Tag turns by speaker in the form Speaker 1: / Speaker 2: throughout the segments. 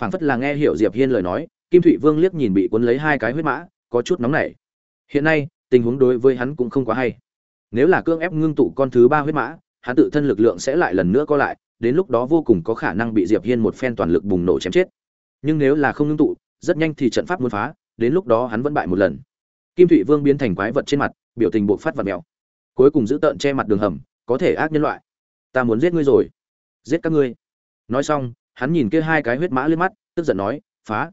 Speaker 1: phảng phất là nghe hiểu diệp hiên lời nói, kim thụy vương liếc nhìn bị cuốn lấy hai cái huyết mã, có chút nóng nảy. Hiện nay, tình huống đối với hắn cũng không quá hay. Nếu là cương ép ngưng tụ con thứ ba huyết mã, hắn tự thân lực lượng sẽ lại lần nữa co lại, đến lúc đó vô cùng có khả năng bị diệp hiên một phen toàn lực bùng nổ chém chết. Nhưng nếu là không ngưng tụ, rất nhanh thì trận pháp muốn phá, đến lúc đó hắn vẫn bại một lần. Kim thụy vương biến thành quái vật trên mặt, biểu tình buộc phát vật mèo cuối cùng giữ tợn che mặt đường hầm, có thể ác nhân loại. Ta muốn giết ngươi rồi. Giết các ngươi. Nói xong hắn nhìn kia hai cái huyết mã lướt mắt, tức giận nói, phá.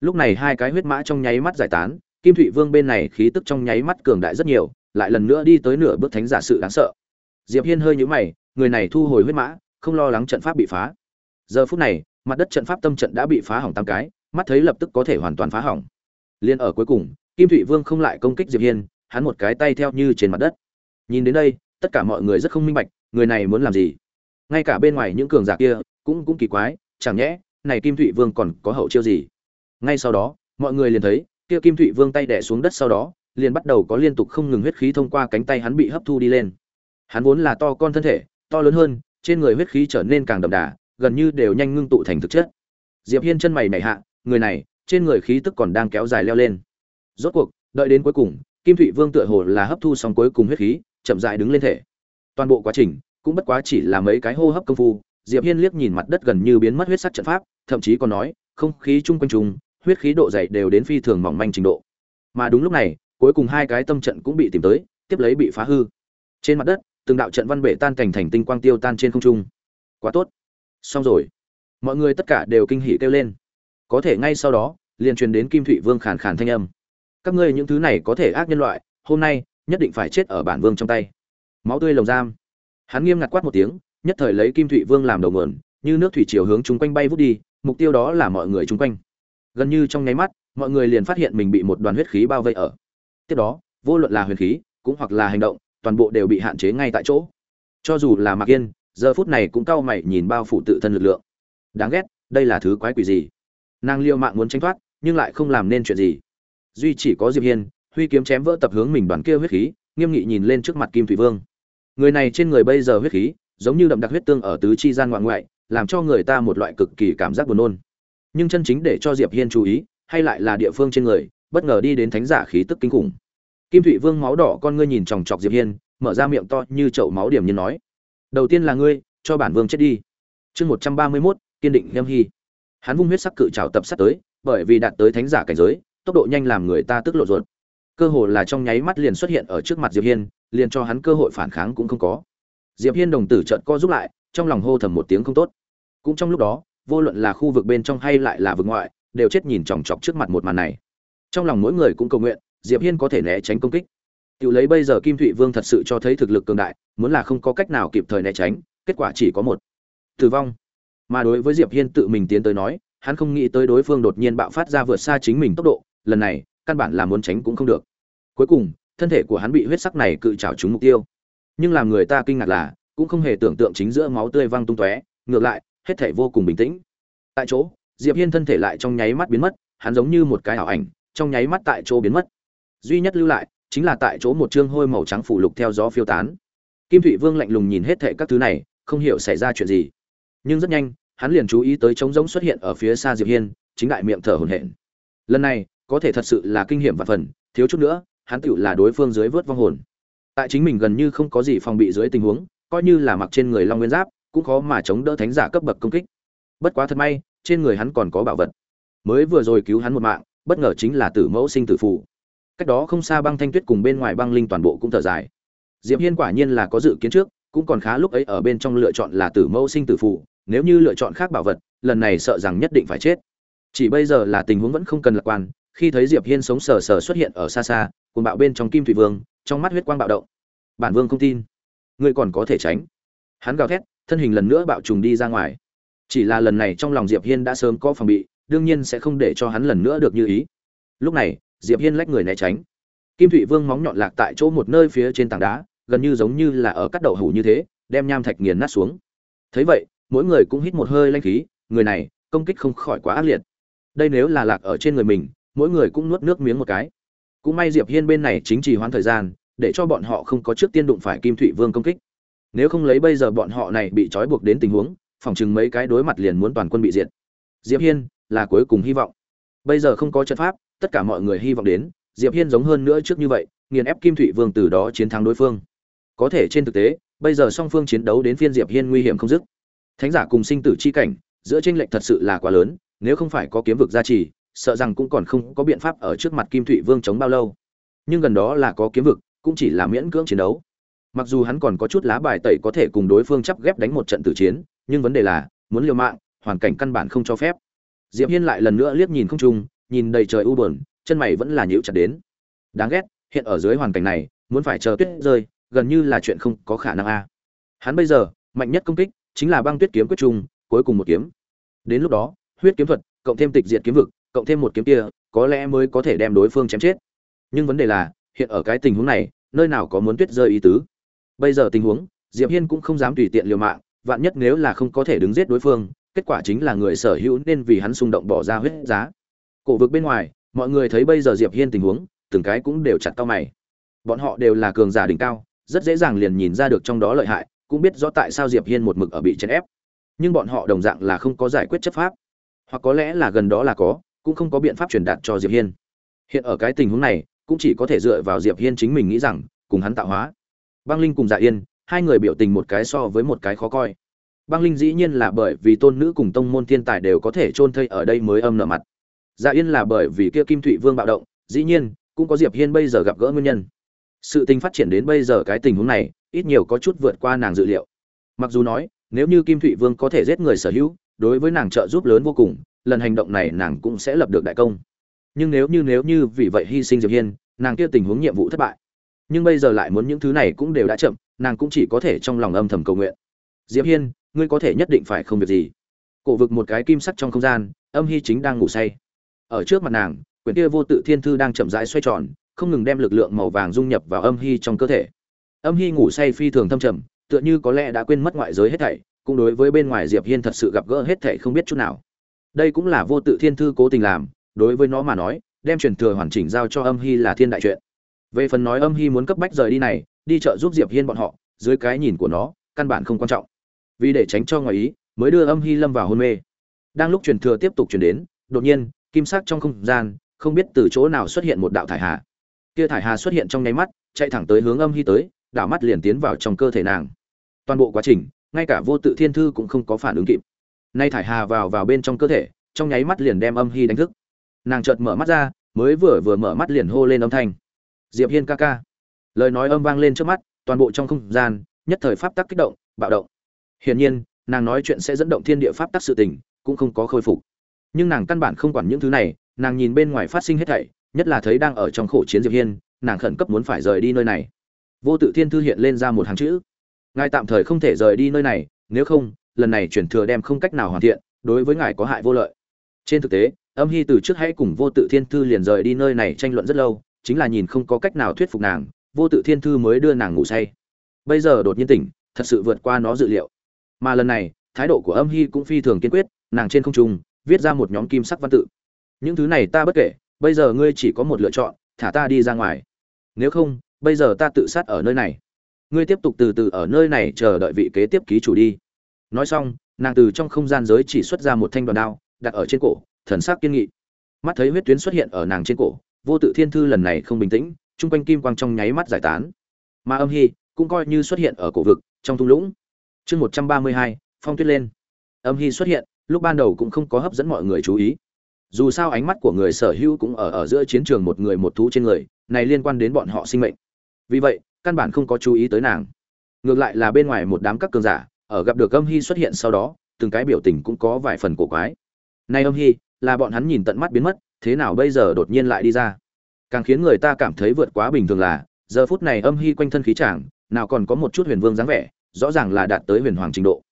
Speaker 1: Lúc này hai cái huyết mã trong nháy mắt giải tán, kim thụy vương bên này khí tức trong nháy mắt cường đại rất nhiều, lại lần nữa đi tới nửa bước thánh giả sự đáng sợ. Diệp hiên hơi nhíu mày, người này thu hồi huyết mã, không lo lắng trận pháp bị phá. Giờ phút này, mặt đất trận pháp tâm trận đã bị phá hỏng tám cái, mắt thấy lập tức có thể hoàn toàn phá hỏng. Liên ở cuối cùng, kim thụy vương không lại công kích diệp hiên, hắn một cái tay theo như trên mặt đất. Nhìn đến đây, tất cả mọi người rất không minh bạch, người này muốn làm gì? Ngay cả bên ngoài những cường giả kia cũng cũng kỳ quái, chẳng nhẽ, này kim thụy vương còn có hậu chiêu gì? Ngay sau đó, mọi người liền thấy, kia kim thụy vương tay đẻ xuống đất sau đó, liền bắt đầu có liên tục không ngừng huyết khí thông qua cánh tay hắn bị hấp thu đi lên. Hắn vốn là to con thân thể, to lớn hơn, trên người huyết khí trở nên càng đậm đà, gần như đều nhanh ngưng tụ thành thực chất. Diệp hiên chân mày nảy hạ, người này, trên người khí tức còn đang kéo dài leo lên. Rốt cuộc, đợi đến cuối cùng, kim thụy vương tựa hồ là hấp thu xong cuối cùng huyết khí, chậm rãi đứng lên thể. Toàn bộ quá trình, cũng bất quá chỉ là mấy cái hô hấp công phu diệp hiên liếc nhìn mặt đất gần như biến mất huyết sắc trận pháp, thậm chí còn nói, không khí chung quanh trùng, huyết khí độ dày đều đến phi thường mỏng manh trình độ. Mà đúng lúc này, cuối cùng hai cái tâm trận cũng bị tìm tới, tiếp lấy bị phá hư. Trên mặt đất, từng đạo trận văn bệ tan cảnh thành tinh quang tiêu tan trên không trung. Quá tốt. Xong rồi. Mọi người tất cả đều kinh hỉ kêu lên. Có thể ngay sau đó, liền truyền đến kim thụy vương khàn khàn thanh âm. Các ngươi những thứ này có thể ác nhân loại, hôm nay, nhất định phải chết ở bản vương trong tay. Máu tươi lồng giam. Hắn nghiêm ngặt quát một tiếng nhất thời lấy kim thụy vương làm đầu mượn như nước thủy chiều hướng chung quanh bay vút đi, mục tiêu đó là mọi người chung quanh. Gần như trong nháy mắt, mọi người liền phát hiện mình bị một đoàn huyết khí bao vây ở. Tiếp đó, vô luận là huyền khí, cũng hoặc là hành động, toàn bộ đều bị hạn chế ngay tại chỗ. Cho dù là mặc yên, giờ phút này cũng cau mày nhìn bao phủ tự thân lực lượng. Đáng ghét, đây là thứ quái quỷ gì? Nàng liêu mạng muốn tránh thoát, nhưng lại không làm nên chuyện gì. Duy chỉ có diệp hiên, huy kiếm chém vỡ tập hướng mình đoàn kia huyết khí, nghiêm nghị nhìn lên trước mặt kim thủy vương. Người này trên người bây giờ huyết khí giống như đậm đặc huyết tương ở tứ chi gian ngoại ngoại làm cho người ta một loại cực kỳ cảm giác buồn nôn. Nhưng chân chính để cho diệp hiên chú ý hay lại là địa phương trên người bất ngờ đi đến thánh giả khí tức kinh khủng. Kim thụy vương máu đỏ con ngươi nhìn chòng chọc diệp hiên mở ra miệng to như chậu máu điểm nhiên nói đầu tiên là ngươi cho bản vương chết đi. Chương một trăm ba mươi 131, kiên định nghiêm hy hắn vung huyết sắc cự trảo tập sát tới bởi vì đạt tới thánh giả cảnh giới tốc độ nhanh làm người ta tức lộ ruột. Cơ hội là trong nháy mắt liền xuất hiện ở trước mặt diệp hiên liền cho hắn cơ hội phản kháng cũng không có diệp hiên đồng tử trợn co giúp lại, trong lòng hô thầm một tiếng không tốt. Cũng trong lúc đó, vô luận là khu vực bên trong hay lại là vực ngoại, đều chết nhìn chòng chọc trước mặt một màn này. Trong lòng mỗi người cũng cầu nguyện, diệp hiên có thể né tránh công kích. Tự lấy bây giờ kim thụy vương thật sự cho thấy thực lực cường đại, muốn là không có cách nào kịp thời né tránh, kết quả chỉ có một. Tử vong. Mà đối với diệp hiên tự mình tiến tới nói, hắn không nghĩ tới đối phương đột nhiên bạo phát ra vượt xa chính mình tốc độ, lần này, căn bản là muốn tránh cũng không được. Cuối cùng, thân thể của hắn bị huyết sắc này cự trào trúng mục tiêu nhưng làm người ta kinh ngạc là, cũng không hề tưởng tượng chính giữa máu tươi văng tung tóe, ngược lại, hết thể vô cùng bình tĩnh. Tại chỗ, diệp hiên thân thể lại trong nháy mắt biến mất, hắn giống như một cái ảo ảnh, trong nháy mắt tại chỗ biến mất. Duy nhất lưu lại, chính là tại chỗ một trương hôi màu trắng phủ lục theo gió phiêu tán. Kim thụy vương lạnh lùng nhìn hết thệ các thứ này, không hiểu xảy ra chuyện gì. Nhưng rất nhanh, hắn liền chú ý tới trống rỗng xuất hiện ở phía xa diệp hiên, chính đại miệng thở hổn hển. Lần này, có thể thật sự là kinh hiểm và phần, thiếu chút nữa, hắn tựu là đối phương dưới vớt vong hồn tại chính mình gần như không có gì phòng bị dưới tình huống, coi như là mặc trên người long nguyên giáp, cũng khó mà chống đỡ thánh giả cấp bậc công kích. Bất quá thật may, trên người hắn còn có bảo vật. Mới vừa rồi cứu hắn một mạng, bất ngờ chính là tử mẫu sinh tử phụ cách đó không xa băng thanh tuyết cùng bên ngoài băng linh toàn bộ cũng thở dài. Diệp hiên quả nhiên là có dự kiến trước, cũng còn khá lúc ấy ở bên trong lựa chọn là tử mẫu sinh tử phụ nếu như lựa chọn khác bảo vật, lần này sợ rằng nhất định phải chết. Chỉ bây giờ là tình huống vẫn không cần lạc quan, khi thấy diệp hiên sống sờ sờ xuất hiện ở xa xa cùng bạo bên trong kim thủy vương trong mắt huyết quang bạo động. Bản vương không tin. Ngươi còn có thể tránh. Hắn gào thét, thân hình lần nữa bạo trùng đi ra ngoài. Chỉ là lần này trong lòng diệp hiên đã sớm có phòng bị, đương nhiên sẽ không để cho hắn lần nữa được như ý. Lúc này, diệp hiên lách người né tránh. Kim thụy vương móng nhọn lạc tại chỗ một nơi phía trên tảng đá, gần như giống như là ở cắt đậu hủ như thế, đem nham thạch nghiền nát xuống. Thấy vậy, mỗi người cũng hít một hơi lanh khí, người này, công kích không khỏi quá ác liệt. Đây nếu là lạc ở trên người mình, mỗi người cũng nuốt nước miếng một cái cũng may diệp hiên bên này chính trì hoãn thời gian, để cho bọn họ không có trước tiên đụng phải kim thụy vương công kích. Nếu không lấy bây giờ bọn họ này bị trói buộc đến tình huống, phòng chừng mấy cái đối mặt liền muốn toàn quân bị diệt. Diệp hiên là cuối cùng hy vọng. Bây giờ không có trận pháp, tất cả mọi người hy vọng đến, diệp hiên giống hơn nữa trước như vậy, nghiền ép kim thụy vương từ đó chiến thắng đối phương. Có thể trên thực tế, bây giờ song phương chiến đấu đến phiên diệp hiên nguy hiểm không dứt. Thánh giả cùng sinh tử chi cảnh, giữa tranh lệch thật sự là quá lớn, nếu không phải có kiếm vực gia trì sợ rằng cũng còn không có biện pháp ở trước mặt kim thụy vương chống bao lâu. Nhưng gần đó là có kiếm vực, cũng chỉ là miễn cưỡng chiến đấu. Mặc dù hắn còn có chút lá bài tẩy có thể cùng đối phương chắp ghép đánh một trận tử chiến, nhưng vấn đề là, muốn liều mạng, hoàn cảnh căn bản không cho phép. Diệp hiên lại lần nữa liếc nhìn không trung, nhìn đầy trời u buồn, chân mày vẫn là nhíu chặt đến. Đáng ghét, hiện ở dưới hoàn cảnh này, muốn phải chờ tuyết rơi, gần như là chuyện không có khả năng a. Hắn bây giờ, mạnh nhất công kích, chính là băng tuyết kiếm quyết trung, cuối cùng một kiếm. Đến lúc đó, huyết kiếm thuật, cộng thêm tịch diệt kiếm vực cộng thêm một kiếm kia, có lẽ mới có thể đem đối phương chém chết. Nhưng vấn đề là, hiện ở cái tình huống này, nơi nào có muốn tuyết rơi ý tứ? Bây giờ tình huống, diệp hiên cũng không dám tùy tiện liều mạng, vạn nhất nếu là không có thể đứng giết đối phương, kết quả chính là người sở hữu nên vì hắn xung động bỏ ra huyết giá. Cổ vực bên ngoài, mọi người thấy bây giờ diệp hiên tình huống, từng cái cũng đều chặt cao mày. Bọn họ đều là cường giả đỉnh cao, rất dễ dàng liền nhìn ra được trong đó lợi hại, cũng biết rõ tại sao diệp hiên một mực ở bị chèn ép. Nhưng bọn họ đồng dạng là không có giải quyết chấp pháp. Hoặc có lẽ là gần đó là có cũng không có biện pháp truyền đạt cho diệp hiên. Hiện ở cái tình huống này, cũng chỉ có thể dựa vào diệp hiên chính mình nghĩ rằng, cùng hắn tạo hóa. Băng linh cùng dạ yên, hai người biểu tình một cái so với một cái khó coi. Băng linh dĩ nhiên là bởi vì tôn nữ cùng tông môn thiên tài đều có thể chôn thây ở đây mới âm nở mặt. Dạ yên là bởi vì kia kim thụy vương bạo động, dĩ nhiên, cũng có diệp hiên bây giờ gặp gỡ nguyên nhân. Sự tình phát triển đến bây giờ cái tình huống này, ít nhiều có chút vượt qua nàng dự liệu. Mặc dù nói, nếu như kim thụy vương có thể giết người sở hữu, đối với nàng trợ giúp lớn vô cùng lần hành động này nàng cũng sẽ lập được đại công. Nhưng nếu như nếu như vì vậy hy sinh diệp hiên, nàng kia tình huống nhiệm vụ thất bại. Nhưng bây giờ lại muốn những thứ này cũng đều đã chậm, nàng cũng chỉ có thể trong lòng âm thầm cầu nguyện. Diệp hiên, ngươi có thể nhất định phải không việc gì. Cổ vực một cái kim sắt trong không gian, âm hy chính đang ngủ say. Ở trước mặt nàng, quyển kia vô tự thiên thư đang chậm rãi xoay tròn, không ngừng đem lực lượng màu vàng dung nhập vào âm hy trong cơ thể. Âm hy ngủ say phi thường thâm trầm, tựa như có lẽ đã quên mất ngoại giới hết thảy, cũng đối với bên ngoài diệp hiên thật sự gặp gỡ hết thảy không biết chút nào đây cũng là vô tự thiên thư cố tình làm, đối với nó mà nói, đem truyền thừa hoàn chỉnh giao cho âm hy là thiên đại chuyện. Về phần nói âm hy muốn cấp bách rời đi này, đi chợ giúp diệp hiên bọn họ, dưới cái nhìn của nó, căn bản không quan trọng. Vì để tránh cho ngoài ý, mới đưa âm hy lâm vào hôn mê. Đang lúc truyền thừa tiếp tục truyền đến, đột nhiên, kim sắc trong không gian, không biết từ chỗ nào xuất hiện một đạo thải hà. Kia thải hà xuất hiện trong nháy mắt, chạy thẳng tới hướng âm hy tới, đảo mắt liền tiến vào trong cơ thể nàng. Toàn bộ quá trình, ngay cả vô tự thiên thư cũng không có phản ứng kịp nay thải hà vào vào bên trong cơ thể, trong nháy mắt liền đem âm hy đánh thức. Nàng chợt mở mắt ra, mới vừa vừa mở mắt liền hô lên âm thanh. Diệp hiên ca ca. Lời nói âm vang lên trước mắt, toàn bộ trong không gian, nhất thời pháp tắc kích động, bạo động. Hiển nhiên, nàng nói chuyện sẽ dẫn động thiên địa pháp tắc sự tình, cũng không có khôi phục. Nhưng nàng căn bản không quản những thứ này, nàng nhìn bên ngoài phát sinh hết thảy, nhất là thấy đang ở trong khổ chiến diệp hiên, nàng khẩn cấp muốn phải rời đi nơi này. Vô tự thiên thư hiện lên ra một hàng chữ. Ngài tạm thời không thể rời đi nơi này, nếu không lần này chuyển thừa đem không cách nào hoàn thiện, đối với ngài có hại vô lợi. Trên thực tế, âm hy từ trước hãy cùng vô tự thiên thư liền rời đi nơi này tranh luận rất lâu, chính là nhìn không có cách nào thuyết phục nàng, vô tự thiên thư mới đưa nàng ngủ say. Bây giờ đột nhiên tỉnh, thật sự vượt qua nó dự liệu. Mà lần này, thái độ của âm hy cũng phi thường kiên quyết, nàng trên không trung, viết ra một nhóm kim sắc văn tự. Những thứ này ta bất kể, bây giờ ngươi chỉ có một lựa chọn, thả ta đi ra ngoài. Nếu không, bây giờ ta tự sát ở nơi này. Ngươi tiếp tục từ từ ở nơi này chờ đợi vị kế tiếp ký chủ đi nói xong, nàng từ trong không gian giới chỉ xuất ra một thanh đoàn đao, đặt ở trên cổ, thần sắc kiên nghị. Mắt thấy huyết tuyến xuất hiện ở nàng trên cổ, vô tự thiên thư lần này không bình tĩnh, chung quanh kim quang trong nháy mắt giải tán. Mà âm hy cũng coi như xuất hiện ở cổ vực, trong thung lũng. Chương một trăm ba mươi hai, phong tuyết lên. Âm hy xuất hiện, lúc ban đầu cũng không có hấp dẫn mọi người chú ý. Dù sao ánh mắt của người sở hữu cũng ở ở giữa chiến trường một người một thú trên người, này liên quan đến bọn họ sinh mệnh. Vì vậy, căn bản không có chú ý tới nàng. Ngược lại là bên ngoài một đám các cường giả ở gặp được âm hy xuất hiện sau đó, từng cái biểu tình cũng có vài phần cổ quái. Nay âm hy, là bọn hắn nhìn tận mắt biến mất, thế nào bây giờ đột nhiên lại đi ra? Càng khiến người ta cảm thấy vượt quá bình thường là, giờ phút này âm hy quanh thân khí chàng, nào còn có một chút huyền vương dáng vẻ, rõ ràng là đạt tới huyền hoàng trình độ.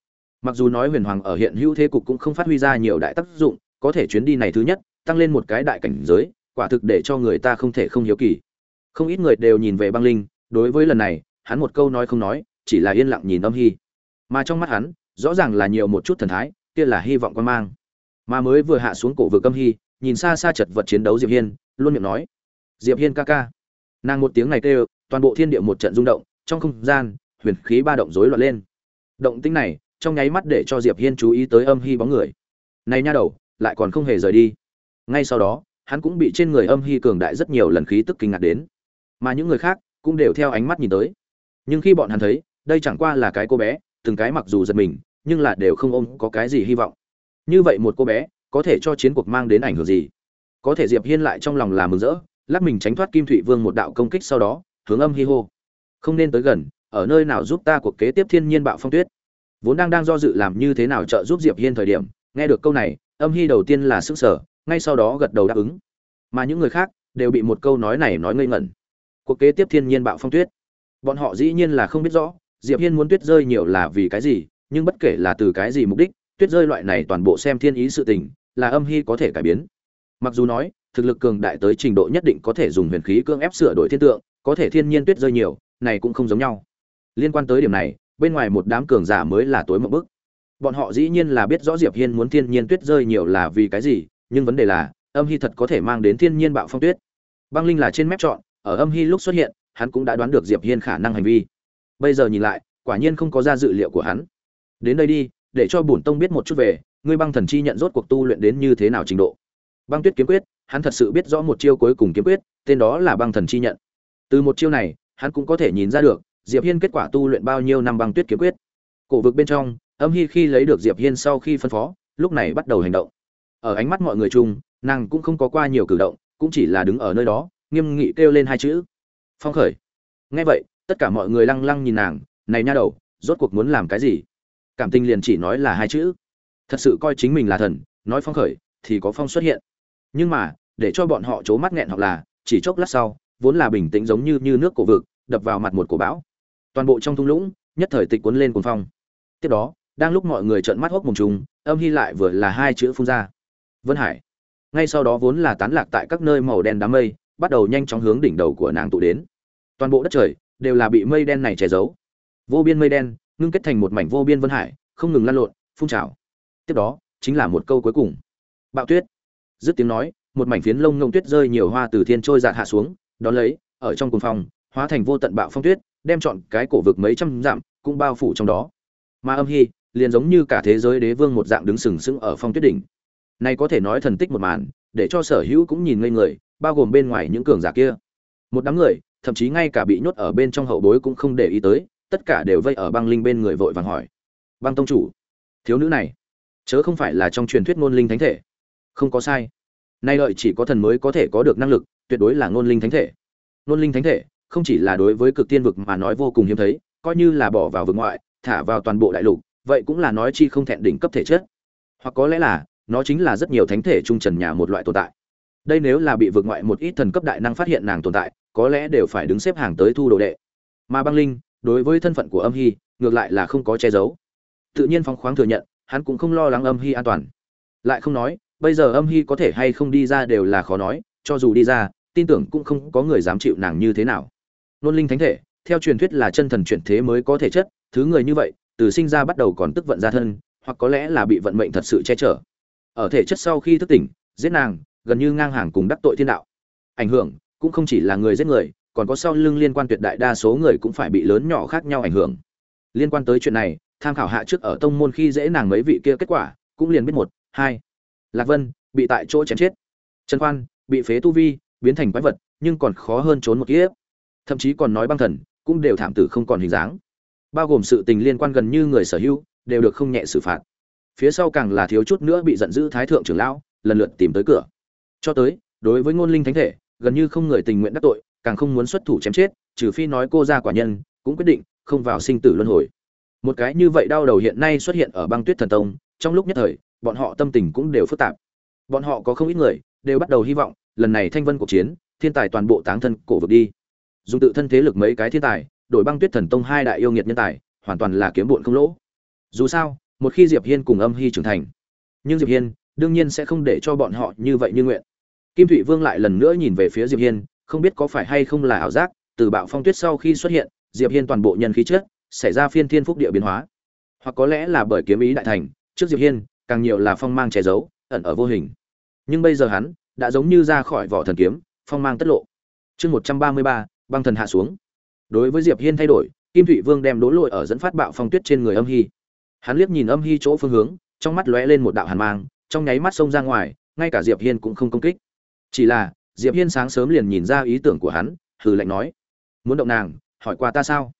Speaker 1: Mặc dù nói huyền hoàng ở hiện hữu thế cục cũng không phát huy ra nhiều đại tác dụng, có thể chuyến đi này thứ nhất, tăng lên một cái đại cảnh giới, quả thực để cho người ta không thể không hiếu kỳ. Không ít người đều nhìn về băng linh, đối với lần này, hắn một câu nói không nói, chỉ là yên lặng nhìn âm hy mà trong mắt hắn, rõ ràng là nhiều một chút thần thái, kia là hy vọng quan mang. Mà mới vừa hạ xuống cổ vừa âm hy, nhìn xa xa chật vật chiến đấu diệp hiên, luôn miệng nói, diệp hiên ca ca. Nàng một tiếng này kêu, toàn bộ thiên địa một trận rung động, trong không gian, huyền khí ba động rối loạn lên. Động tĩnh này, trong nháy mắt để cho diệp hiên chú ý tới âm hy bóng người. Này nha đầu, lại còn không hề rời đi. Ngay sau đó, hắn cũng bị trên người âm hy cường đại rất nhiều lần khí tức kinh ngạc đến. Mà những người khác cũng đều theo ánh mắt nhìn tới. Nhưng khi bọn hắn thấy, đây chẳng qua là cái cô bé từng cái mặc dù giật mình, nhưng là đều không ôm có cái gì hy vọng. Như vậy một cô bé, có thể cho chiến cuộc mang đến ảnh hưởng gì? Có thể diệp hiên lại trong lòng là mừng rỡ, lắc mình tránh thoát kim thụy vương một đạo công kích sau đó, hướng âm hi hô. Không nên tới gần, ở nơi nào giúp ta cuộc kế tiếp thiên nhiên bạo phong tuyết? Vốn đang đang do dự làm như thế nào trợ giúp diệp hiên thời điểm, nghe được câu này, âm hi đầu tiên là sức sở ngay sau đó gật đầu đáp ứng. Mà những người khác đều bị một câu nói này nói ngây ngẩn. Cuộc kế tiếp thiên nhiên bạo phong tuyết. Bọn họ dĩ nhiên là không biết rõ diệp hiên muốn tuyết rơi nhiều là vì cái gì, nhưng bất kể là từ cái gì mục đích, tuyết rơi loại này toàn bộ xem thiên ý sự tình, là âm hy có thể cải biến. Mặc dù nói, thực lực cường đại tới trình độ nhất định có thể dùng huyền khí cương ép sửa đổi thiên tượng, có thể thiên nhiên tuyết rơi nhiều, này cũng không giống nhau. Liên quan tới điểm này, bên ngoài một đám cường giả mới là tối một bức. Bọn họ dĩ nhiên là biết rõ diệp hiên muốn thiên nhiên tuyết rơi nhiều là vì cái gì, nhưng vấn đề là, âm hy thật có thể mang đến thiên nhiên bạo phong tuyết. Băng linh là trên mép chọn ở âm hy lúc xuất hiện, hắn cũng đã đoán được diệp hiên khả năng hành vi bây giờ nhìn lại, quả nhiên không có ra dự liệu của hắn. Đến đây đi, để cho bổn tông biết một chút về, ngươi băng thần chi nhận rốt cuộc tu luyện đến như thế nào trình độ. Băng tuyết kiếm quyết, hắn thật sự biết rõ một chiêu cuối cùng kiếm quyết, tên đó là băng thần chi nhận. Từ một chiêu này, hắn cũng có thể nhìn ra được, diệp hiên kết quả tu luyện bao nhiêu năm băng tuyết kiếm quyết. Cổ vực bên trong, âm hy khi lấy được diệp hiên sau khi phân phó, lúc này bắt đầu hành động. Ở ánh mắt mọi người chung, nàng cũng không có qua nhiều cử động, cũng chỉ là đứng ở nơi đó, nghiêm nghị kêu lên hai chữ. Phong khởi. Nghe vậy tất cả mọi người lăng lăng nhìn nàng, này nha đầu, rốt cuộc muốn làm cái gì? Cảm tình liền chỉ nói là hai chữ. Thật sự coi chính mình là thần, nói phong khởi, thì có phong xuất hiện. Nhưng mà, để cho bọn họ c mắt nghẹn hoặc là, chỉ chốc lát sau, vốn là bình tĩnh giống như như nước cổ vực, đập vào mặt một cổ bão. Toàn bộ trong thung lũng, nhất thời tịch cuốn lên cuồng phong. Tiếp đó, đang lúc mọi người trợn mắt hốc mồm trùng, âm hy lại vừa là hai chữ phun ra. Vân hải. Ngay sau đó vốn là tán lạc tại các nơi màu đen đám mây, bắt đầu nhanh chóng hướng đỉnh đầu của nàng tụ đến. Toàn bộ đất trời đều là bị mây đen này che giấu. Vô biên mây đen, ngưng kết thành một mảnh vô biên vân hải, không ngừng lan lộn, phun trào. Tiếp đó, chính là một câu cuối cùng. Bạo tuyết. Dứt tiếng nói, một mảnh phiến lông ngông tuyết rơi nhiều hoa từ thiên trôi dạt hạ xuống, đón lấy, ở trong cung phòng hóa thành vô tận bạo phong tuyết, đem chọn cái cổ vực mấy trăm dặm cũng bao phủ trong đó. Mà âm hy liền giống như cả thế giới đế vương một dạng đứng sừng sững ở phong tuyết đỉnh. Này có thể nói thần tích một màn, để cho sở hữu cũng nhìn ngây người, bao gồm bên ngoài những cường giả kia. Một đám người thậm chí ngay cả bị nhốt ở bên trong hậu bối cũng không để ý tới, tất cả đều vây ở băng linh bên người vội vàng hỏi. Băng tông chủ, thiếu nữ này, chớ không phải là trong truyền thuyết ngôn linh thánh thể. Không có sai. Nay lợi chỉ có thần mới có thể có được năng lực, tuyệt đối là ngôn linh thánh thể. Ngôn linh thánh thể, không chỉ là đối với cực tiên vực mà nói vô cùng hiếm thấy, coi như là bỏ vào vực ngoại, thả vào toàn bộ đại lục, vậy cũng là nói chi không thẹn đỉnh cấp thể chất. Hoặc có lẽ là, nó chính là rất nhiều thánh thể trung trần nhà một loại tồn tại. Đây nếu là bị vực ngoại một ít thần cấp đại năng phát hiện nàng tồn tại có lẽ đều phải đứng xếp hàng tới thu đồ đệ. Mà băng linh, đối với thân phận của âm hy, ngược lại là không có che giấu. Tự nhiên phóng khoáng thừa nhận, hắn cũng không lo lắng âm hy an toàn. Lại không nói, bây giờ âm hy có thể hay không đi ra đều là khó nói, cho dù đi ra, tin tưởng cũng không có người dám chịu nàng như thế nào. Nôn linh thánh thể, theo truyền thuyết là chân thần chuyển thế mới có thể chất, thứ người như vậy, từ sinh ra bắt đầu còn tức vận ra thân, hoặc có lẽ là bị vận mệnh thật sự che chở. Ở thể chất sau khi thức tỉnh, giết nàng, gần như ngang hàng cùng đắc tội thiên đạo. Ảnh hưởng cũng không chỉ là người giết người, còn có sau lưng liên quan tuyệt đại đa số người cũng phải bị lớn nhỏ khác nhau ảnh hưởng. Liên quan tới chuyện này, tham khảo hạ trước ở tông môn khi dễ nàng mấy vị kia kết quả, cũng liền biết một, hai. Lạc vân, bị tại chỗ chém chết. Trần khoan, bị phế tu vi, biến thành quái vật, nhưng còn khó hơn trốn một kiếp. Thậm chí còn nói băng thần, cũng đều thảm tử không còn hình dáng. Bao gồm sự tình liên quan gần như người sở hữu, đều được không nhẹ xử phạt. Phía sau càng là thiếu chút nữa bị giận dữ thái thượng trưởng lão, lần lượt tìm tới cửa. Cho tới, đối với ngôn linh thánh thể gần như không người tình nguyện đắc tội, càng không muốn xuất thủ chém chết, trừ phi nói cô ra quả nhân, cũng quyết định không vào sinh tử luân hồi. Một cái như vậy đau đầu hiện nay xuất hiện ở băng tuyết thần tông, trong lúc nhất thời, bọn họ tâm tình cũng đều phức tạp. Bọn họ có không ít người đều bắt đầu hy vọng, lần này thanh vân cuộc chiến, thiên tài toàn bộ táng thân cổ vực đi. Dùng tự thân thế lực mấy cái thiên tài, đổi băng tuyết thần tông hai đại yêu nghiệt nhân tài, hoàn toàn là kiếm bụn không lỗ. Dù sao, một khi diệp hiên cùng âm hy trưởng thành, nhưng diệp hiên đương nhiên sẽ không để cho bọn họ như vậy như nguyện kim thụy vương lại lần nữa nhìn về phía diệp hiên không biết có phải hay không là ảo giác từ bạo phong tuyết sau khi xuất hiện diệp hiên toàn bộ nhân khí chết, xảy ra phiên thiên phúc địa biến hóa. Hoặc có lẽ là bởi kiếm ý đại thành trước diệp hiên càng nhiều là phong mang che giấu ẩn ở vô hình. Nhưng bây giờ hắn đã giống như ra khỏi vỏ thần kiếm phong mang tất lộ. Chương một trăm ba mươi ba băng thần hạ xuống. Đối với diệp hiên thay đổi kim thụy vương đem đố lội ở dẫn phát bạo phong tuyết trên người âm hy. Hắn liếc nhìn âm hy chỗ phương hướng trong mắt lóe lên một đạo hàn mang trong nháy mắt xông ra ngoài ngay cả diệp hiên cũng không công kích chỉ là, diệp hiên sáng sớm liền nhìn ra ý tưởng của hắn, hừ lạnh nói. Muốn động nàng, hỏi qua ta sao?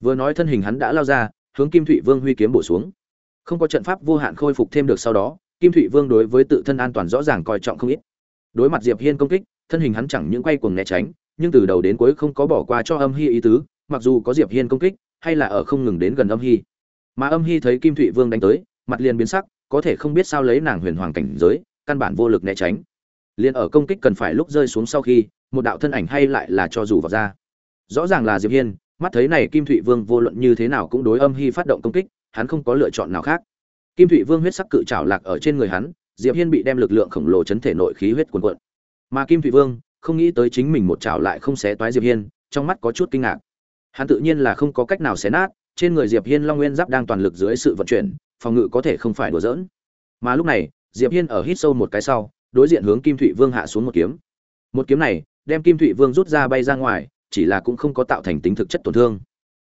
Speaker 1: Vừa nói thân hình hắn đã lao ra, hướng kim thụy vương huy kiếm bổ xuống. Không có trận pháp vô hạn khôi phục thêm được sau đó, kim thụy vương đối với tự thân an toàn rõ ràng coi trọng không ít. Đối mặt diệp hiên công kích, thân hình hắn chẳng những quay cuồng né tránh, nhưng từ đầu đến cuối không có bỏ qua cho âm hy ý tứ, mặc dù có diệp hiên công kích, hay là ở không ngừng đến gần âm hy. Mà âm hy thấy kim thụy vương đánh tới, mặt liền biến sắc, có thể không biết sao lấy nàng huyền hoàng cảnh giới, căn bản vô lực né tránh liền ở công kích cần phải lúc rơi xuống sau khi, một đạo thân ảnh hay lại là cho dù vào ra. Rõ ràng là diệp hiên, mắt thấy này kim thụy vương vô luận như thế nào cũng đối âm hy phát động công kích, hắn không có lựa chọn nào khác. Kim thụy vương huyết sắc cự trảo lạc ở trên người hắn, diệp hiên bị đem lực lượng khổng lồ chấn thể nội khí huyết cuồn cuộn. Mà kim thụy vương, không nghĩ tới chính mình một chảo lại không xé toái diệp hiên, trong mắt có chút kinh ngạc. Hắn tự nhiên là không có cách nào xé nát, trên người diệp hiên long nguyên giáp đang toàn lực dưới sự vận chuyển, phòng ngự có thể không phải đùa giỡn. Mà lúc này, diệp hiên ở hít sâu một cái sau đối diện hướng kim thụy vương hạ xuống một kiếm. Một kiếm này, đem kim thụy vương rút ra bay ra ngoài, chỉ là cũng không có tạo thành tính thực chất tổn thương.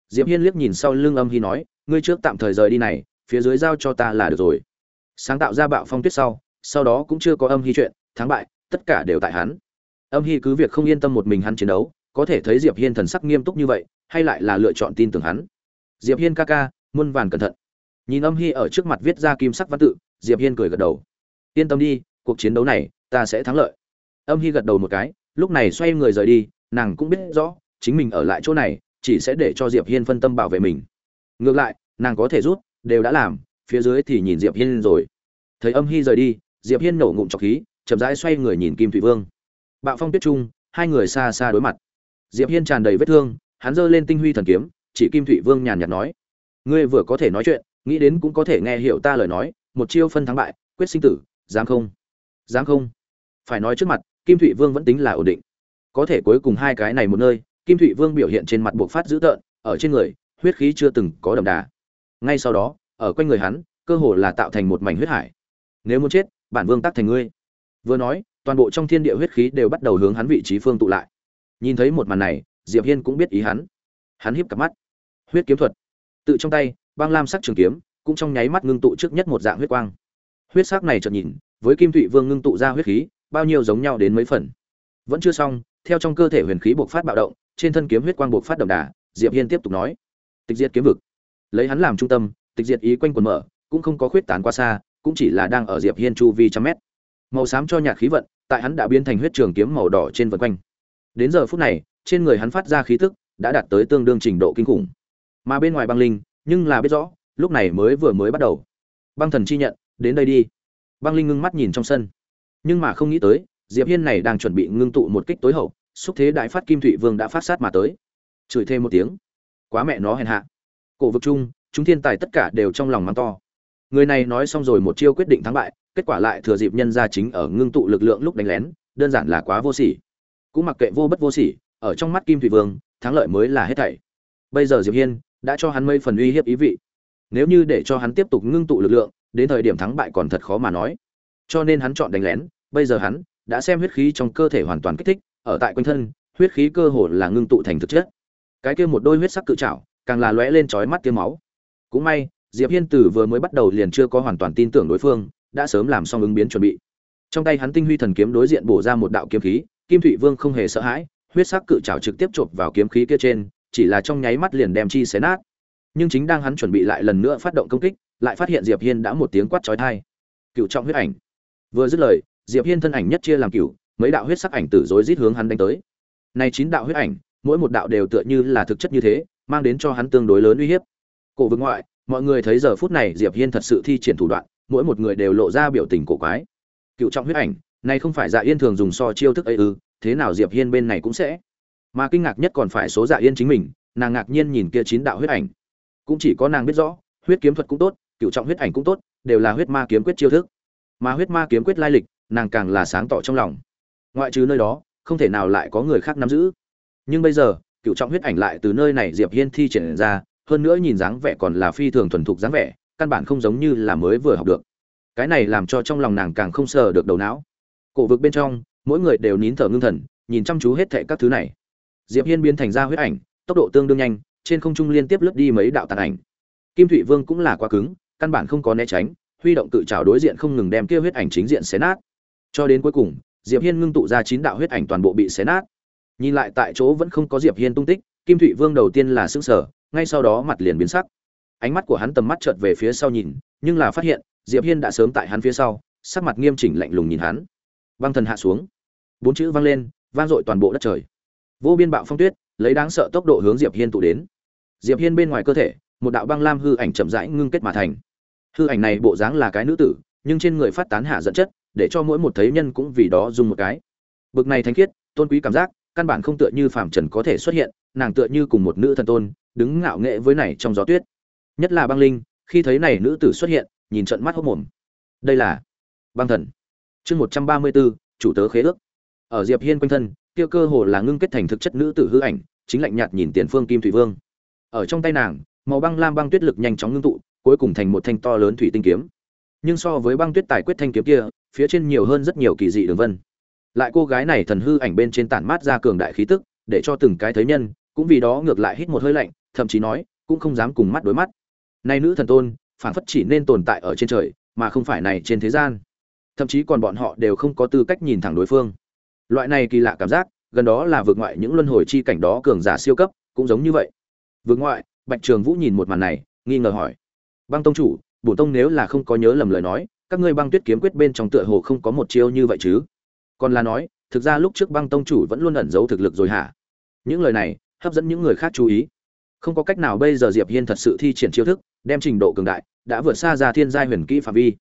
Speaker 1: Diệp hiên liếc nhìn sau lưng âm Hi nói, ngươi trước tạm thời rời đi này, phía dưới giao cho ta là được rồi. Sáng tạo ra bạo phong tuyết sau sau đó cũng chưa có âm Hi chuyện, thắng bại, tất cả đều tại hắn. Âm Hi cứ việc không yên tâm một mình hắn chiến đấu, có thể thấy diệp hiên thần sắc nghiêm túc như vậy, hay lại là lựa chọn tin tưởng hắn. Diệp hiên ca ca, muôn vàn cẩn thận. Nhìn âm Hi ở trước mặt viết ra kim sắc văn tự, diệp hiên cười gật đầu. Yên tâm đi cuộc chiến đấu này, ta sẽ thắng lợi. Âm hy gật đầu một cái, lúc này xoay người rời đi, nàng cũng biết rõ, chính mình ở lại chỗ này, chỉ sẽ để cho diệp hiên phân tâm bảo vệ mình. Ngược lại, nàng có thể rút, đều đã làm, phía dưới thì nhìn diệp hiên rồi. Thấy âm hy rời đi, diệp hiên nổ ngụm trọc khí, chậm rãi xoay người nhìn kim thủy vương. Bạo phong tuyết trung, hai người xa xa đối mặt. Diệp hiên tràn đầy vết thương, hắn giơ lên tinh huy thần kiếm, chỉ kim thủy vương nhàn nhạt nói, ngươi vừa có thể nói chuyện, nghĩ đến cũng có thể nghe hiểu ta lời nói, một chiêu phân thắng bại, quyết sinh tử, dám không? Dám không? Phải nói trước mặt, kim thụy vương vẫn tính là ổn định. Có thể cuối cùng hai cái này một nơi, kim thụy vương biểu hiện trên mặt buộc phát dữ tợn, ở trên người, huyết khí chưa từng có đậm đà. Ngay sau đó, ở quanh người hắn, cơ hồ là tạo thành một mảnh huyết hải. Nếu muốn chết, bản vương tắc thành ngươi. Vừa nói, toàn bộ trong thiên địa huyết khí đều bắt đầu hướng hắn vị trí phương tụ lại. Nhìn thấy một màn này, diệp hiên cũng biết ý hắn. Hắn híp cặp mắt. Huyết kiếm thuật. Tự trong tay, băng lam sắc trường kiếm, cũng trong nháy mắt ngưng tụ trước nhất một dạng huyết quang. Huyết sắc này chợt nhìn với kim thụy vương ngưng tụ ra huyết khí, bao nhiêu giống nhau đến mấy phần. Vẫn chưa xong, theo trong cơ thể huyền khí bộc phát bạo động, trên thân kiếm huyết quang bộc phát đậm đà, diệp hiên tiếp tục nói. Tịch diệt kiếm vực. Lấy hắn làm trung tâm, tịch diệt ý quanh quần mở, cũng không có khuyết tán qua xa, cũng chỉ là đang ở diệp hiên chu vi trăm mét. Màu xám cho nhạt khí vận, tại hắn đã biến thành huyết trường kiếm màu đỏ trên vân quanh. Đến giờ phút này, trên người hắn phát ra khí tức, đã đạt tới tương đương trình độ kinh khủng. Mà bên ngoài băng linh, nhưng là biết rõ, lúc này mới vừa mới bắt đầu. Băng thần chi nhận, đến đây đi băng linh ngưng mắt nhìn trong sân. Nhưng mà không nghĩ tới, diệp hiên này đang chuẩn bị ngưng tụ một kích tối hậu, xúc thế đại phát kim thụy vương đã phát sát mà tới. Chửi thêm một tiếng. Quá mẹ nó hèn hạ. Cổ vực chung, chúng thiên tài tất cả đều trong lòng mắng to. Người này nói xong rồi một chiêu quyết định thắng bại, kết quả lại thừa dịp nhân gia chính ở ngưng tụ lực lượng lúc đánh lén, đơn giản là quá vô sỉ. Cũng mặc kệ vô bất vô sỉ, ở trong mắt kim Thụy vương, thắng lợi mới là hết thảy. Bây giờ diệp hiên đã cho hắn mây phần uy hiếp ý vị. Nếu như để cho hắn tiếp tục ngưng tụ lực lượng đến thời điểm thắng bại còn thật khó mà nói. Cho nên hắn chọn đánh lén, bây giờ hắn đã xem huyết khí trong cơ thể hoàn toàn kích thích, ở tại quanh thân, huyết khí cơ hồ là ngưng tụ thành thực chất. Cái kia một đôi huyết sắc cự trảo, càng là lóe lên chói mắt tia máu. Cũng may, diệp hiên tử vừa mới bắt đầu liền chưa có hoàn toàn tin tưởng đối phương, đã sớm làm xong ứng biến chuẩn bị. Trong tay hắn tinh huy thần kiếm đối diện bổ ra một đạo kiếm khí, kim thụy vương không hề sợ hãi, huyết sắc cự trảo trực tiếp chộp vào kiếm khí kia trên, chỉ là trong nháy mắt liền đem chi xé nát. Nhưng chính đang hắn chuẩn bị lại lần nữa phát động công kích lại phát hiện diệp hiên đã một tiếng quát chói tai. Cựu trọng huyết ảnh. Vừa dứt lời, diệp hiên thân ảnh nhất chia làm cựu mấy đạo huyết sắc ảnh tử rối rít hướng hắn đánh tới. Này chín đạo huyết ảnh, mỗi một đạo đều tựa như là thực chất như thế, mang đến cho hắn tương đối lớn uy hiếp. Cổ vực ngoại, mọi người thấy giờ phút này diệp hiên thật sự thi triển thủ đoạn, mỗi một người đều lộ ra biểu tình cổ quái. Cựu trọng huyết ảnh, này không phải dạ yên thường dùng so chiêu thức ấy ư, thế nào diệp hiên bên này cũng sẽ? Mà kinh ngạc nhất còn phải số dạ yên chính mình, nàng ngạc nhiên nhìn kia chín đạo huyết ảnh. Cũng chỉ có nàng biết rõ, huyết kiếm thuật cũng tốt cựu trọng huyết ảnh cũng tốt, đều là huyết ma kiếm quyết chiêu thức. Mà huyết ma kiếm quyết lai lịch, nàng càng là sáng tỏ trong lòng. Ngoại trừ nơi đó, không thể nào lại có người khác nắm giữ. Nhưng bây giờ, cựu trọng huyết ảnh lại từ nơi này diệp hiên thi triển ra, hơn nữa nhìn dáng vẻ còn là phi thường thuần thục dáng vẻ, căn bản không giống như là mới vừa học được. Cái này làm cho trong lòng nàng càng không sờ được đầu não. Cổ vực bên trong, mỗi người đều nín thở ngưng thần, nhìn chăm chú hết thệ các thứ này. Diệp hiên biến thành ra huyết ảnh, tốc độ tương đương nhanh, trên không trung liên tiếp lướt đi mấy đạo tàn ảnh. Kim thụy vương cũng là quá cứng căn bản không có né tránh, huy động cự trảo đối diện không ngừng đem kia huyết ảnh chính diện xé nát. Cho đến cuối cùng, diệp hiên ngưng tụ ra chín đạo huyết ảnh toàn bộ bị xé nát. Nhìn lại tại chỗ vẫn không có diệp hiên tung tích, kim thụy vương đầu tiên là sững sờ, ngay sau đó mặt liền biến sắc. Ánh mắt của hắn tầm mắt chợt về phía sau nhìn, nhưng là phát hiện, diệp hiên đã sớm tại hắn phía sau, sắc mặt nghiêm chỉnh lạnh lùng nhìn hắn. Băng thần hạ xuống. Bốn chữ vang lên, vang dội toàn bộ đất trời. Vô biên bạo phong tuyết, lấy đáng sợ tốc độ hướng diệp hiên tụ đến. Diệp hiên bên ngoài cơ thể một đạo băng lam hư ảnh chậm rãi ngưng kết mà thành. Hư ảnh này bộ dáng là cái nữ tử, nhưng trên người phát tán hạ dẫn chất, để cho mỗi một thấy nhân cũng vì đó dùng một cái. Bực này thánh khiết, tôn quý cảm giác, căn bản không tựa như phàm trần có thể xuất hiện, nàng tựa như cùng một nữ thần tôn, đứng ngạo nghệ với này trong gió tuyết. Nhất là băng linh, khi thấy này nữ tử xuất hiện, nhìn trận mắt hốc mồm. Đây là băng thần. Chương một trăm ba mươi bốn, chủ tớ khế ước. Ở diệp hiên quanh thân, kia cơ hồ là ngưng kết thành thực chất nữ tử hư ảnh, chính lạnh nhạt nhìn tiền phương kim thủy vương. Ở trong tay nàng màu băng lam băng tuyết lực nhanh chóng ngưng tụ, cuối cùng thành một thanh to lớn thủy tinh kiếm. Nhưng so với băng tuyết tài quyết thanh kiếm kia, phía trên nhiều hơn rất nhiều kỳ dị đường vân. Lại cô gái này thần hư ảnh bên trên tản mát ra cường đại khí tức, để cho từng cái thấy nhân, cũng vì đó ngược lại hít một hơi lạnh, thậm chí nói, cũng không dám cùng mắt đối mắt. Nay nữ thần tôn, phản phất chỉ nên tồn tại ở trên trời, mà không phải này trên thế gian. Thậm chí còn bọn họ đều không có tư cách nhìn thẳng đối phương. Loại này kỳ lạ cảm giác, gần đó là vượt ngoại những luân hồi chi cảnh đó cường giả siêu cấp, cũng giống như vậy. Vượt ngoại bạch trường vũ nhìn một màn này, nghi ngờ hỏi. Băng tông chủ, bổ tông nếu là không có nhớ lầm lời nói, các ngươi băng tuyết kiếm quyết bên trong tựa hồ không có một chiêu như vậy chứ? Còn là nói, thực ra lúc trước băng tông chủ vẫn luôn ẩn giấu thực lực rồi hả? Những lời này, hấp dẫn những người khác chú ý. Không có cách nào bây giờ diệp hiên thật sự thi triển chiêu thức, đem trình độ cường đại đã vượt xa ra thiên giai huyền kỹ phạm vi.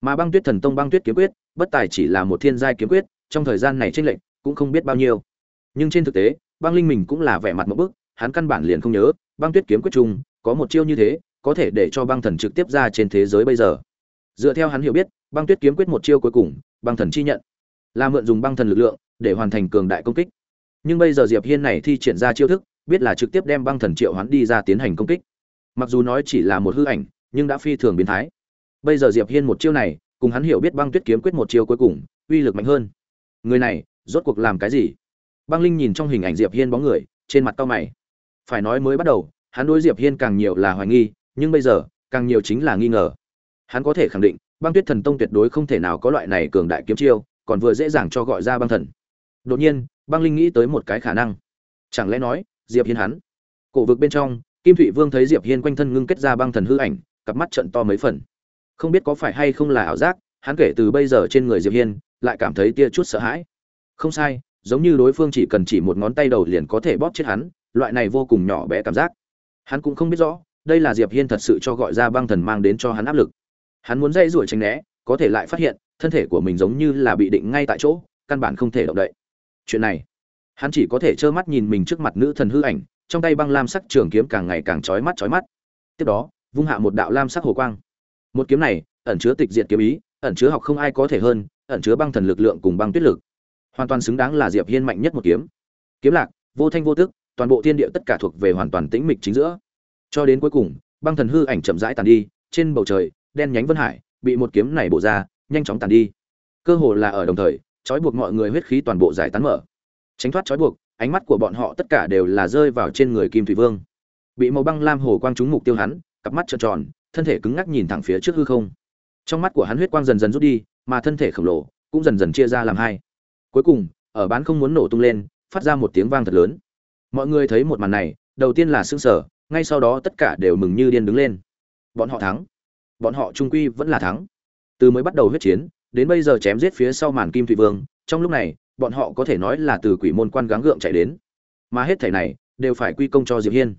Speaker 1: Mà băng tuyết thần tông băng tuyết kiếm quyết, bất tài chỉ là một thiên giai kiếm quyết, trong thời gian này tranh lệnh cũng không biết bao nhiêu. Nhưng trên thực tế, băng linh mình cũng là vẻ mặt một bức, hắn căn bản liền không nhớ băng tuyết kiếm quyết chung, có một chiêu như thế, có thể để cho băng thần trực tiếp ra trên thế giới bây giờ. Dựa theo hắn hiểu biết, băng tuyết kiếm quyết một chiêu cuối cùng, băng thần chi nhận. Là mượn dùng băng thần lực lượng, để hoàn thành cường đại công kích. Nhưng bây giờ diệp hiên này thi triển ra chiêu thức, biết là trực tiếp đem băng thần triệu hắn đi ra tiến hành công kích. Mặc dù nói chỉ là một hư ảnh, nhưng đã phi thường biến thái. Bây giờ diệp hiên một chiêu này, cùng hắn hiểu biết băng tuyết kiếm quyết một chiêu cuối cùng, uy lực mạnh hơn. Người này, rốt cuộc làm cái gì? Băng linh nhìn trong hình ảnh diệp hiên bóng người, trên mặt cao mày phải nói mới bắt đầu, hắn đối diệp hiên càng nhiều là hoài nghi, nhưng bây giờ, càng nhiều chính là nghi ngờ. Hắn có thể khẳng định, băng tuyết thần tông tuyệt đối không thể nào có loại này cường đại kiếm chiêu, còn vừa dễ dàng cho gọi ra băng thần. Đột nhiên, băng linh nghĩ tới một cái khả năng. Chẳng lẽ nói, diệp hiên hắn? Cổ vực bên trong, kim thụy vương thấy diệp hiên quanh thân ngưng kết ra băng thần hư ảnh, cặp mắt trận to mấy phần. Không biết có phải hay không là ảo giác, hắn kể từ bây giờ trên người diệp hiên, lại cảm thấy tia chút sợ hãi. Không sai, giống như đối phương chỉ cần chỉ một ngón tay đầu liền có thể bóp chết hắn loại này vô cùng nhỏ bé cảm giác. Hắn cũng không biết rõ, đây là diệp hiên thật sự cho gọi ra băng thần mang đến cho hắn áp lực. Hắn muốn dây rủi tránh né, có thể lại phát hiện, thân thể của mình giống như là bị định ngay tại chỗ, căn bản không thể động đậy. Chuyện này, hắn chỉ có thể trơ mắt nhìn mình trước mặt nữ thần hư ảnh, trong tay băng lam sắc trường kiếm càng ngày càng chói mắt chói mắt. Tiếp đó, vung hạ một đạo lam sắc hồ quang. Một kiếm này, ẩn chứa tịch diệt kiếm ý, ẩn chứa học không ai có thể hơn, ẩn chứa băng thần lực lượng cùng băng tuyết lực. Hoàn toàn xứng đáng là diệp hiên mạnh nhất một kiếm. Kiếm lạc, vô thanh vô tức toàn bộ thiên địa tất cả thuộc về hoàn toàn tĩnh mịch chính giữa. Cho đến cuối cùng, băng thần hư ảnh chậm rãi tàn đi, trên bầu trời, đen nhánh vân hải bị một kiếm này bổ ra, nhanh chóng tàn đi. Cơ hồ là ở đồng thời, trói buộc mọi người huyết khí toàn bộ giải tán mở. Tránh thoát trói buộc, ánh mắt của bọn họ tất cả đều là rơi vào trên người kim thủy vương. Bị màu băng lam hồ quang trúng mục tiêu hắn, cặp mắt trợn tròn, thân thể cứng ngắc nhìn thẳng phía trước hư không. Trong mắt của hắn huyết quang dần dần rút đi, mà thân thể khổng lồ cũng dần dần chia ra làm hai. Cuối cùng, ở bán không muốn nổ tung lên, phát ra một tiếng vang thật lớn mọi người thấy một màn này, đầu tiên là sững sờ, ngay sau đó tất cả đều mừng như điên đứng lên. Bọn họ thắng. Bọn họ trung quy vẫn là thắng. Từ mới bắt đầu huyết chiến, đến bây giờ chém giết phía sau màn kim thủy vương, trong lúc này, bọn họ có thể nói là từ quỷ môn quan gắng gượng chạy đến. Mà hết thảy này, đều phải quy công cho diệp hiên.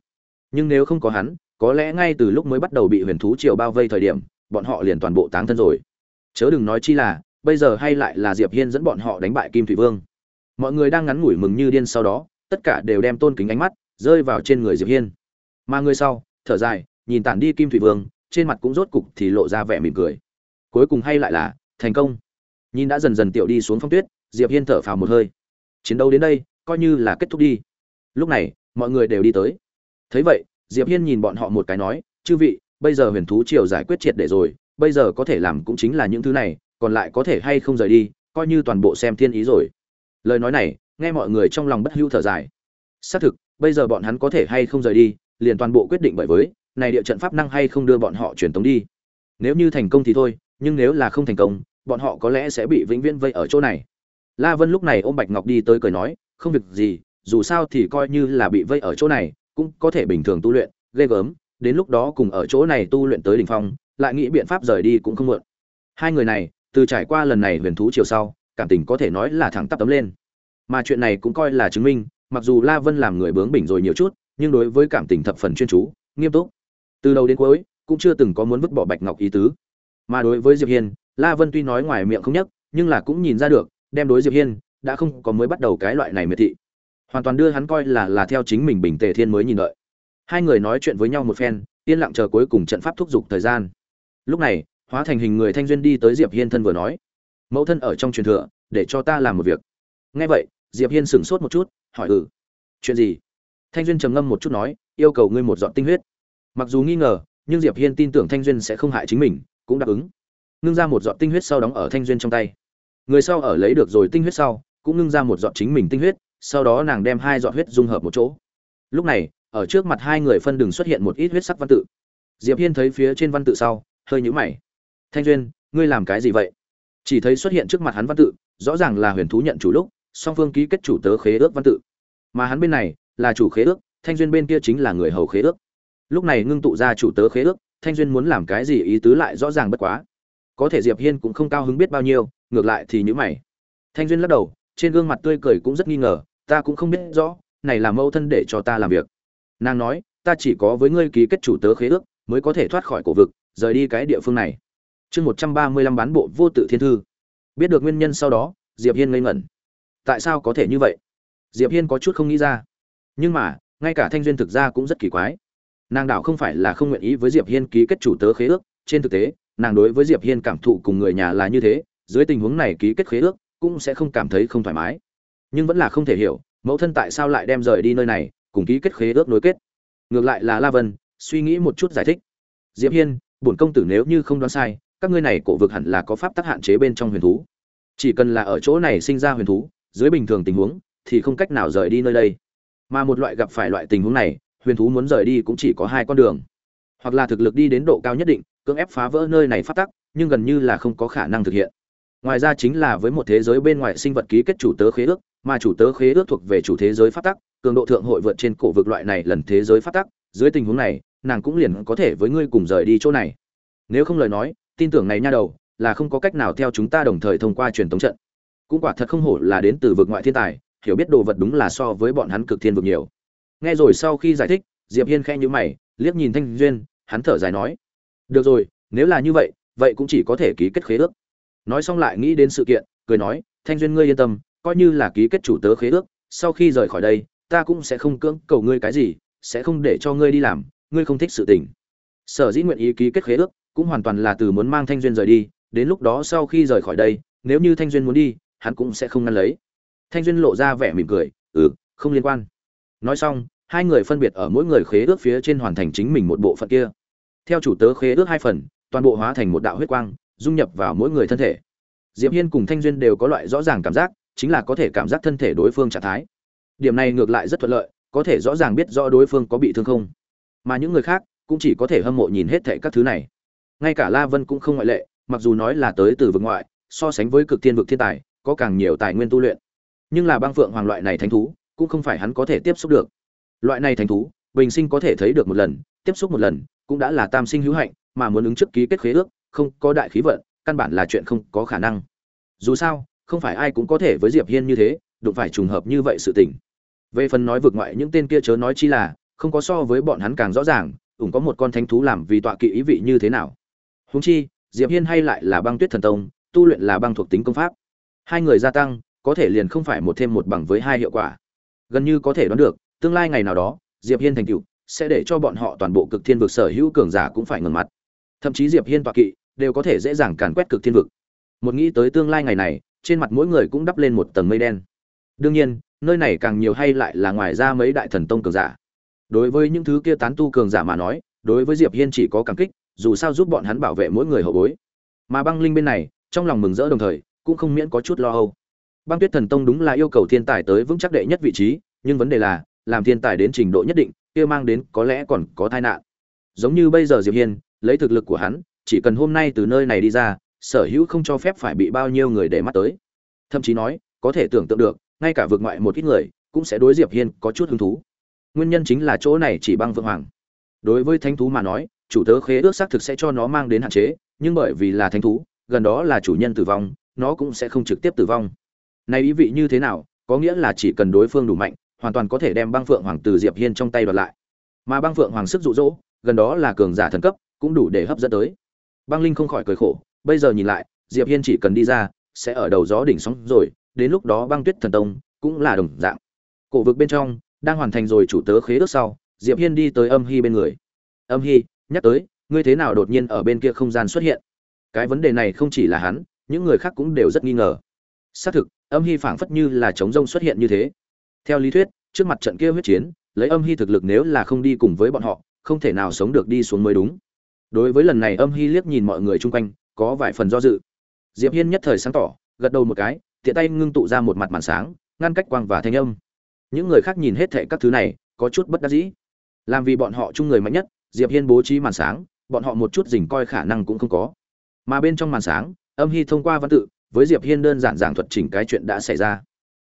Speaker 1: Nhưng nếu không có hắn, có lẽ ngay từ lúc mới bắt đầu bị huyền thú triều bao vây thời điểm, bọn họ liền toàn bộ táng thân rồi. Chớ đừng nói chi là, bây giờ hay lại là diệp hiên dẫn bọn họ đánh bại kim thủy vương. Mọi người đang ngắn ngủi mừng như điên sau đó tất cả đều đem tôn kính ánh mắt rơi vào trên người diệp hiên. Mà người sau, thở dài, nhìn tản đi kim thủy vương, trên mặt cũng rốt cục thì lộ ra vẻ mỉm cười. Cuối cùng hay lại là, thành công. Nhìn đã dần dần tiểu đi xuống phong tuyết, diệp hiên thở phào một hơi. Chiến đấu đến đây, coi như là kết thúc đi. Lúc này, mọi người đều đi tới. Thấy vậy, diệp hiên nhìn bọn họ một cái nói, chư vị, bây giờ huyền thú triều giải quyết triệt để rồi, bây giờ có thể làm cũng chính là những thứ này, còn lại có thể hay không rời đi, coi như toàn bộ xem thiên ý rồi. Lời nói này nghe mọi người trong lòng bất hưu thở dài. Xác thực, bây giờ bọn hắn có thể hay không rời đi, liền toàn bộ quyết định bởi với, này địa trận pháp năng hay không đưa bọn họ truyền tống đi. Nếu như thành công thì thôi, nhưng nếu là không thành công, bọn họ có lẽ sẽ bị vĩnh viễn vây ở chỗ này. La vân lúc này ôm bạch ngọc đi tới cười nói, không việc gì, dù sao thì coi như là bị vây ở chỗ này, cũng có thể bình thường tu luyện, ghê gớm, đến lúc đó cùng ở chỗ này tu luyện tới đỉnh phong, lại nghĩ biện pháp rời đi cũng không muộn. Hai người này, từ trải qua lần này huyền thú chiều sau, cảm tình có thể nói là thẳng tắp tấm lên mà chuyện này cũng coi là chứng minh, mặc dù la vân làm người bướng bỉnh rồi nhiều chút, nhưng đối với cảm tình thập phần chuyên chú, nghiêm túc. Từ đầu đến cuối, cũng chưa từng có muốn vứt bỏ bạch ngọc ý tứ. Mà đối với diệp hiên, la vân tuy nói ngoài miệng không nhắc, nhưng là cũng nhìn ra được, đem đối diệp hiên, đã không có mới bắt đầu cái loại này miệt thị. Hoàn toàn đưa hắn coi là là theo chính mình bình tề thiên mới nhìn đợi. Hai người nói chuyện với nhau một phen, yên lặng chờ cuối cùng trận pháp thúc giục thời gian. Lúc này, hóa thành hình người thanh duyên đi tới diệp hiên thân vừa nói, mẫu thân ở trong truyền thừa, để cho ta làm một việc. Nghe vậy diệp hiên sửng sốt một chút, hỏi ừ chuyện gì? Thanh duyên trầm ngâm một chút nói, yêu cầu ngươi một dọn tinh huyết. Mặc dù nghi ngờ, nhưng diệp hiên tin tưởng thanh duyên sẽ không hại chính mình, cũng đáp ứng. Ngưng ra một giọt tinh huyết sau đóng ở thanh duyên trong tay. Người sau ở lấy được rồi tinh huyết sau, cũng ngưng ra một giọt chính mình tinh huyết, sau đó nàng đem hai giọt huyết dung hợp một chỗ. Lúc này, ở trước mặt hai người phân đường xuất hiện một ít huyết sắc văn tự. Diệp hiên thấy phía trên văn tự sau, hơi nhũ mày. Thanh duyên, ngươi làm cái gì vậy? Chỉ thấy xuất hiện trước mặt hắn văn tự, rõ ràng là huyền thú nhận chủ lúc song phương ký kết chủ tớ khế ước văn tự. Mà hắn bên này là chủ khế ước, thanh duyên bên kia chính là người hầu khế ước. Lúc này ngưng tụ ra chủ tớ khế ước, thanh duyên muốn làm cái gì ý tứ lại rõ ràng bất quá. Có thể diệp hiên cũng không cao hứng biết bao nhiêu, ngược lại thì nhữ mày. Thanh duyên lắc đầu, trên gương mặt tươi cười cũng rất nghi ngờ, ta cũng không biết rõ, này là mâu thân để cho ta làm việc. Nàng nói, ta chỉ có với ngươi ký kết chủ tớ khế ước, mới có thể thoát khỏi cổ vực, rời đi cái địa phương này. Chương một trăm ba mươi lăm bán bộ vô tự thiên thư. Biết được nguyên nhân sau đó, diệp hiên ngây ngẩn tại sao có thể như vậy? Diệp hiên có chút không nghĩ ra. Nhưng mà, ngay cả thanh duyên thực ra cũng rất kỳ quái. Nàng đảo không phải là không nguyện ý với diệp hiên ký kết chủ tớ khế ước. Trên thực tế, nàng đối với diệp hiên cảm thụ cùng người nhà là như thế. Dưới tình huống này ký kết khế ước, cũng sẽ không cảm thấy không thoải mái. Nhưng vẫn là không thể hiểu, mẫu thân tại sao lại đem rời đi nơi này, cùng ký kết khế ước nối kết. Ngược lại là la vân, suy nghĩ một chút giải thích. Diệp hiên, bổn công tử nếu như không đoán sai, các ngươi này cổ vực hẳn là có pháp tắc hạn chế bên trong huyền thú. Chỉ cần là ở chỗ này sinh ra huyền thú dưới bình thường tình huống, thì không cách nào rời đi nơi đây. Mà một loại gặp phải loại tình huống này, huyền thú muốn rời đi cũng chỉ có hai con đường. Hoặc là thực lực đi đến độ cao nhất định, cưỡng ép phá vỡ nơi này phát tắc, nhưng gần như là không có khả năng thực hiện. Ngoài ra chính là với một thế giới bên ngoài sinh vật ký kết chủ tớ khế ước, mà chủ tớ khế ước thuộc về chủ thế giới phát tắc, cường độ thượng hội vượt trên cổ vực loại này lần thế giới phát tắc, dưới tình huống này, nàng cũng liền có thể với ngươi cùng rời đi chỗ này. Nếu không lời nói, tin tưởng này nha đầu, là không có cách nào theo chúng ta đồng thời thông qua truyền tống trận cũng quả thật không hổ là đến từ vực ngoại thiên tài, hiểu biết đồ vật đúng là so với bọn hắn cực thiên vực nhiều. Nghe rồi sau khi giải thích, diệp hiên khẽ nhíu mày, liếc nhìn thanh duyên, hắn thở dài nói, được rồi, nếu là như vậy vậy cũng chỉ có thể ký kết khế ước. Nói xong lại nghĩ đến sự kiện, cười nói, thanh duyên ngươi yên tâm, coi như là ký kết chủ tớ khế ước, sau khi rời khỏi đây, ta cũng sẽ không cưỡng cầu ngươi cái gì, sẽ không để cho ngươi đi làm, ngươi không thích sự tình. Sở dĩ nguyện ý ký kết khế ước, cũng hoàn toàn là từ muốn mang thanh duyên rời đi, đến lúc đó sau khi rời khỏi đây, nếu như thanh duyên muốn đi hắn cũng sẽ không ngăn lấy. Thanh duyên lộ ra vẻ mỉm cười ừ không liên quan. Nói xong, hai người phân biệt ở mỗi người khế ước phía trên hoàn thành chính mình một bộ phận kia. Theo chủ tớ khế ước hai phần, toàn bộ hóa thành một đạo huyết quang, dung nhập vào mỗi người thân thể. Diệp hiên cùng thanh duyên đều có loại rõ ràng cảm giác, chính là có thể cảm giác thân thể đối phương trạng thái. Điểm này ngược lại rất thuận lợi, có thể rõ ràng biết rõ đối phương có bị thương không. Mà những người khác cũng chỉ có thể hâm mộ nhìn hết thảy các thứ này. Ngay cả la vân cũng không ngoại lệ, mặc dù nói là tới từ vực ngoại, so sánh với cực thiên vực thiên tài có càng nhiều tài nguyên tu luyện. Nhưng là băng phượng hoàng loại này thánh thú, cũng không phải hắn có thể tiếp xúc được. Loại này thánh thú, bình sinh có thể thấy được một lần, tiếp xúc một lần, cũng đã là tam sinh hữu hạnh, mà muốn ứng trước ký kết khế ước, không có đại khí vận, căn bản là chuyện không có khả năng. Dù sao, không phải ai cũng có thể với diệp hiên như thế, đụng phải trùng hợp như vậy sự tình. Về phần nói vượt ngoại những tên kia chớ nói chi là, không có so với bọn hắn càng rõ ràng ủng có một con thánh thú làm vì tọa kỵ ý vị như thế nào. Huống chi, diệp hiên hay lại là băng tuyết thần tông, tu luyện là băng thuộc tính công pháp hai người gia tăng, có thể liền không phải một thêm một bằng với hai hiệu quả. Gần như có thể đoán được, tương lai ngày nào đó, diệp hiên thành tựu sẽ để cho bọn họ toàn bộ cực thiên vực sở hữu cường giả cũng phải ngừng mặt. Thậm chí diệp hiên tọa kỵ đều có thể dễ dàng càn quét cực thiên vực. Một nghĩ tới tương lai ngày này, trên mặt mỗi người cũng đắp lên một tầng mây đen. Đương nhiên, nơi này càng nhiều hay lại là ngoài ra mấy đại thần tông cường giả. Đối với những thứ kia tán tu cường giả mà nói, đối với diệp hiên chỉ có cảm kích, dù sao giúp bọn hắn bảo vệ mỗi người hậu bối. Mà băng linh bên này, trong lòng mừng rỡ đồng thời cũng không miễn có chút lo âu. Băng tuyết thần tông đúng là yêu cầu thiên tài tới vững chắc đệ nhất vị trí, nhưng vấn đề là, làm thiên tài đến trình độ nhất định, kia mang đến có lẽ còn có tai nạn. Giống như bây giờ diệp hiên, lấy thực lực của hắn, chỉ cần hôm nay từ nơi này đi ra, sở hữu không cho phép phải bị bao nhiêu người để mắt tới. Thậm chí nói, có thể tưởng tượng được, ngay cả vượt ngoại một ít người, cũng sẽ đối diệp hiên có chút hứng thú. Nguyên nhân chính là chỗ này chỉ băng vượng hoàng. Đối với thánh thú mà nói, chủ tớ khế ước xác thực sẽ cho nó mang đến hạn chế, nhưng bởi vì là thánh thú, gần đó là chủ nhân tử vong nó cũng sẽ không trực tiếp tử vong. Này ý vị như thế nào, có nghĩa là chỉ cần đối phương đủ mạnh, hoàn toàn có thể đem băng phượng hoàng từ diệp hiên trong tay đoạt lại. Mà băng phượng hoàng sức dụ dỗ, gần đó là cường giả thần cấp, cũng đủ để hấp dẫn tới. Băng linh không khỏi cười khổ, bây giờ nhìn lại, diệp hiên chỉ cần đi ra, sẽ ở đầu gió đỉnh sóng rồi, đến lúc đó băng tuyết thần tông cũng là đồng dạng. Cổ vực bên trong, đang hoàn thành rồi chủ tớ khế ước sau, diệp hiên đi tới âm hy bên người. Âm hy, nhắc tới, ngươi thế nào đột nhiên ở bên kia không gian xuất hiện? Cái vấn đề này không chỉ là hắn những người khác cũng đều rất nghi ngờ. Xác thực, âm hy phảng phất như là chống rông xuất hiện như thế. Theo lý thuyết, trước mặt trận kia huyết chiến, lấy âm hy thực lực nếu là không đi cùng với bọn họ, không thể nào sống được đi xuống mới đúng. Đối với lần này âm hy liếc nhìn mọi người chung quanh, có vài phần do dự. Diệp hiên nhất thời sáng tỏ, gật đầu một cái, tiện tay ngưng tụ ra một mặt màn sáng, ngăn cách quang và thanh âm. Những người khác nhìn hết thệ các thứ này, có chút bất đắc dĩ. Làm vì bọn họ chung người mạnh nhất, diệp hiên bố trí màn sáng, bọn họ một chút dình coi khả năng cũng không có. Mà bên trong màn sáng âm hy thông qua văn tự, với diệp hiên đơn giản giảng thuật chỉnh cái chuyện đã xảy ra.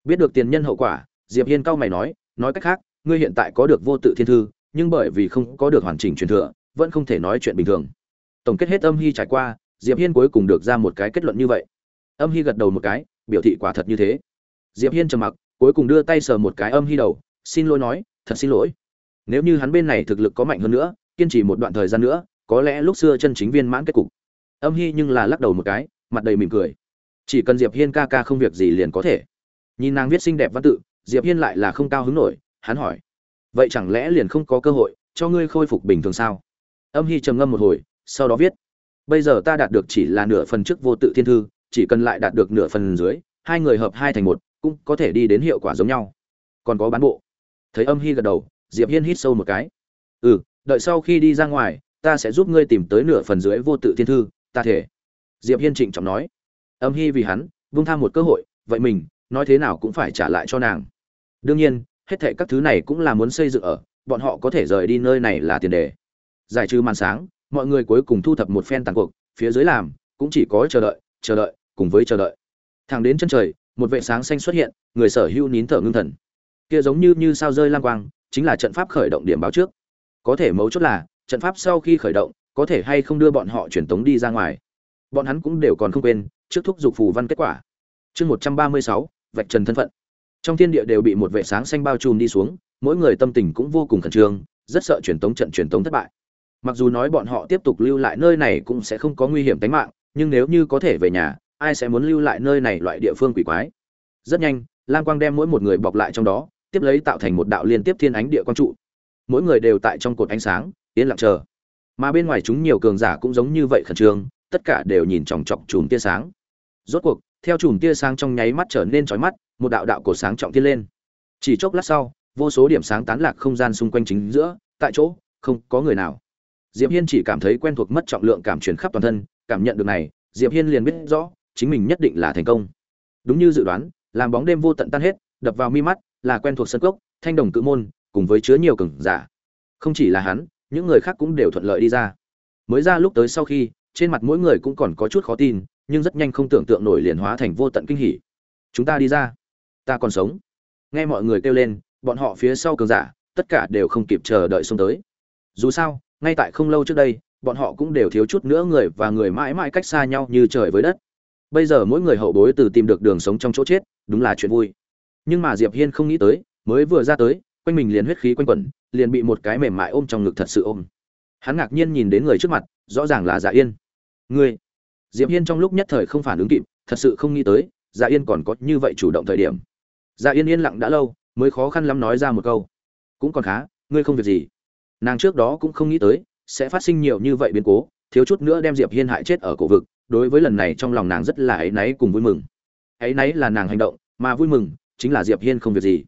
Speaker 1: Biết được tiền nhân hậu quả, diệp hiên cao mày nói nói cách khác, ngươi hiện tại có được vô tự thiên thư, nhưng bởi vì không có được hoàn chỉnh truyền thừa, vẫn không thể nói chuyện bình thường. Tổng kết hết âm hy trải qua, diệp hiên cuối cùng được ra một cái kết luận như vậy. Âm hy gật đầu một cái, biểu thị quả thật như thế. Diệp hiên trầm mặc, cuối cùng đưa tay sờ một cái âm hy đầu, xin lỗi nói, thật xin lỗi. Nếu như hắn bên này thực lực có mạnh hơn nữa, kiên trì một đoạn thời gian nữa, có lẽ lúc xưa chân chính viên mãn kết cục. Âm hy nhưng là lắc đầu một cái mặt đầy mỉm cười. Chỉ cần diệp hiên ca ca không việc gì liền có thể. Nhìn nàng viết xinh đẹp văn tự, diệp hiên lại là không cao hứng nổi, hắn hỏi. Vậy chẳng lẽ liền không có cơ hội, cho ngươi khôi phục bình thường sao? Âm hy trầm ngâm một hồi, sau đó viết. Bây giờ ta đạt được chỉ là nửa phần trước vô tự thiên thư, chỉ cần lại đạt được nửa phần dưới, hai người hợp hai thành một, cũng có thể đi đến hiệu quả giống nhau. Còn có bán bộ. Thấy âm hy gật đầu, diệp hiên hít sâu một cái. Ừ đợi sau khi đi ra ngoài, ta sẽ giúp ngươi tìm tới nửa phần dưới vô tự thiên thư, ta thể diệp hiên trịnh trọng nói. Âm hy vì hắn, vung tham một cơ hội, vậy mình, nói thế nào cũng phải trả lại cho nàng. Đương nhiên, hết thệ các thứ này cũng là muốn xây dựng ở, bọn họ có thể rời đi nơi này là tiền đề. Giải trừ màn sáng, mọi người cuối cùng thu thập một phen tàn cuộc, phía dưới làm, cũng chỉ có chờ đợi chờ đợi, cùng với chờ đợi. Thẳng đến chân trời, một vệ sáng xanh xuất hiện, người sở hữu nín thở ngưng thần. Kia giống như như sao rơi lang quang, chính là trận pháp khởi động điểm báo trước. Có thể mấu chốt là, trận pháp sau khi khởi động, có thể hay không đưa bọn họ truyền tống đi ra ngoài bọn hắn cũng đều còn không quên, trước thúc giục phù văn kết quả. Chương một trăm ba mươi sáu, vạch trần thân phận. Trong thiên địa đều bị một vệ sáng xanh bao trùm đi xuống, mỗi người tâm tình cũng vô cùng khẩn trương, rất sợ truyền tống trận truyền tống thất bại. Mặc dù nói bọn họ tiếp tục lưu lại nơi này cũng sẽ không có nguy hiểm tính mạng, nhưng nếu như có thể về nhà, ai sẽ muốn lưu lại nơi này loại địa phương quỷ quái? Rất nhanh, lam quang đem mỗi một người bọc lại trong đó, tiếp lấy tạo thành một đạo liên tiếp thiên ánh địa quang trụ. Mỗi người đều tại trong cột ánh sáng, yên lặng chờ. Mà bên ngoài chúng nhiều cường giả cũng giống như vậy khẩn trương tất cả đều nhìn chòng chọc chùm tia sáng. Rốt cuộc, theo chùm tia sáng trong nháy mắt trở nên chói mắt, một đạo đạo cổ sáng trọng thiên lên. Chỉ chốc lát sau, vô số điểm sáng tán lạc không gian xung quanh chính giữa, tại chỗ, không có người nào. Diệp hiên chỉ cảm thấy quen thuộc mất trọng lượng cảm truyền khắp toàn thân, cảm nhận được này, diệp hiên liền biết rõ, chính mình nhất định là thành công. Đúng như dự đoán, làm bóng đêm vô tận tan hết, đập vào mi mắt, là quen thuộc sân cốc, thanh đồng cự môn, cùng với chứa nhiều cường giả. Không chỉ là hắn, những người khác cũng đều thuận lợi đi ra. Mới ra lúc tới sau khi trên mặt mỗi người cũng còn có chút khó tin, nhưng rất nhanh không tưởng tượng nổi liền hóa thành vô tận kinh hỉ. Chúng ta đi ra. Ta còn sống. Nghe mọi người kêu lên, bọn họ phía sau cường giả, tất cả đều không kịp chờ đợi xông tới. Dù sao, ngay tại không lâu trước đây, bọn họ cũng đều thiếu chút nữa người và người mãi mãi cách xa nhau như trời với đất. Bây giờ mỗi người hậu bối từ tìm được đường sống trong chỗ chết, đúng là chuyện vui. Nhưng mà diệp hiên không nghĩ tới, mới vừa ra tới, quanh mình liền huyết khí quanh quẩn, liền bị một cái mềm mại ôm trong ngực thật sự ôm. Hắn ngạc nhiên nhìn đến người trước mặt, rõ ràng là dạ yên ngươi, diệp hiên trong lúc nhất thời không phản ứng kịp, thật sự không nghĩ tới dạ yên còn có như vậy chủ động thời điểm. Dạ yên yên lặng đã lâu, mới khó khăn lắm nói ra một câu. Cũng còn khá, ngươi không việc gì. Nàng trước đó cũng không nghĩ tới, sẽ phát sinh nhiều như vậy biến cố, thiếu chút nữa đem diệp hiên hại chết ở cổ vực, đối với lần này trong lòng nàng rất là áy náy cùng vui mừng. Áy náy là nàng hành động, mà vui mừng chính là diệp hiên không việc gì.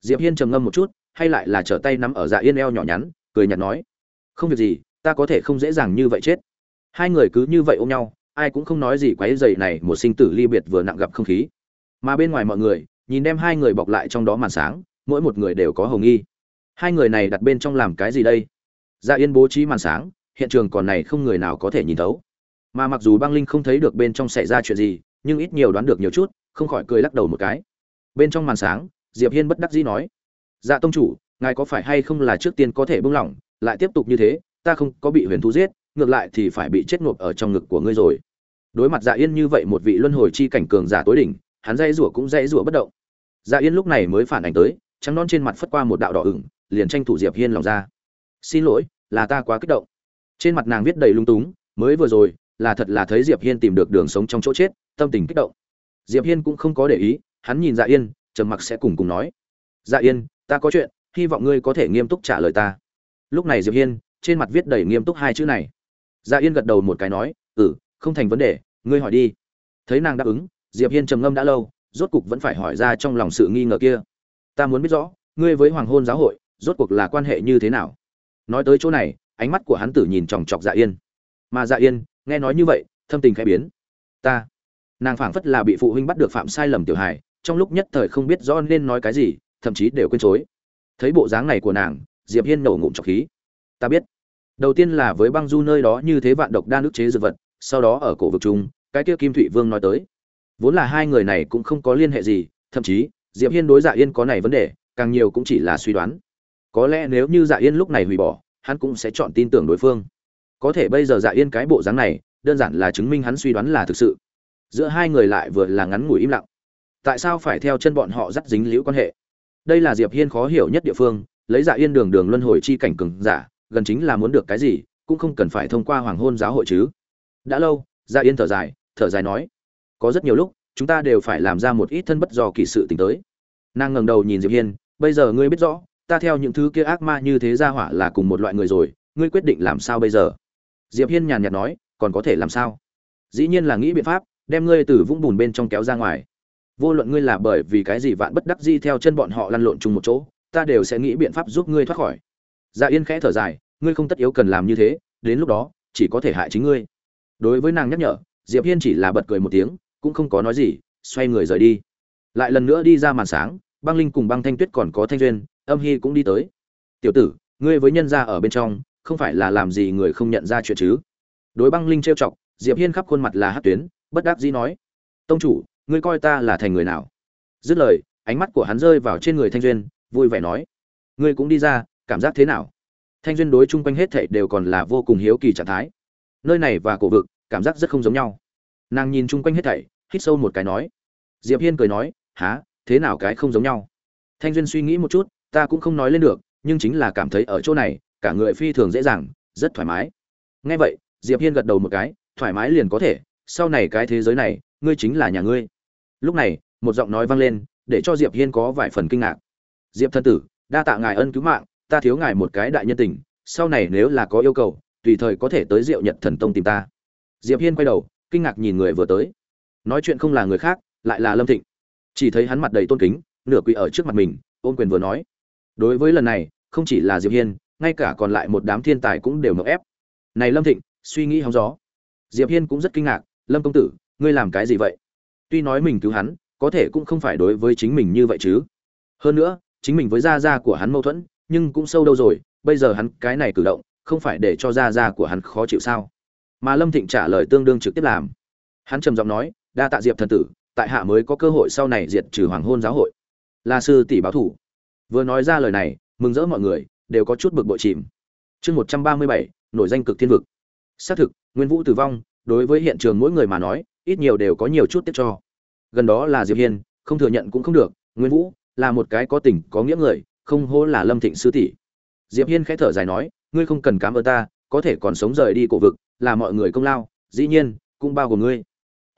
Speaker 1: Diệp hiên trầm ngâm một chút, hay lại là trở tay nắm ở dạ yên eo nhỏ nhắn, cười nhạt nói, không việc gì, ta có thể không dễ dàng như vậy chết hai người cứ như vậy ôm nhau, ai cũng không nói gì quấy dày này, một sinh tử ly biệt vừa nặng gặp không khí. Mà bên ngoài mọi người, nhìn đem hai người bọc lại trong đó màn sáng, mỗi một người đều có hồng nghi. Hai người này đặt bên trong làm cái gì đây? Dạ yên bố trí màn sáng, hiện trường còn này không người nào có thể nhìn thấu. Mà mặc dù băng linh không thấy được bên trong xảy ra chuyện gì, nhưng ít nhiều đoán được nhiều chút, không khỏi cười lắc đầu một cái. Bên trong màn sáng, diệp hiên bất đắc dĩ nói dạ tông chủ, ngài có phải hay không là trước tiên có thể buông lỏng, lại tiếp tục như thế, ta không có bị huyền thú giết ngược lại thì phải bị chết ngộp ở trong ngực của ngươi rồi. Đối mặt dạ yên như vậy một vị luân hồi chi cảnh cường giả tối đỉnh, hắn dây rủa cũng dây rủa bất động. Dạ yên lúc này mới phản ảnh tới, trắng non trên mặt phất qua một đạo đỏ ửng, liền tranh thủ diệp hiên lòng ra. Xin lỗi, là ta quá kích động. Trên mặt nàng viết đầy lung túng, mới vừa rồi, là thật là thấy diệp hiên tìm được đường sống trong chỗ chết, tâm tình kích động. Diệp hiên cũng không có để ý, hắn nhìn dạ yên, trầm mặc sẽ cùng cùng nói. Dạ yên, ta có chuyện, hy vọng ngươi có thể nghiêm túc trả lời ta. Lúc này diệp hiên, trên mặt viết đầy nghiêm túc hai chữ này dạ yên gật đầu một cái nói ừ không thành vấn đề, ngươi hỏi đi. Thấy nàng đáp ứng, diệp hiên trầm ngâm đã lâu, rốt cục vẫn phải hỏi ra trong lòng sự nghi ngờ kia. Ta muốn biết rõ, ngươi với hoàng hôn giáo hội, rốt cuộc là quan hệ như thế nào? Nói tới chỗ này, ánh mắt của hắn tử nhìn chòng chọc dạ yên. Mà dạ yên, nghe nói như vậy, thâm tình khẽ biến. Ta. Nàng phảng phất là bị phụ huynh bắt được phạm sai lầm tiểu hài, trong lúc nhất thời không biết rõ nên nói cái gì, thậm chí đều quên chối. Thấy bộ dáng này của nàng, diệp hiên nổ ngụm trọc khí. Ta biết đầu tiên là với băng du nơi đó như thế vạn độc đa nước chế dược vật, sau đó ở cổ vực trung, cái kia kim thụy vương nói tới. Vốn là hai người này cũng không có liên hệ gì, thậm chí, diệp hiên đối dạ yên có này vấn đề, càng nhiều cũng chỉ là suy đoán. Có lẽ nếu như dạ yên lúc này hủy bỏ, hắn cũng sẽ chọn tin tưởng đối phương. Có thể bây giờ dạ yên cái bộ dáng này, đơn giản là chứng minh hắn suy đoán là thực sự. Giữa hai người lại vừa là ngắn ngủi im lặng. Tại sao phải theo chân bọn họ dắt dính liễu quan hệ? Đây là diệp hiên khó hiểu nhất địa phương, lấy dạ yên đường đường luân hồi chi cảnh cường giả gần chính là muốn được cái gì, cũng không cần phải thông qua hoàng hôn giáo hội chứ. Đã lâu, gia yên thở dài thở dài nói, có rất nhiều lúc, chúng ta đều phải làm ra một ít thân bất do kỳ sự tình tới. Nàng ngẩng đầu nhìn diệp hiên, bây giờ ngươi biết rõ, ta theo những thứ kia ác ma như thế ra hỏa là cùng một loại người rồi, ngươi quyết định làm sao bây giờ? Diệp hiên nhàn nhạt nói, còn có thể làm sao? Dĩ nhiên là nghĩ biện pháp, đem ngươi từ vũng bùn bên trong kéo ra ngoài. Vô luận ngươi là bởi vì cái gì vạn bất đắc di theo chân bọn họ lăn lộn chung một chỗ, ta đều sẽ nghĩ biện pháp giúp ngươi thoát khỏi dạ yên khẽ thở dài, ngươi không tất yếu cần làm như thế, đến lúc đó, chỉ có thể hại chính ngươi. Đối với nàng nhắc nhở, diệp hiên chỉ là bật cười một tiếng, cũng không có nói gì, xoay người rời đi. Lại lần nữa đi ra màn sáng, băng linh cùng băng thanh tuyết còn có thanh duyên, âm hy cũng đi tới. Tiểu tử, ngươi với nhân gia ở bên trong, không phải là làm gì người không nhận ra chuyện chứ? Đối băng linh trêu chọc, diệp hiên khắp khuôn mặt là hát tuyến, bất đắc dĩ nói, tông chủ, ngươi coi ta là thành người nào? Dứt lời, ánh mắt của hắn rơi vào trên người thanh duyên, vui vẻ nói, ngươi cũng đi ra cảm giác thế nào? Thanh duyên đối chung quanh hết thảy đều còn là vô cùng hiếu kỳ trạng thái. Nơi này và cổ vực, cảm giác rất không giống nhau. Nàng nhìn chung quanh hết thảy, hít sâu một cái nói. Diệp hiên cười nói há thế nào cái không giống nhau? Thanh duyên suy nghĩ một chút, ta cũng không nói lên được, nhưng chính là cảm thấy ở chỗ này, cả người phi thường dễ dàng, rất thoải mái. Nghe vậy, diệp hiên gật đầu một cái, thoải mái liền có thể, sau này cái thế giới này, ngươi chính là nhà ngươi. Lúc này, một giọng nói vang lên, để cho diệp hiên có vài phần kinh ngạc. Diệp thân tử, đa tạ ngài ân cứu mạng ta thiếu ngài một cái đại nhân tình, sau này nếu là có yêu cầu, tùy thời có thể tới diệu nhật thần tông tìm ta. Diệp hiên quay đầu, kinh ngạc nhìn người vừa tới. Nói chuyện không là người khác, lại là lâm thịnh. Chỉ thấy hắn mặt đầy tôn kính, nửa quỳ ở trước mặt mình ôm quyền vừa nói. Đối với lần này, không chỉ là diệp hiên, ngay cả còn lại một đám thiên tài cũng đều ngợp ép. Này lâm thịnh, suy nghĩ hóng gió. Diệp hiên cũng rất kinh ngạc, lâm công tử, ngươi làm cái gì vậy? Tuy nói mình cứu hắn, có thể cũng không phải đối với chính mình như vậy chứ. Hơn nữa, chính mình với gia gia của hắn mâu thuẫn nhưng cũng sâu đâu rồi, bây giờ hắn cái này cử động, không phải để cho gia gia của hắn khó chịu sao? Mà lâm thịnh trả lời tương đương trực tiếp làm. Hắn trầm giọng nói, đa tạ diệp thần tử, tại hạ mới có cơ hội sau này diệt trừ hoàng hôn giáo hội. La sư tỷ báo thủ. Vừa nói ra lời này, mừng rỡ mọi người, đều có chút bực bội chìm. Chương một trăm ba mươi bảy, nổi danh cực thiên vực. Xác thực, nguyên vũ tử vong, đối với hiện trường mỗi người mà nói, ít nhiều đều có nhiều chút tiếp cho. Gần đó là diệp hiên, không thừa nhận cũng không được, nguyên vũ là một cái có tình, có nghĩa người không hổ là lâm thịnh sư tỷ. Diệp hiên khẽ thở dài nói, ngươi không cần cảm ơn ta, có thể còn sống rời đi cổ vực, là mọi người công lao, dĩ nhiên, cũng bao gồm ngươi.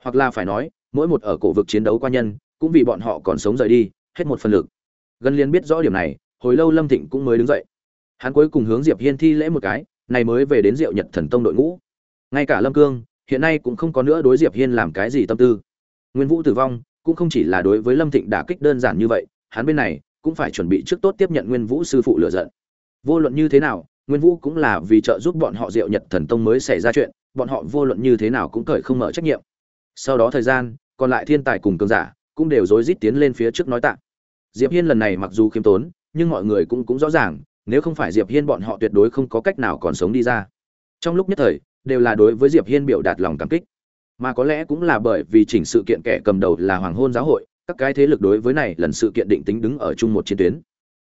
Speaker 1: Hoặc là phải nói, mỗi một ở cổ vực chiến đấu qua nhân, cũng vì bọn họ còn sống rời đi, hết một phần lực. Gần liền biết rõ điểm này, hồi lâu lâm thịnh cũng mới đứng dậy. Hắn cuối cùng hướng diệp hiên thi lễ một cái, này mới về đến diệu nhật thần tông đội ngũ. Ngay cả lâm cương, hiện nay cũng không có nữa đối diệp hiên làm cái gì tâm tư. Nguyên vũ tử vong, cũng không chỉ là đối với lâm thịnh đả kích đơn giản như vậy, hắn bên này cũng phải chuẩn bị trước tốt tiếp nhận nguyên vũ sư phụ lựa giận. Vô luận như thế nào, nguyên vũ cũng là vì trợ giúp bọn họ diệu nhật thần tông mới xảy ra chuyện, bọn họ vô luận như thế nào cũng cởi không mở trách nhiệm. Sau đó thời gian, còn lại thiên tài cùng cường giả cũng đều rối rít tiến lên phía trước nói tạ. Diệp hiên lần này mặc dù khiêm tốn, nhưng mọi người cũng cũng rõ ràng, nếu không phải diệp hiên bọn họ tuyệt đối không có cách nào còn sống đi ra. Trong lúc nhất thời, đều là đối với diệp hiên biểu đạt lòng cảm kích. Mà có lẽ cũng là bởi vì chỉnh sự kiện kẻ cầm đầu là hoàng hôn giáo hội các cái thế lực đối với này lần sự kiện định tính đứng ở chung một chiến tuyến.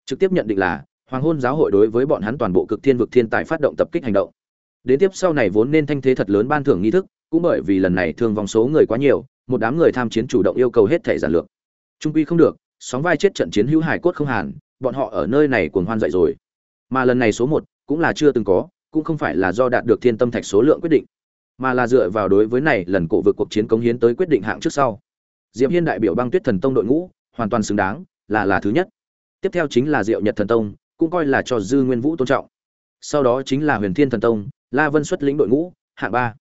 Speaker 1: Trực tiếp nhận định là, hoàng hôn giáo hội đối với bọn hắn toàn bộ cực thiên vực thiên tài phát động tập kích hành động. Đến tiếp sau này vốn nên thanh thế thật lớn ban thưởng nghi thức, cũng bởi vì lần này thương vòng số người quá nhiều, một đám người tham chiến chủ động yêu cầu hết thể giản lược. Trung quy không được, sóng vai chết trận chiến hữu hải cốt không hàn, bọn họ ở nơi này cuồng hoan dậy rồi. Mà lần này số một, cũng là chưa từng có, cũng không phải là do đạt được thiên tâm thạch số lượng quyết định, mà là dựa vào đối với này lần cổ vực cuộc chiến cống hiến tới quyết định hạng trước sau diệp hiên đại biểu băng tuyết thần tông đội ngũ, hoàn toàn xứng đáng, là là thứ nhất. Tiếp theo chính là diệu nhật thần tông, cũng coi là cho dư nguyên vũ tôn trọng. Sau đó chính là huyền thiên thần tông, la vân xuất lĩnh đội ngũ, hạng ba.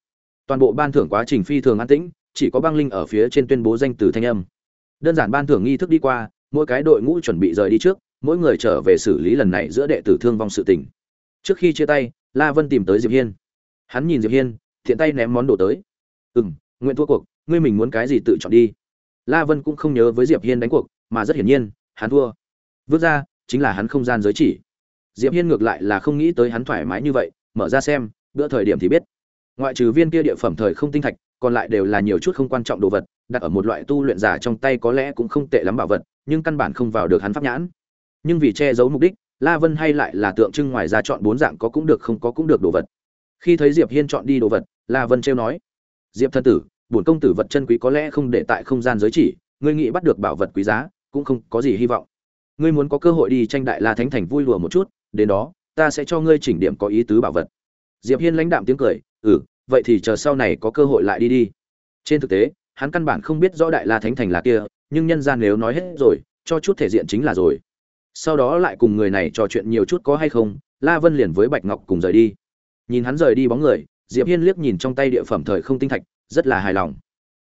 Speaker 1: Toàn bộ ban thưởng quá trình phi thường an tĩnh, chỉ có băng linh ở phía trên tuyên bố danh từ thanh âm. Đơn giản ban thưởng nghi thức đi qua, mỗi cái đội ngũ chuẩn bị rời đi trước, mỗi người trở về xử lý lần này giữa đệ tử thương vong sự tình. Trước khi chia tay, la vân tìm tới diệp hiên. Hắn nhìn diệp hiên, thiện tay ném món đồ tới. Ừm, nguyện thua cuộc, ngươi mình muốn cái gì tự chọn đi la vân cũng không nhớ với diệp hiên đánh cuộc, mà rất hiển nhiên, hắn thua. Vứt ra, chính là hắn không gian giới chỉ. Diệp hiên ngược lại là không nghĩ tới hắn thoải mái như vậy, mở ra xem, bữa thời điểm thì biết. Ngoại trừ viên kia địa phẩm thời không tinh thạch, còn lại đều là nhiều chút không quan trọng đồ vật, đặt ở một loại tu luyện giả trong tay có lẽ cũng không tệ lắm bảo vật, nhưng căn bản không vào được hắn pháp nhãn. Nhưng vì che giấu mục đích, la vân hay lại là tượng trưng ngoài ra chọn bốn dạng có cũng được không có cũng được đồ vật. Khi thấy diệp hiên chọn đi đồ vật, la vân trêu nói, diệp thân tử bổn công tử vật chân quý có lẽ không để tại không gian giới chỉ, ngươi nghĩ bắt được bảo vật quý giá, cũng không có gì hy vọng. Ngươi muốn có cơ hội đi tranh đại la thánh thành vui lùa một chút, đến đó, ta sẽ cho ngươi chỉnh điểm có ý tứ bảo vật. Diệp hiên lãnh đạm tiếng cười ừ vậy thì chờ sau này có cơ hội lại đi đi. Trên thực tế, hắn căn bản không biết rõ đại la thánh thành là kia, nhưng nhân gian nếu nói hết rồi, cho chút thể diện chính là rồi. Sau đó lại cùng người này trò chuyện nhiều chút có hay không, la vân liền với bạch ngọc cùng rời đi. Nhìn hắn rời đi bóng người, diệp hiên liếc nhìn trong tay địa phẩm thời không tinh thạch rất là hài lòng.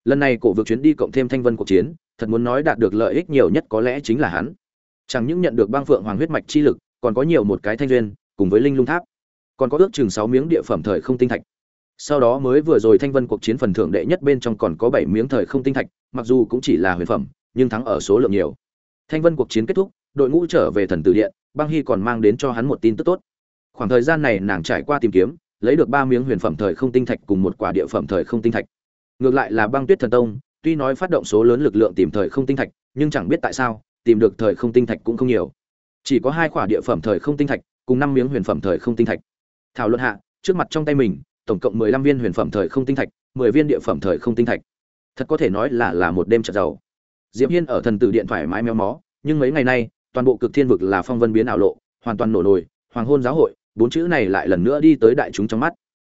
Speaker 1: Lần này cổ vực chuyến đi cộng thêm thanh vân cuộc chiến, thật muốn nói đạt được lợi ích nhiều nhất có lẽ chính là hắn. Chẳng những nhận được băng phượng hoàng huyết mạch chi lực, còn có nhiều một cái thanh duyên, cùng với linh lung tháp. Còn có ước chừng sáu miếng địa phẩm thời không tinh thạch. Sau đó mới vừa rồi thanh vân cuộc chiến phần thưởng đệ nhất bên trong còn có bảy miếng thời không tinh thạch, mặc dù cũng chỉ là huyền phẩm, nhưng thắng ở số lượng nhiều. Thanh vân cuộc chiến kết thúc, đội ngũ trở về thần tử điện, băng hy còn mang đến cho hắn một tin tức tốt. Khoảng thời gian này nàng trải qua tìm kiếm, lấy được ba miếng huyền phẩm thời không tinh thạch cùng một quả địa phẩm thời không tinh thạch ngược lại là băng tuyết thần tông, tuy nói phát động số lớn lực lượng tìm thời không tinh thạch, nhưng chẳng biết tại sao, tìm được thời không tinh thạch cũng không nhiều. Chỉ có hai quả địa phẩm thời không tinh thạch, cùng năm miếng huyền phẩm thời không tinh thạch. Thảo luận hạ, trước mặt trong tay mình, tổng cộng mười lăm viên huyền phẩm thời không tinh thạch, mười viên địa phẩm thời không tinh thạch. Thật có thể nói là là một đêm trận giàu diệp hiên ở thần tử điện thoải mái méo mó, nhưng mấy ngày nay, toàn bộ cực thiên vực là phong vân biến ảo lộ, hoàn toàn nổ nổi hoàng hôn giáo hội, bốn chữ này lại lần nữa đi tới đại chúng trong mắt.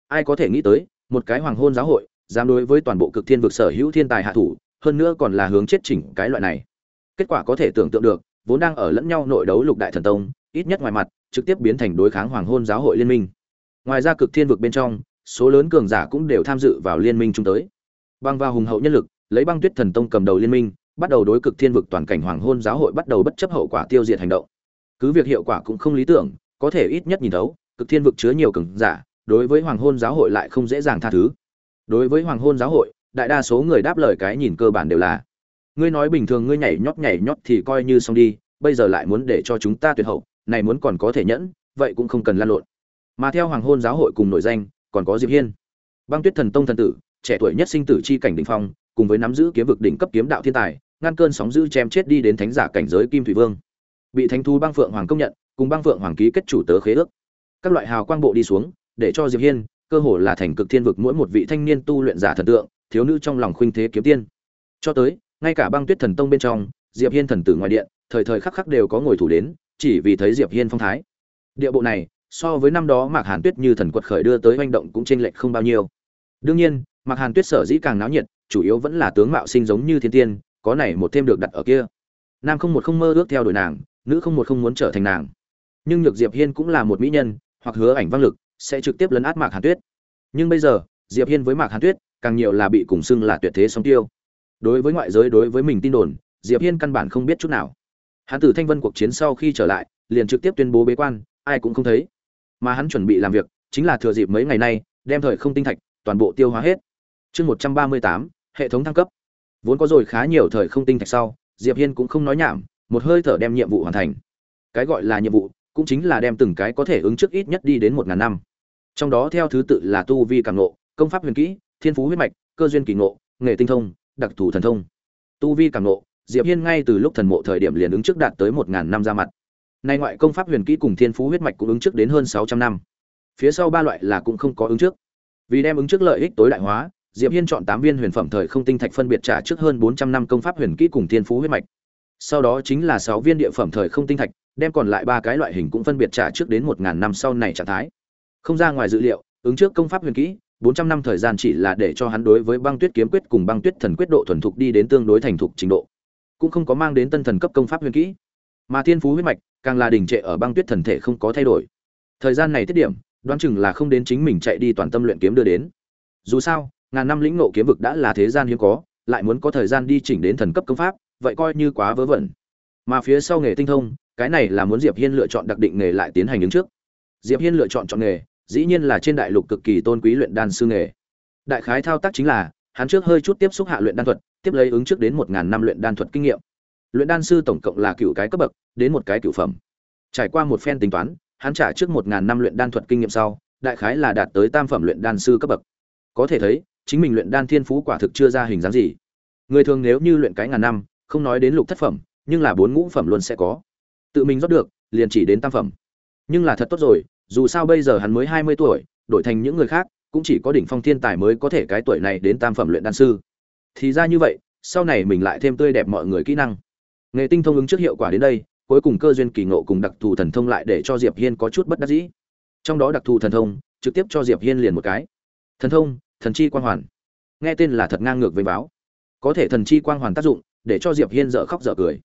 Speaker 1: Ai có thể nghĩ tới, một cái hoàng hôn giáo hội dám đối với toàn bộ cực thiên vực sở hữu thiên tài hạ thủ, hơn nữa còn là hướng chết chỉnh cái loại này. Kết quả có thể tưởng tượng được, vốn đang ở lẫn nhau nội đấu lục đại thần tông, ít nhất ngoài mặt, trực tiếp biến thành đối kháng hoàng hôn giáo hội liên minh. Ngoài ra cực thiên vực bên trong, số lớn cường giả cũng đều tham dự vào liên minh chúng tới. Băng vào hùng hậu nhân lực, lấy băng tuyết thần tông cầm đầu liên minh, bắt đầu đối cực thiên vực toàn cảnh hoàng hôn giáo hội bắt đầu bất chấp hậu quả tiêu diệt hành động. Cứ việc hiệu quả cũng không lý tưởng, có thể ít nhất nhìn thấu, cực thiên vực chứa nhiều cường giả, đối với hoàng hôn giáo hội lại không dễ dàng tha thứ đối với hoàng hôn giáo hội, đại đa số người đáp lời cái nhìn cơ bản đều là, ngươi nói bình thường ngươi nhảy nhót nhảy nhót thì coi như xong đi, bây giờ lại muốn để cho chúng ta tuyệt hậu, này muốn còn có thể nhẫn, vậy cũng không cần lan lộn. Mà theo hoàng hôn giáo hội cùng nổi danh, còn có diệp hiên. Băng tuyết thần tông thần tử, trẻ tuổi nhất sinh tử chi cảnh đỉnh phong, cùng với nắm giữ kiếm vực đỉnh cấp kiếm đạo thiên tài, ngăn cơn sóng dữ chém chết đi đến thánh giả cảnh giới kim thủy vương. Bị thánh thu băng phượng hoàng công nhận, cùng băng phượng hoàng ký kết chủ tớ khế ước. Các loại hào quang bộ đi xuống, để cho diệp hiên cơ hồ là thành cực thiên vực mỗi một vị thanh niên tu luyện giả thần tượng, thiếu nữ trong lòng khuynh thế kiếm tiên. Cho tới, ngay cả băng tuyết thần tông bên trong, diệp hiên thần tử ngoài điện, thời thời khắc khắc đều có ngồi thủ đến, chỉ vì thấy diệp hiên phong thái. Địa bộ này, so với năm đó mạc hàn tuyết như thần quật khởi đưa tới hành động cũng chênh lệch không bao nhiêu. Đương nhiên, mạc hàn tuyết sở dĩ càng náo nhiệt, chủ yếu vẫn là tướng mạo sinh giống như thiên tiên, có này một thêm được đặt ở kia. Nam không một không mơ ước theo đuổi nàng, nữ không một không muốn trở thành nàng. Nhưng nhược diệp hiên cũng là một mỹ nhân, hoặc hứa ảnh vang lực sẽ trực tiếp lấn át mạc hàn tuyết. Nhưng bây giờ, diệp hiên với mạc hàn tuyết càng nhiều là bị cùng xưng là tuyệt thế song tiêu. Đối với ngoại giới, đối với mình tin đồn, diệp hiên căn bản không biết chút nào. Hắn từ thanh vân cuộc chiến sau khi trở lại, liền trực tiếp tuyên bố bế quan, ai cũng không thấy. Mà hắn chuẩn bị làm việc, chính là thừa dịp mấy ngày nay, đem thời không tinh thạch, toàn bộ tiêu hóa hết. Chương một trăm ba mươi tám, hệ thống thăng cấp. Vốn có rồi khá nhiều thời không tinh thạch sau, diệp hiên cũng không nói nhảm, một hơi thở đem nhiệm vụ hoàn thành. Cái gọi là nhiệm vụ cũng chính là đem từng cái có thể ứng trước ít nhất đi đến một ngàn năm. Trong đó theo thứ tự là tu vi càng ngộ, công pháp huyền kỹ, thiên phú huyết mạch, cơ duyên kỳ ngộ, nghề tinh thông, đặc thù thần thông. Tu vi càng ngộ, diệp hiên ngay từ lúc thần mộ thời điểm liền ứng trước đạt tới một ngàn năm ra mặt. Nay ngoại công pháp huyền kỹ cùng thiên phú huyết mạch cũng ứng trước đến hơn sáu trăm năm. Phía sau ba loại là cũng không có ứng trước. Vì đem ứng trước lợi ích tối đại hóa, diệp hiên chọn tám viên huyền phẩm thời không tinh thạch phân biệt trả trước hơn bốn trăm năm công pháp huyền kỹ cùng thiên phú huyết mạch. Sau đó chính là sáu viên địa phẩm thời không tinh thạch đem còn lại ba cái loại hình cũng phân biệt trả trước đến một ngàn năm sau này trạng thái. Không ra ngoài dự liệu, ứng trước công pháp huyền kỹ, bốn trăm năm thời gian chỉ là để cho hắn đối với băng tuyết kiếm quyết cùng băng tuyết thần quyết độ thuần thục đi đến tương đối thành thục trình độ. Cũng không có mang đến tân thần cấp công pháp huyền kỹ. Mà thiên phú huyết mạch, càng là đình trệ ở băng tuyết thần thể không có thay đổi. Thời gian này tiết điểm, đoán chừng là không đến chính mình chạy đi toàn tâm luyện kiếm đưa đến. Dù sao, ngàn năm lĩnh ngộ kiếm vực đã là thế gian hiếm có, lại muốn có thời gian đi chỉnh đến thần cấp công pháp, vậy coi như quá vớ vẩn. Mà phía sau nghề tinh thông cái này là muốn diệp hiên lựa chọn đặc định nghề lại tiến hành đứng trước. Diệp hiên lựa chọn chọn nghề, dĩ nhiên là trên đại lục cực kỳ tôn quý luyện đan sư nghề. Đại khái thao tác chính là, hắn trước hơi chút tiếp xúc hạ luyện đan thuật, tiếp lấy ứng trước đến một ngàn năm luyện đan thuật kinh nghiệm. Luyện đan sư tổng cộng là cựu cái cấp bậc, đến một cái cựu phẩm. Trải qua một phen tính toán, hắn trả trước một ngàn năm luyện đan thuật kinh nghiệm sau, đại khái là đạt tới tam phẩm luyện đan sư cấp bậc. Có thể thấy, chính mình luyện đan thiên phú quả thực chưa ra hình dáng gì. Người thường nếu như luyện cái ngàn năm, không nói đến lục thất phẩm, nhưng là bốn ngũ phẩm luôn sẽ có tự mình rót được, liền chỉ đến tam phẩm. Nhưng là thật tốt rồi, dù sao bây giờ hắn mới hai mươi tuổi, đổi thành những người khác, cũng chỉ có đỉnh phong thiên tài mới có thể cái tuổi này đến tam phẩm luyện đan sư. Thì ra như vậy, sau này mình lại thêm tươi đẹp mọi người kỹ năng. Nghề tinh thông ứng trước hiệu quả đến đây, cuối cùng cơ duyên kỳ ngộ cùng đặc thù thần thông lại để cho diệp hiên có chút bất đắc dĩ. Trong đó đặc thù thần thông, trực tiếp cho diệp hiên liền một cái. Thần thông, thần chi quang hoàn. Nghe tên là thật ngang ngược với báo. Có thể thần chi quang hoàn tác dụng, để cho diệp hiên dở khóc dở cười.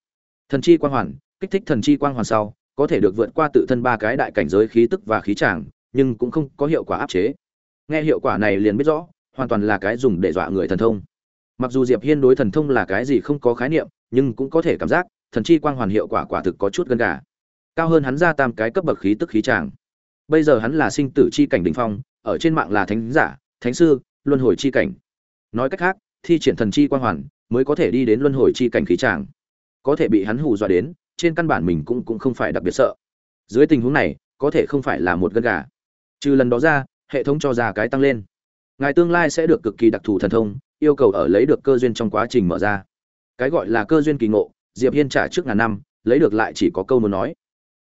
Speaker 1: Thần chi quang hoàn kích thích thần chi quang hoàn sau, có thể được vượt qua tự thân ba cái đại cảnh giới khí tức và khí tràng, nhưng cũng không có hiệu quả áp chế. Nghe hiệu quả này liền biết rõ, hoàn toàn là cái dùng để dọa người thần thông. Mặc dù diệp hiên đối thần thông là cái gì không có khái niệm, nhưng cũng có thể cảm giác, thần chi quang hoàn hiệu quả quả thực có chút gần gà. Cao hơn hắn ra tam cái cấp bậc khí tức khí tràng. Bây giờ hắn là sinh tử chi cảnh đỉnh phong, ở trên mạng là thánh giả, thánh sư, luân hồi chi cảnh. Nói cách khác, thi triển thần chi quang hoàn mới có thể đi đến luân hồi chi cảnh khí tràng. Có thể bị hắn hù dọa đến trên căn bản mình cũng cũng không phải đặc biệt sợ. Dưới tình huống này, có thể không phải là một gân gà. Trừ lần đó ra, hệ thống cho ra cái tăng lên. Ngài tương lai sẽ được cực kỳ đặc thù thần thông, yêu cầu ở lấy được cơ duyên trong quá trình mở ra. Cái gọi là cơ duyên kỳ ngộ, diệp hiên trả trước ngàn năm, lấy được lại chỉ có câu muốn nói.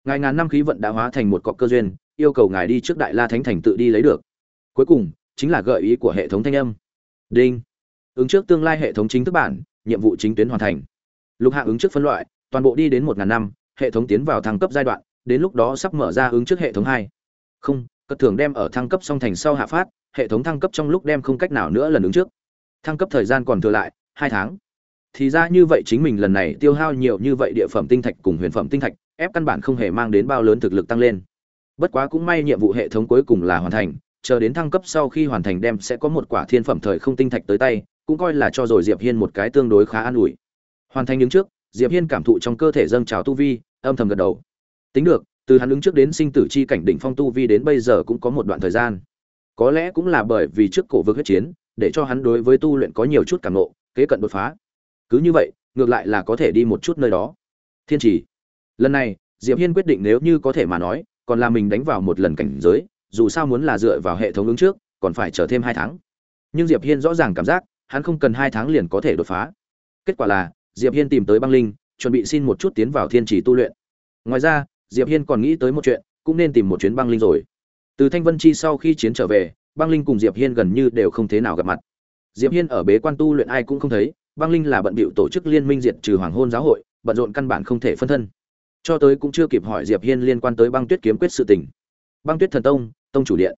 Speaker 1: Ngài ngàn năm khí vận đã hóa thành một cọc cơ duyên, yêu cầu ngài đi trước đại la thánh thành tự đi lấy được. Cuối cùng, chính là gợi ý của hệ thống thanh âm. Đinh. Ứng trước tương lai hệ thống chính thức bản, nhiệm vụ chính tuyến hoàn thành. Lục hạ ứng trước phân loại toàn bộ đi đến một ngàn năm, hệ thống tiến vào thăng cấp giai đoạn, đến lúc đó sắp mở ra ứng trước hệ thống hai. Không, cất thưởng đem ở thăng cấp song thành sau hạ phát, hệ thống thăng cấp trong lúc đem không cách nào nữa lần ứng trước. Thăng cấp thời gian còn thừa lại, hai tháng. Thì ra như vậy chính mình lần này tiêu hao nhiều như vậy địa phẩm tinh thạch cùng huyền phẩm tinh thạch, ép căn bản không hề mang đến bao lớn thực lực tăng lên. Bất quá cũng may nhiệm vụ hệ thống cuối cùng là hoàn thành, chờ đến thăng cấp sau khi hoàn thành đem sẽ có một quả thiên phẩm thời không tinh thạch tới tay, cũng coi là cho rồi diệp hiên một cái tương đối khá an ủi. Hoàn thành đứng trước diệp hiên cảm thụ trong cơ thể dâng trào tu vi, âm thầm gật đầu. Tính được, từ hắn đứng trước đến sinh tử chi cảnh đỉnh phong tu vi đến bây giờ cũng có một đoạn thời gian. Có lẽ cũng là bởi vì trước cổ vực huyết chiến, để cho hắn đối với tu luyện có nhiều chút cảm nộ kế cận đột phá. Cứ như vậy, ngược lại là có thể đi một chút nơi đó. Thiên trì lần này, diệp hiên quyết định nếu như có thể mà nói, còn là mình đánh vào một lần cảnh giới, dù sao muốn là dựa vào hệ thống ứng trước, còn phải chờ thêm hai tháng. Nhưng diệp hiên rõ ràng cảm giác, hắn không cần hai tháng liền có thể đột phá. Kết quả là diệp hiên tìm tới băng linh, chuẩn bị xin một chút tiến vào thiên trì tu luyện. Ngoài ra, diệp hiên còn nghĩ tới một chuyện, cũng nên tìm một chuyến băng linh rồi. Từ thanh vân chi sau khi chiến trở về, băng linh cùng diệp hiên gần như đều không thế nào gặp mặt. Diệp hiên ở bế quan tu luyện ai cũng không thấy, băng linh là bận bịu tổ chức liên minh diệt trừ hoàng hôn giáo hội, bận rộn căn bản không thể phân thân. Cho tới cũng chưa kịp hỏi diệp hiên liên quan tới băng tuyết kiếm quyết sự tình. Băng tuyết thần tông tông chủ điện.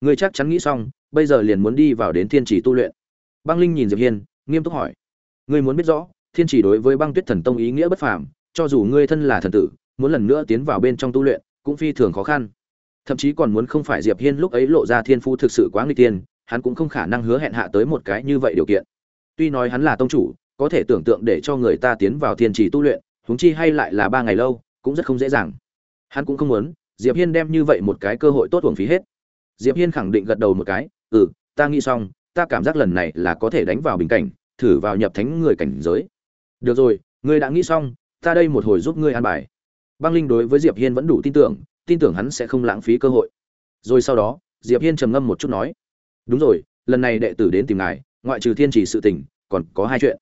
Speaker 1: Người chắc chắn nghĩ xong, bây giờ liền muốn đi vào đến thiên trì tu luyện. Băng linh nhìn diệp hiên, nghiêm túc hỏi. Ngươi muốn biết rõ thiên chỉ đối với băng tuyết thần tông ý nghĩa bất phàm, cho dù ngươi thân là thần tử, muốn lần nữa tiến vào bên trong tu luyện, cũng phi thường khó khăn. Thậm chí còn muốn không phải diệp hiên lúc ấy lộ ra thiên phu thực sự quá nguy tiên, hắn cũng không khả năng hứa hẹn hạ tới một cái như vậy điều kiện. Tuy nói hắn là tông chủ, có thể tưởng tượng để cho người ta tiến vào thiên trì tu luyện, huống chi hay lại là ba ngày lâu, cũng rất không dễ dàng. Hắn cũng không muốn diệp hiên đem như vậy một cái cơ hội tốt uổng phí hết. Diệp hiên khẳng định gật đầu một cái ừ ta nghĩ xong, ta cảm giác lần này là có thể đánh vào bình cảnh, thử vào nhập thánh người cảnh giới được rồi, ngươi đã nghĩ xong, ta đây một hồi giúp ngươi an bài. Băng linh đối với diệp hiên vẫn đủ tin tưởng tin tưởng hắn sẽ không lãng phí cơ hội. Rồi sau đó, diệp hiên trầm ngâm một chút nói, đúng rồi, lần này đệ tử đến tìm ngài, ngoại trừ thiên chỉ sự tình, còn có hai chuyện.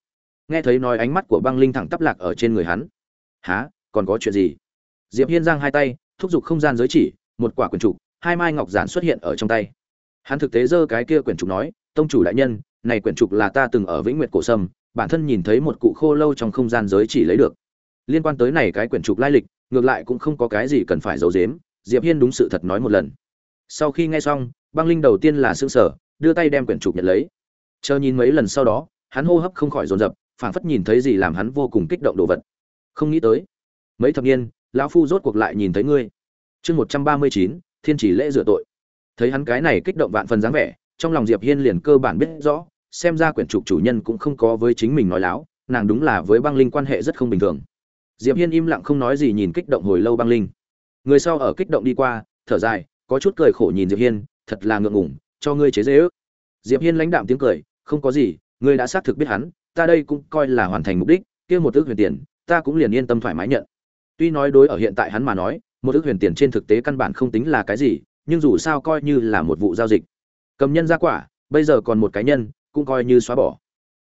Speaker 1: Nghe thấy nói ánh mắt của băng linh thẳng tắp lạc ở trên người hắn. Há còn có chuyện gì? Diệp hiên giang hai tay, thúc giục không gian giới chỉ, một quả quyển trục, hai mai ngọc giản xuất hiện ở trong tay. Hắn thực tế giơ cái kia quyển trục nói, tông chủ đại nhân, này quyển trục là ta từng ở vĩnh nguyệt cổ sâm bản thân nhìn thấy một cụ khô lâu trong không gian giới chỉ lấy được. Liên quan tới này cái quyển trục lai lịch, ngược lại cũng không có cái gì cần phải giấu giếm, diệp hiên đúng sự thật nói một lần. Sau khi nghe xong, băng linh đầu tiên là sững sờ, đưa tay đem quyển trục nhận lấy. Chờ nhìn mấy lần sau đó, hắn hô hấp không khỏi dồn dập, phảng phất nhìn thấy gì làm hắn vô cùng kích động đồ vật. Không nghĩ tới, mấy thập niên, lão phu rốt cuộc lại nhìn thấy ngươi. Chương một trăm ba mươi chín, thiên chỉ lễ rửa tội. Thấy hắn cái này kích động vạn phần dáng vẻ, trong lòng diệp hiên liền cơ bản biết rõ xem ra quyển trục chủ nhân cũng không có với chính mình nói láo, nàng đúng là với băng linh quan hệ rất không bình thường. Diệp hiên im lặng không nói gì nhìn kích động hồi lâu băng linh. Người sau ở kích động đi qua, thở dài, có chút cười khổ nhìn diệp hiên, thật là ngượng ngùng, cho ngươi chế dễ ước. Diệp hiên lãnh đạm tiếng cười, không có gì, ngươi đã xác thực biết hắn, ta đây cũng coi là hoàn thành mục đích, kia một ước huyền tiền, ta cũng liền yên tâm thoải mái nhận. Tuy nói đối ở hiện tại hắn mà nói, một ước huyền tiền trên thực tế căn bản không tính là cái gì, nhưng dù sao coi như là một vụ giao dịch. Cầm nhân ra quả, bây giờ còn một cái nhân cũng coi như xóa bỏ.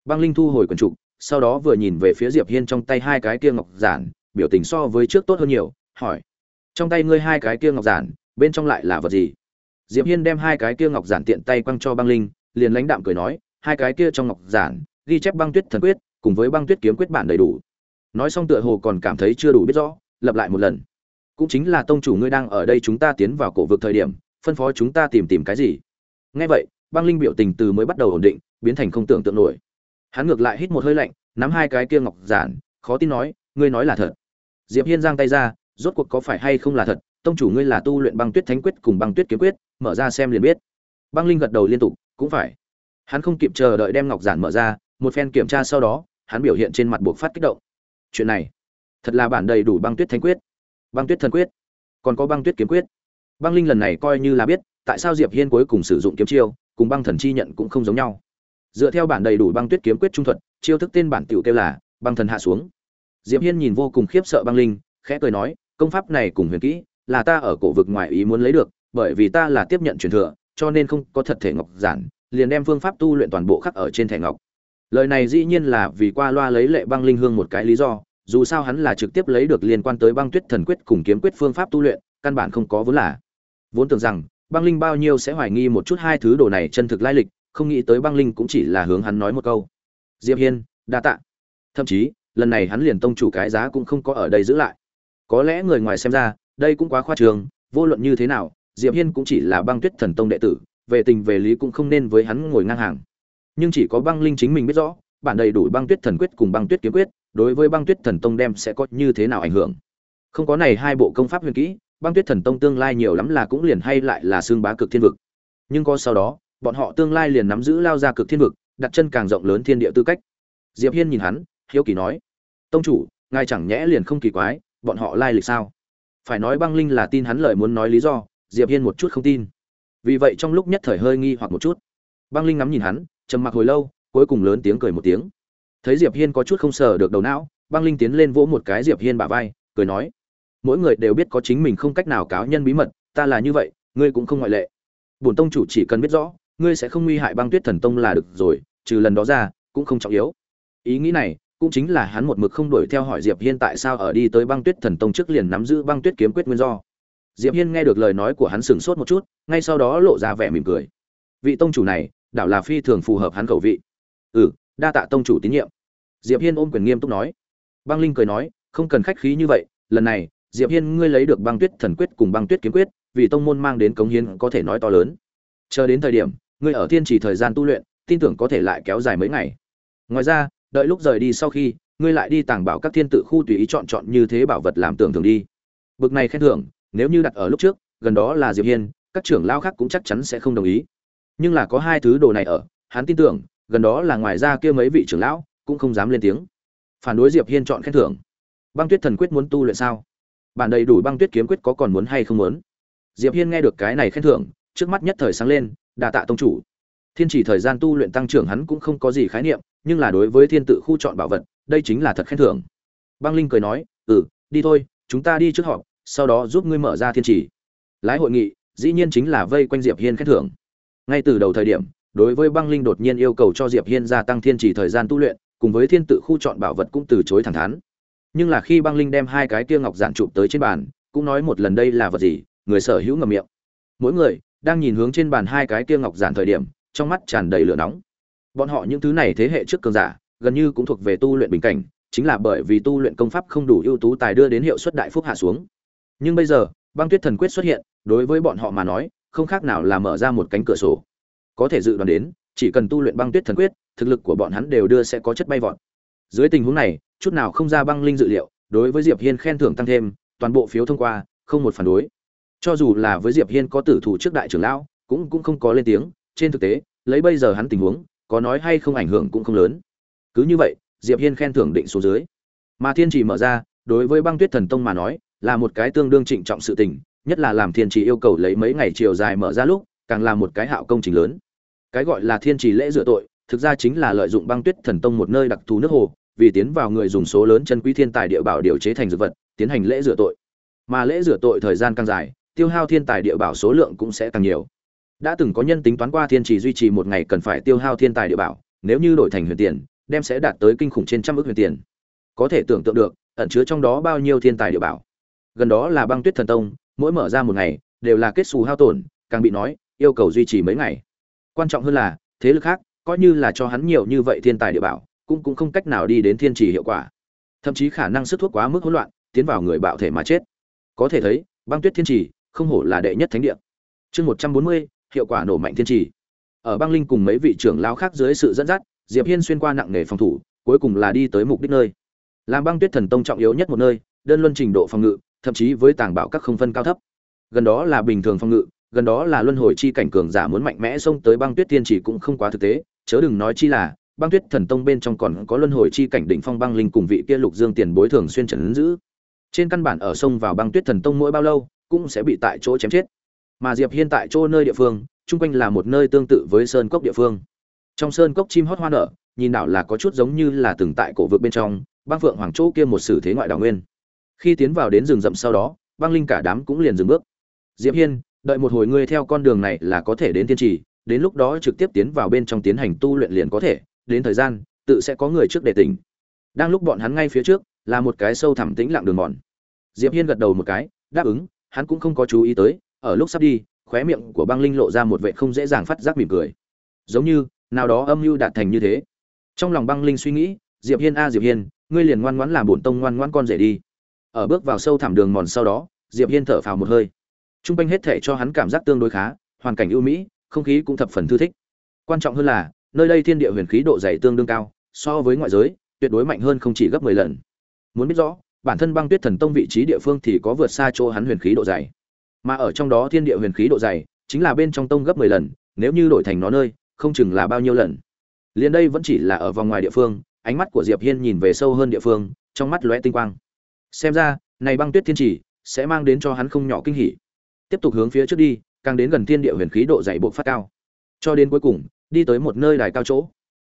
Speaker 1: Băng linh thu hồi quần trục, sau đó vừa nhìn về phía diệp hiên trong tay hai cái kia ngọc giản, biểu tình so với trước tốt hơn nhiều, hỏi, trong tay ngươi hai cái kia ngọc giản, bên trong lại là vật gì? Diệp hiên đem hai cái kia ngọc giản tiện tay quăng cho băng linh, liền lãnh đạm cười nói, hai cái kia trong ngọc giản, ghi chép băng tuyết thần quyết, cùng với băng tuyết kiếm quyết bản đầy đủ. Nói xong tựa hồ còn cảm thấy chưa đủ biết rõ, lặp lại một lần. Cũng chính là tông chủ ngươi đang ở đây chúng ta tiến vào cổ vực thời điểm, phân phó chúng ta tìm tìm cái gì? Nghe vậy, băng linh biểu tình từ mới bắt đầu ổn định biến thành không tưởng tượng nổi. Hắn ngược lại hít một hơi lạnh, nắm hai cái kia ngọc giản, khó tin nói, ngươi nói là thật. Diệp hiên giang tay ra, rốt cuộc có phải hay không là thật? Tông chủ ngươi là tu luyện băng tuyết thánh quyết cùng băng tuyết kiếm quyết, mở ra xem liền biết. Băng linh gật đầu liên tục, cũng phải. Hắn không kịp chờ đợi đem ngọc giản mở ra, một phen kiểm tra sau đó, hắn biểu hiện trên mặt buộc phát kích động. Chuyện này, thật là bản đầy đủ băng tuyết thánh quyết. Băng tuyết thần quyết? Còn có băng tuyết kiếm quyết? Băng linh lần này coi như là biết, tại sao diệp hiên cuối cùng sử dụng kiếm chiêu, cùng băng thần chi nhận cũng không giống nhau dựa theo bản đầy đủ băng tuyết kiếm quyết trung thuật, chiêu thức tên bản tiểu kêu là băng thần hạ xuống. Diệp hiên nhìn vô cùng khiếp sợ băng linh, khẽ cười nói, công pháp này cùng huyền kỹ là ta ở cổ vực ngoài ý muốn lấy được, bởi vì ta là tiếp nhận truyền thừa, cho nên không có thật thể ngọc giản, liền đem phương pháp tu luyện toàn bộ khắc ở trên thẻ ngọc. Lời này dĩ nhiên là vì qua loa lấy lệ băng linh hương một cái lý do, dù sao hắn là trực tiếp lấy được liên quan tới băng tuyết thần quyết cùng kiếm quyết phương pháp tu luyện, căn bản không có vốn là. Vốn tưởng rằng, băng linh bao nhiêu sẽ hoài nghi một chút hai thứ đồ này chân thực lai lịch không nghĩ tới băng linh cũng chỉ là hướng hắn nói một câu. Diệp hiên, đa tạ. Thậm chí, lần này hắn liền tông chủ cái giá cũng không có ở đây giữ lại. Có lẽ người ngoài xem ra, đây cũng quá khoa trường, vô luận như thế nào, diệp hiên cũng chỉ là băng tuyết thần tông đệ tử, về tình về lý cũng không nên với hắn ngồi ngang hàng. Nhưng chỉ có băng linh chính mình biết rõ, bản đầy đủ băng tuyết thần quyết cùng băng tuyết kiếm quyết, đối với băng tuyết thần tông đem sẽ có như thế nào ảnh hưởng. Không có này hai bộ công pháp huyền kỹ, băng tuyết thần tông tương lai nhiều lắm là cũng liền hay lại là xương bá cực thiên vực. Nhưng có sau đó bọn họ tương lai liền nắm giữ lao ra cực thiên vực, đặt chân càng rộng lớn thiên địa tư cách. Diệp hiên nhìn hắn, hiếu kỳ nói, tông chủ, ngài chẳng nhẽ liền không kỳ quái, bọn họ lai lịch sao? Phải nói băng linh là tin hắn lời muốn nói lý do, diệp hiên một chút không tin. Vì vậy trong lúc nhất thời hơi nghi hoặc một chút. Băng linh ngắm nhìn hắn, trầm mặc hồi lâu, cuối cùng lớn tiếng cười một tiếng. Thấy diệp hiên có chút không sờ được đầu não, băng linh tiến lên vỗ một cái diệp hiên bả vai, cười nói, mỗi người đều biết có chính mình không cách nào cáo nhân bí mật, ta là như vậy, ngươi cũng không ngoại lệ. Bổn tông chủ chỉ cần biết rõ ngươi sẽ không nguy hại băng tuyết thần tông là được rồi, trừ lần đó ra, cũng không trọng yếu. Ý nghĩ này, cũng chính là hắn một mực không đuổi theo hỏi diệp hiên tại sao ở đi tới băng tuyết thần tông trước liền nắm giữ băng tuyết kiếm quyết nguyên do. Diệp hiên nghe được lời nói của hắn sửng sốt một chút, ngay sau đó lộ ra vẻ mỉm cười. Vị tông chủ này, đảo là phi thường phù hợp hắn khẩu vị. Ừ đa tạ tông chủ tín nhiệm. Diệp hiên ôm quyền nghiêm túc nói. Băng linh cười nói, không cần khách khí như vậy, lần này, diệp hiên ngươi lấy được băng tuyết thần quyết cùng băng tuyết kiếm quyết, vì tông môn mang đến cống hiến có thể nói to lớn. Chờ đến thời điểm ngươi ở thiên trì thời gian tu luyện, tin tưởng có thể lại kéo dài mấy ngày. Ngoài ra, đợi lúc rời đi sau khi, ngươi lại đi tàng bảo các thiên tự khu tùy ý chọn chọn như thế bảo vật làm tưởng thường đi. Bực này khen thưởng, nếu như đặt ở lúc trước, gần đó là diệp hiên, các trưởng lao khác cũng chắc chắn sẽ không đồng ý. Nhưng là có hai thứ đồ này ở, hắn tin tưởng, gần đó là ngoài ra kia mấy vị trưởng lão cũng không dám lên tiếng. Phản đối diệp hiên chọn khen thưởng. Băng tuyết thần quyết muốn tu luyện sao? Bản đầy đủ băng tuyết kiếm quyết có còn muốn hay không muốn? Diệp hiên nghe được cái này khen thưởng, trước mắt nhất thời sáng lên đà tạ tông chủ. Thiên chỉ thời gian tu luyện tăng trưởng hắn cũng không có gì khái niệm, nhưng là đối với thiên tự khu chọn bảo vật, đây chính là thật khen thưởng. Băng linh cười nói ừ đi thôi, chúng ta đi trước họp, sau đó giúp ngươi mở ra thiên chỉ. Lái hội nghị, dĩ nhiên chính là vây quanh diệp hiên khen thưởng. Ngay từ đầu thời điểm, đối với băng linh đột nhiên yêu cầu cho diệp hiên gia tăng thiên chỉ thời gian tu luyện, cùng với thiên tự khu chọn bảo vật cũng từ chối thẳng thắn. Nhưng là khi băng linh đem hai cái kia ngọc giản chụp tới trên bàn, cũng nói một lần đây là vật gì, người sở hữu ngầm miệng. Mỗi người đang nhìn hướng trên bàn hai cái kia ngọc giản thời điểm, trong mắt tràn đầy lửa nóng. Bọn họ những thứ này thế hệ trước cường giả, gần như cũng thuộc về tu luyện bình cảnh, chính là bởi vì tu luyện công pháp không đủ ưu tú tài đưa đến hiệu suất đại phúc hạ xuống. Nhưng bây giờ, băng tuyết thần quyết xuất hiện, đối với bọn họ mà nói, không khác nào là mở ra một cánh cửa sổ. Có thể dự đoán đến, chỉ cần tu luyện băng tuyết thần quyết, thực lực của bọn hắn đều đưa sẽ có chất bay vọt. Dưới tình huống này, chút nào không ra băng linh dự liệu, đối với diệp hiên khen thưởng tăng thêm, toàn bộ phiếu thông qua, không một phản đối cho dù là với diệp hiên có tử thủ trước đại trưởng lão, cũng cũng không có lên tiếng. Trên thực tế, lấy bây giờ hắn tình huống, có nói hay không ảnh hưởng cũng không lớn. Cứ như vậy, diệp hiên khen thưởng định số dưới. Mà thiên trì mở ra, đối với băng tuyết thần tông mà nói, là một cái tương đương trịnh trọng sự tình, nhất là làm thiên trì yêu cầu lấy mấy ngày chiều dài mở ra lúc, càng là một cái hạo công trình lớn. Cái gọi là thiên trì lễ rửa tội, thực ra chính là lợi dụng băng tuyết thần tông một nơi đặc thù nước hồ, vì tiến vào người dùng số lớn chân quý thiên tài địa bảo điều chế thành dược vật, tiến hành lễ rửa tội. Mà lễ rửa tội thời gian càng dài tiêu hao thiên tài địa bảo số lượng cũng sẽ càng nhiều. Đã từng có nhân tính toán qua thiên trì duy trì một ngày cần phải tiêu hao thiên tài địa bảo, nếu như đổi thành huyền tiền, đem sẽ đạt tới kinh khủng trên trăm ức huyền tiền. Có thể tưởng tượng được, ẩn chứa trong đó bao nhiêu thiên tài địa bảo. Gần đó là băng tuyết thần tông, mỗi mở ra một ngày, đều là kết xù hao tổn, càng bị nói, yêu cầu duy trì mấy ngày. Quan trọng hơn là, thế lực khác, coi như là cho hắn nhiều như vậy thiên tài địa bảo, cũng cũng không cách nào đi đến thiên trì hiệu quả. Thậm chí khả năng sức thuốc quá mức hỗn loạn, tiến vào người bạo thể mà chết. Có thể thấy, băng tuyết thiên trì không hổ là đệ nhất thánh địa. Chương một trăm bốn mươi, hiệu quả nổ mạnh thiên trì. Ở băng linh cùng mấy vị trưởng lão khác dưới sự dẫn dắt, diệp hiên xuyên qua nặng nề phòng thủ, cuối cùng là đi tới mục đích nơi. Làm băng tuyết thần tông trọng yếu nhất một nơi, đơn luân trình độ phòng ngự, thậm chí với tàng bảo các không phân cao thấp. Gần đó là bình thường phòng ngự, gần đó là luân hồi chi cảnh cường giả muốn mạnh mẽ xông tới băng tuyết thiên chỉ cũng không quá thực tế, chớ đừng nói chi là, băng tuyết thần tông bên trong còn có luân hồi chi cảnh đỉnh phong băng linh cùng vị kia lục dương tiền bối thường xuyên trấn giữ. Trên căn bản ở sông vào băng tuyết thần tông mỗi bao lâu cũng sẽ bị tại chỗ chém chết. Mà diệp hiên tại chỗ nơi địa phương, chung quanh là một nơi tương tự với sơn cốc địa phương. Trong sơn cốc chim hót hoa nở, nhìn đảo là có chút giống như là từng tại cổ vực bên trong băng phượng hoàng chỗ kia một sử thế ngoại đảo nguyên. Khi tiến vào đến rừng rậm sau đó băng linh cả đám cũng liền dừng bước. Diệp hiên, đợi một hồi ngươi theo con đường này là có thể đến tiên trì, đến lúc đó trực tiếp tiến vào bên trong tiến hành tu luyện liền có thể, đến thời gian, tự sẽ có người trước để tỉnh. Đang lúc bọn hắn ngay phía trước, là một cái sâu thẳm tĩnh lặng đường mòn. Diệp hiên gật đầu một cái, đáp ứng hắn cũng không có chú ý tới, ở lúc sắp đi, khóe miệng của băng linh lộ ra một vệ không dễ dàng phát giác mỉm cười. Giống như, nào đó âm mưu đạt thành như thế. Trong lòng băng linh suy nghĩ, diệp hiên a diệp hiên, ngươi liền ngoan ngoãn làm bổn tông ngoan ngoãn con rể đi. Ở bước vào sâu thẳm đường mòn sau đó, diệp hiên thở phào một hơi. Trung quanh hết thể cho hắn cảm giác tương đối khá, hoàn cảnh ưu mỹ, không khí cũng thập phần thư thích. Quan trọng hơn là, nơi đây thiên địa huyền khí độ dày tương đương cao, so với ngoại giới, tuyệt đối mạnh hơn không chỉ gấp 10 lần. Muốn biết rõ bản thân băng tuyết thần tông vị trí địa phương thì có vượt xa chỗ hắn huyền khí độ dày. Mà ở trong đó thiên địa huyền khí độ dày, chính là bên trong tông gấp 10 lần, nếu như đổi thành nó nơi, không chừng là bao nhiêu lần. Liền đây vẫn chỉ là ở vòng ngoài địa phương, ánh mắt của diệp hiên nhìn về sâu hơn địa phương, trong mắt lóe tinh quang. Xem ra, này băng tuyết thiên chỉ, sẽ mang đến cho hắn không nhỏ kinh hỉ. Tiếp tục hướng phía trước đi, càng đến gần thiên địa huyền khí độ dày bộ phát cao. Cho đến cuối cùng, đi tới một nơi đài cao chỗ.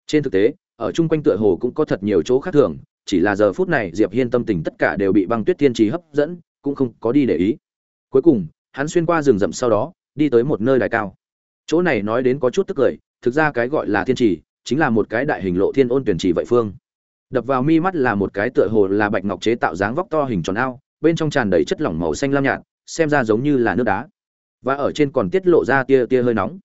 Speaker 1: Trên thực tế, ở chung quanh tựa hồ cũng có thật nhiều chỗ khác thường chỉ là giờ phút này diệp hiên tâm tình tất cả đều bị băng tuyết thiên trì hấp dẫn, cũng không có đi để ý. Cuối cùng, hắn xuyên qua rừng rậm sau đó, đi tới một nơi đài cao. Chỗ này nói đến có chút tức cười, thực ra cái gọi là thiên trì, chính là một cái đại hình lộ thiên ôn tuyển trì vậy phương. Đập vào mi mắt là một cái tựa hồ là bạch ngọc chế tạo dáng vóc to hình tròn ao, bên trong tràn đầy chất lỏng màu xanh lam nhạt, xem ra giống như là nước đá. Và ở trên còn tiết lộ ra tia tia hơi nóng.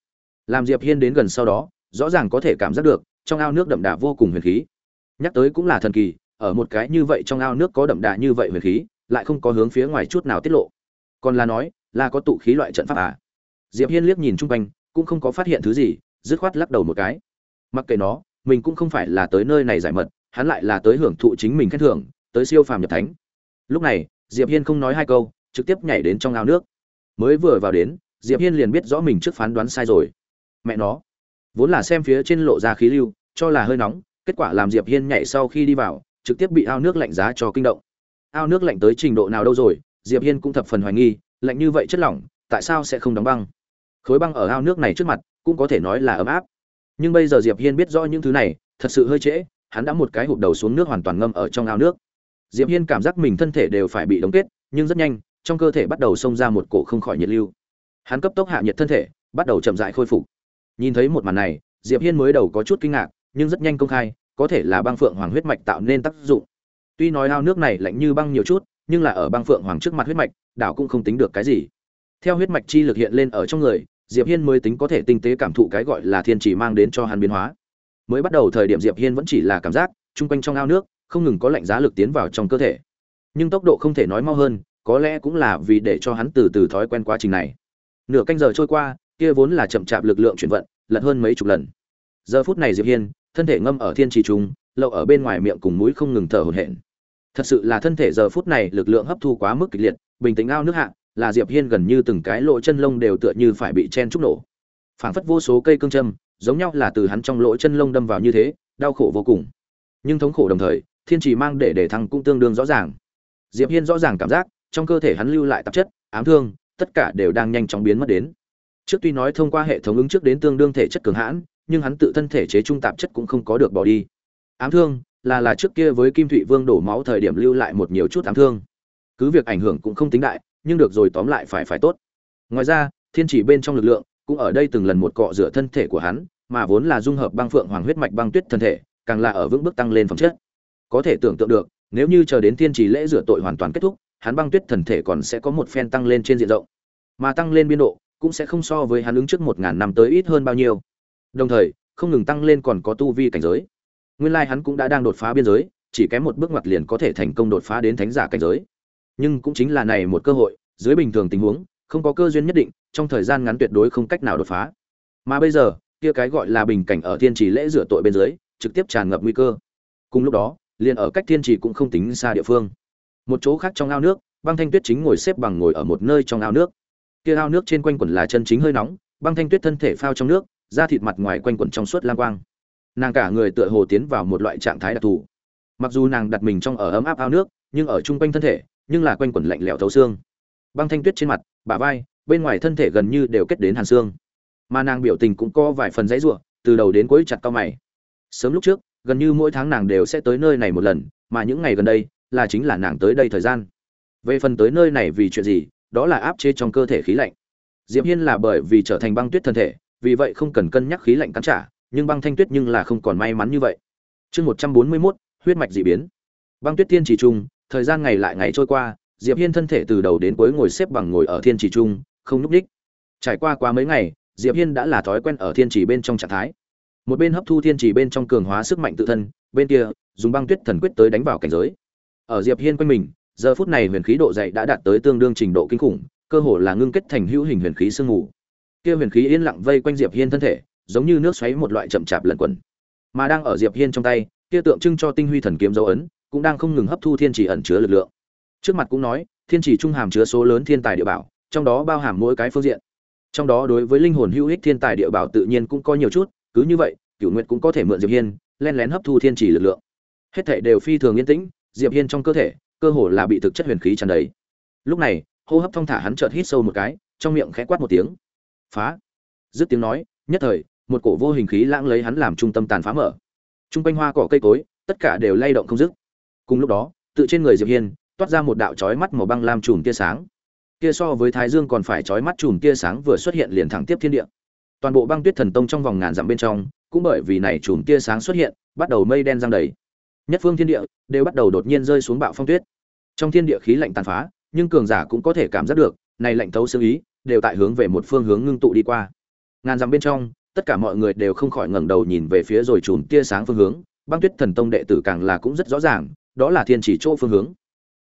Speaker 1: Làm diệp hiên đến gần sau đó, rõ ràng có thể cảm giác được, trong ao nước đậm đà vô cùng huyền khí. Nhắc tới cũng là thần kỳ ở một cái như vậy trong ao nước có đậm đà như vậy huyền khí, lại không có hướng phía ngoài chút nào tiết lộ. Còn là nói, là có tụ khí loại trận pháp à? Diệp hiên liếc nhìn chung quanh, cũng không có phát hiện thứ gì, dứt khoát lắc đầu một cái. Mặc kệ nó, mình cũng không phải là tới nơi này giải mật, hắn lại là tới hưởng thụ chính mình khen thưởng, tới siêu phàm nhập thánh. Lúc này, diệp hiên không nói hai câu, trực tiếp nhảy đến trong ao nước. Mới vừa vào đến, diệp hiên liền biết rõ mình trước phán đoán sai rồi. Mẹ nó, vốn là xem phía trên lộ ra khí lưu, cho là hơi nóng, kết quả làm diệp hiên nhảy sau khi đi vào trực tiếp bị ao nước lạnh giá cho kinh động. Ao nước lạnh tới trình độ nào đâu rồi, diệp hiên cũng thập phần hoài nghi, lạnh như vậy chất lỏng, tại sao sẽ không đóng băng? Khối băng ở ao nước này trước mặt, cũng có thể nói là ấm áp. Nhưng bây giờ diệp hiên biết rõ những thứ này, thật sự hơi trễ, hắn đã một cái hụp đầu xuống nước hoàn toàn ngâm ở trong ao nước. Diệp hiên cảm giác mình thân thể đều phải bị đóng kết, nhưng rất nhanh, trong cơ thể bắt đầu xông ra một cổ không khỏi nhiệt lưu. Hắn cấp tốc hạ nhiệt thân thể, bắt đầu chậm rãi khôi phục. Nhìn thấy một màn này, diệp hiên mới đầu có chút kinh ngạc, nhưng rất nhanh công khai có thể là băng phượng hoàng huyết mạch tạo nên tác dụng. Tuy nói ao nước này lạnh như băng nhiều chút, nhưng là ở băng phượng hoàng trước mặt huyết mạch, đảo cũng không tính được cái gì. Theo huyết mạch chi lực hiện lên ở trong người, diệp hiên mới tính có thể tinh tế cảm thụ cái gọi là thiên chỉ mang đến cho hắn biến hóa. Mới bắt đầu thời điểm diệp hiên vẫn chỉ là cảm giác, chung quanh trong ao nước, không ngừng có lạnh giá lực tiến vào trong cơ thể. Nhưng tốc độ không thể nói mau hơn, có lẽ cũng là vì để cho hắn từ từ thói quen quá trình này. Nửa canh giờ trôi qua, kia vốn là chậm chạp lực lượng chuyển vận, lật hơn mấy chục lần. Giờ phút này diệp hiên thân thể ngâm ở thiên trì trung lậu ở bên ngoài miệng cùng mũi không ngừng thở hổn hển. Thật sự là thân thể giờ phút này lực lượng hấp thu quá mức kịch liệt, bình tĩnh ao nước hạ, là diệp hiên gần như từng cái lỗ chân lông đều tựa như phải bị chen trúc nổ. Phảng phất vô số cây cương châm, giống nhau là từ hắn trong lỗ chân lông đâm vào như thế, đau khổ vô cùng. Nhưng thống khổ đồng thời, thiên trì mang để để thăng cũng tương đương rõ ràng. Diệp hiên rõ ràng cảm giác, trong cơ thể hắn lưu lại tạp chất, ám thương, tất cả đều đang nhanh chóng biến mất đến. Trước tuy nói thông qua hệ thống ứng trước đến tương đương thể chất cường hãn nhưng hắn tự thân thể chế trung tạp chất cũng không có được bỏ đi. Ám thương, là là trước kia với kim thụy vương đổ máu thời điểm lưu lại một nhiều chút ám thương. Cứ việc ảnh hưởng cũng không tính đại, nhưng được rồi tóm lại phải phải tốt. Ngoài ra, thiên chỉ bên trong lực lượng cũng ở đây từng lần một cọ rửa thân thể của hắn, mà vốn là dung hợp băng phượng hoàng huyết mạch băng tuyết thân thể, càng là ở vững bước tăng lên phẩm chất. Có thể tưởng tượng được, nếu như chờ đến thiên chỉ lễ rửa tội hoàn toàn kết thúc, hắn băng tuyết thần thể còn sẽ có một phen tăng lên trên diện rộng. Mà tăng lên biên độ cũng sẽ không so với hắn ứng trước một ngàn năm tới ít hơn bao nhiêu đồng thời, không ngừng tăng lên còn có tu vi cảnh giới. Nguyên lai hắn cũng đã đang đột phá biên giới, chỉ kém một bước ngoặt liền có thể thành công đột phá đến thánh giả cảnh giới. Nhưng cũng chính là này một cơ hội, dưới bình thường tình huống, không có cơ duyên nhất định, trong thời gian ngắn tuyệt đối không cách nào đột phá. Mà bây giờ, kia cái gọi là bình cảnh ở thiên trì lễ rửa tội bên dưới, trực tiếp tràn ngập nguy cơ. Cùng lúc đó, liền ở cách thiên trì cũng không tính xa địa phương. Một chỗ khác trong ao nước, băng thanh tuyết chính ngồi xếp bằng ngồi ở một nơi trong ao nước. Kia ao nước trên quanh quẩn là chân chính hơi nóng, băng thanh tuyết thân thể phao trong nước da thịt mặt ngoài quanh quẩn trong suốt lang quang. Nàng cả người tựa hồ tiến vào một loại trạng thái đặc thù. Mặc dù nàng đặt mình trong ở ấm áp ao nước, nhưng ở chung quanh thân thể, nhưng là quanh quẩn lạnh lẽo thấu xương. Băng thanh tuyết trên mặt, bả vai, bên ngoài thân thể gần như đều kết đến hàn xương. Mà nàng biểu tình cũng có vài phần dãy ruộng, từ đầu đến cuối chặt cao mày. Sớm lúc trước, gần như mỗi tháng nàng đều sẽ tới nơi này một lần, mà những ngày gần đây, là chính là nàng tới đây thời gian. Về phần tới nơi này vì chuyện gì, đó là áp chế trong cơ thể khí lạnh. Diệp hiên là bởi vì trở thành băng tuyết thân thể vì vậy không cần cân nhắc khí lạnh cắn trả nhưng băng thanh tuyết nhưng là không còn may mắn như vậy. Chương một trăm bốn mươi 141, huyết mạch dị biến. Băng tuyết thiên chỉ trung thời gian ngày lại ngày trôi qua diệp hiên thân thể từ đầu đến cuối ngồi xếp bằng ngồi ở thiên chỉ trung không núp đích trải qua qua mấy ngày diệp hiên đã là thói quen ở thiên chỉ bên trong trạng thái. Một bên hấp thu thiên chỉ bên trong cường hóa sức mạnh tự thân bên kia dùng băng tuyết thần quyết tới đánh vào cảnh giới. Ở diệp hiên quanh mình giờ phút này huyền khí độ dày đã đạt tới tương đương trình độ kinh khủng cơ hồ là ngưng kết thành hữu hình huyền khí sương mù kia huyền khí yên lặng vây quanh diệp hiên thân thể, giống như nước xoáy một loại chậm chạp lẩn quẩn. Mà đang ở diệp hiên trong tay, kia tượng trưng cho tinh huy thần kiếm dấu ấn, cũng đang không ngừng hấp thu thiên chỉ ẩn chứa lực lượng. Trước mặt cũng nói, thiên chỉ trung hàm chứa số lớn thiên tài địa bảo, trong đó bao hàm mỗi cái phương diện. Trong đó đối với linh hồn hữu ích thiên tài địa bảo tự nhiên cũng có nhiều chút, cứ như vậy, cửu nguyệt cũng có thể mượn diệp hiên, len lén hấp thu thiên chỉ lực lượng. Hết thảy đều phi thường yên tĩnh, diệp hiên trong cơ thể, cơ hồ là bị thực chất huyền khí tràn đầy. Lúc này, hô hấp thông thả hắn chợt hít sâu một cái, trong miệng khẽ quát một tiếng phá. Dứt tiếng nói, nhất thời, một cổ vô hình khí lãng lấy hắn làm trung tâm tàn phá mở. Trung quanh hoa cỏ cây cối, tất cả đều lay động không dứt. Cùng lúc đó, tự trên người diệp hiên, toát ra một đạo chói mắt màu băng lam chùm tia sáng. Kia so với thái dương còn phải chói mắt chùm tia sáng vừa xuất hiện liền thẳng tiếp thiên địa. Toàn bộ băng tuyết thần tông trong vòng ngàn dặm bên trong, cũng bởi vì này chùm tia sáng xuất hiện, bắt đầu mây đen giăng đầy. Nhất phương thiên địa đều bắt đầu đột nhiên rơi xuống bạo phong tuyết. Trong thiên địa khí lạnh tàn phá, nhưng cường giả cũng có thể cảm giác được, này lạnh thấu xương ý đều tại hướng về một phương hướng ngưng tụ đi qua. Ngàn dặm bên trong, tất cả mọi người đều không khỏi ngẩng đầu nhìn về phía rồi chùm tia sáng phương hướng. Băng tuyết thần tông đệ tử càng là cũng rất rõ ràng, đó là thiên chỉ chỗ phương hướng.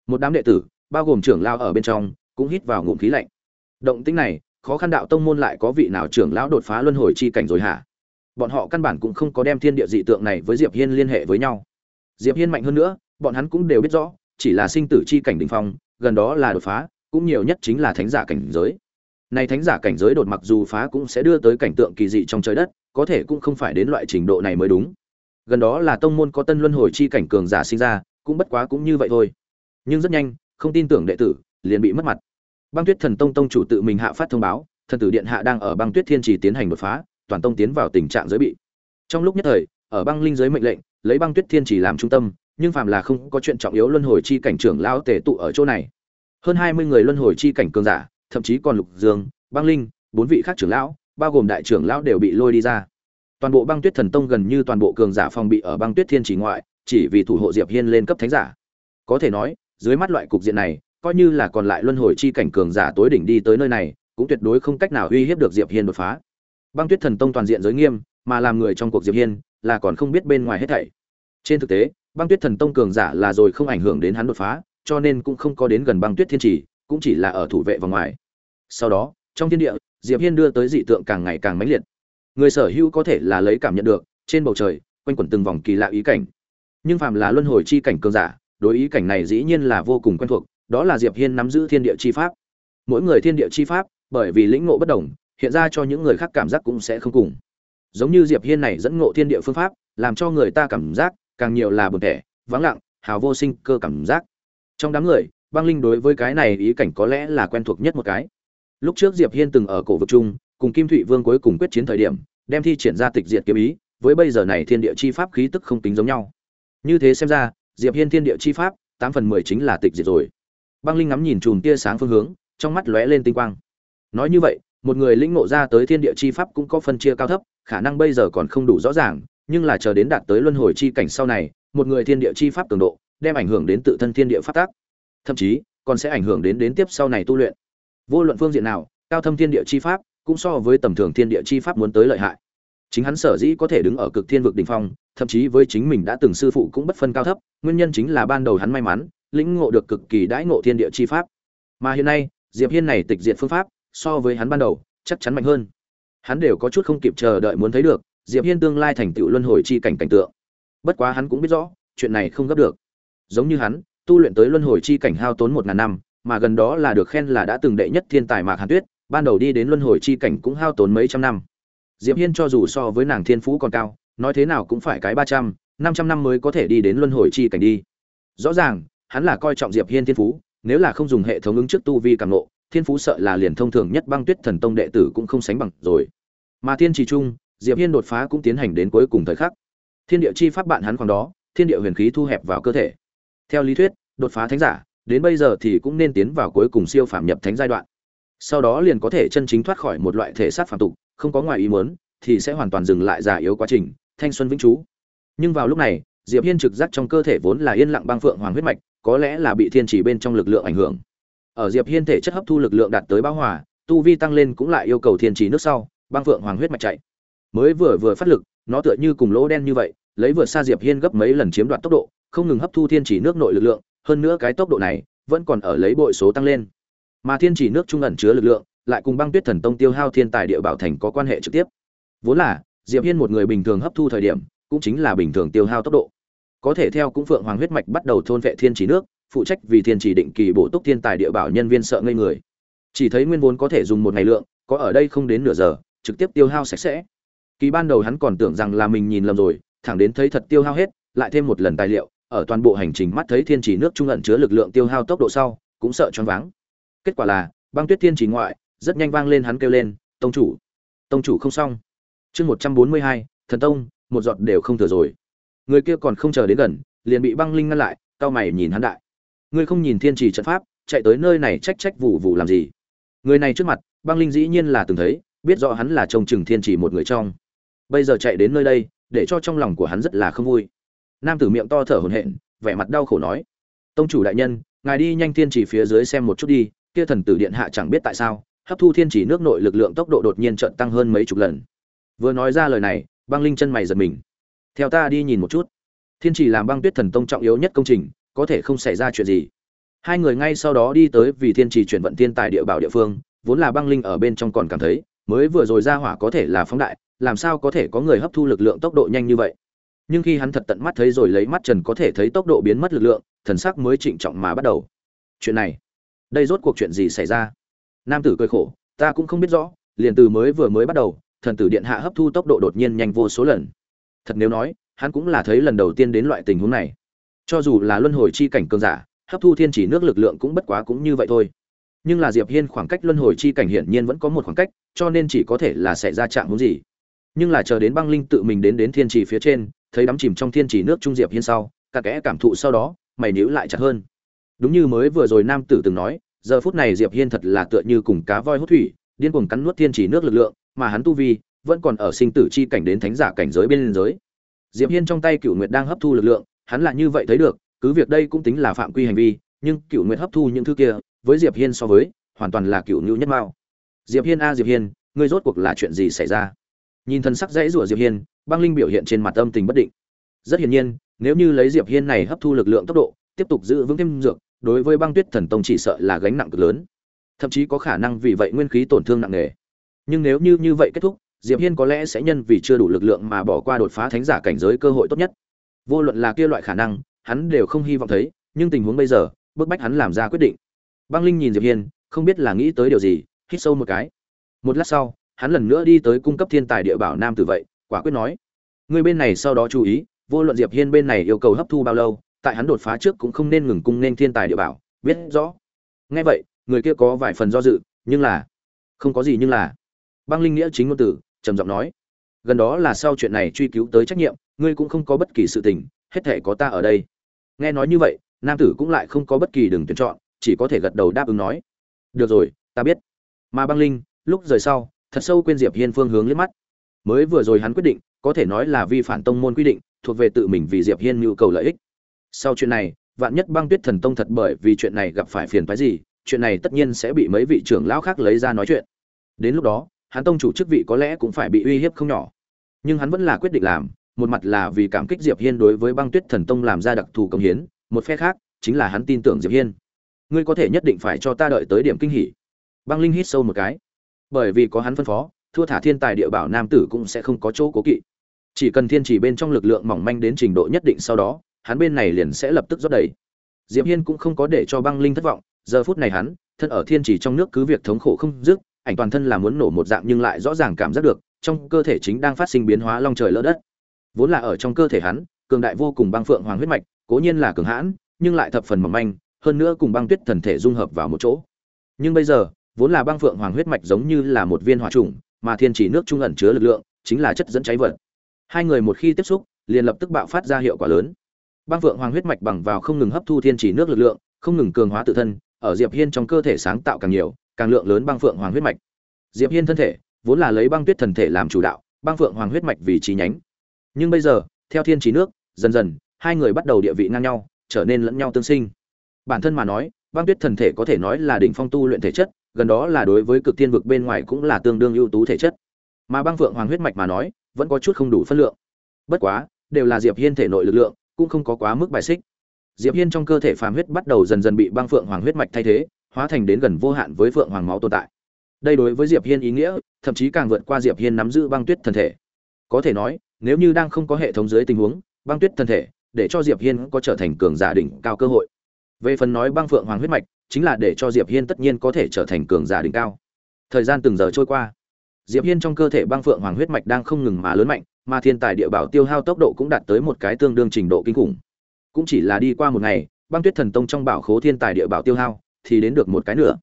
Speaker 1: Một đám đệ tử, bao gồm trưởng lao ở bên trong, cũng hít vào ngụm khí lạnh. Động tĩnh này, khó khăn đạo tông môn lại có vị nào trưởng lão đột phá luân hồi chi cảnh rồi hả? Bọn họ căn bản cũng không có đem thiên địa dị tượng này với diệp hiên liên hệ với nhau. Diệp hiên mạnh hơn nữa, bọn hắn cũng đều biết rõ, chỉ là sinh tử chi cảnh đỉnh phong, gần đó là đột phá, cũng nhiều nhất chính là thánh giả cảnh giới này thánh giả cảnh giới đột mặc dù phá cũng sẽ đưa tới cảnh tượng kỳ dị trong trời đất, có thể cũng không phải đến loại trình độ này mới đúng. Gần đó là tông môn có tân luân hồi chi cảnh cường giả sinh ra, cũng bất quá cũng như vậy thôi. Nhưng rất nhanh, không tin tưởng đệ tử, liền bị mất mặt. Băng tuyết thần tông tông chủ tự mình hạ phát thông báo, thần tử điện hạ đang ở băng tuyết thiên trì tiến hành đột phá, toàn tông tiến vào tình trạng giới bị. Trong lúc nhất thời, ở băng linh giới mệnh lệnh, lấy băng tuyết thiên trì làm trung tâm, nhưng phàm là không có chuyện trọng yếu luân hồi chi cảnh trưởng lão tề tụ ở chỗ này. Hơn hai mươi người luân hồi chi cảnh cường giả thậm chí còn lục dương, băng linh, bốn vị khác trưởng lão, bao gồm đại trưởng lão đều bị lôi đi ra. Toàn bộ băng tuyết thần tông gần như toàn bộ cường giả phòng bị ở băng tuyết thiên chỉ ngoại, chỉ vì thủ hộ diệp hiên lên cấp thánh giả. Có thể nói, dưới mắt loại cục diện này, coi như là còn lại luân hồi chi cảnh cường giả tối đỉnh đi tới nơi này, cũng tuyệt đối không cách nào uy hiếp được diệp hiên đột phá. Băng tuyết thần tông toàn diện giới nghiêm, mà làm người trong cuộc diệp hiên, là còn không biết bên ngoài hết thảy. Trên thực tế, băng tuyết thần tông cường giả là rồi không ảnh hưởng đến hắn đột phá, cho nên cũng không có đến gần băng tuyết thiên trì cũng chỉ là ở thủ vệ và ngoài sau đó, trong thiên địa, diệp hiên đưa tới dị tượng càng ngày càng mãnh liệt. Người sở hữu có thể là lấy cảm nhận được, trên bầu trời, quanh quẩn từng vòng kỳ lạ ý cảnh. Nhưng phàm là luân hồi chi cảnh cường giả, đối ý cảnh này dĩ nhiên là vô cùng quen thuộc, đó là diệp hiên nắm giữ thiên địa chi pháp. Mỗi người thiên địa chi pháp, bởi vì lĩnh ngộ bất đồng, hiện ra cho những người khác cảm giác cũng sẽ không cùng. Giống như diệp hiên này dẫn ngộ thiên địa phương pháp, làm cho người ta cảm giác càng nhiều là buồn tẻ, vắng lặng, hào vô sinh cơ cảm giác. Trong đám người, băng linh đối với cái này ý cảnh có lẽ là quen thuộc nhất một cái lúc trước diệp hiên từng ở cổ vực trung cùng kim thụy vương cuối cùng quyết chiến thời điểm, đem thi triển ra tịch diệt kiếm ý, với bây giờ này thiên địa chi pháp khí tức không tính giống nhau. Như thế xem ra, diệp hiên thiên địa chi pháp, tám phần mười chính là tịch diệt rồi. Băng linh ngắm nhìn chùm tia sáng phương hướng, trong mắt lóe lên tinh quang. Nói như vậy, một người lĩnh ngộ ra tới thiên địa chi pháp cũng có phân chia cao thấp, khả năng bây giờ còn không đủ rõ ràng, nhưng là chờ đến đạt tới luân hồi chi cảnh sau này, một người thiên địa chi pháp cường độ, đem ảnh hưởng đến tự thân thiên địa pháp tác. Thậm chí, còn sẽ ảnh hưởng đến đến tiếp sau này tu luyện vô luận phương diện nào, cao thâm thiên địa chi pháp cũng so với tầm thường thiên địa chi pháp muốn tới lợi hại. Chính hắn sở dĩ có thể đứng ở cực thiên vực đỉnh phong, thậm chí với chính mình đã từng sư phụ cũng bất phân cao thấp, nguyên nhân chính là ban đầu hắn may mắn, lĩnh ngộ được cực kỳ đãi ngộ thiên địa chi pháp. Mà hiện nay, diệp hiên này tịch diệt phương pháp, so với hắn ban đầu, chắc chắn mạnh hơn. Hắn đều có chút không kịp chờ đợi muốn thấy được, diệp hiên tương lai thành tựu luân hồi chi cảnh cảnh tượng. Bất quá hắn cũng biết rõ, chuyện này không gấp được. Giống như hắn, tu luyện tới luân hồi chi cảnh hao tốn một ngàn năm mà gần đó là được khen là đã từng đệ nhất thiên tài mạc hàn tuyết, ban đầu đi đến luân hồi chi cảnh cũng hao tốn mấy trăm năm. Diệp hiên cho dù so với nàng thiên phú còn cao, nói thế nào cũng phải cái ba trăm, năm trăm năm mới có thể đi đến luân hồi chi cảnh đi. Rõ ràng, hắn là coi trọng diệp hiên thiên phú, nếu là không dùng hệ thống ứng trước tu vi càng nộ thiên phú sợ là liền thông thường nhất băng tuyết thần tông đệ tử cũng không sánh bằng rồi. Mà thiên trì trung, diệp hiên đột phá cũng tiến hành đến cuối cùng thời khắc. Thiên địa chi pháp bạn hắn khoảng đó, thiên địa huyền khí thu hẹp vào cơ thể. Theo lý thuyết, đột phá thánh giả đến bây giờ thì cũng nên tiến vào cuối cùng siêu phạm nhập thánh giai đoạn. Sau đó liền có thể chân chính thoát khỏi một loại thể xác phàm tục, không có ngoài ý muốn, thì sẽ hoàn toàn dừng lại già yếu quá trình, thanh xuân vĩnh trú. Nhưng vào lúc này, diệp hiên trực giác trong cơ thể vốn là yên lặng băng phượng hoàng huyết mạch, có lẽ là bị thiên chỉ bên trong lực lượng ảnh hưởng. Ở diệp hiên thể chất hấp thu lực lượng đạt tới bão hòa, tu vi tăng lên cũng lại yêu cầu thiên chỉ nước sau, băng phượng hoàng huyết mạch chạy. Mới vừa vừa phát lực, nó tựa như cùng lỗ đen như vậy, lấy vượt xa diệp hiên gấp mấy lần chiếm đoạt tốc độ, không ngừng hấp thu thiên chỉ nước nội lực lượng hơn nữa cái tốc độ này vẫn còn ở lấy bội số tăng lên. Mà thiên chỉ nước trung ẩn chứa lực lượng, lại cùng băng tuyết thần tông tiêu hao thiên tài địa bảo thành có quan hệ trực tiếp. Vốn là, diệp hiên một người bình thường hấp thu thời điểm, cũng chính là bình thường tiêu hao tốc độ. Có thể theo cũng phượng hoàng huyết mạch bắt đầu thôn vệ thiên chỉ nước, phụ trách vì thiên chỉ định kỳ bổ túc thiên tài địa bảo nhân viên sợ ngây người. Chỉ thấy nguyên vốn có thể dùng một ngày lượng, có ở đây không đến nửa giờ, trực tiếp tiêu hao sạch sẽ. Kỳ ban đầu hắn còn tưởng rằng là mình nhìn lầm rồi, thẳng đến thấy thật tiêu hao hết, lại thêm một lần tài liệu ở toàn bộ hành trình mắt thấy thiên chỉ nước trung ẩn chứa lực lượng tiêu hao tốc độ sau, cũng sợ choáng váng. Kết quả là, băng tuyết thiên chỉ ngoại, rất nhanh vang lên hắn kêu lên, tông chủ tông chủ không xong. Chương một trăm bốn mươi hai, thần tông, một giọt đều không thừa rồi. Người kia còn không chờ đến gần, liền bị băng linh ngăn lại, cao mày nhìn hắn đại. Ngươi không nhìn thiên trì trận pháp, chạy tới nơi này trách trách vụ vụ làm gì? Người này trước mặt, băng linh dĩ nhiên là từng thấy, biết rõ hắn là trông chừng thiên trì một người trong. Bây giờ chạy đến nơi đây, để cho trong lòng của hắn rất là không vui nam tử miệng to thở hổn hển, vẻ mặt đau khổ nói, tông chủ đại nhân, ngài đi nhanh thiên trì phía dưới xem một chút đi, kia thần tử điện hạ chẳng biết tại sao, hấp thu thiên trì nước nội lực lượng tốc độ đột nhiên trận tăng hơn mấy chục lần. Vừa nói ra lời này, băng linh chân mày giật mình. Theo ta đi nhìn một chút, thiên trì làm băng tuyết thần tông trọng yếu nhất công trình, có thể không xảy ra chuyện gì. Hai người ngay sau đó đi tới vì thiên trì chuyển vận thiên tài địa bảo địa phương, vốn là băng linh ở bên trong còn cảm thấy, mới vừa rồi ra hỏa có thể là phóng đại, làm sao có thể có người hấp thu lực lượng tốc độ nhanh như vậy? Nhưng khi hắn thật tận mắt thấy rồi lấy mắt trần có thể thấy tốc độ biến mất lực lượng, thần sắc mới trịnh trọng mà bắt đầu. Chuyện này, đây rốt cuộc chuyện gì xảy ra? Nam tử cười khổ, ta cũng không biết rõ, liền từ mới vừa mới bắt đầu, thần tử điện hạ hấp thu tốc độ đột nhiên nhanh vô số lần. Thật nếu nói, hắn cũng là thấy lần đầu tiên đến loại tình huống này. Cho dù là luân hồi chi cảnh cường giả, hấp thu thiên chỉ nước lực lượng cũng bất quá cũng như vậy thôi. Nhưng là diệp hiên khoảng cách luân hồi chi cảnh hiển nhiên vẫn có một khoảng cách, cho nên chỉ có thể là xảy ra trạng huống gì. Nhưng là chờ đến băng linh tự mình đến đến thiên trì phía trên thấy đắm chìm trong thiên trì nước trung diệp hiên sau, cả kẽ cảm thụ sau đó, mày nhíu lại chặt hơn. Đúng như mới vừa rồi nam tử từng nói, giờ phút này diệp hiên thật là tựa như cùng cá voi hút thủy, điên cuồng cắn nuốt thiên chỉ nước lực lượng, mà hắn tu vi vẫn còn ở sinh tử chi cảnh đến thánh giả cảnh giới bên giới diệp hiên trong tay cửu nguyệt đang hấp thu lực lượng, hắn là như vậy thấy được, cứ việc đây cũng tính là phạm quy hành vi, nhưng cửu nguyệt hấp thu những thứ kia, với diệp hiên so với, hoàn toàn là cửu nhu nhất mao. Diệp hiên a, diệp hiên, ngươi rốt cuộc là chuyện gì xảy ra? Nhìn thân sắc dãy rủa diệp hiên băng linh biểu hiện trên mặt âm tình bất định. Rất hiển nhiên, nếu như lấy diệp hiên này hấp thu lực lượng tốc độ, tiếp tục giữ vững thêm dược, đối với băng tuyết thần tông chỉ sợ là gánh nặng cực lớn. Thậm chí có khả năng vì vậy nguyên khí tổn thương nặng nề. Nhưng nếu như như vậy kết thúc, diệp hiên có lẽ sẽ nhân vì chưa đủ lực lượng mà bỏ qua đột phá thánh giả cảnh giới cơ hội tốt nhất. Vô luận là kia loại khả năng, hắn đều không hy vọng thấy, nhưng tình huống bây giờ, bức bách hắn làm ra quyết định. Băng linh nhìn diệp hiên, không biết là nghĩ tới điều gì, hít sâu một cái. Một lát sau, hắn lần nữa đi tới cung cấp thiên tài địa bảo nam tử vậy quả quyết nói. Người bên này sau đó chú ý, vô luận diệp hiên bên này yêu cầu hấp thu bao lâu, tại hắn đột phá trước cũng không nên ngừng cung nên thiên tài địa bảo, biết rõ. Nghe vậy, người kia có vài phần do dự, nhưng là, không có gì nhưng là. Băng linh nghĩa chính ngôn tử, trầm giọng nói. Gần đó là sau chuyện này truy cứu tới trách nhiệm, ngươi cũng không có bất kỳ sự tình, hết thể có ta ở đây. Nghe nói như vậy, nam tử cũng lại không có bất kỳ đường tuyển chọn, chỉ có thể gật đầu đáp ứng nói. Được rồi, ta biết. Mà băng linh, lúc rời sau, thật sâu quên diệp hiên phương hướng liếc mắt mới vừa rồi hắn quyết định, có thể nói là vi phản tông môn quy định, thuộc về tự mình vì diệp hiên nhu cầu lợi ích. Sau chuyện này, vạn nhất băng tuyết thần tông thật bởi vì chuyện này gặp phải phiền phái gì, chuyện này tất nhiên sẽ bị mấy vị trưởng lão khác lấy ra nói chuyện. Đến lúc đó, hắn tông chủ chức vị có lẽ cũng phải bị uy hiếp không nhỏ. Nhưng hắn vẫn là quyết định làm, một mặt là vì cảm kích diệp hiên đối với băng tuyết thần tông làm ra đặc thù công hiến, một phe khác chính là hắn tin tưởng diệp hiên. Ngươi có thể nhất định phải cho ta đợi tới điểm kinh hỉ. Băng linh hít sâu một cái. Bởi vì có hắn phân phó thua thả thiên tài địa bảo nam tử cũng sẽ không có chỗ cố kỵ. Chỉ cần thiên chỉ bên trong lực lượng mỏng manh đến trình độ nhất định sau đó, hắn bên này liền sẽ lập tức rót đầy. Diệp hiên cũng không có để cho băng linh thất vọng, giờ phút này hắn, thân ở thiên chỉ trong nước cứ việc thống khổ không dứt, ảnh toàn thân là muốn nổ một dạng nhưng lại rõ ràng cảm giác được, trong cơ thể chính đang phát sinh biến hóa long trời lỡ đất. Vốn là ở trong cơ thể hắn, cường đại vô cùng băng phượng hoàng huyết mạch, cố nhiên là cường hãn, nhưng lại thập phần mỏng manh, hơn nữa cùng băng tuyết thần thể dung hợp vào một chỗ. Nhưng bây giờ, vốn là băng phượng hoàng huyết mạch giống như là một viên hỏa trùng mà thiên chỉ nước trung ẩn chứa lực lượng, chính là chất dẫn cháy vật. Hai người một khi tiếp xúc, liền lập tức bạo phát ra hiệu quả lớn. Băng phượng hoàng huyết mạch bằng vào không ngừng hấp thu thiên chỉ nước lực lượng, không ngừng cường hóa tự thân, ở diệp hiên trong cơ thể sáng tạo càng nhiều, càng lượng lớn băng phượng hoàng huyết mạch. Diệp hiên thân thể, vốn là lấy băng tuyết thần thể làm chủ đạo, băng phượng hoàng huyết mạch vì trí nhánh. Nhưng bây giờ, theo thiên trí nước, dần dần, hai người bắt đầu địa vị ngang nhau, trở nên lẫn nhau tương sinh. Bản thân mà nói băng tuyết thần thể có thể nói là đỉnh phong tu luyện thể chất, gần đó là đối với cực tiên vực bên ngoài cũng là tương đương ưu tú thể chất. Mà băng phượng hoàng huyết mạch mà nói, vẫn có chút không đủ phân lượng. Bất quá, đều là diệp hiên thể nội lực lượng, cũng không có quá mức bài xích. Diệp hiên trong cơ thể phàm huyết bắt đầu dần dần bị băng phượng hoàng huyết mạch thay thế, hóa thành đến gần vô hạn với phượng hoàng máu tồn tại. Đây đối với diệp hiên ý nghĩa, thậm chí càng vượt qua diệp hiên nắm giữ băng tuyết thần thể. Có thể nói, nếu như đang không có hệ thống dưới tình huống, băng tuyết thần thể, để cho diệp hiên có trở thành cường giả đỉnh cao cơ hội về phần nói băng phượng hoàng huyết mạch, chính là để cho diệp hiên tất nhiên có thể trở thành cường giả đỉnh cao. Thời gian từng giờ trôi qua, diệp hiên trong cơ thể băng phượng hoàng huyết mạch đang không ngừng mà lớn mạnh, mà thiên tài địa bảo tiêu hao tốc độ cũng đạt tới một cái tương đương trình độ kinh khủng. Cũng chỉ là đi qua một ngày, băng tuyết thần tông trong bảo khố thiên tài địa bảo tiêu hao thì đến được một cái nữa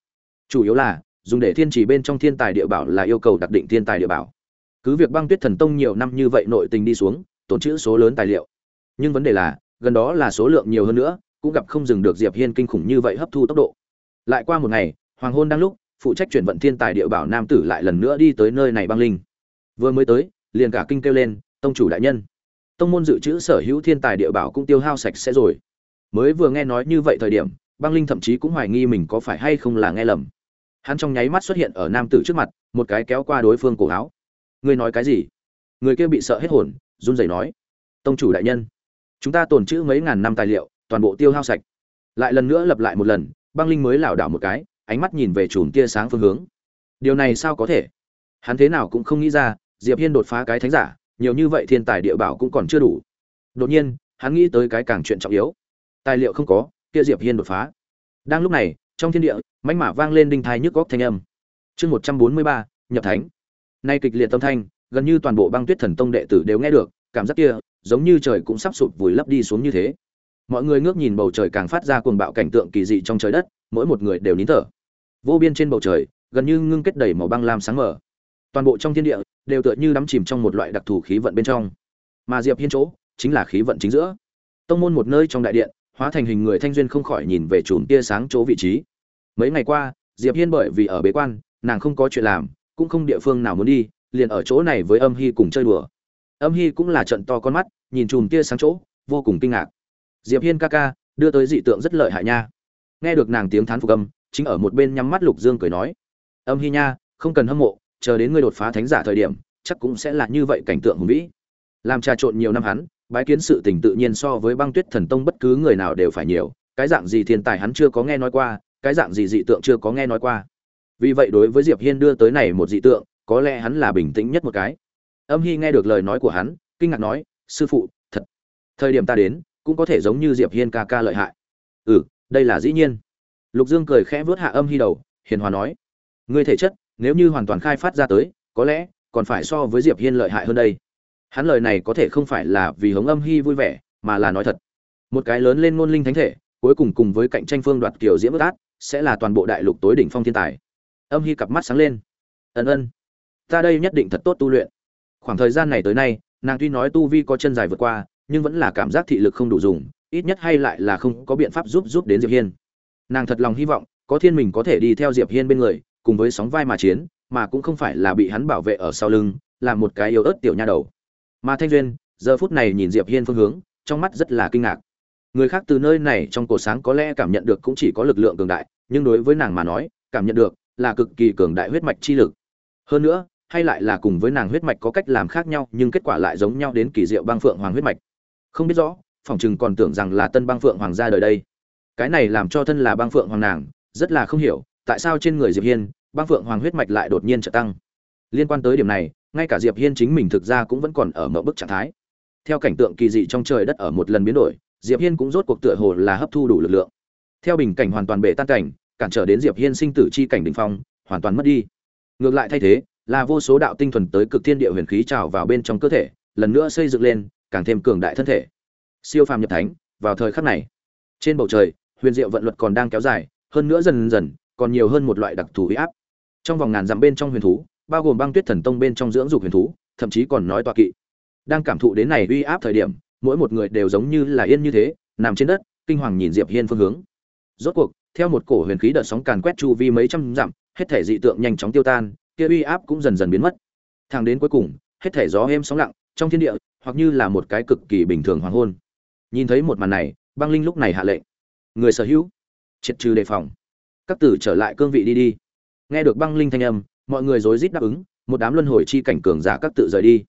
Speaker 1: chủ yếu là, dùng để thiên trì bên trong thiên tài địa bảo là yêu cầu đặc định thiên tài địa bảo. Cứ việc băng tuyết thần tông nhiều năm như vậy nội tình đi xuống, tổn chữ số lớn tài liệu. Nhưng vấn đề là, gần đó là số lượng nhiều hơn nữa cũng gặp không dừng được diệp hiên kinh khủng như vậy hấp thu tốc độ. Lại qua một ngày, hoàng hôn đang lúc, phụ trách chuyển vận thiên tài địa bảo nam tử lại lần nữa đi tới nơi này băng linh. Vừa mới tới, liền cả kinh kêu lên, tông chủ đại nhân. Tông môn dự trữ sở hữu thiên tài địa bảo cũng tiêu hao sạch sẽ rồi. Mới vừa nghe nói như vậy thời điểm, băng linh thậm chí cũng hoài nghi mình có phải hay không là nghe lầm. Hắn trong nháy mắt xuất hiện ở nam tử trước mặt, một cái kéo qua đối phương cổ áo. Ngươi nói cái gì? Người kia bị sợ hết hồn, run rẩy nói, tông chủ đại nhân, chúng ta tồn trữ mấy ngàn năm tài liệu toàn bộ tiêu hao sạch. Lại lần nữa lập lại một lần, băng linh mới lảo đảo một cái, ánh mắt nhìn về chùm tia sáng phương hướng. Điều này sao có thể? Hắn thế nào cũng không nghĩ ra, diệp hiên đột phá cái thánh giả, nhiều như vậy thiên tài địa bảo cũng còn chưa đủ. Đột nhiên, hắn nghĩ tới cái càng chuyện trọng yếu. Tài liệu không có, kia diệp hiên đột phá. Đang lúc này, trong thiên địa, mãnh mã vang lên đinh thai nhức góc thanh âm. Chương một trăm bốn mươi ba, nhập thánh. Nay kịch liệt tâm thanh, gần như toàn bộ băng tuyết thần tông đệ tử đều nghe được, cảm giác kia, giống như trời cũng sắp sụp vùi lấp đi xuống như thế mọi người ngước nhìn bầu trời càng phát ra cuồng bạo cảnh tượng kỳ dị trong trời đất, mỗi một người đều nín thở. Vô biên trên bầu trời, gần như ngưng kết đầy màu băng lam sáng mở toàn bộ trong thiên địa, đều tựa như đắm chìm trong một loại đặc thù khí vận bên trong. Mà diệp hiên chỗ, chính là khí vận chính giữa. Tông môn một nơi trong đại điện, hóa thành hình người thanh duyên không khỏi nhìn về chùm tia sáng chỗ vị trí. Mấy ngày qua, diệp hiên bởi vì ở bế quan, nàng không có chuyện làm, cũng không địa phương nào muốn đi, liền ở chỗ này với âm hy cùng chơi đùa. Âm hy cũng là trận to con mắt, nhìn chùm tia sáng chỗ, vô cùng kinh ngạc diệp hiên ca ca, đưa tới dị tượng rất lợi hại nha. Nghe được nàng tiếng thán phục âm, chính ở một bên nhắm mắt lục dương cười nói, âm hy nha, không cần hâm mộ, chờ đến ngươi đột phá thánh giả thời điểm, chắc cũng sẽ là như vậy cảnh tượng hùng vĩ. Làm trà trộn nhiều năm hắn, bái kiến sự tình tự nhiên so với băng tuyết thần tông bất cứ người nào đều phải nhiều, cái dạng gì thiên tài hắn chưa có nghe nói qua, cái dạng gì dị tượng chưa có nghe nói qua. Vì vậy đối với diệp hiên đưa tới này một dị tượng, có lẽ hắn là bình tĩnh nhất một cái. Âm hy nghe được lời nói của hắn, kinh ngạc nói, sư phụ, thật, thời điểm ta đến cũng có thể giống như diệp hiên ca ca lợi hại. Ừ đây là dĩ nhiên. Lục dương cười khẽ vớt hạ âm hy đầu, hiền hòa nói, ngươi thể chất, nếu như hoàn toàn khai phát ra tới, có lẽ còn phải so với diệp hiên lợi hại hơn đây. Hắn lời này có thể không phải là vì hống âm hy vui vẻ, mà là nói thật. Một cái lớn lên ngôn linh thánh thể, cuối cùng cùng với cạnh tranh phương đoạt kiểu diễm ước át, sẽ là toàn bộ đại lục tối đỉnh phong thiên tài. Âm hy cặp mắt sáng lên. Ân ân, ta đây nhất định thật tốt tu luyện. Khoảng thời gian này tới nay, nàng tuy nói tu vi có chân dài vượt qua nhưng vẫn là cảm giác thị lực không đủ dùng, ít nhất hay lại là không có biện pháp giúp giúp đến diệp hiên. Nàng thật lòng hy vọng, có thiên mình có thể đi theo diệp hiên bên người, cùng với sóng vai mà chiến, mà cũng không phải là bị hắn bảo vệ ở sau lưng làm một cái yếu ớt tiểu nha đầu. Mà thanh duyên, giờ phút này nhìn diệp hiên phương hướng, trong mắt rất là kinh ngạc. Người khác từ nơi này trong cổ sáng có lẽ cảm nhận được cũng chỉ có lực lượng cường đại, nhưng đối với nàng mà nói, cảm nhận được là cực kỳ cường đại huyết mạch chi lực. Hơn nữa, hay lại là cùng với nàng huyết mạch có cách làm khác nhau, nhưng kết quả lại giống nhau đến kỳ diệu băng phượng hoàng huyết mạch không biết rõ, phỏng chừng còn tưởng rằng là tân băng phượng hoàng gia đời đây. Cái này làm cho thân là băng phượng hoàng nàng, rất là không hiểu, tại sao trên người diệp hiên băng phượng hoàng huyết mạch lại đột nhiên trở tăng. Liên quan tới điểm này, ngay cả diệp hiên chính mình thực ra cũng vẫn còn ở mẫu bức trạng thái. Theo cảnh tượng kỳ dị trong trời đất ở một lần biến đổi, diệp hiên cũng rốt cuộc tựa hồ là hấp thu đủ lực lượng. Theo bình cảnh hoàn toàn bể tan cảnh, cản trở đến diệp hiên sinh tử chi cảnh đỉnh phong, hoàn toàn mất đi. Ngược lại thay thế, là vô số đạo tinh thuần tới cực thiên địa huyền khí trào vào bên trong cơ thể, lần nữa xây dựng lên càng thêm cường đại thân thể. Siêu phàm nhập thánh, vào thời khắc này, trên bầu trời, huyền diệu vận luật còn đang kéo dài, hơn nữa dần dần, còn nhiều hơn một loại đặc thù uy áp. Trong vòng ngàn dặm bên trong huyền thú, bao gồm băng tuyết thần tông bên trong dưỡng dục huyền thú, thậm chí còn nói tọa kỵ. Đang cảm thụ đến này uy áp thời điểm, mỗi một người đều giống như là yên như thế, nằm trên đất, kinh hoàng nhìn diệp hiên phương hướng. Rốt cuộc, theo một cổ huyền khí đợt sóng càn quét chu vi mấy trăm dặm, hết thể dị tượng nhanh chóng tiêu tan, kia uy áp cũng dần dần biến mất. Thang đến cuối cùng, hết thể gió êm sóng lặng, trong thiên địa hoặc như là một cái cực kỳ bình thường hoàng hôn. Nhìn thấy một màn này, băng linh lúc này hạ lệnh. Người sở hữu, triệt trừ đề phòng. Các tử trở lại cương vị đi đi. Nghe được băng linh thanh âm, mọi người rối rít đáp ứng, một đám luân hồi chi cảnh cường giả các tự rời đi.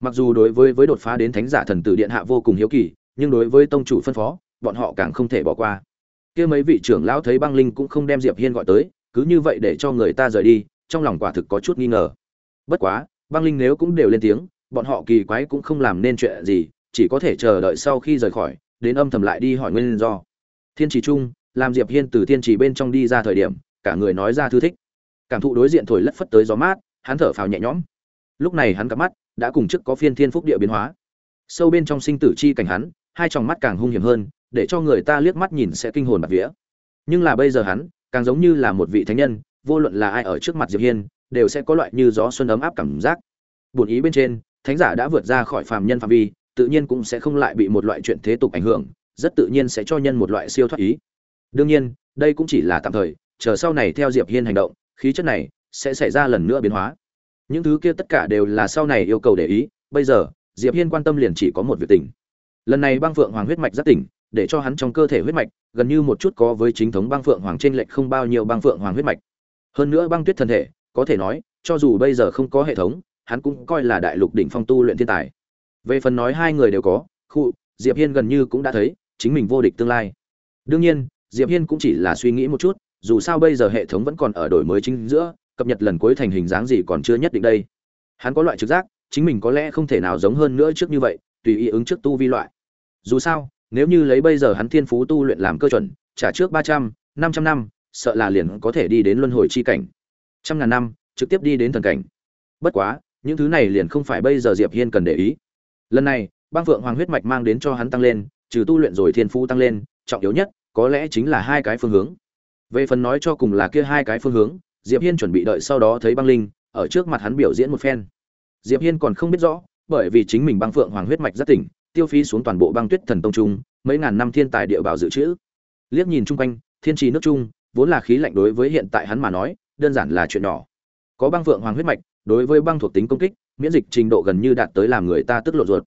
Speaker 1: Mặc dù đối với với đột phá đến thánh giả thần tử điện hạ vô cùng hiếu kỳ, nhưng đối với tông chủ phân phó, bọn họ càng không thể bỏ qua. Kia mấy vị trưởng lão thấy băng linh cũng không đem diệp hiên gọi tới, cứ như vậy để cho người ta rời đi, trong lòng quả thực có chút nghi ngờ. Bất quá, băng linh nếu cũng đều lên tiếng bọn họ kỳ quái cũng không làm nên chuyện gì, chỉ có thể chờ đợi sau khi rời khỏi, đến âm thầm lại đi hỏi nguyên do. Thiên trì trung, làm diệp hiên từ thiên trì bên trong đi ra thời điểm, cả người nói ra thư thích. Cảm thụ đối diện thổi lất phất tới gió mát, hắn thở phào nhẹ nhõm. Lúc này hắn cặp mắt đã cùng trước có phiên thiên phúc địa biến hóa. Sâu bên trong sinh tử chi cảnh hắn, hai tròng mắt càng hung hiểm hơn, để cho người ta liếc mắt nhìn sẽ kinh hồn bạt vía. Nhưng là bây giờ hắn, càng giống như là một vị thánh nhân, vô luận là ai ở trước mặt diệp hiên, đều sẽ có loại như gió xuân ấm áp cảm giác. Buồn ý bên trên thánh giả đã vượt ra khỏi phàm nhân phạm vi, tự nhiên cũng sẽ không lại bị một loại chuyện thế tục ảnh hưởng, rất tự nhiên sẽ cho nhân một loại siêu thoát ý. Đương nhiên, đây cũng chỉ là tạm thời, chờ sau này theo diệp hiên hành động, khí chất này sẽ xảy ra lần nữa biến hóa. Những thứ kia tất cả đều là sau này yêu cầu để ý, bây giờ, diệp hiên quan tâm liền chỉ có một việc tình. Lần này băng phượng hoàng huyết mạch rất tỉnh, để cho hắn trong cơ thể huyết mạch, gần như một chút có với chính thống băng phượng hoàng trên lệch không bao nhiêu băng phượng hoàng huyết mạch. Hơn nữa băng tuyết thân thể, có thể nói, cho dù bây giờ không có hệ thống hắn cũng coi là đại lục đỉnh phong tu luyện thiên tài. Về phần nói hai người đều có khu diệp hiên gần như cũng đã thấy, chính mình vô địch tương lai. Đương nhiên, diệp hiên cũng chỉ là suy nghĩ một chút, dù sao bây giờ hệ thống vẫn còn ở đổi mới chính giữa, cập nhật lần cuối thành hình dáng gì còn chưa nhất định đây. Hắn có loại trực giác, chính mình có lẽ không thể nào giống hơn nữa trước như vậy, tùy ý ứng trước tu vi loại. Dù sao, nếu như lấy bây giờ hắn thiên phú tu luyện làm cơ chuẩn, trả trước ba trăm, năm trăm năm, sợ là liền có thể đi đến luân hồi chi cảnh. Trăm ngàn năm, trực tiếp đi đến thần cảnh. Bất quá những thứ này liền không phải bây giờ diệp hiên cần để ý. Lần này băng phượng hoàng huyết mạch mang đến cho hắn tăng lên, trừ tu luyện rồi thiên phú tăng lên, trọng yếu nhất, có lẽ chính là hai cái phương hướng. Về phần nói cho cùng là kia hai cái phương hướng, diệp hiên chuẩn bị đợi sau đó thấy băng linh, ở trước mặt hắn biểu diễn một phen. Diệp hiên còn không biết rõ, bởi vì chính mình băng phượng hoàng huyết mạch rất tỉnh, tiêu phí xuống toàn bộ băng tuyết thần tông trung, mấy ngàn năm thiên tài địa bảo dự trữ. Liếc nhìn chung quanh, thiên trì nước trung, vốn là khí lạnh đối với hiện tại hắn mà nói, đơn giản là chuyện nhỏ. Có băng phượng hoàng huyết mạch đối với băng thuộc tính công kích, miễn dịch trình độ gần như đạt tới làm người ta tức lộ ruột.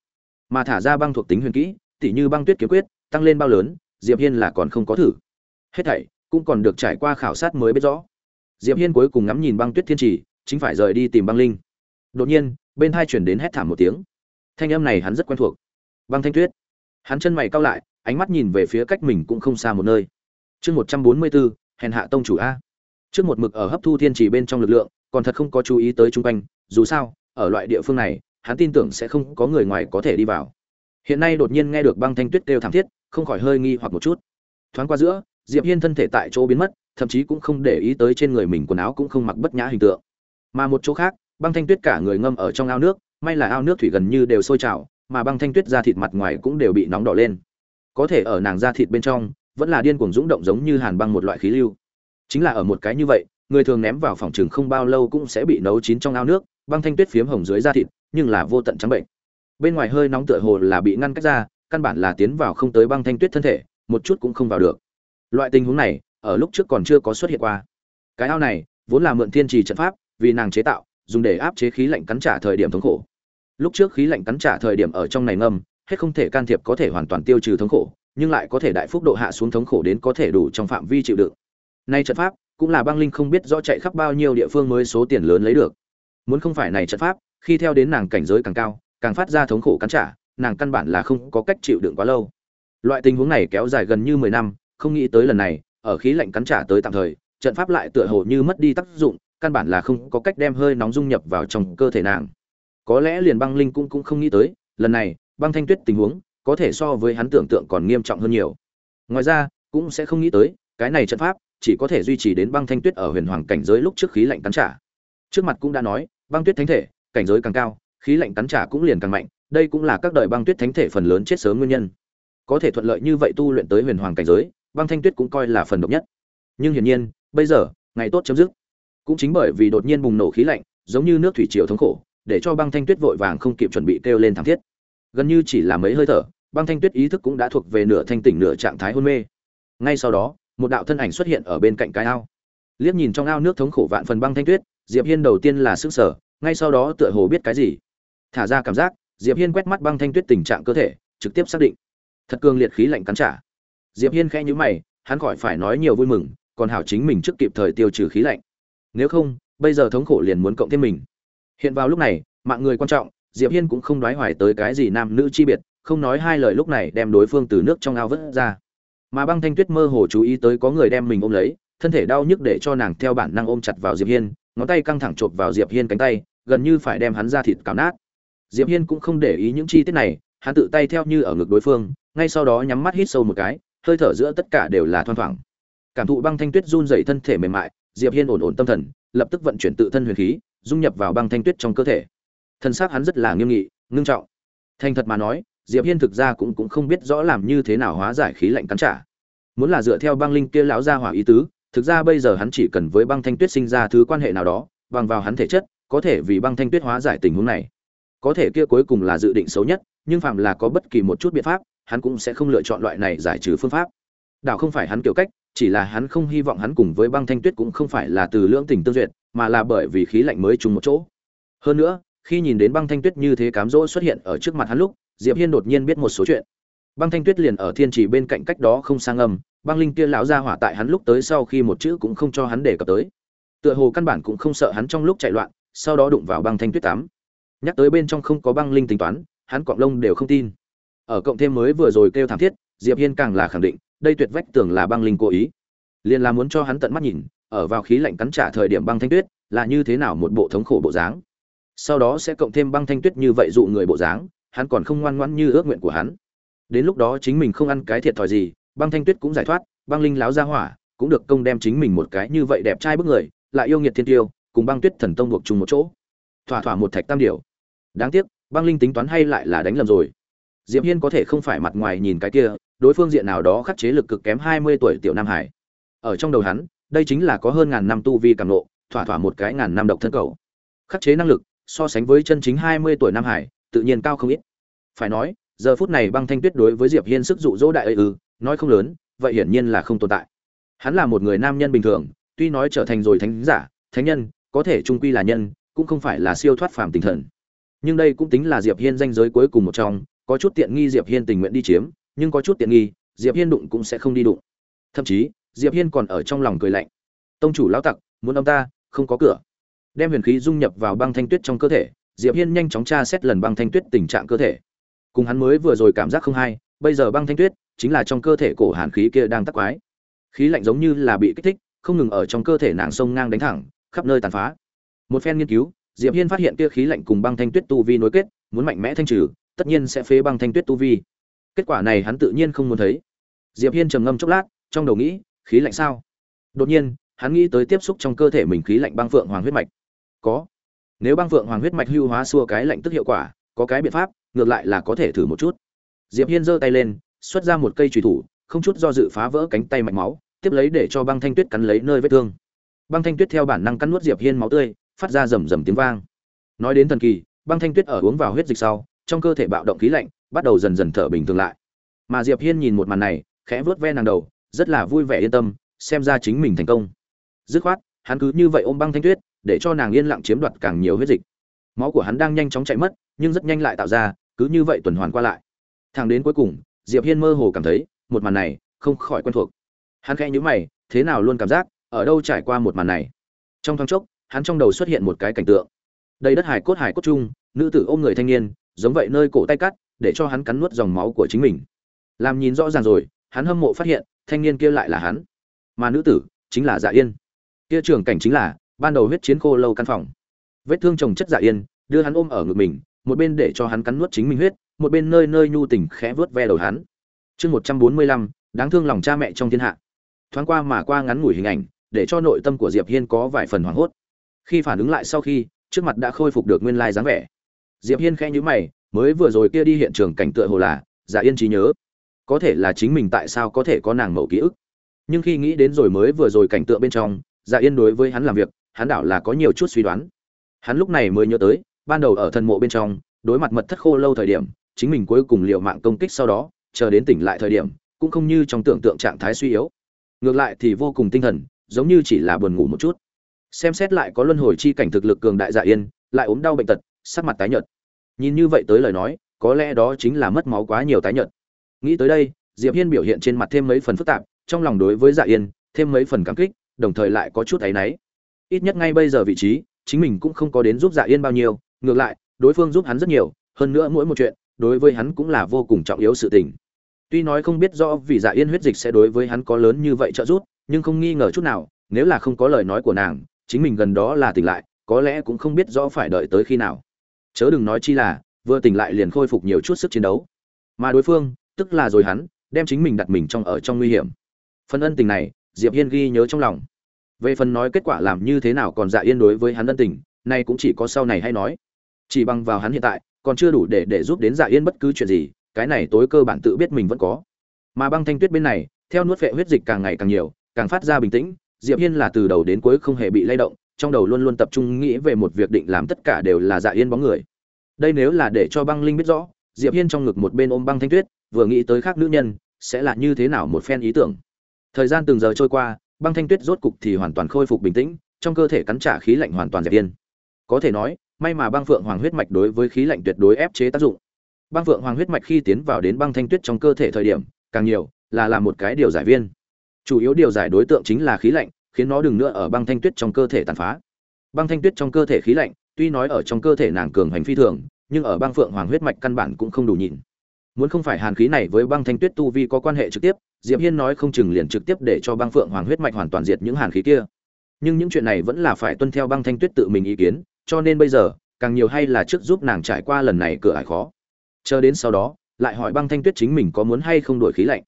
Speaker 1: Mà thả ra băng thuộc tính huyền kỹ, tỉ như băng tuyết kiếm quyết, tăng lên bao lớn, diệp hiên là còn không có thử. Hết thảy cũng còn được trải qua khảo sát mới biết rõ. Diệp hiên cuối cùng ngắm nhìn băng tuyết thiên trì, chính phải rời đi tìm băng linh. Đột nhiên, bên hai chuyển đến hét thảm một tiếng. Thanh âm này hắn rất quen thuộc. Băng thanh tuyết. Hắn chân mày cau lại, ánh mắt nhìn về phía cách mình cũng không xa một nơi. Chương một trăm bốn mươi bốn, hèn hạ tông chủ a. Trước một mực ở hấp thu thiên trì bên trong lực lượng còn thật không có chú ý tới chung quanh, dù sao, ở loại địa phương này, hắn tin tưởng sẽ không có người ngoài có thể đi vào. Hiện nay đột nhiên nghe được băng thanh tuyết kêu thảm thiết, không khỏi hơi nghi hoặc một chút. Thoáng qua giữa, diệp hiên thân thể tại chỗ biến mất, thậm chí cũng không để ý tới trên người mình quần áo cũng không mặc bất nhã hình tượng. Mà một chỗ khác, băng thanh tuyết cả người ngâm ở trong ao nước, may là ao nước thủy gần như đều sôi trào, mà băng thanh tuyết da thịt mặt ngoài cũng đều bị nóng đỏ lên. Có thể ở nàng da thịt bên trong, vẫn là điên cuồng dũng động giống như hàn băng một loại khí lưu. Chính là ở một cái như vậy người thường ném vào phòng trường không bao lâu cũng sẽ bị nấu chín trong ao nước, băng thanh tuyết phiếm hồng dưới da thịt, nhưng là vô tận trắng bệnh. Bên ngoài hơi nóng tựa hồ là bị ngăn cách ra, căn bản là tiến vào không tới băng thanh tuyết thân thể, một chút cũng không vào được. Loại tình huống này, ở lúc trước còn chưa có xuất hiện qua. Cái ao này, vốn là mượn thiên trì trận pháp, vì nàng chế tạo, dùng để áp chế khí lạnh cắn trả thời điểm thống khổ. Lúc trước khí lạnh cắn trả thời điểm ở trong này ngâm, hết không thể can thiệp có thể hoàn toàn tiêu trừ thống khổ, nhưng lại có thể đại phúc độ hạ xuống thống khổ đến có thể đủ trong phạm vi chịu đựng. Nay trận pháp cũng là băng linh không biết rõ chạy khắp bao nhiêu địa phương mới số tiền lớn lấy được. Muốn không phải này trận pháp, khi theo đến nàng cảnh giới càng cao, càng phát ra thống khổ cắn trả, nàng căn bản là không có cách chịu đựng quá lâu. Loại tình huống này kéo dài gần như mười năm, không nghĩ tới lần này, ở khí lạnh cắn trả tới tạm thời, trận pháp lại tựa hồ như mất đi tác dụng, căn bản là không có cách đem hơi nóng dung nhập vào trong cơ thể nàng. Có lẽ liền băng linh cũng cũng không nghĩ tới, lần này, băng thanh tuyết tình huống, có thể so với hắn tưởng tượng còn nghiêm trọng hơn nhiều. Ngoài ra, cũng sẽ không nghĩ tới, cái này trận pháp chỉ có thể duy trì đến băng thanh tuyết ở huyền hoàng cảnh giới lúc trước khí lạnh cắn trả. Trước mặt cũng đã nói, băng tuyết thánh thể, cảnh giới càng cao, khí lạnh cắn trả cũng liền càng mạnh, đây cũng là các đời băng tuyết thánh thể phần lớn chết sớm nguyên nhân. Có thể thuận lợi như vậy tu luyện tới huyền hoàng cảnh giới, băng thanh tuyết cũng coi là phần độc nhất. Nhưng hiển nhiên, bây giờ, ngày tốt chấm dứt. Cũng chính bởi vì đột nhiên bùng nổ khí lạnh, giống như nước thủy triều thống khổ, để cho băng thanh tuyết vội vàng không kịp chuẩn bị kêu lên thảm thiết. Gần như chỉ là mấy hơi thở, băng thanh tuyết ý thức cũng đã thuộc về nửa thanh tỉnh nửa trạng thái hôn mê. Ngay sau đó một đạo thân ảnh xuất hiện ở bên cạnh cái ao. Liếc nhìn trong ao nước thống khổ vạn phần băng thanh tuyết, diệp hiên đầu tiên là sức sở ngay sau đó tựa hồ biết cái gì. Thả ra cảm giác, diệp hiên quét mắt băng thanh tuyết tình trạng cơ thể, trực tiếp xác định. Thật cường liệt khí lạnh cắn trả. Diệp hiên khẽ nhíu mày, hắn khỏi phải nói nhiều vui mừng, còn hảo chính mình trước kịp thời tiêu trừ khí lạnh. Nếu không, bây giờ thống khổ liền muốn cộng thêm mình. Hiện vào lúc này, mạng người quan trọng, diệp hiên cũng không đoái hoài tới cái gì nam nữ chi biệt, không nói hai lời lúc này đem đối phương từ nước trong ao vớt ra mà băng thanh tuyết mơ hồ chú ý tới có người đem mình ôm lấy, thân thể đau nhức để cho nàng theo bản năng ôm chặt vào diệp hiên, ngón tay căng thẳng chộp vào diệp hiên cánh tay, gần như phải đem hắn ra thịt cào nát. Diệp hiên cũng không để ý những chi tiết này, hắn tự tay theo như ở ngực đối phương, ngay sau đó nhắm mắt hít sâu một cái, hơi thở giữa tất cả đều là thoang thoảng. Cảm thụ băng thanh tuyết run rẩy thân thể mềm mại, diệp hiên ổn ổn tâm thần, lập tức vận chuyển tự thân huyền khí, dung nhập vào băng thanh tuyết trong cơ thể. Thân xác hắn rất là nghiêm nghị, ngưng trọng. Thành thật mà nói diệp hiên thực ra cũng cũng không biết rõ làm như thế nào hóa giải khí lạnh cắn trả. Muốn là dựa theo băng linh kia lão gia hỏa ý tứ, thực ra bây giờ hắn chỉ cần với băng thanh tuyết sinh ra thứ quan hệ nào đó, bằng vào hắn thể chất, có thể vì băng thanh tuyết hóa giải tình huống này. Có thể kia cuối cùng là dự định xấu nhất, nhưng phạm là có bất kỳ một chút biện pháp, hắn cũng sẽ không lựa chọn loại này giải trừ phương pháp. Đảo không phải hắn kiểu cách, chỉ là hắn không hy vọng hắn cùng với băng thanh tuyết cũng không phải là từ lưỡng tình tương duyệt, mà là bởi vì khí lạnh mới chung một chỗ. Hơn nữa, khi nhìn đến băng thanh tuyết như thế cám dỗ xuất hiện ở trước mặt hắn lúc diệp hiên đột nhiên biết một số chuyện. Băng thanh tuyết liền ở thiên trì bên cạnh cách đó không sang âm băng linh kia lão ra hỏa tại hắn lúc tới sau khi một chữ cũng không cho hắn để cập tới. Tựa hồ căn bản cũng không sợ hắn trong lúc chạy loạn, sau đó đụng vào băng thanh tuyết tám nhắc tới bên trong không có băng linh tính toán, hắn cọng lông đều không tin. Ở cộng thêm mới vừa rồi kêu thảm thiết, diệp hiên càng là khẳng định, đây tuyệt vách tưởng là băng linh cố ý. Liền là muốn cho hắn tận mắt nhìn, ở vào khí lạnh cắn trả thời điểm băng thanh tuyết là như thế nào một bộ thống khổ bộ dáng. Sau đó sẽ cộng thêm băng thanh tuyết như vậy dụ người bộ dáng hắn còn không ngoan ngoãn như ước nguyện của hắn. Đến lúc đó chính mình không ăn cái thiệt thòi gì, băng thanh tuyết cũng giải thoát, băng linh láo ra hỏa cũng được công đem chính mình một cái như vậy đẹp trai bức người, lại yêu nghiệt thiên tiêu, cùng băng tuyết thần tông buộc chung một chỗ. Thỏa thỏa một thạch tam điểu đáng tiếc, băng linh tính toán hay lại là đánh lầm rồi. Diệp hiên có thể không phải mặt ngoài nhìn cái kia, đối phương diện nào đó khắc chế lực cực kém 20 tuổi tiểu nam hải. Ở trong đầu hắn, đây chính là có hơn ngàn năm tu vi càng nộ thỏa thỏa một cái ngàn năm độc thân cầu. Khắc chế năng lực, so sánh với chân chính 20 tuổi nam hải tự nhiên cao không ít. Phải nói, giờ phút này băng thanh tuyết đối với diệp hiên sức dụ dỗ đại ư, nói không lớn, vậy hiển nhiên là không tồn tại. Hắn là một người nam nhân bình thường, tuy nói trở thành rồi thánh giả, thánh nhân, có thể trung quy là nhân, cũng không phải là siêu thoát phàm tinh thần. Nhưng đây cũng tính là diệp hiên danh giới cuối cùng một trong, có chút tiện nghi diệp hiên tình nguyện đi chiếm, nhưng có chút tiện nghi, diệp hiên đụng cũng sẽ không đi đụng. Thậm chí, diệp hiên còn ở trong lòng cười lạnh. Tông chủ lão tặc, muốn ông ta, không có cửa. Đem huyền khí dung nhập vào băng thanh tuyết trong cơ thể diệp hiên nhanh chóng tra xét lần băng thanh tuyết tình trạng cơ thể. Cùng hắn mới vừa rồi cảm giác không hay, bây giờ băng thanh tuyết chính là trong cơ thể cổ hàn khí kia đang tắc quái. Khí lạnh giống như là bị kích thích, không ngừng ở trong cơ thể nàng sông ngang đánh thẳng, khắp nơi tàn phá. Một phen nghiên cứu, diệp hiên phát hiện kia khí lạnh cùng băng thanh tuyết tu vi nối kết, muốn mạnh mẽ thanh trừ, tất nhiên sẽ phế băng thanh tuyết tu vi. Kết quả này hắn tự nhiên không muốn thấy. Diệp hiên trầm ngâm chốc lát, trong đầu nghĩ, khí lạnh sao? Đột nhiên, hắn nghĩ tới tiếp xúc trong cơ thể mình khí lạnh băng phượng hoàng huyết mạch. Có nếu băng phượng hoàng huyết mạch hưu hóa xua cái lạnh tức hiệu quả, có cái biện pháp, ngược lại là có thể thử một chút. Diệp hiên giơ tay lên, xuất ra một cây trùy thủ, không chút do dự phá vỡ cánh tay mạch máu, tiếp lấy để cho băng thanh tuyết cắn lấy nơi vết thương. Băng thanh tuyết theo bản năng cắn nuốt diệp hiên máu tươi, phát ra rầm rầm tiếng vang. Nói đến thần kỳ, băng thanh tuyết ở uống vào huyết dịch sau, trong cơ thể bạo động khí lạnh, bắt đầu dần dần thở bình thường lại. Mà diệp hiên nhìn một màn này, khẽ vớt ve nàng đầu, rất là vui vẻ yên tâm, xem ra chính mình thành công. Dứt khoát, hắn cứ như vậy ôm băng thanh tuyết để cho nàng yên lặng chiếm đoạt càng nhiều huyết dịch. Máu của hắn đang nhanh chóng chạy mất, nhưng rất nhanh lại tạo ra, cứ như vậy tuần hoàn qua lại. Thẳng đến cuối cùng, diệp hiên mơ hồ cảm thấy, một màn này không khỏi quen thuộc. Hắn khẽ nhíu mày, thế nào luôn cảm giác, ở đâu trải qua một màn này? Trong thoáng chốc, hắn trong đầu xuất hiện một cái cảnh tượng. Đầy đất hải cốt hải cốt chung, nữ tử ôm người thanh niên, giống vậy nơi cổ tay cắt, để cho hắn cắn nuốt dòng máu của chính mình. Làm nhìn rõ ràng rồi, hắn hâm mộ phát hiện, thanh niên kia lại là hắn. Mà nữ tử chính là dạ yên. Kia trường cảnh chính là ban đầu huyết chiến khô lâu căn phòng. Vết thương chồng chất dạ yên, đưa hắn ôm ở ngực mình, một bên để cho hắn cắn nuốt chính mình huyết, một bên nơi nơi nhu tình khẽ vớt ve đầu hắn. Chương một trăm bốn mươi lăm, đáng thương lòng cha mẹ trong thiên hạ. Thoáng qua mà qua ngắn ngủi hình ảnh, để cho nội tâm của diệp hiên có vài phần hoảng hốt. Khi phản ứng lại sau khi, trước mặt đã khôi phục được nguyên lai dáng vẻ. Diệp hiên khẽ nhíu mày, mới vừa rồi kia đi hiện trường cảnh tựa hồ là dạ yên trí nhớ. Có thể là chính mình tại sao có thể có nàng mẫu ký ức. Nhưng khi nghĩ đến rồi mới vừa rồi cảnh tượng bên trong dạ yên đối với hắn làm việc hắn đảo là có nhiều chút suy đoán. Hắn lúc này mới nhớ tới, ban đầu ở thần mộ bên trong, đối mặt mật thất khô lâu thời điểm, chính mình cuối cùng liệu mạng công kích sau đó, chờ đến tỉnh lại thời điểm, cũng không như trong tưởng tượng trạng thái suy yếu. Ngược lại thì vô cùng tinh thần, giống như chỉ là buồn ngủ một chút. Xem xét lại có luân hồi chi cảnh thực lực cường đại dạ yên, lại ốm đau bệnh tật, sắc mặt tái nhợt. Nhìn như vậy tới lời nói, có lẽ đó chính là mất máu quá nhiều tái nhợt. Nghĩ tới đây, diệp hiên biểu hiện trên mặt thêm mấy phần phức tạp, trong lòng đối với dạ yên, thêm mấy phần cảm kích, đồng thời lại có chút áy náy ít nhất ngay bây giờ vị trí, chính mình cũng không có đến giúp dạ yên bao nhiêu, ngược lại, đối phương giúp hắn rất nhiều, hơn nữa mỗi một chuyện, đối với hắn cũng là vô cùng trọng yếu sự tình. Tuy nói không biết rõ vì dạ yên huyết dịch sẽ đối với hắn có lớn như vậy trợ giúp, nhưng không nghi ngờ chút nào, nếu là không có lời nói của nàng, chính mình gần đó là tỉnh lại, có lẽ cũng không biết rõ phải đợi tới khi nào. Chớ đừng nói chi là, vừa tỉnh lại liền khôi phục nhiều chút sức chiến đấu. Mà đối phương, tức là rồi hắn, đem chính mình đặt mình trong ở trong nguy hiểm. Phần ân tình này, diệp hiên ghi nhớ trong lòng về phần nói kết quả làm như thế nào còn dạ yên đối với hắn ân tình, nay cũng chỉ có sau này hay nói. Chỉ bằng vào hắn hiện tại, còn chưa đủ để để giúp đến dạ yên bất cứ chuyện gì, cái này tối cơ bản tự biết mình vẫn có. Mà băng thanh tuyết bên này, theo nuốt vệ huyết dịch càng ngày càng nhiều, càng phát ra bình tĩnh, diệp hiên là từ đầu đến cuối không hề bị lay động, trong đầu luôn luôn tập trung nghĩ về một việc định làm tất cả đều là dạ yên bóng người. Đây nếu là để cho băng linh biết rõ, diệp hiên trong ngực một bên ôm băng thanh tuyết, vừa nghĩ tới khác nữ nhân, sẽ là như thế nào một phen ý tưởng. Thời gian từng giờ trôi qua băng thanh tuyết rốt cục thì hoàn toàn khôi phục bình tĩnh, trong cơ thể cắn trả khí lạnh hoàn toàn dẹp yên. Có thể nói, may mà băng phượng hoàng huyết mạch đối với khí lạnh tuyệt đối ép chế tác dụng. Băng phượng hoàng huyết mạch khi tiến vào đến băng thanh tuyết trong cơ thể thời điểm, càng nhiều là làm một cái điều giải viên. Chủ yếu điều giải đối tượng chính là khí lạnh, khiến nó đừng nữa ở băng thanh tuyết trong cơ thể tàn phá. Băng thanh tuyết trong cơ thể khí lạnh, tuy nói ở trong cơ thể nàng cường hành phi thường, nhưng ở băng phượng hoàng huyết mạch căn bản cũng không đủ nhìn. Muốn không phải hàn khí này với băng thanh tuyết tu vi có quan hệ trực tiếp diệp hiên nói không chừng liền trực tiếp để cho băng phượng hoàng huyết mạch hoàn toàn diệt những hàn khí kia. Nhưng những chuyện này vẫn là phải tuân theo băng thanh tuyết tự mình ý kiến, cho nên bây giờ, càng nhiều hay là trước giúp nàng trải qua lần này cửa ải khó. Chờ đến sau đó, lại hỏi băng thanh tuyết chính mình có muốn hay không đổi khí lạnh.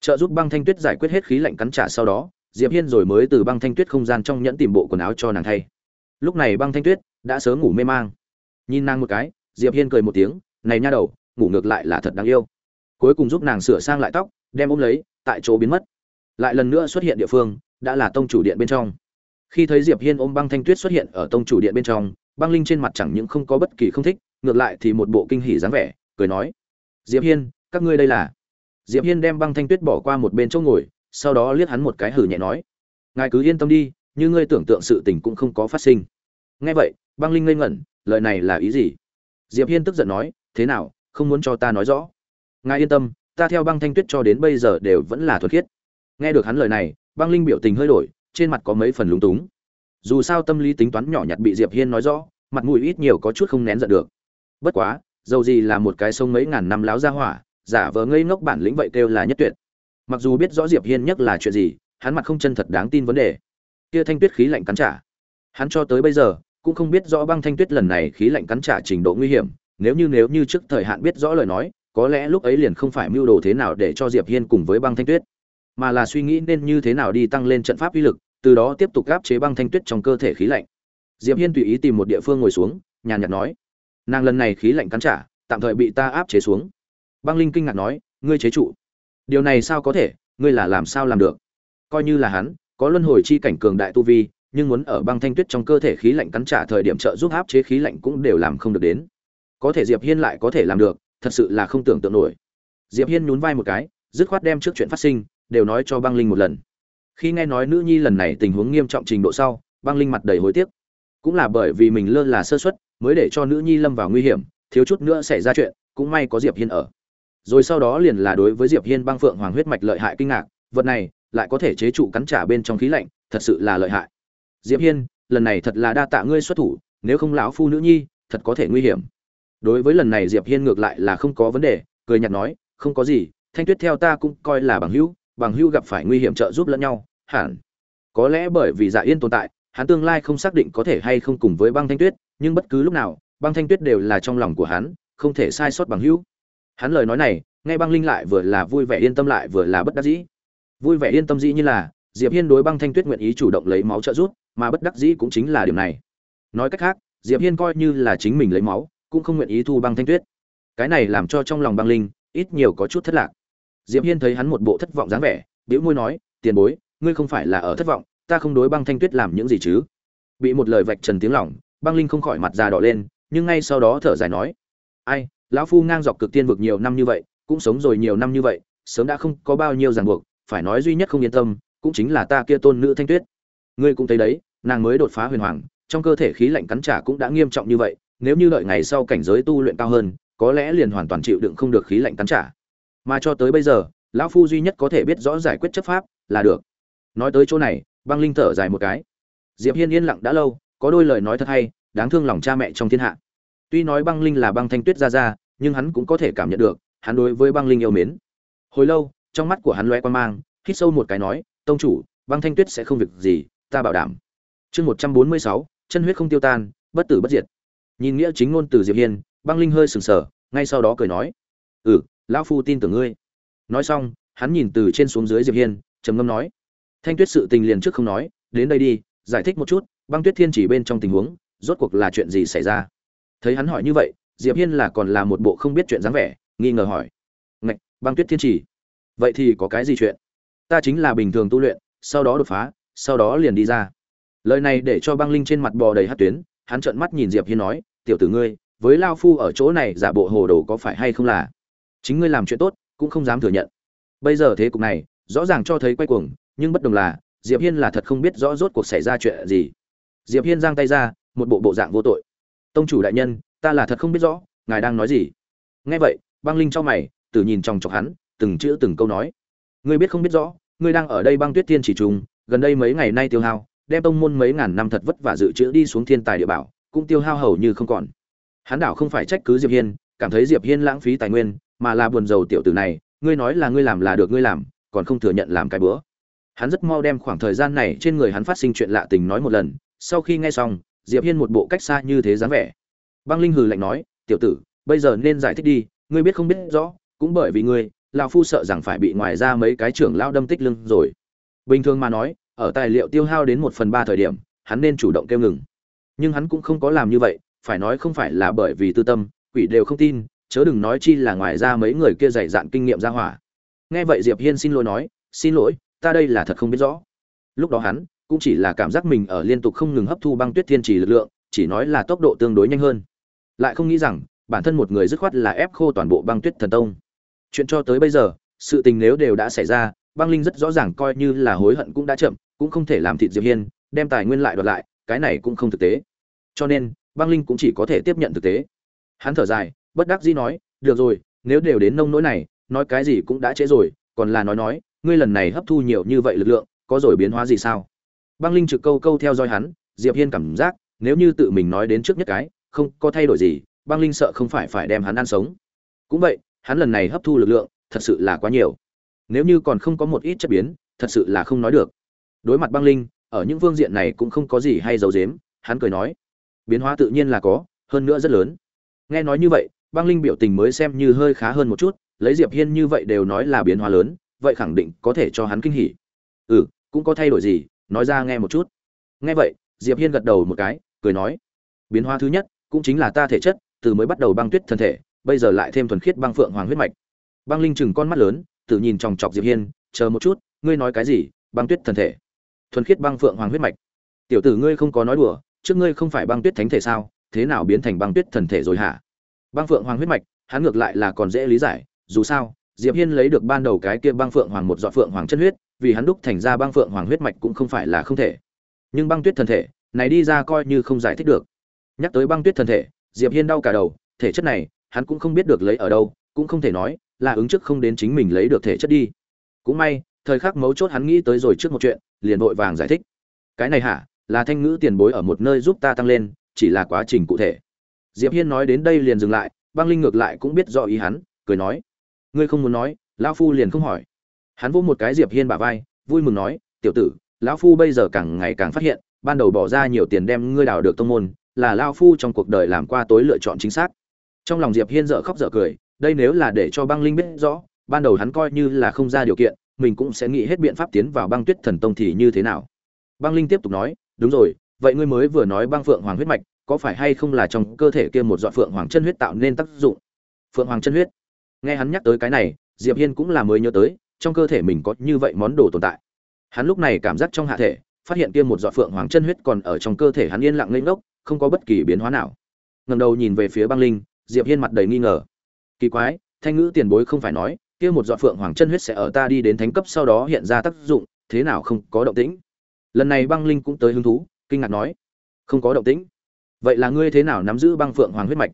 Speaker 1: Trợ giúp băng thanh tuyết giải quyết hết khí lạnh cắn trả sau đó, diệp hiên rồi mới từ băng thanh tuyết không gian trong nhẫn tìm bộ quần áo cho nàng thay. Lúc này băng thanh tuyết đã sớm ngủ mê mang. Nhìn nàng một cái, diệp hiên cười một tiếng, này nha đầu, ngủ ngược lại là thật đáng yêu. Cuối cùng giúp nàng sửa sang lại tóc, đem ôm lấy tại chỗ biến mất. Lại lần nữa xuất hiện địa phương, đã là tông chủ điện bên trong. Khi thấy diệp hiên ôm băng thanh tuyết xuất hiện ở tông chủ điện bên trong, băng linh trên mặt chẳng những không có bất kỳ không thích, ngược lại thì một bộ kinh hỉ dáng vẻ, cười nói, diệp hiên, các ngươi đây là? Diệp hiên đem băng thanh tuyết bỏ qua một bên chỗ ngồi, sau đó liếc hắn một cái hử nhẹ nói, ngài cứ yên tâm đi, như ngươi tưởng tượng sự tình cũng không có phát sinh. Nghe vậy, băng linh ngây ngẩn, lời này là ý gì? Diệp hiên tức giận nói, thế nào, không muốn cho ta nói rõ? Ngài yên tâm ta theo băng thanh tuyết cho đến bây giờ đều vẫn là thuật khiết. Nghe được hắn lời này, băng linh biểu tình hơi đổi, trên mặt có mấy phần lúng túng. Dù sao tâm lý tính toán nhỏ nhặt bị diệp hiên nói rõ, mặt mũi ít nhiều có chút không nén giận được. Bất quá, dầu gì là một cái sông mấy ngàn năm láo ra hỏa, giả vờ ngây ngốc bản lĩnh vậy kêu là nhất tuyệt. Mặc dù biết rõ diệp hiên nhất là chuyện gì, hắn mặt không chân thật đáng tin vấn đề. Kia thanh tuyết khí lạnh cắn trả. Hắn cho tới bây giờ, cũng không biết rõ băng thanh tuyết lần này khí lạnh cắn trả trình độ nguy hiểm, nếu như nếu như trước thời hạn biết rõ lời nói có lẽ lúc ấy liền không phải mưu đồ thế nào để cho diệp hiên cùng với băng thanh tuyết, mà là suy nghĩ nên như thế nào đi tăng lên trận pháp uy lực, từ đó tiếp tục áp chế băng thanh tuyết trong cơ thể khí lạnh. Diệp hiên tùy ý tìm một địa phương ngồi xuống, nhàn nhạt nói, nàng lần này khí lạnh cắn trả, tạm thời bị ta áp chế xuống. Băng linh kinh ngạc nói, ngươi chế trụ. Điều này sao có thể? Ngươi là làm sao làm được? Coi như là hắn, có luân hồi chi cảnh cường đại tu vi, nhưng muốn ở băng thanh tuyết trong cơ thể khí lạnh cắn trả thời điểm trợ giúp áp chế khí lạnh cũng đều làm không được đến. Có thể diệp hiên lại có thể làm được thật sự là không tưởng tượng nổi. Diệp hiên nhún vai một cái, dứt khoát đem trước chuyện phát sinh, đều nói cho băng linh một lần. Khi nghe nói nữ nhi lần này tình huống nghiêm trọng trình độ sau, băng linh mặt đầy hối tiếc. Cũng là bởi vì mình lơ là sơ suất, mới để cho nữ nhi lâm vào nguy hiểm, thiếu chút nữa xảy ra chuyện, cũng may có diệp hiên ở. Rồi sau đó liền là đối với diệp hiên băng phượng hoàng huyết mạch lợi hại kinh ngạc, vật này lại có thể chế trụ cắn trả bên trong khí lạnh, thật sự là lợi hại. Diệp hiên, lần này thật là đa tạ ngươi xuất thủ, nếu không lão phu nữ nhi, thật có thể nguy hiểm đối với lần này diệp hiên ngược lại là không có vấn đề, cười nhạt nói, không có gì, thanh tuyết theo ta cũng coi là bằng hữu bằng hữu gặp phải nguy hiểm trợ giúp lẫn nhau, hẳn. Có lẽ bởi vì dạ yên tồn tại, hắn tương lai không xác định có thể hay không cùng với băng thanh tuyết, nhưng bất cứ lúc nào, băng thanh tuyết đều là trong lòng của hắn, không thể sai sót bằng hữu. Hắn lời nói này, nghe băng linh lại vừa là vui vẻ yên tâm lại vừa là bất đắc dĩ. Vui vẻ yên tâm dĩ như là, diệp hiên đối băng thanh tuyết nguyện ý chủ động lấy máu trợ giúp, mà bất đắc dĩ cũng chính là điểm này. Nói cách khác, diệp hiên coi như là chính mình lấy máu cũng không nguyện ý thu băng thanh tuyết. Cái này làm cho trong lòng băng linh, ít nhiều có chút thất lạc. Diệp hiên thấy hắn một bộ thất vọng dáng vẻ, bĩu môi nói, tiền bối, ngươi không phải là ở thất vọng, ta không đối băng thanh tuyết làm những gì chứ? Bị một lời vạch trần tiếng lòng, băng linh không khỏi mặt già đỏ lên, nhưng ngay sau đó thở dài nói, ai, lão phu ngang dọc cực tiên vực nhiều năm như vậy, cũng sống rồi nhiều năm như vậy, sớm đã không có bao nhiêu ràng buộc, phải nói duy nhất không yên tâm, cũng chính là ta kia tôn nữ thanh tuyết. Ngươi cũng thấy đấy, nàng mới đột phá huyền hoàng, trong cơ thể khí lạnh cắn trả cũng đã nghiêm trọng như vậy nếu như đợi ngày sau cảnh giới tu luyện cao hơn, có lẽ liền hoàn toàn chịu đựng không được khí lạnh tán trả. Mà cho tới bây giờ, lão phu duy nhất có thể biết rõ giải quyết chấp pháp là được. Nói tới chỗ này, băng linh thở dài một cái. Diệp hiên yên lặng đã lâu, có đôi lời nói thật hay, đáng thương lòng cha mẹ trong thiên hạ. Tuy nói băng linh là băng thanh tuyết ra ra nhưng hắn cũng có thể cảm nhận được, hắn đối với băng linh yêu mến. Hồi lâu, trong mắt của hắn lóe quan mang, hít sâu một cái nói, tông chủ, băng thanh tuyết sẽ không việc gì, ta bảo đảm. Chương một trăm bốn mươi sáu, chân huyết không tiêu tan, bất tử bất diệt nhìn nghĩa chính ngôn từ diệp hiên, băng linh hơi sừng sờ, ngay sau đó cười nói ừ lão phu tin tưởng ngươi. Nói xong, hắn nhìn từ trên xuống dưới diệp hiên, trầm ngâm nói, thanh tuyết sự tình liền trước không nói, đến đây đi, giải thích một chút, băng tuyết thiên chỉ bên trong tình huống, rốt cuộc là chuyện gì xảy ra? Thấy hắn hỏi như vậy, diệp hiên là còn là một bộ không biết chuyện dáng vẻ, nghi ngờ hỏi, ngạch, băng tuyết thiên chỉ, vậy thì có cái gì chuyện? Ta chính là bình thường tu luyện, sau đó đột phá, sau đó liền đi ra. Lời này để cho băng linh trên mặt bò đầy hát tuyến, hắn trợn mắt nhìn diệp hiên nói tiểu tử ngươi, với lao phu ở chỗ này giả bộ hồ đồ có phải hay không là? Chính ngươi làm chuyện tốt, cũng không dám thừa nhận. Bây giờ thế cục này, rõ ràng cho thấy quay cuồng, nhưng bất đồng là, diệp hiên là thật không biết rõ rốt cuộc xảy ra chuyện gì. Diệp hiên giang tay ra, một bộ bộ dạng vô tội. Tông chủ đại nhân, ta là thật không biết rõ, ngài đang nói gì? Nghe vậy, băng linh cho mày, từ nhìn trong chọc hắn, từng chữ từng câu nói. Ngươi biết không biết rõ, ngươi đang ở đây băng tuyết thiên chỉ trùng, gần đây mấy ngày nay tiêu hao, đem tông môn mấy ngàn năm thật vất vả dự trữ đi xuống thiên tài địa bảo cũng tiêu hao hầu như không còn. Hắn đảo không phải trách cứ diệp hiên, cảm thấy diệp hiên lãng phí tài nguyên, mà là buồn rầu tiểu tử này, ngươi nói là ngươi làm là được ngươi làm, còn không thừa nhận làm cái bữa. Hắn rất mau đem khoảng thời gian này trên người hắn phát sinh chuyện lạ tình nói một lần, sau khi nghe xong, diệp hiên một bộ cách xa như thế dáng vẻ. Băng linh hừ lạnh nói, tiểu tử, bây giờ nên giải thích đi, ngươi biết không biết rõ, cũng bởi vì ngươi, lão phu sợ rằng phải bị ngoài ra mấy cái trưởng lão đâm tích lưng rồi. Bình thường mà nói, ở tài liệu tiêu hao đến một phần ba thời điểm, hắn nên chủ động kêu ngừng nhưng hắn cũng không có làm như vậy, phải nói không phải là bởi vì tư tâm, quỷ đều không tin, chớ đừng nói chi là ngoài ra mấy người kia dày dạn kinh nghiệm ra hỏa. Nghe vậy diệp hiên xin lỗi nói, xin lỗi, ta đây là thật không biết rõ. Lúc đó hắn cũng chỉ là cảm giác mình ở liên tục không ngừng hấp thu băng tuyết thiên trì lực lượng, chỉ nói là tốc độ tương đối nhanh hơn. Lại không nghĩ rằng, bản thân một người dứt khoát là ép khô toàn bộ băng tuyết thần tông. Chuyện cho tới bây giờ, sự tình nếu đều đã xảy ra, băng linh rất rõ ràng coi như là hối hận cũng đã chậm, cũng không thể làm thịt diệp hiên, đem tài nguyên lại đoạt lại, cái này cũng không thực tế cho nên, băng linh cũng chỉ có thể tiếp nhận thực tế. Hắn thở dài, bất đắc dĩ nói, được rồi, nếu đều đến nông nỗi này, nói cái gì cũng đã trễ rồi, còn là nói nói, ngươi lần này hấp thu nhiều như vậy lực lượng, có rồi biến hóa gì sao? Băng linh trực câu câu theo dõi hắn, diệp hiên cảm giác, nếu như tự mình nói đến trước nhất cái, không có thay đổi gì, băng linh sợ không phải phải đem hắn ăn sống. Cũng vậy, hắn lần này hấp thu lực lượng, thật sự là quá nhiều. Nếu như còn không có một ít chất biến, thật sự là không nói được. Đối mặt băng linh, ở những phương diện này cũng không có gì hay giấu dếm hắn cười nói biến hóa tự nhiên là có, hơn nữa rất lớn. Nghe nói như vậy, băng linh biểu tình mới xem như hơi khá hơn một chút, lấy diệp hiên như vậy đều nói là biến hóa lớn, vậy khẳng định có thể cho hắn kinh hỉ. Ừ cũng có thay đổi gì, nói ra nghe một chút. Nghe vậy, diệp hiên gật đầu một cái, cười nói, biến hóa thứ nhất, cũng chính là ta thể chất, từ mới bắt đầu băng tuyết thân thể, bây giờ lại thêm thuần khiết băng phượng hoàng huyết mạch. Băng linh chừng con mắt lớn, tự nhìn chòng chọc diệp hiên, chờ một chút, ngươi nói cái gì, băng tuyết thân thể? Thuần khiết băng phượng hoàng huyết mạch. Tiểu tử ngươi không có nói đùa trước ngươi không phải băng tuyết thánh thể sao, thế nào biến thành băng tuyết thần thể rồi hả? Băng phượng hoàng huyết mạch, hắn ngược lại là còn dễ lý giải, dù sao, diệp hiên lấy được ban đầu cái kia băng phượng hoàng một dọa phượng hoàng chân huyết, vì hắn đúc thành ra băng phượng hoàng huyết mạch cũng không phải là không thể. Nhưng băng tuyết thần thể, này đi ra coi như không giải thích được. Nhắc tới băng tuyết thần thể, diệp hiên đau cả đầu, thể chất này, hắn cũng không biết được lấy ở đâu, cũng không thể nói là ứng trước không đến chính mình lấy được thể chất đi. Cũng may, thời khắc mấu chốt hắn nghĩ tới rồi trước một chuyện, liền vội vàng giải thích. Cái này hả? Là thanh ngữ tiền bối ở một nơi giúp ta tăng lên, chỉ là quá trình cụ thể. Diệp hiên nói đến đây liền dừng lại, băng linh ngược lại cũng biết rõ ý hắn, cười nói, ngươi không muốn nói, lão phu liền không hỏi. Hắn vỗ một cái diệp hiên bả vai, vui mừng nói, tiểu tử, lão phu bây giờ càng ngày càng phát hiện, ban đầu bỏ ra nhiều tiền đem ngươi đào được tông môn, là lão phu trong cuộc đời làm qua tối lựa chọn chính xác. Trong lòng diệp hiên dở khóc dở cười, đây nếu là để cho băng linh biết rõ, ban đầu hắn coi như là không ra điều kiện, mình cũng sẽ nghĩ hết biện pháp tiến vào băng tuyết thần tông thì như thế nào. Băng linh tiếp tục nói đúng rồi, vậy ngươi mới vừa nói băng phượng hoàng huyết mạch, có phải hay không là trong cơ thể kia một dọn phượng hoàng chân huyết tạo nên tác dụng? Phượng hoàng chân huyết. Nghe hắn nhắc tới cái này, diệp hiên cũng là mới nhớ tới, trong cơ thể mình có như vậy món đồ tồn tại. Hắn lúc này cảm giác trong hạ thể, phát hiện kia một dọn phượng hoàng chân huyết còn ở trong cơ thể hắn yên lặng lên ngốc, không có bất kỳ biến hóa nào. Ngẩng đầu nhìn về phía băng linh, diệp hiên mặt đầy nghi ngờ. Kỳ quái, thanh ngữ tiền bối không phải nói, kia một dọn phượng hoàng chân huyết sẽ ở ta đi đến thánh cấp sau đó hiện ra tác dụng, thế nào không có động tĩnh? Lần này băng linh cũng tới hứng thú, kinh ngạc nói, không có động tĩnh. Vậy là ngươi thế nào nắm giữ băng phượng hoàng huyết mạch?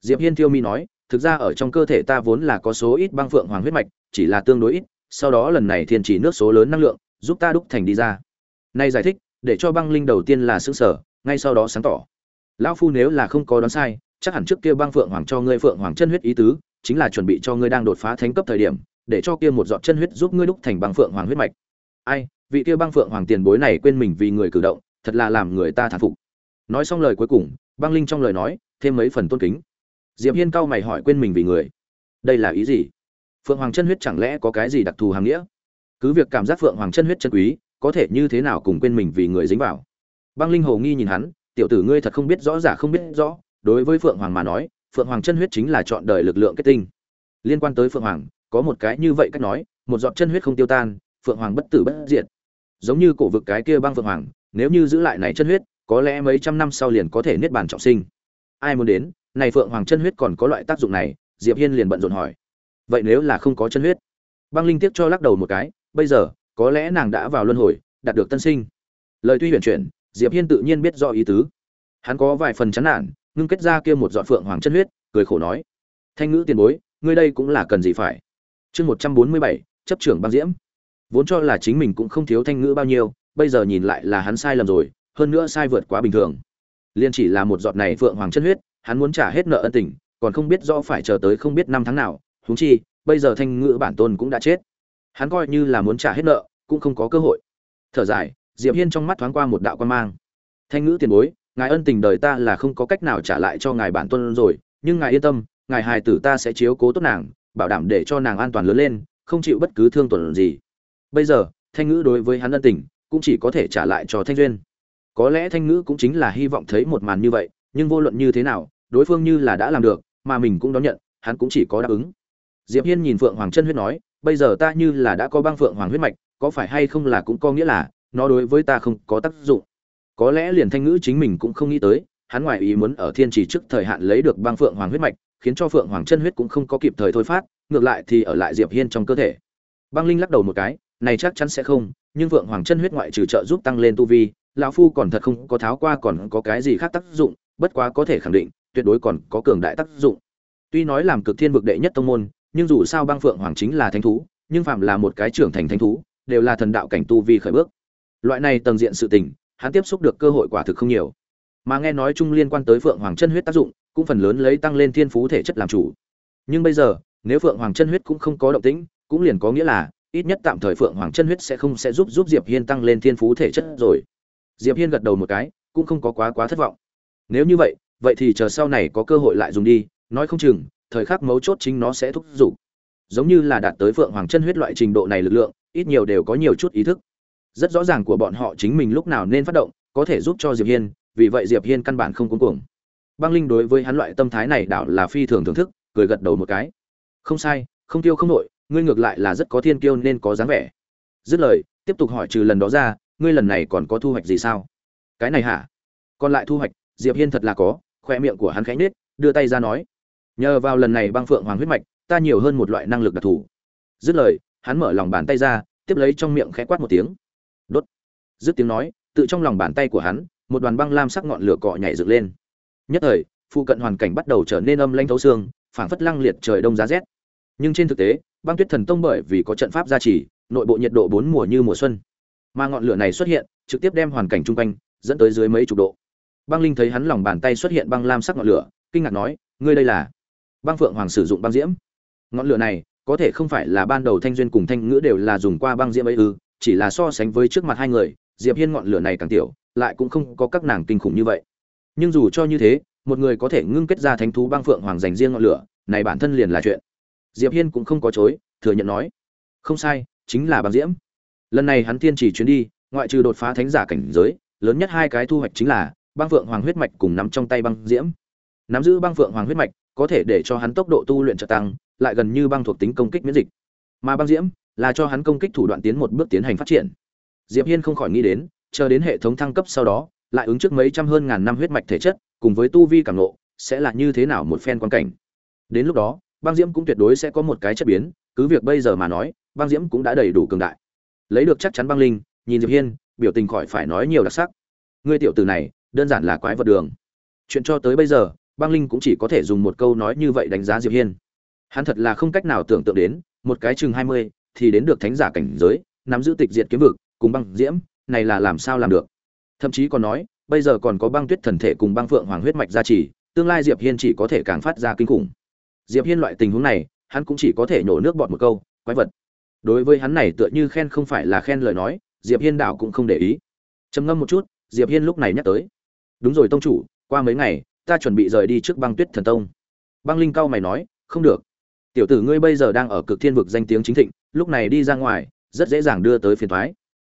Speaker 1: Diệp hiên thiêu mi nói, thực ra ở trong cơ thể ta vốn là có số ít băng phượng hoàng huyết mạch, chỉ là tương đối ít, sau đó lần này thiên chỉ nước số lớn năng lượng, giúp ta đúc thành đi ra. Nay giải thích, để cho băng linh đầu tiên là xứng sở ngay sau đó sáng tỏ. Lão phu nếu là không có đoán sai, chắc hẳn trước kia băng phượng hoàng cho ngươi phượng hoàng chân huyết ý tứ, chính là chuẩn bị cho ngươi đang đột phá thánh cấp thời điểm, để cho kia một giọt chân huyết giúp ngươi đúc thành băng phượng hoàng huyết mạch ai, vị kia băng phượng hoàng tiền bối này quên mình vì người cử động, thật là làm người ta thán phục. Nói xong lời cuối cùng, băng linh trong lời nói, thêm mấy phần tôn kính. Diệp hiên cao mày hỏi quên mình vì người. Đây là ý gì? Phượng hoàng chân huyết chẳng lẽ có cái gì đặc thù hàng nghĩa? Cứ việc cảm giác phượng hoàng chân huyết chân quý, có thể như thế nào cùng quên mình vì người dính vào? Băng linh hồ nghi nhìn hắn, tiểu tử ngươi thật không biết rõ giả không biết rõ, đối với phượng hoàng mà nói, phượng hoàng chân huyết chính là chọn đời lực lượng kết tinh. Liên quan tới phượng hoàng, có một cái như vậy cách nói, một giọt chân huyết không tiêu tan phượng hoàng bất tử bất diệt. Giống như cổ vực cái kia băng phượng hoàng, nếu như giữ lại này chân huyết, có lẽ mấy trăm năm sau liền có thể niết bàn trọng sinh. Ai muốn đến, này phượng hoàng chân huyết còn có loại tác dụng này, diệp hiên liền bận rộn hỏi. Vậy nếu là không có chân huyết? Băng linh tiếc cho lắc đầu một cái, bây giờ, có lẽ nàng đã vào luân hồi, đạt được tân sinh. Lời tuy huyền chuyển, diệp hiên tự nhiên biết rõ ý tứ. Hắn có vài phần chán nản, ngưng kết ra kia một dọn phượng hoàng chân huyết, cười khổ nói. Thanh ngữ tiền bối, ngươi đây cũng là cần gì phải? Chương một trăm bốn mươi bảy, chấp trưởng băng diễm vốn cho là chính mình cũng không thiếu thanh ngữ bao nhiêu, bây giờ nhìn lại là hắn sai lầm rồi, hơn nữa sai vượt quá bình thường. Liên chỉ là một giọt này phượng hoàng chân huyết, hắn muốn trả hết nợ ân tình, còn không biết rõ phải chờ tới không biết năm tháng nào, huống chi, bây giờ thanh ngữ bản tôn cũng đã chết. Hắn coi như là muốn trả hết nợ, cũng không có cơ hội. Thở dài, diệp hiên trong mắt thoáng qua một đạo quan mang. Thanh ngữ tiền bối, ngài ân tình đời ta là không có cách nào trả lại cho ngài bản tôn rồi, nhưng ngài yên tâm, ngài hài tử ta sẽ chiếu cố tốt nàng, bảo đảm để cho nàng an toàn lớn lên, không chịu bất cứ thương tổn gì bây giờ, thanh ngữ đối với hắn ân tình, cũng chỉ có thể trả lại cho thanh duyên. Có lẽ thanh ngữ cũng chính là hy vọng thấy một màn như vậy, nhưng vô luận như thế nào, đối phương như là đã làm được, mà mình cũng đón nhận, hắn cũng chỉ có đáp ứng. Diệp hiên nhìn phượng hoàng chân huyết nói, bây giờ ta như là đã có băng phượng hoàng huyết mạch, có phải hay không là cũng có nghĩa là, nó đối với ta không có tác dụng? Có lẽ liền thanh ngữ chính mình cũng không nghĩ tới, hắn ngoại ý muốn ở thiên trì trước thời hạn lấy được băng phượng hoàng huyết mạch, khiến cho phượng hoàng chân huyết cũng không có kịp thời thôi phát, ngược lại thì ở lại diệp hiên trong cơ thể. Băng linh lắc đầu một cái này chắc chắn sẽ không, nhưng vượng hoàng chân huyết ngoại trừ trợ giúp tăng lên tu vi, lão phu còn thật không có tháo qua còn có cái gì khác tác dụng, bất quá có thể khẳng định, tuyệt đối còn có cường đại tác dụng. Tuy nói làm cực thiên vực đệ nhất tông môn, nhưng dù sao băng phượng hoàng chính là thánh thú, nhưng phạm là một cái trưởng thành thánh thú, đều là thần đạo cảnh tu vi khởi bước. Loại này tầng diện sự tình, hắn tiếp xúc được cơ hội quả thực không nhiều. Mà nghe nói chung liên quan tới phượng hoàng chân huyết tác dụng, cũng phần lớn lấy tăng lên thiên phú thể chất làm chủ. Nhưng bây giờ, nếu phượng hoàng chân huyết cũng không có động tĩnh, cũng liền có nghĩa là ít nhất tạm thời phượng hoàng chân huyết sẽ không sẽ giúp giúp diệp hiên tăng lên thiên phú thể chất rồi. Diệp hiên gật đầu một cái, cũng không có quá quá thất vọng. Nếu như vậy vậy thì chờ sau này có cơ hội lại dùng đi, nói không chừng, thời khắc mấu chốt chính nó sẽ thúc giục. Giống như là đạt tới phượng hoàng chân huyết loại trình độ này lực lượng, ít nhiều đều có nhiều chút ý thức. Rất rõ ràng của bọn họ chính mình lúc nào nên phát động, có thể giúp cho diệp hiên, vì vậy diệp hiên căn bản không cuống cuồng. Băng linh đối với hắn loại tâm thái này đảo là phi thường thưởng thức, cười gật đầu một cái. Không sai, không tiêu không nội ngươi ngược lại là rất có thiên kiêu nên có dáng vẻ. Dứt lời, tiếp tục hỏi trừ lần đó ra, ngươi lần này còn có thu hoạch gì sao? Cái này hả? Còn lại thu hoạch, diệp hiên thật là có, khoe miệng của hắn khẽ nết đưa tay ra nói. Nhờ vào lần này băng phượng hoàng huyết mạch, ta nhiều hơn một loại năng lực đặc thù. Dứt lời, hắn mở lòng bàn tay ra, tiếp lấy trong miệng khẽ quát một tiếng. Đốt. Dứt tiếng nói, tự trong lòng bàn tay của hắn, một đoàn băng lam sắc ngọn lửa cọ nhảy dựng lên. Nhất thời, phụ cận hoàn cảnh bắt đầu trở nên âm lanh thấu xương, phảng phất lăng liệt trời đông giá rét. Nhưng trên thực tế băng tuyết thần tông bởi vì có trận pháp gia trì, nội bộ nhiệt độ bốn mùa như mùa xuân. Mà ngọn lửa này xuất hiện, trực tiếp đem hoàn cảnh chung quanh, dẫn tới dưới mấy chục độ. Băng linh thấy hắn lòng bàn tay xuất hiện băng lam sắc ngọn lửa, kinh ngạc nói, ngươi đây là? Băng phượng hoàng sử dụng băng diễm. Ngọn lửa này, có thể không phải là ban đầu thanh duyên cùng thanh ngữ đều là dùng qua băng diễm ấy ư, chỉ là so sánh với trước mặt hai người, diệp hiên ngọn lửa này càng tiểu, lại cũng không có các nàng kinh khủng như vậy. Nhưng dù cho như thế, một người có thể ngưng kết ra thánh thú băng phượng hoàng dành riêng ngọn lửa, này bản thân liền là chuyện diệp hiên cũng không có chối, thừa nhận nói, không sai, chính là băng diễm. Lần này hắn tiên chỉ chuyến đi, ngoại trừ đột phá thánh giả cảnh giới, lớn nhất hai cái thu hoạch chính là băng phượng hoàng huyết mạch cùng nắm trong tay băng diễm. Nắm giữ băng phượng hoàng huyết mạch, có thể để cho hắn tốc độ tu luyện trợ tăng, lại gần như băng thuộc tính công kích miễn dịch. Mà băng diễm là cho hắn công kích thủ đoạn tiến một bước tiến hành phát triển. Diệp hiên không khỏi nghĩ đến, chờ đến hệ thống thăng cấp sau đó, lại ứng trước mấy trăm hơn ngàn năm huyết mạch thể chất, cùng với tu vi cảm ngộ, sẽ là như thế nào một phen quan cảnh. Đến lúc đó băng diễm cũng tuyệt đối sẽ có một cái chất biến, cứ việc bây giờ mà nói, băng diễm cũng đã đầy đủ cường đại. Lấy được chắc chắn băng linh, nhìn diệp hiên, biểu tình khỏi phải nói nhiều đặc sắc. Ngươi tiểu tử này, đơn giản là quái vật đường. Chuyện cho tới bây giờ, băng linh cũng chỉ có thể dùng một câu nói như vậy đánh giá diệp hiên. Hắn thật là không cách nào tưởng tượng đến, một cái chừng mươi, thì đến được thánh giả cảnh giới, nắm giữ tịch diệt kiếm vực, cùng băng diễm, này là làm sao làm được? Thậm chí còn nói, bây giờ còn có băng tuyết thần thể cùng băng phượng hoàng huyết mạch gia trì, tương lai diệp hiên chỉ có thể càng phát ra kinh khủng diệp hiên loại tình huống này, hắn cũng chỉ có thể nhổ nước bọt một câu, quái vật. Đối với hắn này tựa như khen không phải là khen lời nói, diệp hiên đảo cũng không để ý. Trầm ngâm một chút, diệp hiên lúc này nhắc tới. Đúng rồi tông chủ, qua mấy ngày, ta chuẩn bị rời đi trước băng tuyết thần tông. Băng linh cao mày nói, không được. Tiểu tử ngươi bây giờ đang ở cực thiên vực danh tiếng chính thịnh, lúc này đi ra ngoài, rất dễ dàng đưa tới phiền thoái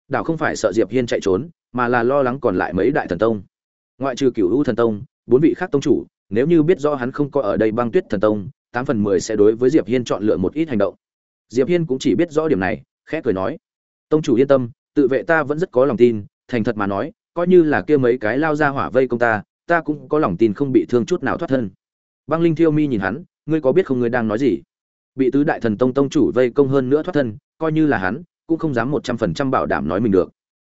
Speaker 1: đảo không phải sợ diệp hiên chạy trốn, mà là lo lắng còn lại mấy đại thần tông. Ngoại trừ cửu u thần tông, bốn vị khác tông chủ, nếu như biết rõ hắn không có ở đây băng tuyết thần tông tám phần mười sẽ đối với diệp hiên chọn lựa một ít hành động. Diệp hiên cũng chỉ biết rõ điểm này, khẽ cười nói, tông chủ yên tâm, tự vệ ta vẫn rất có lòng tin, thành thật mà nói, coi như là kia mấy cái lao ra hỏa vây công ta ta cũng có lòng tin không bị thương chút nào thoát thân. Băng linh thiêu mi nhìn hắn, ngươi có biết không ngươi đang nói gì? Bị tứ đại thần tông tông chủ vây công hơn nữa thoát thân, coi như là hắn, cũng không dám một trăm phần trăm bảo đảm nói mình được.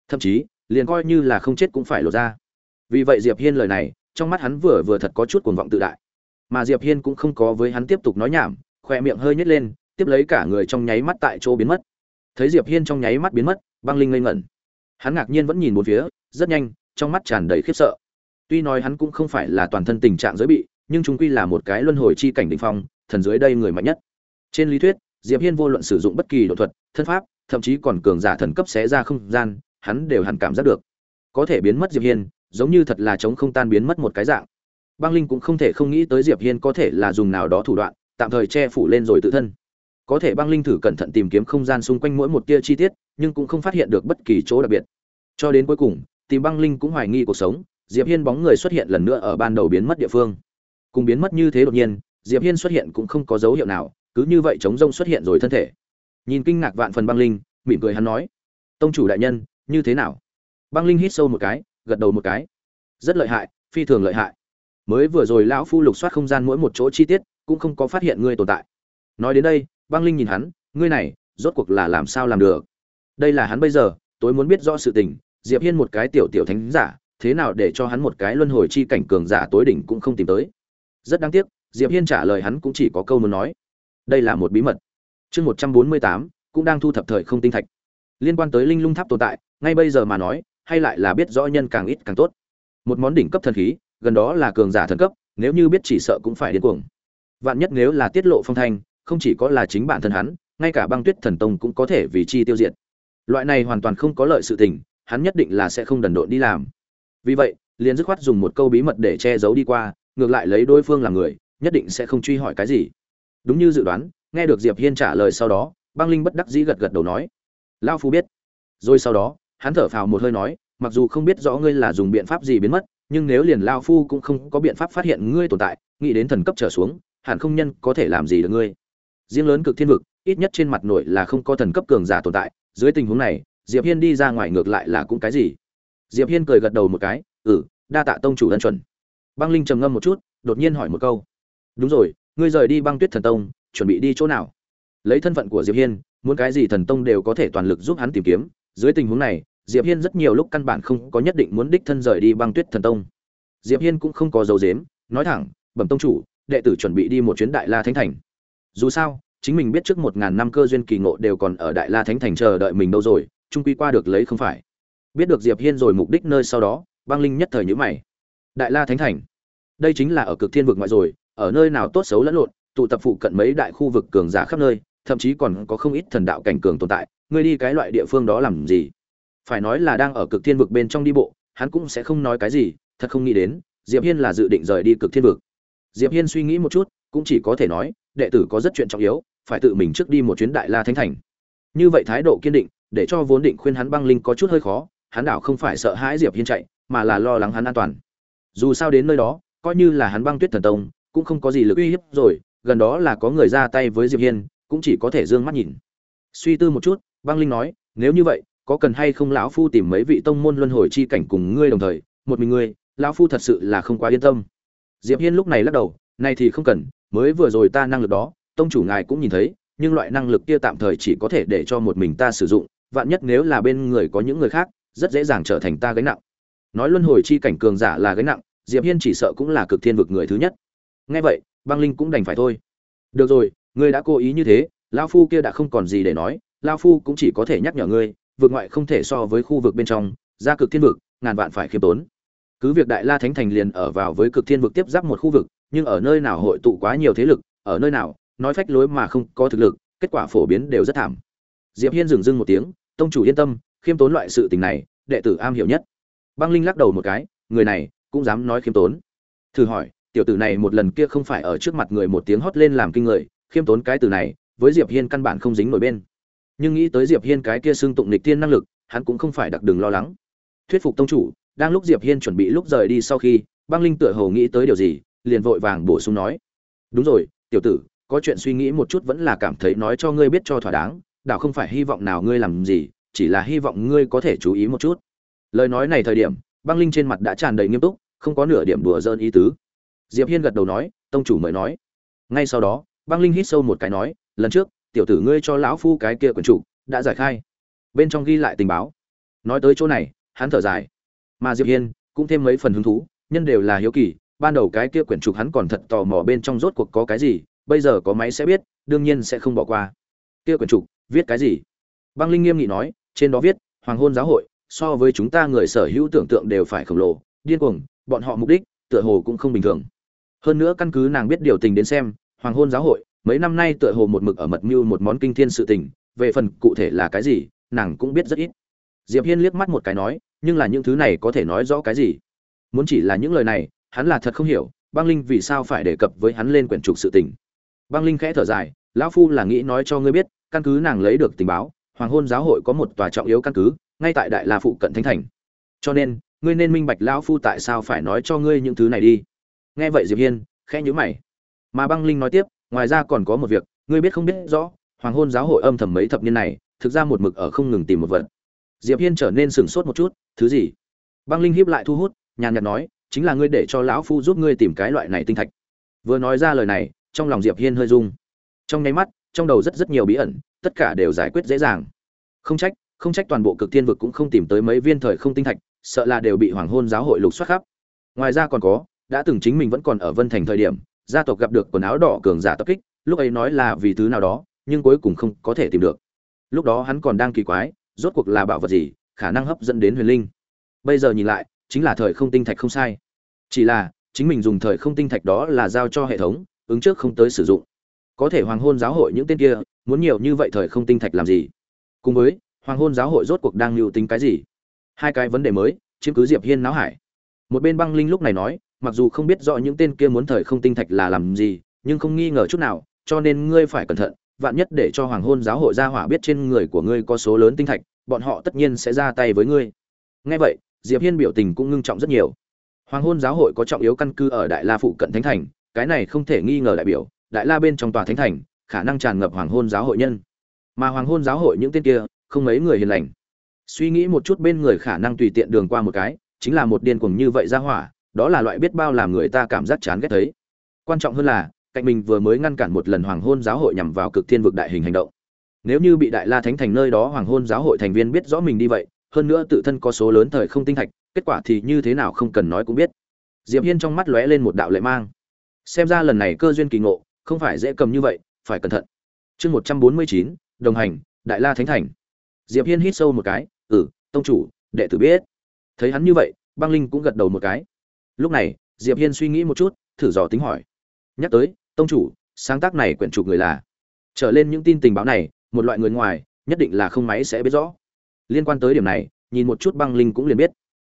Speaker 1: Thậm chí, liền coi như là không chết cũng phải lột ra. Vì vậy diệp hiên lời này, trong mắt hắn vừa vừa thật có chút cuồng vọng tự đại mà diệp hiên cũng không có với hắn tiếp tục nói nhảm khoe miệng hơi nhếch lên, tiếp lấy cả người trong nháy mắt tại chỗ biến mất. Thấy diệp hiên trong nháy mắt biến mất, băng linh ngây ngẩn. Hắn ngạc nhiên vẫn nhìn một phía, rất nhanh, trong mắt tràn đầy khiếp sợ. Tuy nói hắn cũng không phải là toàn thân tình trạng giới bị, nhưng chúng quy là một cái luân hồi chi cảnh đỉnh phong, thần dưới đây người mạnh nhất. Trên lý thuyết, diệp hiên vô luận sử dụng bất kỳ độ thuật, thân pháp, thậm chí còn cường giả thần cấp xé ra không gian, hắn đều hẳn cảm giác được. Có thể biến mất diệp hiên, giống như thật là chống không tan biến mất một cái dạng băng linh cũng không thể không nghĩ tới diệp hiên có thể là dùng nào đó thủ đoạn, tạm thời che phủ lên rồi tự thân. Có thể băng linh thử cẩn thận tìm kiếm không gian xung quanh mỗi một tia chi tiết, nhưng cũng không phát hiện được bất kỳ chỗ đặc biệt. Cho đến cuối cùng tìm băng linh cũng hoài nghi cuộc sống, diệp hiên bóng người xuất hiện lần nữa ở ban đầu biến mất địa phương. Cùng biến mất như thế đột nhiên, diệp hiên xuất hiện cũng không có dấu hiệu nào, cứ như vậy chống rông xuất hiện rồi thân thể. Nhìn kinh ngạc vạn phần băng linh, mỉm cười hắn nói, tông chủ đại nhân, như thế nào? Băng linh hít sâu một cái, gật đầu một cái. Rất lợi hại, phi thường lợi hại mới vừa rồi lão phu lục soát không gian mỗi một chỗ chi tiết, cũng không có phát hiện ngươi tồn tại. Nói đến đây, băng linh nhìn hắn, ngươi này, rốt cuộc là làm sao làm được? Đây là hắn bây giờ, tối muốn biết rõ sự tình, diệp hiên một cái tiểu tiểu thánh giả, thế nào để cho hắn một cái luân hồi chi cảnh cường giả tối đỉnh cũng không tìm tới? Rất đáng tiếc, diệp hiên trả lời hắn cũng chỉ có câu muốn nói. Đây là một bí mật. Chương một trăm bốn mươi tám, cũng đang thu thập thời không tinh thạch. Liên quan tới linh lung tháp tồn tại, ngay bây giờ mà nói, hay lại là biết rõ nhân càng ít càng tốt. Một món đỉnh cấp thần khí gần đó là cường giả thần cấp, nếu như biết chỉ sợ cũng phải điên cuồng. Vạn nhất nếu là tiết lộ phong thanh, không chỉ có là chính bản thân hắn, ngay cả băng tuyết thần tông cũng có thể vì chi tiêu diệt. Loại này hoàn toàn không có lợi sự tình, hắn nhất định là sẽ không đần độn đi làm. Vì vậy, liền dứt khoát dùng một câu bí mật để che giấu đi qua, ngược lại lấy đối phương làm người, nhất định sẽ không truy hỏi cái gì. Đúng như dự đoán, nghe được diệp hiên trả lời sau đó, băng linh bất đắc dĩ gật gật đầu nói lao phu biết. Rồi sau đó, hắn thở phào một hơi nói, mặc dù không biết rõ ngươi là dùng biện pháp gì biến mất nhưng nếu liền lao phu cũng không có biện pháp phát hiện ngươi tồn tại, nghĩ đến thần cấp trở xuống, hẳn không nhân có thể làm gì được ngươi. Riêng lớn cực thiên vực, ít nhất trên mặt nội là không có thần cấp cường giả tồn tại, dưới tình huống này, diệp hiên đi ra ngoài ngược lại là cũng cái gì? Diệp hiên cười gật đầu một cái ừ đa tạ tông chủ ân chuẩn. Băng linh trầm ngâm một chút, đột nhiên hỏi một câu, đúng rồi, ngươi rời đi băng tuyết thần tông, chuẩn bị đi chỗ nào? Lấy thân phận của diệp hiên, muốn cái gì thần tông đều có thể toàn lực giúp hắn tìm kiếm, dưới tình huống này diệp hiên rất nhiều lúc căn bản không có nhất định muốn đích thân rời đi băng tuyết thần tông. Diệp hiên cũng không có dấu dếm nói thẳng, bẩm tông chủ, đệ tử chuẩn bị đi một chuyến đại la thánh thành. Dù sao, chính mình biết trước một ngàn năm cơ duyên kỳ ngộ đều còn ở đại la thánh thành chờ đợi mình đâu rồi, trung quy qua được lấy không phải. Biết được diệp hiên rồi mục đích nơi sau đó, băng linh nhất thời như mày. Đại la thánh thành. Đây chính là ở cực thiên vực ngoại rồi, ở nơi nào tốt xấu lẫn lộn, tụ tập phụ cận mấy đại khu vực cường giả khắp nơi, thậm chí còn có không ít thần đạo cảnh cường tồn tại. Ngươi đi cái loại địa phương đó làm gì? Phải nói là đang ở cực thiên vực bên trong đi bộ, hắn cũng sẽ không nói cái gì, thật không nghĩ đến, diệp hiên là dự định rời đi cực thiên vực. Diệp hiên suy nghĩ một chút, cũng chỉ có thể nói, đệ tử có rất chuyện trọng yếu, phải tự mình trước đi một chuyến đại la thánh thành. Như vậy thái độ kiên định, để cho vốn định khuyên hắn băng linh có chút hơi khó, hắn đảo không phải sợ hãi diệp hiên chạy, mà là lo lắng hắn an toàn. Dù sao đến nơi đó, coi như là hắn băng tuyết thần tông, cũng không có gì lực uy hiếp rồi, gần đó là có người ra tay với diệp hiên, cũng chỉ có thể dương mắt nhìn. Suy tư một chút, băng linh nói, nếu như vậy có cần hay không lão phu tìm mấy vị tông môn luân hồi chi cảnh cùng ngươi đồng thời, một mình ngươi, lão phu thật sự là không quá yên tâm. Diệp hiên lúc này lắc đầu này thì không cần, mới vừa rồi ta năng lực đó, tông chủ ngài cũng nhìn thấy, nhưng loại năng lực kia tạm thời chỉ có thể để cho một mình ta sử dụng, vạn nhất nếu là bên người có những người khác, rất dễ dàng trở thành ta gánh nặng. Nói luân hồi chi cảnh cường giả là gánh nặng, diệp hiên chỉ sợ cũng là cực thiên vực người thứ nhất. Nghe vậy, băng linh cũng đành phải thôi. Được rồi, ngươi đã cố ý như thế, lão phu kia đã không còn gì để nói, lão phu cũng chỉ có thể nhắc nhở ngươi vực ngoại không thể so với khu vực bên trong, ra cực thiên vực, ngàn vạn phải khiêm tốn. Cứ việc đại la thánh thành liền ở vào với cực thiên vực tiếp giáp một khu vực, nhưng ở nơi nào hội tụ quá nhiều thế lực, ở nơi nào, nói phách lối mà không có thực lực, kết quả phổ biến đều rất thảm. Diệp hiên dừng dưng một tiếng, tông chủ yên tâm, khiêm tốn loại sự tình này, đệ tử am hiểu nhất. Băng linh lắc đầu một cái, người này cũng dám nói khiêm tốn. Thử hỏi, tiểu tử này một lần kia không phải ở trước mặt người một tiếng hót lên làm kinh người, khiêm tốn cái từ này, với diệp hiên căn bản không dính nổi bên nhưng nghĩ tới diệp hiên cái kia xưng tụng nịch tiên năng lực, hắn cũng không phải đặc đường lo lắng. Thuyết phục tông chủ, đang lúc diệp hiên chuẩn bị lúc rời đi sau khi, băng linh tựa hồ nghĩ tới điều gì, liền vội vàng bổ sung nói. Đúng rồi, tiểu tử, có chuyện suy nghĩ một chút vẫn là cảm thấy nói cho ngươi biết cho thỏa đáng, đảo không phải hy vọng nào ngươi làm gì, chỉ là hy vọng ngươi có thể chú ý một chút. Lời nói này thời điểm, băng linh trên mặt đã tràn đầy nghiêm túc, không có nửa điểm đùa dơn ý tứ. Diệp hiên gật đầu nói, tông chủ mới nói. Ngay sau đó, băng linh hít sâu một cái nói, lần trước tiểu tử ngươi cho lão phu cái kia quần chủ, đã giải khai. Bên trong ghi lại tình báo. Nói tới chỗ này, hắn thở dài. Mà diệp hiên cũng thêm mấy phần hứng thú, nhân đều là hiếu kỳ, ban đầu cái kia quyển trục hắn còn thật tò mò bên trong rốt cuộc có cái gì, bây giờ có máy sẽ biết, đương nhiên sẽ không bỏ qua. Kia quyển trục viết cái gì? Băng linh nghiêm nghị nói, trên đó viết, hoàng hôn giáo hội, so với chúng ta người sở hữu tưởng tượng đều phải khổng lồ, điên cuồng, bọn họ mục đích, tựa hồ cũng không bình thường. Hơn nữa căn cứ nàng biết điều tình đến xem, hoàng hôn giáo hội mấy năm nay tựa hồ một mực ở mật mưu một món kinh thiên sự tình, về phần cụ thể là cái gì, nàng cũng biết rất ít. Diệp hiên liếc mắt một cái nói, nhưng là những thứ này có thể nói rõ cái gì? Muốn chỉ là những lời này, hắn là thật không hiểu, băng linh vì sao phải đề cập với hắn lên quyển trục sự tình. Băng linh khẽ thở dài, lão phu là nghĩ nói cho ngươi biết, căn cứ nàng lấy được tình báo, hoàng hôn giáo hội có một tòa trọng yếu căn cứ, ngay tại đại la phụ cận thánh thành. Cho nên, ngươi nên minh bạch lão phu tại sao phải nói cho ngươi những thứ này đi. Nghe vậy diệp hiên khẽ nhíu mày. Mà băng linh nói tiếp ngoài ra còn có một việc, ngươi biết không biết rõ, hoàng hôn giáo hội âm thầm mấy thập niên này, thực ra một mực ở không ngừng tìm một vật. Diệp hiên trở nên sừng sốt một chút, thứ gì? Băng linh hiếp lại thu hút, nhàn nhạt nói, chính là ngươi để cho lão phu giúp ngươi tìm cái loại này tinh thạch. Vừa nói ra lời này, trong lòng diệp hiên hơi rung. Trong nháy mắt, trong đầu rất rất nhiều bí ẩn, tất cả đều giải quyết dễ dàng. Không trách không trách toàn bộ cực thiên vực cũng không tìm tới mấy viên thời không tinh thạch, sợ là đều bị hoàng hôn giáo hội lục soát khắp. Ngoài ra còn có, đã từng chính mình vẫn còn ở vân thành thời điểm gia tộc gặp được quần áo đỏ cường giả tập kích, lúc ấy nói là vì thứ nào đó, nhưng cuối cùng không có thể tìm được. Lúc đó hắn còn đang kỳ quái, rốt cuộc là bảo vật gì, khả năng hấp dẫn đến huyền linh. Bây giờ nhìn lại, chính là thời không tinh thạch không sai. Chỉ là, chính mình dùng thời không tinh thạch đó là giao cho hệ thống, ứng trước không tới sử dụng. Có thể hoàng hôn giáo hội những tên kia, muốn nhiều như vậy thời không tinh thạch làm gì? Cùng với, hoàng hôn giáo hội rốt cuộc đang lưu tính cái gì? Hai cái vấn đề mới, chiếm cứ diệp hiên náo hải. Một bên băng linh lúc này nói mặc dù không biết rõ những tên kia muốn thời không tinh thạch là làm gì, nhưng không nghi ngờ chút nào, cho nên ngươi phải cẩn thận, vạn nhất để cho hoàng hôn giáo hội gia hỏa biết trên người của ngươi có số lớn tinh thạch, bọn họ tất nhiên sẽ ra tay với ngươi. Nghe vậy, diệp hiên biểu tình cũng ngưng trọng rất nhiều. Hoàng hôn giáo hội có trọng yếu căn cứ ở đại la phụ cận thánh thành, cái này không thể nghi ngờ đại biểu, đại la bên trong tòa thánh thành, khả năng tràn ngập hoàng hôn giáo hội nhân. Mà hoàng hôn giáo hội những tên kia, không mấy người hiền lành. Suy nghĩ một chút bên người khả năng tùy tiện đường qua một cái, chính là một điên cuồng như vậy ra hỏa đó là loại biết bao làm người ta cảm giác chán ghét thấy. Quan trọng hơn là, cạnh mình vừa mới ngăn cản một lần hoàng hôn giáo hội nhằm vào cực thiên vực đại hình hành động. Nếu như bị đại la thánh thành nơi đó hoàng hôn giáo hội thành viên biết rõ mình đi vậy, hơn nữa tự thân có số lớn thời không tinh thạch, kết quả thì như thế nào không cần nói cũng biết. Diệp hiên trong mắt lóe lên một đạo lệ mang. Xem ra lần này cơ duyên kỳ ngộ, không phải dễ cầm như vậy, phải cẩn thận. Chương một trăm bốn mươi chín, đồng hành, đại la thánh thành. Diệp hiên hít sâu một cái ừ tông chủ, đệ tử biết. Thấy hắn như vậy, băng linh cũng gật đầu một cái lúc này, diệp hiên suy nghĩ một chút, thử dò tính hỏi. Nhắc tới, tông chủ, sáng tác này quyển chụp người là? Trở lên những tin tình báo này, một loại người ngoài, nhất định là không máy sẽ biết rõ. Liên quan tới điểm này, nhìn một chút băng linh cũng liền biết.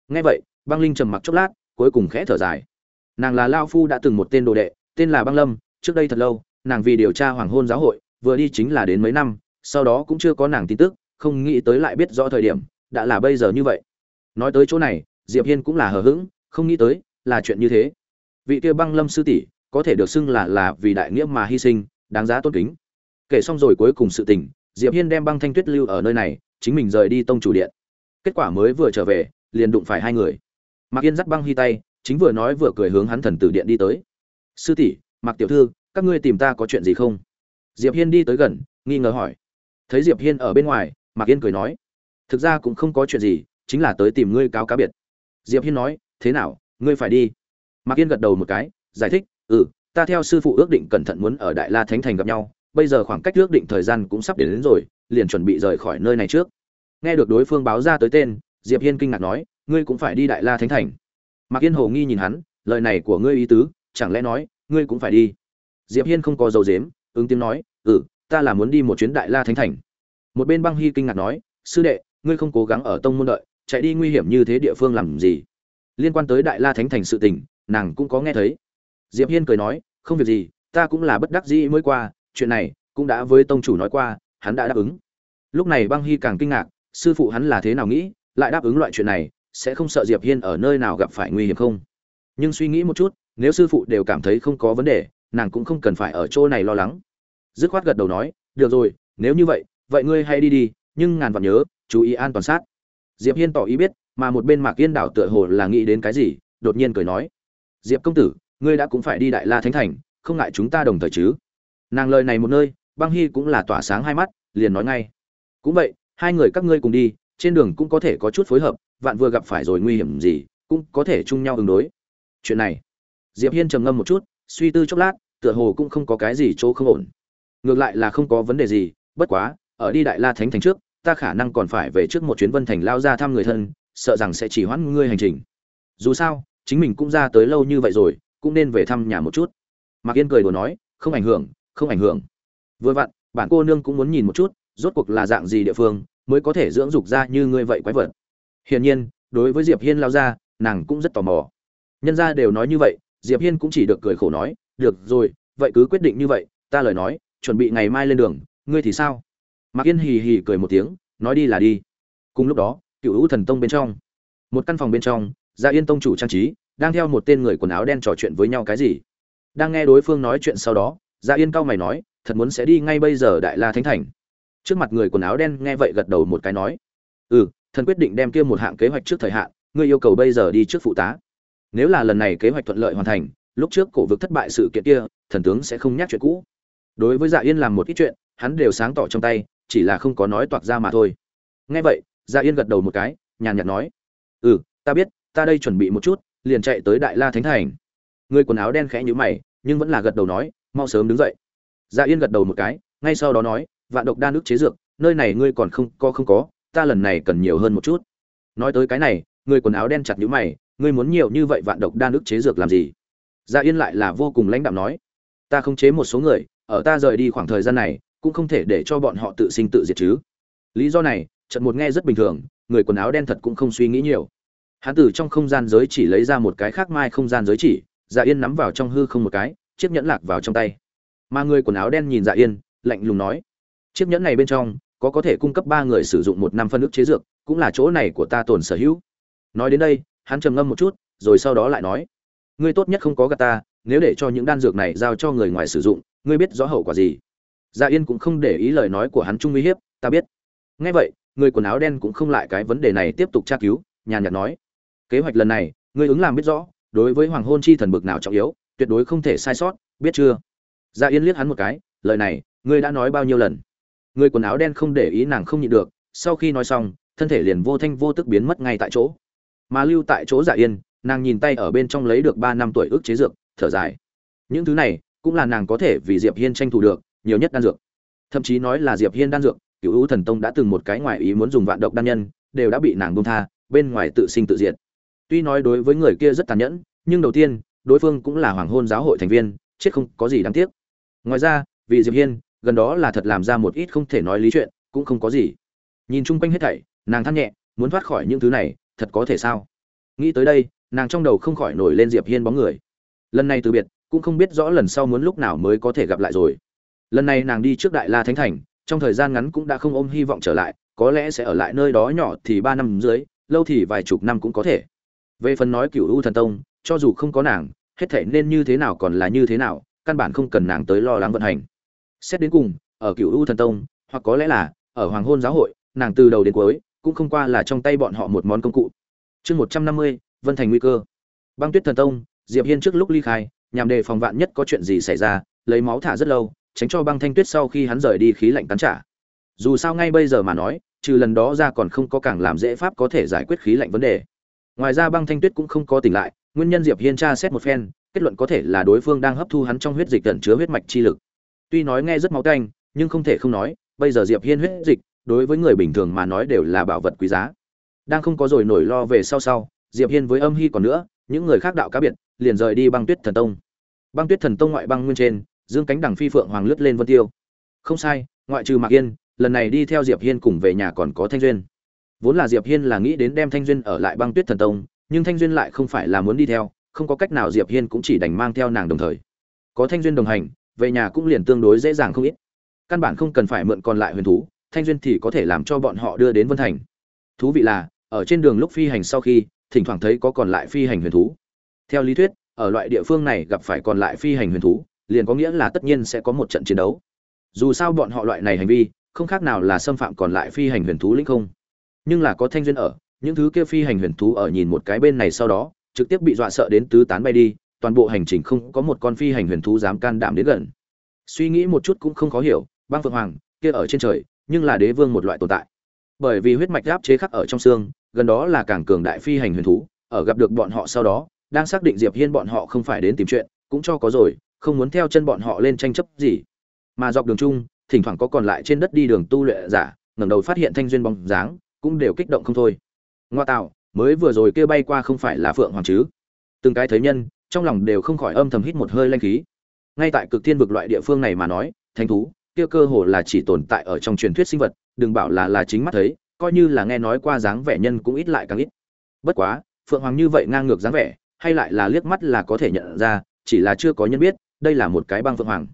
Speaker 1: Nghe vậy, băng linh trầm mặc chốc lát, cuối cùng khẽ thở dài. Nàng là lao phu đã từng một tên đồ đệ, tên là băng lâm, trước đây thật lâu, nàng vì điều tra hoàng hôn giáo hội, vừa đi chính là đến mấy năm, sau đó cũng chưa có nàng tin tức, không nghĩ tới lại biết rõ thời điểm, đã là bây giờ như vậy. Nói tới chỗ này, diệp hiên cũng là hờ hững không nghĩ tới là chuyện như thế. Vị kia băng lâm sư tỷ có thể được xưng là là vì đại nghĩa mà hy sinh, đáng giá tôn kính. Kể xong rồi cuối cùng sự tình, diệp hiên đem băng thanh tuyết lưu ở nơi này, chính mình rời đi tông chủ điện. Kết quả mới vừa trở về, liền đụng phải hai người. Mạc yên dắt băng hy tay, chính vừa nói vừa cười hướng hắn thần tử điện đi tới. Sư tỷ, mạc tiểu thư, các ngươi tìm ta có chuyện gì không? Diệp hiên đi tới gần, nghi ngờ hỏi. Thấy diệp hiên ở bên ngoài, mạc yên cười nói. Thực ra cũng không có chuyện gì, chính là tới tìm ngươi cáo cá biệt. Diệp hiên nói thế nào ngươi phải đi. Mạc yên gật đầu một cái giải thích ừ ta theo sư phụ ước định cẩn thận muốn ở đại la thánh thành gặp nhau bây giờ khoảng cách ước định thời gian cũng sắp đến, đến rồi liền chuẩn bị rời khỏi nơi này trước. Nghe được đối phương báo ra tới tên diệp hiên kinh ngạc nói ngươi cũng phải đi đại la thánh thành. Mạc yên hồ nghi nhìn hắn lời này của ngươi ý tứ chẳng lẽ nói ngươi cũng phải đi? Diệp hiên không có dầu dếm ứng tiếng nói ừ ta là muốn đi một chuyến đại la thánh thành. Một bên băng hy kinh ngạc nói sư đệ ngươi không cố gắng ở tông môn đợi chạy đi nguy hiểm như thế địa phương làm gì? Liên quan tới đại la thánh thành sự tình, nàng cũng có nghe thấy. Diệp hiên cười nói, không việc gì, ta cũng là bất đắc dĩ mới qua, chuyện này cũng đã với tông chủ nói qua, hắn đã đáp ứng. Lúc này băng hy càng kinh ngạc, sư phụ hắn là thế nào nghĩ, lại đáp ứng loại chuyện này, sẽ không sợ diệp hiên ở nơi nào gặp phải nguy hiểm không? Nhưng suy nghĩ một chút, nếu sư phụ đều cảm thấy không có vấn đề, nàng cũng không cần phải ở chỗ này lo lắng. Dứt khoát gật đầu nói, được rồi, nếu như vậy vậy ngươi hãy đi đi, nhưng ngàn vạn nhớ, chú ý an toàn sát. Diệp hiên tỏ ý biết mà một bên mạc yên đảo tựa hồ là nghĩ đến cái gì, đột nhiên cười nói, diệp công tử, ngươi đã cũng phải đi đại la thánh thành, không ngại chúng ta đồng thời chứ? Nàng lời này một nơi, băng hy cũng là tỏa sáng hai mắt, liền nói ngay, cũng vậy, hai người các ngươi cùng đi, trên đường cũng có thể có chút phối hợp, vạn vừa gặp phải rồi nguy hiểm gì, cũng có thể chung nhau ứng đối. Chuyện này, diệp hiên trầm ngâm một chút, suy tư chốc lát, tựa hồ cũng không có cái gì chỗ không ổn. Ngược lại là không có vấn đề gì, bất quá, ở đi đại la thánh thành trước, ta khả năng còn phải về trước một chuyến vân thành lao ra thăm người thân sợ rằng sẽ chỉ hoãn ngươi hành trình. Dù sao, chính mình cũng ra tới lâu như vậy rồi, cũng nên về thăm nhà một chút. Mạc yên cười đùa nói, không ảnh hưởng, không ảnh hưởng. Vừa vặn, bản cô nương cũng muốn nhìn một chút, rốt cuộc là dạng gì địa phương mới có thể dưỡng dục ra như ngươi vậy quái vật. Hiển nhiên, đối với diệp hiên lao ra, nàng cũng rất tò mò. Nhân gia đều nói như vậy, diệp hiên cũng chỉ được cười khổ nói, được rồi, vậy cứ quyết định như vậy, ta lời nói, chuẩn bị ngày mai lên đường, ngươi thì sao? Mạc yên hì hì cười một tiếng, nói đi là đi. Cùng lúc đó cựu hữu thần tông bên trong. Một căn phòng bên trong gia yên tông chủ trang trí, đang theo một tên người quần áo đen trò chuyện với nhau cái gì. Đang nghe đối phương nói chuyện sau đó gia yên cao mày nói, thật muốn sẽ đi ngay bây giờ đại la thánh thành. Trước mặt người quần áo đen nghe vậy gật đầu một cái nói ừ thần quyết định đem kia một hạng kế hoạch trước thời hạn, ngươi yêu cầu bây giờ đi trước phụ tá. Nếu là lần này kế hoạch thuận lợi hoàn thành, lúc trước cổ vực thất bại sự kiện kia, thần tướng sẽ không nhắc chuyện cũ. Đối với dạ yên làm một ít chuyện, hắn đều sáng tỏ trong tay, chỉ là không có nói toạc ra mà thôi. Nghe vậy dạ yên gật đầu một cái, nhàn nhạt nói ừ ta biết, ta đây chuẩn bị một chút, liền chạy tới đại la thánh thành. Người quần áo đen khẽ như mày, nhưng vẫn là gật đầu nói, mau sớm đứng dậy. Dạ yên gật đầu một cái, ngay sau đó nói, vạn độc đan nước chế dược, nơi này ngươi còn không có không có, ta lần này cần nhiều hơn một chút. Nói tới cái này, người quần áo đen chặt nhíu mày, ngươi muốn nhiều như vậy vạn độc đan nước chế dược làm gì? Dạ yên lại là vô cùng lãnh đạm nói, ta không chế một số người, ở ta rời đi khoảng thời gian này, cũng không thể để cho bọn họ tự sinh tự diệt chứ. Lý do này trận một nghe rất bình thường, người quần áo đen thật cũng không suy nghĩ nhiều. Hắn từ trong không gian giới chỉ lấy ra một cái khác mai không gian giới chỉ dạ yên nắm vào trong hư không một cái, chiếc nhẫn lạc vào trong tay. Mà người quần áo đen nhìn dạ yên, lạnh lùng nói, chiếc nhẫn này bên trong, có có thể cung cấp ba người sử dụng một năm phân ức chế dược, cũng là chỗ này của ta tồn sở hữu. Nói đến đây, hắn trầm ngâm một chút, rồi sau đó lại nói, ngươi tốt nhất không có gà ta, nếu để cho những đan dược này giao cho người ngoài sử dụng, ngươi biết rõ hậu quả gì? Dạ yên cũng không để ý lời nói của hắn trung uy hiếp, ta biết. Ngay vậy người quần áo đen cũng không lại cái vấn đề này tiếp tục tra cứu, nhàn nhạt nói. Kế hoạch lần này ngươi ứng làm biết rõ, đối với hoàng hôn chi thần bực nào trọng yếu, tuyệt đối không thể sai sót, biết chưa? Dạ yên liếc hắn một cái, lời này, ngươi đã nói bao nhiêu lần? Người quần áo đen không để ý nàng không nhịn được, sau khi nói xong, thân thể liền vô thanh vô tức biến mất ngay tại chỗ. Mà lưu tại chỗ dạ yên, nàng nhìn tay ở bên trong lấy được ba năm tuổi ước chế dược, thở dài. Những thứ này, cũng là nàng có thể vì diệp hiên tranh thủ được, nhiều nhất đan dược. Thậm chí nói là diệp hiên đan dược cựu hữu thần tông đã từng một cái ngoại ý muốn dùng vạn độc đan nhân, đều đã bị nàng buông tha, bên ngoài tự sinh tự diệt. Tuy nói đối với người kia rất tàn nhẫn, nhưng đầu tiên, đối phương cũng là hoàng hôn giáo hội thành viên, chết không có gì đáng tiếc. Ngoài ra, vì diệp hiên, gần đó là thật làm ra một ít không thể nói lý chuyện, cũng không có gì. Nhìn chung quanh hết thảy, nàng than nhẹ, muốn thoát khỏi những thứ này, thật có thể sao? Nghĩ tới đây, nàng trong đầu không khỏi nổi lên diệp hiên bóng người. Lần này từ biệt, cũng không biết rõ lần sau muốn lúc nào mới có thể gặp lại rồi. Lần này nàng đi trước đại la thánh thành trong thời gian ngắn cũng đã không ôm hy vọng trở lại, có lẽ sẽ ở lại nơi đó nhỏ thì ba năm dưới, lâu thì vài chục năm cũng có thể. Về phần nói cựu u thần tông, cho dù không có nàng, hết thể nên như thế nào còn là như thế nào, căn bản không cần nàng tới lo lắng vận hành. Xét đến cùng, ở cựu u thần tông, hoặc có lẽ là, ở hoàng hôn giáo hội, nàng từ đầu đến cuối, cũng không qua là trong tay bọn họ một món công cụ. Chương một trăm năm mươi, vân thành nguy cơ. Băng tuyết thần tông, diệp hiên trước lúc ly khai, nhằm đề phòng vạn nhất có chuyện gì xảy ra, lấy máu thả rất lâu tránh cho băng thanh tuyết sau khi hắn rời đi khí lạnh tán trả. Dù sao ngay bây giờ mà nói, trừ lần đó ra còn không có càng làm dễ pháp có thể giải quyết khí lạnh vấn đề. Ngoài ra băng thanh tuyết cũng không có tỉnh lại, nguyên nhân diệp hiên tra xét một phen, kết luận có thể là đối phương đang hấp thu hắn trong huyết dịch tận chứa huyết mạch chi lực. Tuy nói nghe rất máu tanh, nhưng không thể không nói, bây giờ diệp hiên huyết dịch, đối với người bình thường mà nói đều là bảo vật quý giá. Đang không có rồi nổi lo về sau sau, diệp hiên với âm hy còn nữa, những người khác đạo cá biệt, liền rời đi băng tuyết thần tông. Băng tuyết thần tông ngoại băng nguyên trên dương cánh đằng phi phượng hoàng lướt lên vân tiêu. Không sai, ngoại trừ mạc yên, lần này đi theo diệp hiên cùng về nhà còn có thanh duyên. Vốn là diệp hiên là nghĩ đến đem thanh duyên ở lại băng tuyết thần tông, nhưng thanh duyên lại không phải là muốn đi theo, không có cách nào diệp hiên cũng chỉ đành mang theo nàng đồng thời. Có thanh duyên đồng hành, về nhà cũng liền tương đối dễ dàng không ít. Căn bản không cần phải mượn còn lại huyền thú, thanh duyên thì có thể làm cho bọn họ đưa đến vân thành. Thú vị là, ở trên đường lúc phi hành sau khi, thỉnh thoảng thấy có còn lại phi hành huyền thú. Theo lý thuyết, ở loại địa phương này gặp phải còn lại phi hành huyền thú liền có nghĩa là tất nhiên sẽ có một trận chiến đấu. Dù sao bọn họ loại này hành vi, không khác nào là xâm phạm còn lại phi hành huyền thú lĩnh không. Nhưng là có thanh duyên ở, những thứ kia phi hành huyền thú ở nhìn một cái bên này sau đó, trực tiếp bị dọa sợ đến tứ tán bay đi, toàn bộ hành trình không có một con phi hành huyền thú dám can đảm đến gần. Suy nghĩ một chút cũng không khó hiểu, băng phượng hoàng, kia ở trên trời, nhưng là đế vương một loại tồn tại. Bởi vì huyết mạch áp chế khắc ở trong xương, gần đó là càng cường đại phi hành huyền thú, ở gặp được bọn họ sau đó, đang xác định diệp hiên bọn họ không phải đến tìm chuyện, cũng cho có rồi không muốn theo chân bọn họ lên tranh chấp gì. Mà dọc đường chung, thỉnh thoảng có còn lại trên đất đi đường tu luyện giả, ngẩng đầu phát hiện thanh duyên bóng dáng, cũng đều kích động không thôi. Ngoa tạo, mới vừa rồi kia bay qua không phải là phượng hoàng chứ? Từng cái thấy nhân, trong lòng đều không khỏi âm thầm hít một hơi lanh khí. Ngay tại cực thiên vực loại địa phương này mà nói thanh thú, kia cơ hồ là chỉ tồn tại ở trong truyền thuyết sinh vật, đừng bảo là là chính mắt thấy, coi như là nghe nói qua dáng vẻ nhân cũng ít lại càng ít. Bất quá, phượng hoàng như vậy ngang ngược dáng vẻ, hay lại là liếc mắt là có thể nhận ra, chỉ là chưa có nhân biết đây là một cái băng vượng hoàng.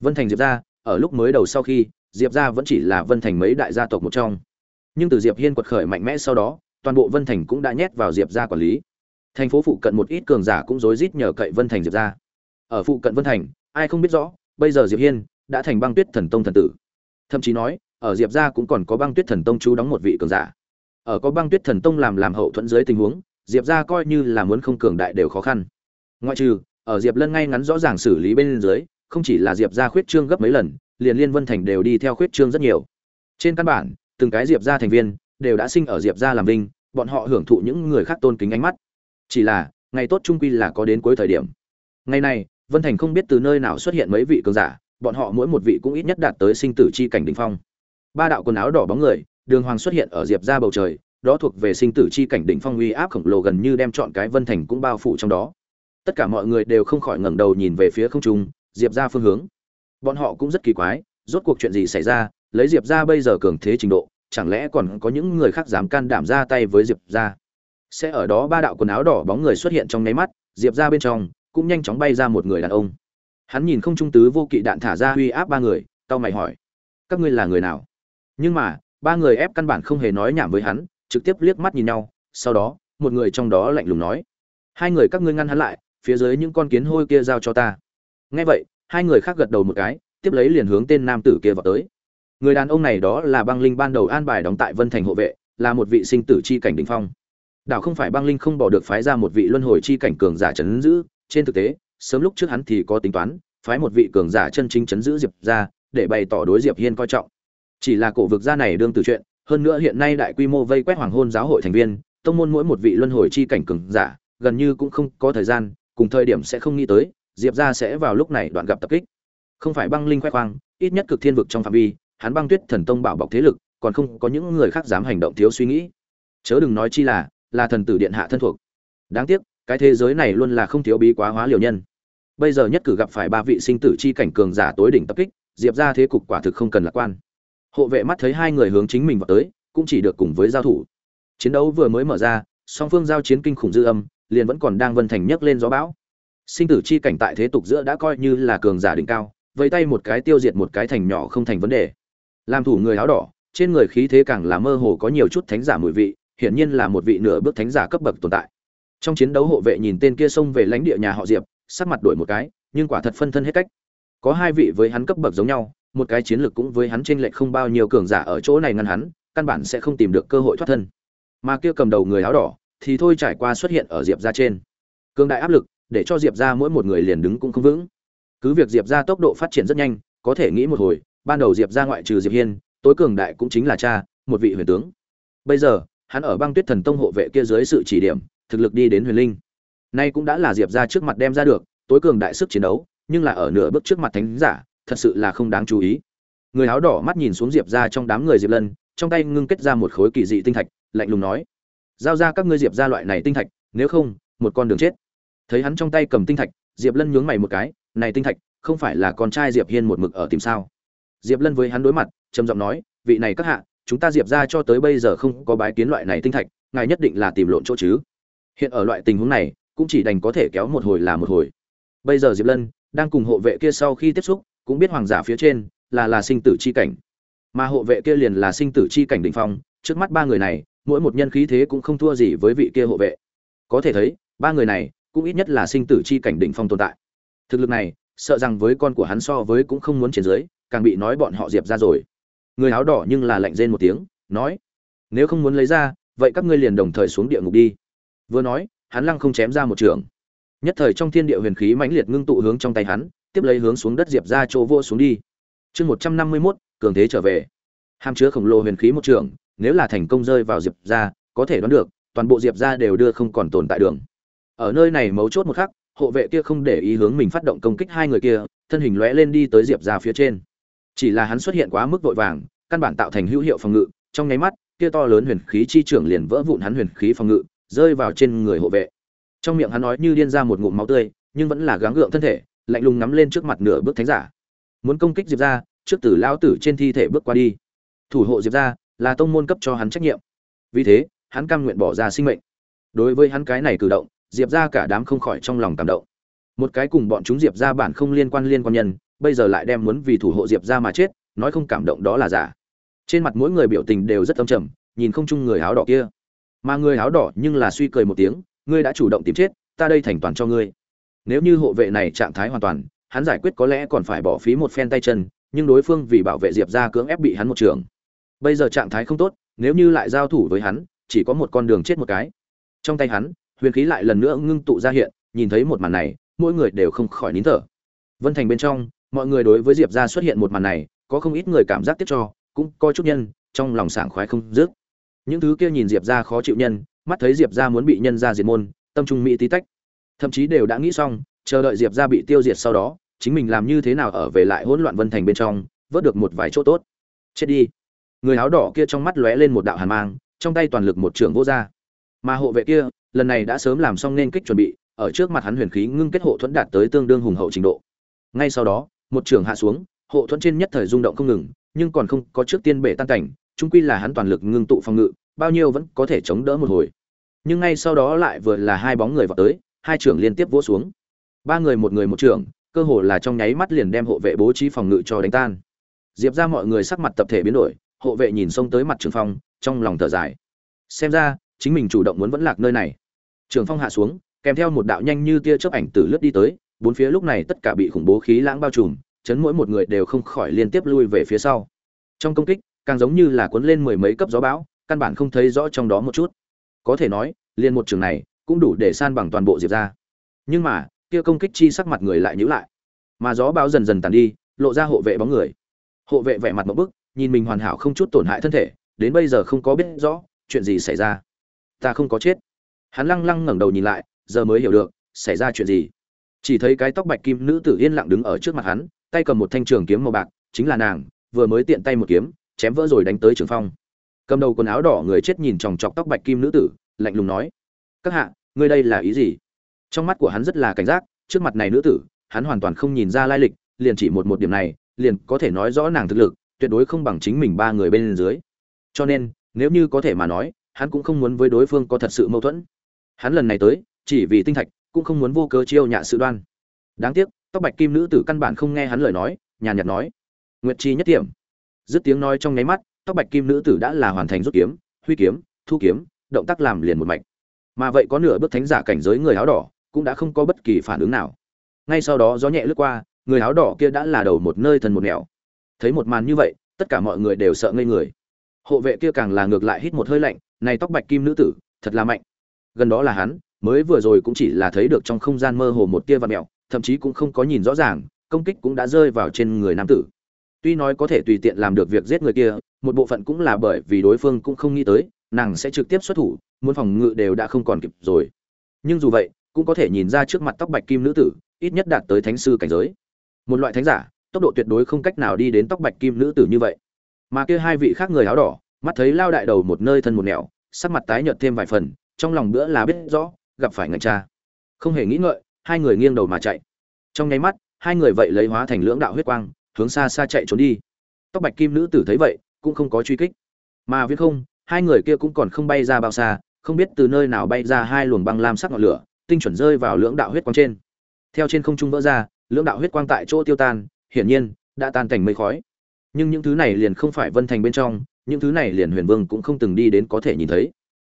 Speaker 1: Vân thành diệp gia, ở lúc mới đầu sau khi, diệp gia vẫn chỉ là vân thành mấy đại gia tộc một trong. Nhưng từ diệp hiên quật khởi mạnh mẽ sau đó, toàn bộ vân thành cũng đã nhét vào diệp gia quản lý. Thành phố phụ cận một ít cường giả cũng rối rít nhờ cậy vân thành diệp gia. Ở phụ cận vân thành, ai không biết rõ, bây giờ diệp hiên đã thành băng tuyết thần tông thần tử. Thậm chí nói, ở diệp gia cũng còn có băng tuyết thần tông chú đóng một vị cường giả. Ở có băng tuyết thần tông làm làm hậu thuẫn dưới tình huống, diệp gia coi như là muốn không cường đại đều khó khăn. Ngoại trừ ở diệp lân ngay ngắn rõ ràng xử lý bên dưới, không chỉ là diệp gia khuyết trương gấp mấy lần, liền liên vân thành đều đi theo khuyết trương rất nhiều. Trên căn bản, từng cái diệp gia thành viên đều đã sinh ở diệp gia làm vinh, bọn họ hưởng thụ những người khác tôn kính ánh mắt. Chỉ là, ngày tốt trung quy là có đến cuối thời điểm. Ngày này, vân thành không biết từ nơi nào xuất hiện mấy vị cường giả, bọn họ mỗi một vị cũng ít nhất đạt tới sinh tử chi cảnh đỉnh phong. Ba đạo quần áo đỏ bóng người, đường hoàng xuất hiện ở diệp gia bầu trời, đó thuộc về sinh tử chi cảnh đỉnh phong uy áp khổng lồ gần như đem chọn cái vân thành cũng bao phủ trong đó tất cả mọi người đều không khỏi ngẩng đầu nhìn về phía không trung, diệp ra phương hướng. Bọn họ cũng rất kỳ quái, rốt cuộc chuyện gì xảy ra, lấy diệp ra bây giờ cường thế trình độ, chẳng lẽ còn có những người khác dám can đảm ra tay với diệp ra? Sẽ ở đó ba đạo quần áo đỏ bóng người xuất hiện trong nháy mắt, diệp ra bên trong, cũng nhanh chóng bay ra một người đàn ông. Hắn nhìn không trung tứ vô kỵ đạn thả ra uy áp ba người tao mày hỏi, các ngươi là người nào? Nhưng mà, ba người ép căn bản không hề nói nhảm với hắn, trực tiếp liếc mắt nhìn nhau, sau đó, một người trong đó lạnh lùng nói, hai người các ngươi ngăn hắn lại phía dưới những con kiến hôi kia giao cho ta. Nghe vậy, hai người khác gật đầu một cái, tiếp lấy liền hướng tên nam tử kia vào tới. Người đàn ông này đó là băng linh ban đầu an bài đóng tại vân thành hộ vệ, là một vị sinh tử chi cảnh đ ỉ n h phong. Đảo không phải băng linh không bỏ được phái ra một vị luân hồi chi cảnh cường giả chấn giữ, trên thực tế, sớm lúc trước hắn thì có tính toán, phái một vị cường giả chân chính chấn giữ diệp ra để bày tỏ đối diệp hiên coi trọng. Chỉ là cổ vực gia này đương từ chuyện, hơn nữa hiện nay đại quy mô vây quét hoàng hôn giáo hội thành viên, tông môn mỗi một vị luân hồi chi cảnh cường giả, gần như cũng không có thời gian cùng thời điểm sẽ không nghĩ tới, diệp ra sẽ vào lúc này đoạn gặp tập kích. Không phải băng linh khoe khoang, ít nhất cực thiên vực trong phạm vi, hắn băng tuyết thần tông bảo bọc thế lực, còn không có những người khác dám hành động thiếu suy nghĩ. Chớ đừng nói chi là là thần tử điện hạ thân thuộc. Đáng tiếc, cái thế giới này luôn là không thiếu bí quá hóa liều nhân. Bây giờ nhất cử gặp phải ba vị sinh tử chi cảnh cường giả tối đỉnh tập kích, diệp ra thế cục quả thực không cần lạc quan. Hộ vệ mắt thấy hai người hướng chính mình vào tới, cũng chỉ được cùng với giao thủ. Chiến đấu vừa mới mở ra, song phương giao chiến kinh khủng dư âm liền vẫn còn đang vân thành nhấc lên gió bão. Sinh tử chi cảnh tại thế tục giữa đã coi như là cường giả đỉnh cao vẫy tay một cái tiêu diệt một cái thành nhỏ không thành vấn đề. Làm thủ người áo đỏ, trên người khí thế càng là mơ hồ có nhiều chút thánh giả mùi vị, hiển nhiên là một vị nửa bước thánh giả cấp bậc tồn tại. Trong chiến đấu hộ vệ nhìn tên kia xông về lãnh địa nhà họ diệp, sắc mặt đổi một cái, nhưng quả thật phân thân hết cách. Có hai vị với hắn cấp bậc giống nhau, một cái chiến lược cũng với hắn trên lệch không bao nhiêu cường giả ở chỗ này ngăn hắn, căn bản sẽ không tìm được cơ hội thoát thân. Mà kia cầm đầu người áo đỏ thì thôi trải qua xuất hiện ở diệp ra trên. Cường đại áp lực, để cho diệp ra mỗi một người liền đứng cũng không vững. Cứ việc diệp ra tốc độ phát triển rất nhanh, có thể nghĩ một hồi, ban đầu diệp ra ngoại trừ diệp hiên, tối cường đại cũng chính là cha, một vị huyền tướng. Bây giờ, hắn ở băng tuyết thần tông hộ vệ kia dưới sự chỉ điểm, thực lực đi đến huyền linh. Nay cũng đã là diệp ra trước mặt đem ra được, tối cường đại sức chiến đấu, nhưng là ở nửa bước trước mặt thánh giả, thật sự là không đáng chú ý. Người áo đỏ mắt nhìn xuống diệp ra trong đám người diệp lân, trong tay ngưng kết ra một khối kỳ dị tinh thạch, lạnh lùng nói giao ra các ngươi diệp ra loại này tinh thạch, nếu không, một con đường chết. Thấy hắn trong tay cầm tinh thạch, diệp lân nhướng mày một cái, này tinh thạch, không phải là con trai diệp hiên một mực ở tìm sao? Diệp lân với hắn đối mặt, trầm giọng nói, vị này các hạ, chúng ta diệp ra cho tới bây giờ không có bái kiến loại này tinh thạch, ngài nhất định là tìm lộn chỗ chứ. Hiện ở loại tình huống này, cũng chỉ đành có thể kéo một hồi là một hồi. Bây giờ diệp lân đang cùng hộ vệ kia sau khi tiếp xúc, cũng biết hoàng giả phía trên là là sinh tử chi cảnh. Mà hộ vệ kia liền là sinh tử chi cảnh đỉnh phong, trước mắt ba người này mỗi một nhân khí thế cũng không thua gì với vị kia hộ vệ. Có thể thấy, ba người này cũng ít nhất là sinh tử chi cảnh đỉnh phong tồn tại. Thực lực này, sợ rằng với con của hắn so với cũng không muốn chiến dưới, càng bị nói bọn họ diệp ra rồi. Người áo đỏ nhưng là lạnh rên một tiếng, nói, nếu không muốn lấy ra, vậy các ngươi liền đồng thời xuống địa ngục đi. Vừa nói, hắn lăng không chém ra một trường. Nhất thời trong thiên địa huyền khí mãnh liệt ngưng tụ hướng trong tay hắn, tiếp lấy hướng xuống đất diệp ra chỗ vô xuống đi. Chương một trăm năm mươi mốt, cường thế trở về. Hàm chứa khổng lồ huyền khí một trường nếu là thành công rơi vào diệp ra có thể đoán được, toàn bộ diệp ra đều đưa không còn tồn tại đường. Ở nơi này mấu chốt một khắc, hộ vệ kia không để ý hướng mình phát động công kích hai người kia, thân hình lóe lên đi tới diệp ra phía trên. Chỉ là hắn xuất hiện quá mức vội vàng, căn bản tạo thành hữu hiệu phòng ngự, trong nháy mắt, kia to lớn huyền khí chi trưởng liền vỡ vụn hắn huyền khí phòng ngự, rơi vào trên người hộ vệ. Trong miệng hắn nói như điên ra một ngụm máu tươi, nhưng vẫn là gắng gượng thân thể, lạnh lùng ngắm lên trước mặt nửa bước thánh giả. Muốn công kích diệp ra trước tử lao tử trên thi thể bước qua đi. Thủ hộ diệp ra là tông môn cấp cho hắn trách nhiệm. Vì thế, hắn cam nguyện bỏ ra sinh mệnh. Đối với hắn cái này cử động, diệp ra cả đám không khỏi trong lòng cảm động. Một cái cùng bọn chúng diệp ra bản không liên quan liên quan nhân, bây giờ lại đem muốn vì thủ hộ diệp ra mà chết, nói không cảm động đó là giả. Trên mặt mỗi người biểu tình đều rất âm trầm, nhìn không chung người áo đỏ kia. Mà người áo đỏ nhưng là suy cười một tiếng, ngươi đã chủ động tìm chết, ta đây thành toàn cho ngươi. Nếu như hộ vệ này trạng thái hoàn toàn, hắn giải quyết có lẽ còn phải bỏ phí một phen tay chân, nhưng đối phương vì bảo vệ diệp ra cưỡng ép bị hắn một trường bây giờ trạng thái không tốt, nếu như lại giao thủ với hắn, chỉ có một con đường chết một cái. Trong tay hắn, huyền khí lại lần nữa ngưng tụ ra hiện, nhìn thấy một màn này, mỗi người đều không khỏi nín thở. Vân thành bên trong, mọi người đối với diệp ra xuất hiện một màn này, có không ít người cảm giác tiếc cho, cũng coi chút nhân, trong lòng sảng khoái không dứt. Những thứ kia nhìn diệp ra khó chịu nhân, mắt thấy diệp ra muốn bị nhân ra diệt môn, tâm trung mỹ tí tách. Thậm chí đều đã nghĩ xong, chờ đợi diệp ra bị tiêu diệt sau đó, chính mình làm như thế nào ở về lại hỗn loạn vân thành bên trong, vớt được một vài chỗ tốt. Chết đi người áo đỏ kia trong mắt lóe lên một đạo hàn mang, trong tay toàn lực một trưởng vô ra. Mà hộ vệ kia, lần này đã sớm làm xong nên kích chuẩn bị, ở trước mặt hắn huyền khí ngưng kết hộ thuẫn đạt tới tương đương hùng hậu trình độ. Ngay sau đó, một trưởng hạ xuống, hộ thuẫn trên nhất thời rung động không ngừng, nhưng còn không có trước tiên bể tan cảnh trung quy là hắn toàn lực ngưng tụ phòng ngự, bao nhiêu vẫn có thể chống đỡ một hồi. Nhưng ngay sau đó lại vừa là hai bóng người vào tới, hai trưởng liên tiếp vỗ xuống. Ba người một người một trưởng, cơ hồ là trong nháy mắt liền đem hộ vệ bố trí phòng ngự cho đánh tan. Diệp ra mọi người sắc mặt tập thể biến đổi hộ vệ nhìn xông tới mặt trường phong, trong lòng thở dài. Xem ra, chính mình chủ động muốn vẫn lạc nơi này. Trường phong hạ xuống, kèm theo một đạo nhanh như tia chớp ảnh từ lướt đi tới, bốn phía lúc này tất cả bị khủng bố khí lãng bao trùm, chấn mỗi một người đều không khỏi liên tiếp lui về phía sau. Trong công kích, càng giống như là cuốn lên mười mấy cấp gió bão, căn bản không thấy rõ trong đó một chút. Có thể nói, liền một trường này, cũng đủ để san bằng toàn bộ diệp ra nhưng mà, kia công kích chi sắc mặt người lại nhữ lại. Mà gió bão dần dần tàn đi, lộ ra hộ vệ bóng người. Hộ vệ vẻ mặt một bức nhìn mình hoàn hảo không chút tổn hại thân thể, đến bây giờ không có biết rõ chuyện gì xảy ra. Ta không có chết. Hắn lăng lăng ngẩng đầu nhìn lại, giờ mới hiểu được, xảy ra chuyện gì. Chỉ thấy cái tóc bạch kim nữ tử yên lặng đứng ở trước mặt hắn, tay cầm một thanh trường kiếm màu bạc, chính là nàng, vừa mới tiện tay một kiếm, chém vỡ rồi đánh tới trường phong. Cầm đầu quần áo đỏ người chết nhìn chòng chọc tóc bạch kim nữ tử, lạnh lùng nói, các hạ, ngươi đây là ý gì? Trong mắt của hắn rất là cảnh giác, trước mặt này nữ tử, hắn hoàn toàn không nhìn ra lai lịch, liền chỉ một một điểm này, liền có thể nói rõ nàng thực lực tuyệt đối không bằng chính mình ba người bên dưới. Cho nên, nếu như có thể mà nói, hắn cũng không muốn với đối phương có thật sự mâu thuẫn. Hắn lần này tới, chỉ vì tinh thạch, cũng không muốn vô cớ chiêu nhạ sự đoan. Đáng tiếc, tóc bạch kim nữ tử căn bản không nghe hắn lời nói, nhàn nhạt nói, nguyệt chi nhất điểm dứt tiếng nói trong nháy mắt, tóc bạch kim nữ tử đã là hoàn thành rút kiếm, huy kiếm, thu kiếm, động tác làm liền một mạch. Mà vậy có nửa bước thánh giả cảnh giới người áo đỏ, cũng đã không có bất kỳ phản ứng nào. Ngay sau đó gió nhẹ lướt qua, người áo đỏ kia đã là đầu một nơi thần một nẻo thấy một màn như vậy, tất cả mọi người đều sợ ngây người. Hộ vệ kia càng là ngược lại hít một hơi lạnh, này tóc bạch kim nữ tử, thật là mạnh. Gần đó là hắn, mới vừa rồi cũng chỉ là thấy được trong không gian mơ hồ một tia và mẹo thậm chí cũng không có nhìn rõ ràng, công kích cũng đã rơi vào trên người nam tử. Tuy nói có thể tùy tiện làm được việc giết người kia, một bộ phận cũng là bởi vì đối phương cũng không nghĩ tới, nàng sẽ trực tiếp xuất thủ, muốn phòng ngự đều đã không còn kịp rồi. Nhưng dù vậy, cũng có thể nhìn ra trước mặt tóc bạch kim nữ tử, ít nhất đạt tới thánh sư cảnh giới. Một loại thánh giả tốc độ tuyệt đối không cách nào đi đến tóc bạch kim nữ tử như vậy. Mà kia hai vị khác người áo đỏ, mắt thấy lao đại đầu một nơi thân một nẻo, sắc mặt tái nhợt thêm vài phần, trong lòng bữa là biết rõ, gặp phải ngạch cha. Không hề nghĩ ngợi, hai người nghiêng đầu mà chạy. Trong nháy mắt, hai người vậy lấy hóa thành lưỡng đạo huyết quang, hướng xa xa chạy trốn đi. Tóc bạch kim nữ tử thấy vậy, cũng không có truy kích. Mà viết không, hai người kia cũng còn không bay ra bao xa, không biết từ nơi nào bay ra hai luồng băng lam sắc ngọn lửa, tinh chuẩn rơi vào lưỡng đạo huyết quang trên. Theo trên không trung vỡ ra, lưỡng đạo huyết quang tại chỗ tiêu tan hiển nhiên, đã tan thành mây khói. Nhưng những thứ này liền không phải vân thành bên trong, những thứ này liền huyền vương cũng không từng đi đến có thể nhìn thấy.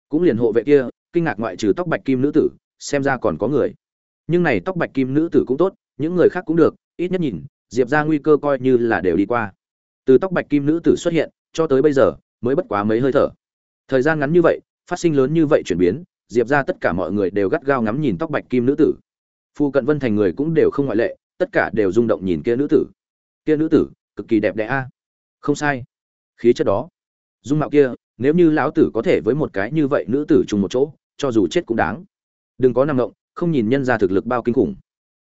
Speaker 1: Cũng liền hộ vệ kia, kinh ngạc ngoại trừ tóc bạch kim nữ tử, xem ra còn có người. Nhưng này tóc bạch kim nữ tử cũng tốt, những người khác cũng được, ít nhất nhìn, diệp ra nguy cơ coi như là đều đi qua. Từ tóc bạch kim nữ tử xuất hiện, cho tới bây giờ, mới bất quá mấy hơi thở. Thời gian ngắn như vậy, phát sinh lớn như vậy chuyển biến, diệp ra tất cả mọi người đều gắt gao ngắm nhìn tóc bạch kim nữ tử. Phu cận vân thành người cũng đều không ngoại lệ tất cả đều rung động nhìn kia nữ tử. Kia nữ tử, cực kỳ đẹp đẽ a. Không sai. Khí chất đó. Dung mạo kia, nếu như lão tử có thể với một cái như vậy nữ tử chung một chỗ, cho dù chết cũng đáng. Đừng có nằm ngộng không nhìn nhân ra thực lực bao kinh khủng.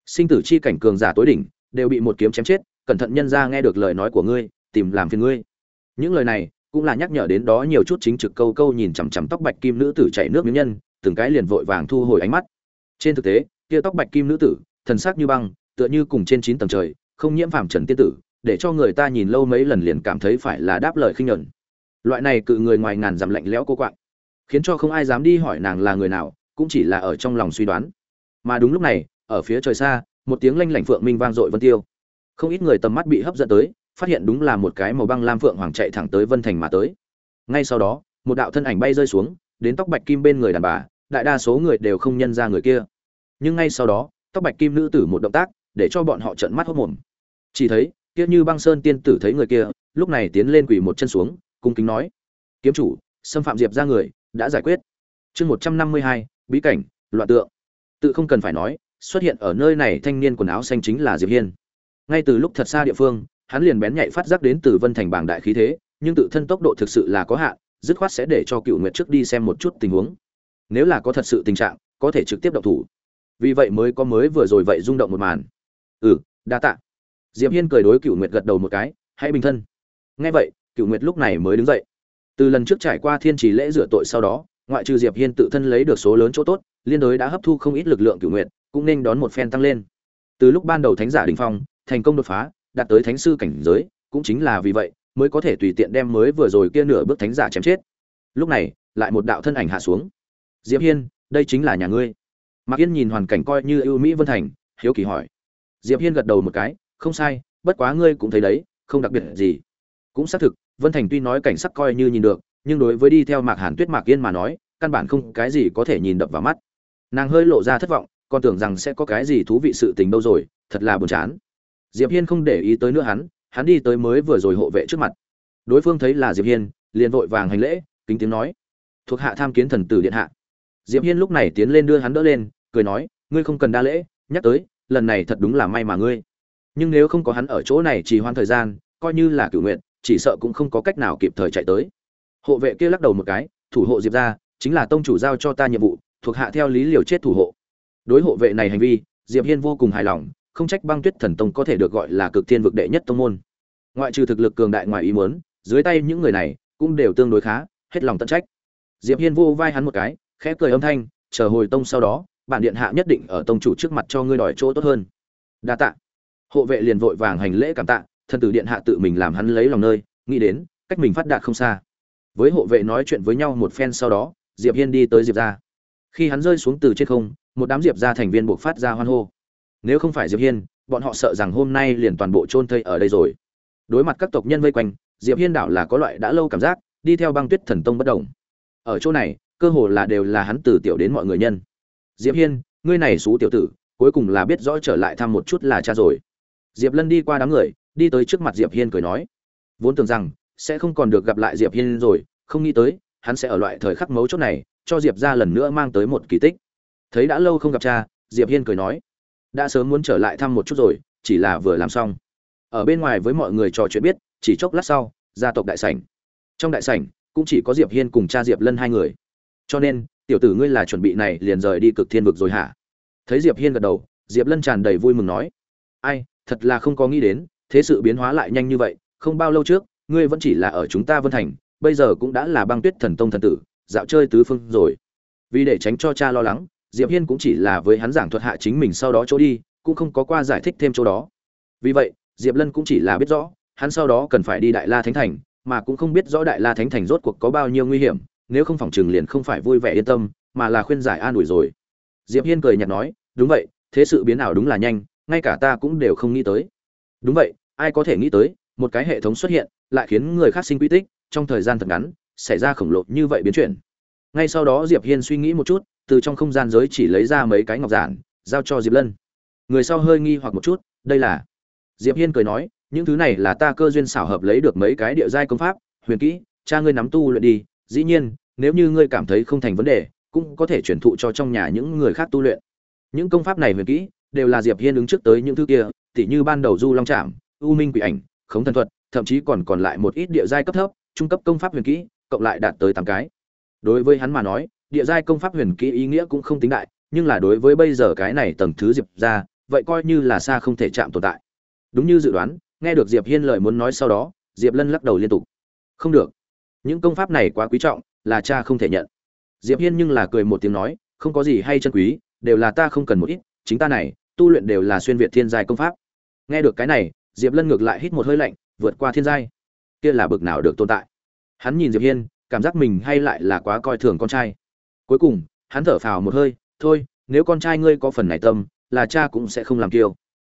Speaker 1: Sinh tử chi cảnh cường giả tối đỉnh, đều bị một kiếm chém chết, cẩn thận nhân ra nghe được lời nói của ngươi, tìm làm phiền ngươi. Những lời này, cũng là nhắc nhở đến đó nhiều chút chính trực câu câu nhìn chằm chằm tóc bạch kim nữ tử chảy nước miếng nhân, từng cái liền vội vàng thu hồi ánh mắt. Trên thực tế, kia tóc bạch kim nữ tử, thần sắc như băng tựa như cùng trên chín tầng trời, không nhiễm phàm trần tiên tử, để cho người ta nhìn lâu mấy lần liền cảm thấy phải là đáp lời khinh nhẫn loại này cự người ngoài ngàn dặm lạnh lẽo cô quạng, khiến cho không ai dám đi hỏi nàng là người nào, cũng chỉ là ở trong lòng suy đoán. Mà đúng lúc này, ở phía trời xa, một tiếng lanh lảnh phượng minh vang dội vân tiêu. Không ít người tầm mắt bị hấp dẫn tới, phát hiện đúng là một cái màu băng lam phượng hoàng chạy thẳng tới vân thành mà tới. Ngay sau đó, một đạo thân ảnh bay rơi xuống, đến tóc bạch kim bên người đàn bà, đại đa số người đều không nhận ra người kia. Nhưng ngay sau đó, tóc bạch kim nữ tử một động tác để cho bọn họ trợn mắt hốt mồm. Chỉ thấy, kia như băng sơn tiên tử thấy người kia, lúc này tiến lên quỳ một chân xuống, cung kính nói, kiếm chủ, xâm phạm diệp ra người, đã giải quyết. Chương một trăm năm mươi hai, bí cảnh, loạn tượng. Tự không cần phải nói, xuất hiện ở nơi này thanh niên quần áo xanh chính là diệp hiên. Ngay từ lúc thật xa địa phương, hắn liền bén nhạy phát giác đến từ vân thành bảng đại khí thế, nhưng tự thân tốc độ thực sự là có hạn, dứt khoát sẽ để cho cựu nguyệt trước đi xem một chút tình huống. Nếu là có thật sự tình trạng, có thể trực tiếp động thủ. Vì vậy mới có mới vừa rồi vậy rung động một màn ừ đa tạ. Diệp hiên cười đối cựu nguyệt gật đầu một cái, hãy bình thân. Nghe vậy cựu nguyệt lúc này mới đứng dậy. Từ lần trước trải qua thiên trì lễ rửa tội sau đó, ngoại trừ diệp hiên tự thân lấy được số lớn chỗ tốt, liên đối đã hấp thu không ít lực lượng cựu nguyệt, cũng nên đón một phen tăng lên. Từ lúc ban đầu thánh giả đình phong, thành công đột phá, đạt tới thánh sư cảnh giới, cũng chính là vì vậy, mới có thể tùy tiện đem mới vừa rồi kia nửa bước thánh giả chém chết. Lúc này, lại một đạo thân ảnh hạ xuống. Diệp hiên, đây chính là nhà ngươi. Mạc yên nhìn hoàn cảnh coi như ưu mỹ vân thành, hiếu kỳ hỏi diệp hiên gật đầu một cái, không sai, bất quá ngươi cũng thấy đấy, không đặc biệt gì. Cũng xác thực, vân thành tuy nói cảnh sắc coi như nhìn được, nhưng đối với đi theo mạc hàn tuyết mạc yên mà nói, căn bản không cái gì có thể nhìn đập vào mắt. Nàng hơi lộ ra thất vọng, còn tưởng rằng sẽ có cái gì thú vị sự tình đâu rồi, thật là buồn chán. Diệp hiên không để ý tới nữa hắn hắn đi tới mới vừa rồi hộ vệ trước mặt. Đối phương thấy là diệp hiên, liền vội vàng hành lễ, kính tiếng nói, thuộc hạ tham kiến thần tử điện hạ. Diệp hiên lúc này tiến lên đưa hắn đỡ lên, cười nói, ngươi không cần đa lễ, nhắc tới lần này thật đúng là may mà ngươi. Nhưng nếu không có hắn ở chỗ này chỉ hoãn thời gian, coi như là cửu nguyện, chỉ sợ cũng không có cách nào kịp thời chạy tới. Hộ vệ kia lắc đầu một cái, thủ hộ diệp ra chính là tông chủ giao cho ta nhiệm vụ, thuộc hạ theo lý liều chết thủ hộ. Đối hộ vệ này hành vi, diệp hiên vô cùng hài lòng, không trách băng tuyết thần tông có thể được gọi là cực thiên vực đệ nhất tông môn. Ngoại trừ thực lực cường đại ngoài ý muốn, dưới tay những người này cũng đều tương đối khá, hết lòng tận trách. Diệp hiên vô vai hắn một cái, khẽ cười âm thanh, chờ hồi tông sau đó bản điện hạ nhất định ở tông chủ trước mặt cho ngươi đòi chỗ tốt hơn. Đa tạ. Hộ vệ liền vội vàng hành lễ cảm tạ thần tử điện hạ tự mình làm hắn lấy lòng nơi, nghĩ đến, cách mình phát đạt không xa. Với hộ vệ nói chuyện với nhau một phen sau đó, diệp hiên đi tới diệp gia. Khi hắn rơi xuống từ trên không, một đám diệp gia thành viên buộc phát ra hoan hô. Nếu không phải diệp hiên, bọn họ sợ rằng hôm nay liền toàn bộ chôn thây ở đây rồi. Đối mặt các tộc nhân vây quanh, diệp hiên đảo là có loại đã lâu cảm giác, đi theo băng tuyết thần tông bất động. Ở chỗ này, cơ hồ là đều là hắn từ tiểu đến mọi người nhân diệp hiên, ngươi này xú tiểu tử, cuối cùng là biết rõ trở lại thăm một chút là cha rồi. Diệp lân đi qua đám người, đi tới trước mặt diệp hiên cười nói. Vốn tưởng rằng, sẽ không còn được gặp lại diệp hiên rồi, không nghĩ tới, hắn sẽ ở loại thời khắc mấu chốt này, cho diệp ra lần nữa mang tới một kỳ tích. Thấy đã lâu không gặp cha, diệp hiên cười nói. Đã sớm muốn trở lại thăm một chút rồi, chỉ là vừa làm xong. Ở bên ngoài với mọi người trò chuyện biết, chỉ chốc lát sau, gia tộc đại sảnh. Trong đại sảnh, cũng chỉ có diệp hiên cùng cha diệp lân hai người. Cho nên tiểu tử ngươi là chuẩn bị này, liền rời đi cực thiên vực rồi hả? Thấy diệp hiên gật đầu, diệp lân tràn đầy vui mừng nói. Ai, thật là không có nghĩ đến, thế sự biến hóa lại nhanh như vậy, không bao lâu trước, ngươi vẫn chỉ là ở chúng ta vân thành, bây giờ cũng đã là băng tuyết thần tông thần tử, dạo chơi tứ phương rồi. Vì để tránh cho cha lo lắng, diệp hiên cũng chỉ là với hắn giảng thuật hạ chính mình sau đó chỗ đi, cũng không có qua giải thích thêm chỗ đó. Vì vậy, diệp lân cũng chỉ là biết rõ, hắn sau đó cần phải đi đại la thánh thành, mà cũng không biết rõ đại la thánh thành rốt cuộc có bao nhiêu nguy hiểm nếu không phòng trừng liền không phải vui vẻ yên tâm, mà là khuyên giải an ủi rồi. Diệp hiên cười nhạt nói, đúng vậy, thế sự biến ảo đúng là nhanh, ngay cả ta cũng đều không nghĩ tới. Đúng vậy, ai có thể nghĩ tới, một cái hệ thống xuất hiện, lại khiến người khác sinh quy tích, trong thời gian thật ngắn, xảy ra khổng lồ như vậy biến chuyển. Ngay sau đó diệp hiên suy nghĩ một chút, từ trong không gian giới chỉ lấy ra mấy cái ngọc giản, giao cho diệp lân. Người sau hơi nghi hoặc một chút, đây là. Diệp hiên cười nói, những thứ này là ta cơ duyên xảo hợp lấy được mấy cái địa giai công pháp, huyền kỹ, cha ngươi nắm tu luyện đi dĩ nhiên, nếu như ngươi cảm thấy không thành vấn đề, cũng có thể truyền thụ cho trong nhà những người khác tu luyện. Những công pháp này huyền kỹ, đều là diệp hiên ứng trước tới những thứ kia, tỉ như ban đầu du long trạm u minh quỷ ảnh, khống thần thuật, thậm chí còn còn lại một ít địa giai cấp thấp, trung cấp công pháp huyền kỹ, cộng lại đạt tới tám cái. Đối với hắn mà nói, địa giai công pháp huyền kỹ ý nghĩa cũng không tính đại, nhưng là đối với bây giờ cái này tầng thứ diệp ra, vậy coi như là xa không thể chạm tồn tại. Đúng như dự đoán, nghe được diệp hiên lời muốn nói sau đó, diệp lân lắc đầu liên tục. Không được những công pháp này quá quý trọng, là cha không thể nhận. Diệp hiên nhưng là cười một tiếng nói, không có gì hay chân quý, đều là ta không cần một ít, chính ta này, tu luyện đều là xuyên việt thiên giai công pháp. Nghe được cái này, diệp lân ngược lại hít một hơi lạnh, vượt qua thiên giai. Kia là bực nào được tồn tại? Hắn nhìn diệp hiên, cảm giác mình hay lại là quá coi thường con trai. Cuối cùng, hắn thở phào một hơi, thôi, nếu con trai ngươi có phần này tâm, là cha cũng sẽ không làm kiêu.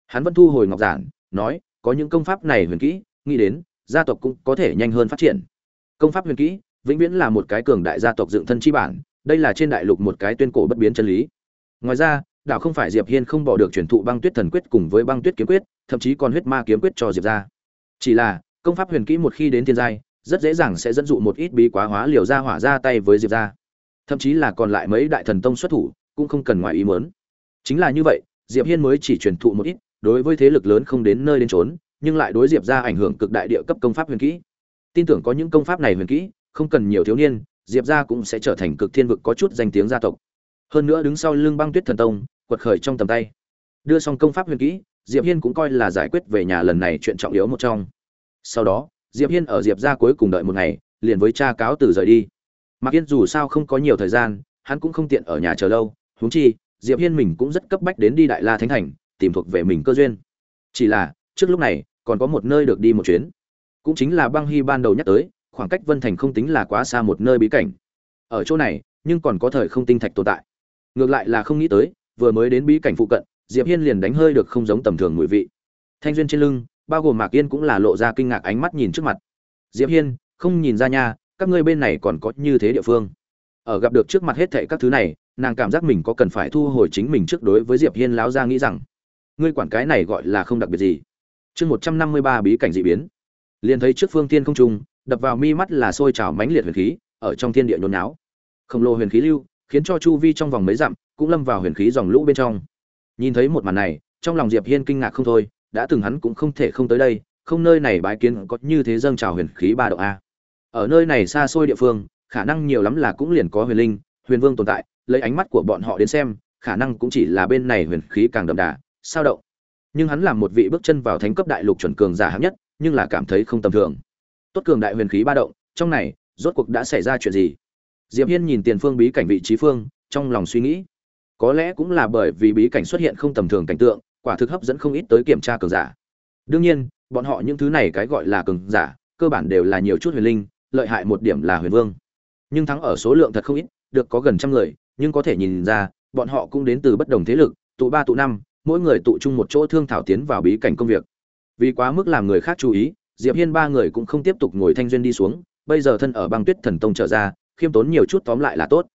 Speaker 1: Hắn vẫn thu hồi ngọc giản, nói, có những công pháp này huyền kỹ, nghĩ đến, gia tộc cũng có thể nhanh hơn phát triển công pháp huyền kỹ, vĩnh viễn là một cái cường đại gia tộc dựng thân chi bản, đây là trên đại lục một cái tuyên cổ bất biến chân lý. Ngoài ra đạo không phải diệp hiên không bỏ được truyền thụ băng tuyết thần quyết cùng với băng tuyết kiếm quyết, thậm chí còn huyết ma kiếm quyết cho diệp ra chỉ là, công pháp huyền kỹ một khi đến thiên giai, rất dễ dàng sẽ dẫn dụ một ít bí quá hóa liều ra hỏa ra tay với diệp ra thậm chí là còn lại mấy đại thần tông xuất thủ, cũng không cần ngoài ý muốn. Chính là như vậy, diệp hiên mới chỉ truyền thụ một ít, đối với thế lực lớn không đến nơi đến trốn nhưng lại đối diệp ra ảnh hưởng cực đại địa cấp công pháp huyền kỹ tin tưởng có những công pháp này huyền kỹ, không cần nhiều thiếu niên, diệp gia cũng sẽ trở thành cực thiên vực có chút danh tiếng gia tộc. Hơn nữa đứng sau lưng băng tuyết thần tông, quật khởi trong tầm tay. Đưa xong công pháp huyền kỹ, diệp hiên cũng coi là giải quyết về nhà lần này chuyện trọng yếu một trong. Sau đó, diệp hiên ở diệp gia cuối cùng đợi một ngày, liền với cha cáo từ rời đi. Mặc hiên dù sao không có nhiều thời gian, hắn cũng không tiện ở nhà chờ lâu. Huống chi, diệp hiên mình cũng rất cấp bách đến đi đại la thánh thành, tìm thuộc về mình cơ duyên. Chỉ là, trước lúc này, còn có một nơi được đi một chuyến cũng chính là băng hy ban đầu nhắc tới, khoảng cách vân thành không tính là quá xa một nơi bí cảnh. Ở chỗ này, nhưng còn có thời không tinh thạch tồn tại. Ngược lại là không nghĩ tới, vừa mới đến bí cảnh phụ cận, diệp hiên liền đánh hơi được không giống tầm thường mùi vị. Thanh duyên trên lưng, bao gồm mạc yên cũng là lộ ra kinh ngạc ánh mắt nhìn trước mặt. Diệp hiên, không nhìn ra nha, các ngươi bên này còn có như thế địa phương. Ở gặp được trước mặt hết thảy các thứ này, nàng cảm giác mình có cần phải thu hồi chính mình trước đối với diệp hiên láo ra nghĩ rằng, ngươi quản cái này gọi là không đặc biệt gì. Chương một trăm năm mươi ba bí cảnh dị biến liền thấy trước phương thiên không trung, đập vào mi mắt là sôi trào mãnh liệt huyền khí, ở trong thiên địa nhốn náo khổng lồ huyền khí lưu, khiến cho chu vi trong vòng mấy dặm cũng lâm vào huyền khí dòng lũ bên trong. Nhìn thấy một màn này, trong lòng diệp hiên kinh ngạc không thôi, đã từng hắn cũng không thể không tới đây, không nơi này bái kiến có như thế dâng trào huyền khí ba độ a. Ở nơi này xa xôi địa phương, khả năng nhiều lắm là cũng liền có huyền linh, huyền vương tồn tại, lấy ánh mắt của bọn họ đến xem, khả năng cũng chỉ là bên này huyền khí càng đậm đà, sao động. Nhưng hắn làm một vị bước chân vào thánh cấp đại lục chuẩn cường giả hạng nhất nhưng là cảm thấy không tầm thường. Tốt cường đại huyền khí ba động, trong này, rốt cuộc đã xảy ra chuyện gì? Diệp hiên nhìn tiền phương bí cảnh vị trí phương, trong lòng suy nghĩ. Có lẽ cũng là bởi vì bí cảnh xuất hiện không tầm thường cảnh tượng, quả thực hấp dẫn không ít tới kiểm tra cường giả. Đương nhiên, bọn họ những thứ này cái gọi là cường giả, cơ bản đều là nhiều chút huyền linh, lợi hại một điểm là huyền vương. Nhưng thắng ở số lượng thật không ít, được có gần trăm người, nhưng có thể nhìn ra, bọn họ cũng đến từ bất đồng thế lực, tụ ba tụ năm, mỗi người tụ chung một chỗ thương thảo tiến vào bí cảnh công việc vì quá mức làm người khác chú ý, diệp hiên ba người cũng không tiếp tục ngồi thanh duyên đi xuống, bây giờ thân ở băng tuyết thần tông trở ra, khiêm tốn nhiều chút tóm lại là tốt.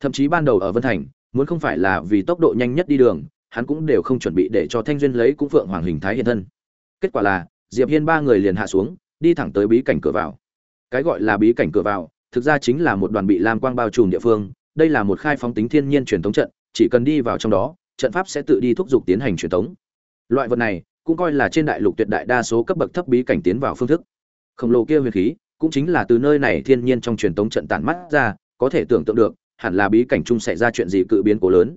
Speaker 1: Thậm chí ban đầu ở vân thành, muốn không phải là vì tốc độ nhanh nhất đi đường, hắn cũng đều không chuẩn bị để cho thanh duyên lấy cũng phượng hoàng hình thái hiện thân. Kết quả là, diệp hiên ba người liền hạ xuống, đi thẳng tới bí cảnh cửa vào. Cái gọi là bí cảnh cửa vào, thực ra chính là một đoàn bị lam quang bao trùm địa phương, đây là một khai phóng tính thiên nhiên truyền thống trận, chỉ cần đi vào trong đó, trận pháp sẽ tự đi thúc giục tiến hành truyền thống. Loại vật này cũng coi là trên đại lục tuyệt đại đa số cấp bậc thấp bí cảnh tiến vào phương thức. Khổng lồ kia huyền khí cũng chính là từ nơi này thiên nhiên trong truyền thống trận tản mắt ra, có thể tưởng tượng được, hẳn là bí cảnh chung xảy ra chuyện gì cự biến cố lớn.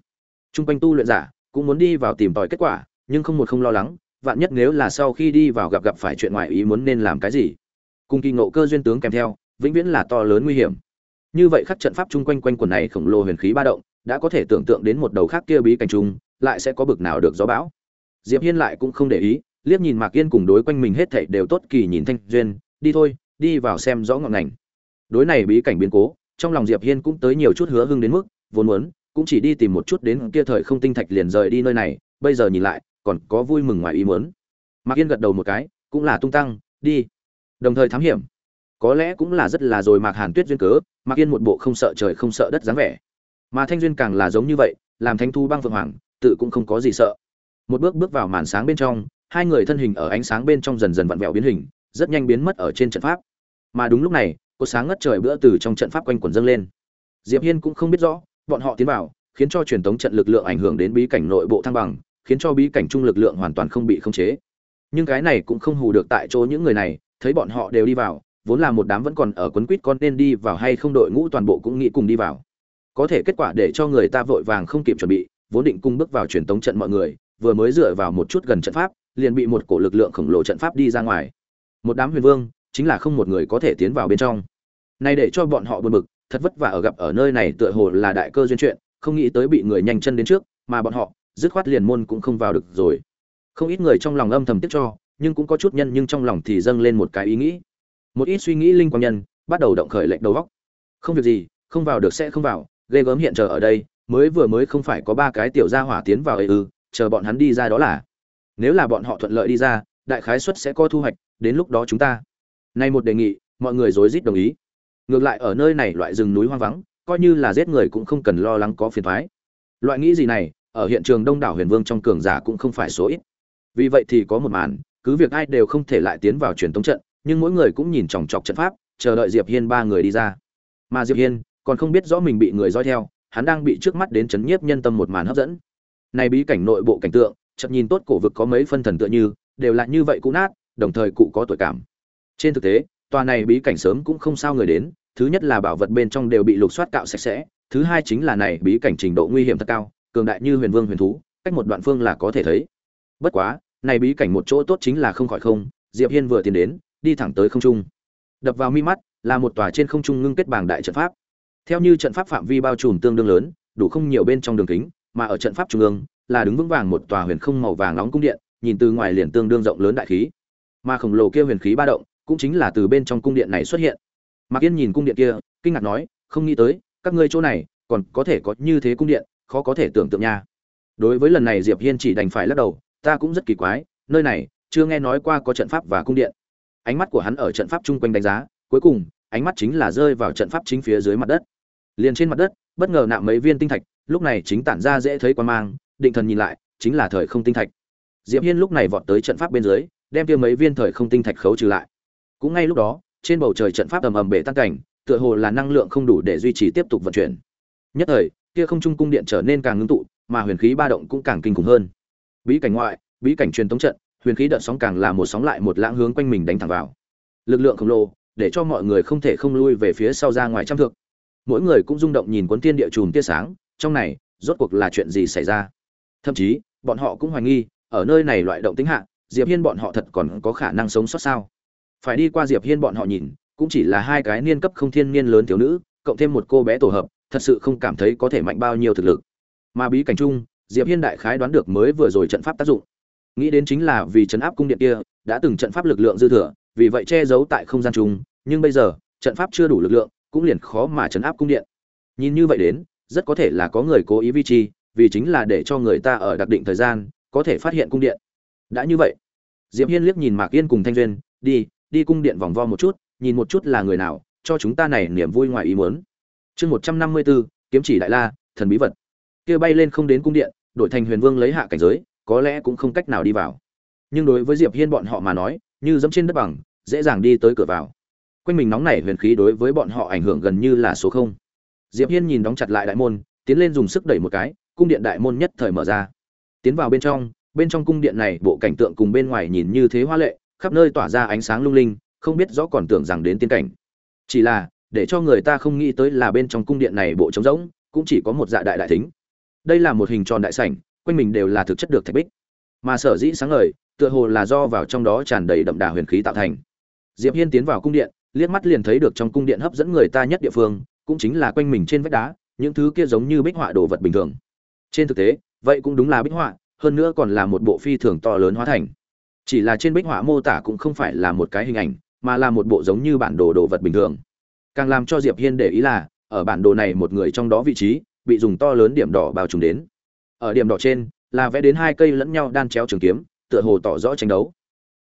Speaker 1: Trung quanh tu luyện giả cũng muốn đi vào tìm tòi kết quả, nhưng không một không lo lắng, vạn nhất nếu là sau khi đi vào gặp gặp phải chuyện ngoài ý muốn nên làm cái gì. Cùng kỳ ngộ cơ duyên tướng kèm theo, vĩnh viễn là to lớn nguy hiểm. Như vậy khắc trận pháp chung quanh quanh quần này khổng lồ huyền khí ba động, đã có thể tưởng tượng đến một đầu khác kia bí cảnh chung, lại sẽ có bực nào được gió bão diệp hiên lại cũng không để ý, liếc nhìn mạc yên cùng đối quanh mình hết thảy đều tốt kỳ nhìn thanh duyên, đi thôi, đi vào xem rõ ngọn ngành. Đối này bí cảnh biến cố, trong lòng diệp hiên cũng tới nhiều chút hứa hưng đến mức, vốn muốn, cũng chỉ đi tìm một chút đến kia thời không tinh thạch liền rời đi nơi này, bây giờ nhìn lại, còn có vui mừng ngoài ý muốn. Mạc yên gật đầu một cái, cũng là tung tăng, đi. Đồng thời thám hiểm. Có lẽ cũng là rất là rồi mạc hàn tuyết duyên cớ, mạc yên một bộ không sợ trời không sợ đất dáng vẻ. Mà thanh duyên càng là giống như vậy, làm thanh thu băng phượng hoàng, tự cũng không có gì sợ một bước bước vào màn sáng bên trong, hai người thân hình ở ánh sáng bên trong dần dần vặn vẹo biến hình, rất nhanh biến mất ở trên trận pháp. Mà đúng lúc này cột sáng ngất trời bữa từ trong trận pháp quanh quẩn dâng lên. Diệp hiên cũng không biết rõ, bọn họ tiến vào, khiến cho truyền thống trận lực lượng ảnh hưởng đến bí cảnh nội bộ thăng bằng, khiến cho bí cảnh trung lực lượng hoàn toàn không bị khống chế. Nhưng cái này cũng không hù được tại chỗ những người này, thấy bọn họ đều đi vào, vốn là một đám vẫn còn ở quấn quýt con nên đi vào hay không đội ngũ toàn bộ cũng nghĩ cùng đi vào. Có thể kết quả để cho người ta vội vàng không kịp chuẩn bị, vốn định cung bước vào truyền tống trận mọi người vừa mới dựa vào một chút gần trận pháp, liền bị một cổ lực lượng khổng lồ trận pháp đi ra ngoài. Một đám huyền vương, chính là không một người có thể tiến vào bên trong. Này để cho bọn họ buồn bực, thật vất vả ở gặp ở nơi này tựa hồ là đại cơ duyên chuyện, không nghĩ tới bị người nhanh chân đến trước, mà bọn họ, dứt khoát liền môn cũng không vào được rồi. Không ít người trong lòng âm thầm tiếc cho, nhưng cũng có chút nhân nhưng trong lòng thì dâng lên một cái ý nghĩ. Một ít suy nghĩ linh quang nhân, bắt đầu động khởi lệnh đầu góc. Không việc gì, không vào được sẽ không vào, ghê gớm hiện chờ ở đây, mới vừa mới không phải có ba cái tiểu gia hỏa tiến vào ấy ư chờ bọn hắn đi ra đó là. Nếu là bọn họ thuận lợi đi ra, đại khái suất sẽ có thu hoạch, đến lúc đó chúng ta. Nay một đề nghị, mọi người rối rít đồng ý. Ngược lại ở nơi này loại rừng núi hoang vắng, coi như là giết người cũng không cần lo lắng có phiền thoái loại nghĩ gì này, ở hiện trường đông đảo huyền vương trong cường giả cũng không phải số ít. Vì vậy thì có một màn, cứ việc ai đều không thể lại tiến vào truyền thống trận, nhưng mỗi người cũng nhìn chòng chọc trận pháp, chờ đợi diệp hiên ba người đi ra. Mà diệp hiên còn không biết rõ mình bị người dõi theo, hắn đang bị trước mắt đến chấn nhiếp nhân tâm một màn hấp dẫn này bí cảnh nội bộ cảnh tượng, chợt nhìn tốt cổ vực có mấy phân thần tựa như, đều là như vậy cũ nát, đồng thời cụ có tuổi cảm. Trên thực tế, tòa này bí cảnh sớm cũng không sao người đến, thứ nhất là bảo vật bên trong đều bị lục soát cạo sạch sẽ, thứ hai chính là này bí cảnh trình độ nguy hiểm thật cao, cường đại như huyền vương huyền thú, cách một đoạn phương là có thể thấy. Bất quá, này bí cảnh một chỗ tốt chính là không khỏi không, diệp hiên vừa tiến đến, đi thẳng tới không trung. Đập vào mi mắt, là một tòa trên không trung ngưng kết bảng đại trận pháp. Theo như trận pháp phạm vi bao trùm tương đương lớn, đủ không nhiều bên trong đường kính mà ở trận pháp trung ương, là đứng vững vàng một tòa huyền không màu vàng nóng cung điện, nhìn từ ngoài liền tương đương rộng lớn đại khí. Mà khổng lồ kia huyền khí ba động, cũng chính là từ bên trong cung điện này xuất hiện. Mạc yên nhìn cung điện kia, kinh ngạc nói, không nghĩ tới, các ngươi chỗ này còn có thể có như thế cung điện, khó có thể tưởng tượng nha. Đối với lần này diệp hiên chỉ đành phải lắc đầu, ta cũng rất kỳ quái, nơi này chưa nghe nói qua có trận pháp và cung điện. Ánh mắt của hắn ở trận pháp chung quanh đánh giá, cuối cùng, ánh mắt chính là rơi vào trận pháp chính phía dưới mặt đất. Liền trên mặt đất, bất ngờ nạm mấy viên tinh thạch lúc này chính tản ra dễ thấy quan mang, định thần nhìn lại, chính là thời không tinh thạch. Diệp hiên lúc này vọt tới trận pháp bên dưới, đem kia mấy viên thời không tinh thạch khấu trừ lại. Cũng ngay lúc đó, trên bầu trời trận pháp ầm ầm bể tan cảnh, tựa hồ là năng lượng không đủ để duy trì tiếp tục vận chuyển. Nhất thời, kia không trung cung điện trở nên càng ngưng tụ, mà huyền khí ba động cũng càng kinh khủng hơn. Bí cảnh ngoại, bí cảnh truyền tống trận, huyền khí đợt sóng càng là một sóng lại một lãng hướng quanh mình đánh thẳng vào. Lực lượng khổng lồ, để cho mọi người không thể không lui về phía sau ra ngoài trăm thước. Mỗi người cũng rung động nhìn cuốn tiên địa chùm tia sáng trong này, rốt cuộc là chuyện gì xảy ra? Thậm chí, bọn họ cũng hoài nghi, ở nơi này loại động tính hạ, diệp hiên bọn họ thật còn có khả năng sống sót sao? Phải đi qua diệp hiên bọn họ nhìn, cũng chỉ là hai cái niên cấp không thiên niên lớn thiếu nữ, cộng thêm một cô bé tổ hợp, thật sự không cảm thấy có thể mạnh bao nhiêu thực lực. Mà bí cảnh chung, diệp hiên đại khái đoán được mới vừa rồi trận pháp tác dụng. Nghĩ đến chính là vì trận áp cung điện kia, đã từng trận pháp lực lượng dư thừa, vì vậy che giấu tại không gian chung, nhưng bây giờ, trận pháp chưa đủ lực lượng, cũng liền khó mà trận áp cung điện. Nhìn như vậy đến rất có thể là có người cố ý vi chi, vì chính là để cho người ta ở đặc định thời gian, có thể phát hiện cung điện. Đã như vậy, diệp hiên liếc nhìn mạc yên cùng thanh duyên, đi đi cung điện vòng vo một chút, nhìn một chút là người nào, cho chúng ta này niềm vui ngoài ý muốn. Chương một trăm năm mươi bốn kiếm chỉ đại la, thần bí vật. Kia bay lên không đến cung điện đội thành huyền vương lấy hạ cảnh giới, có lẽ cũng không cách nào đi vào. Nhưng đối với diệp hiên bọn họ mà nói, như dẫm trên đất bằng, dễ dàng đi tới cửa vào. Quanh mình nóng nảy huyền khí đối với bọn họ ảnh hưởng gần như là số không diệp hiên nhìn đóng chặt lại đại môn, tiến lên dùng sức đẩy một cái, cung điện đại môn nhất thời mở ra. Tiến vào bên trong bên trong cung điện này, bộ cảnh tượng cùng bên ngoài nhìn như thế hoa lệ, khắp nơi tỏa ra ánh sáng lung linh, không biết rõ còn tưởng rằng đến tiên cảnh. Chỉ là, để cho người ta không nghĩ tới là bên trong cung điện này bộ trống rỗng, cũng chỉ có một dạ đại đại thính. Đây là một hình tròn đại sảnh, quanh mình đều là thực chất được thạch bích. Mà sở dĩ sáng ngời, tựa hồ là do vào trong đó tràn đầy đậm đà huyền khí tạo thành. Diệp hiên tiến vào cung điện, liếc mắt liền thấy được trong cung điện hấp dẫn người ta nhất địa phương cũng chính là quanh mình trên vách đá, những thứ kia giống như bích họa đồ vật bình thường. Trên thực tế, vậy cũng đúng là bích họa, hơn nữa còn là một bộ phi thường to lớn hóa thành. Chỉ là trên bích họa mô tả cũng không phải là một cái hình ảnh, mà là một bộ giống như bản đồ đồ vật bình thường. Càng làm cho diệp hiên để ý là, ở bản đồ này một người trong đó vị trí, bị dùng to lớn điểm đỏ bao trùm đến. Ở điểm đỏ trên, là vẽ đến hai cây lẫn nhau đan chéo trường kiếm, tựa hồ tỏ rõ tranh đấu.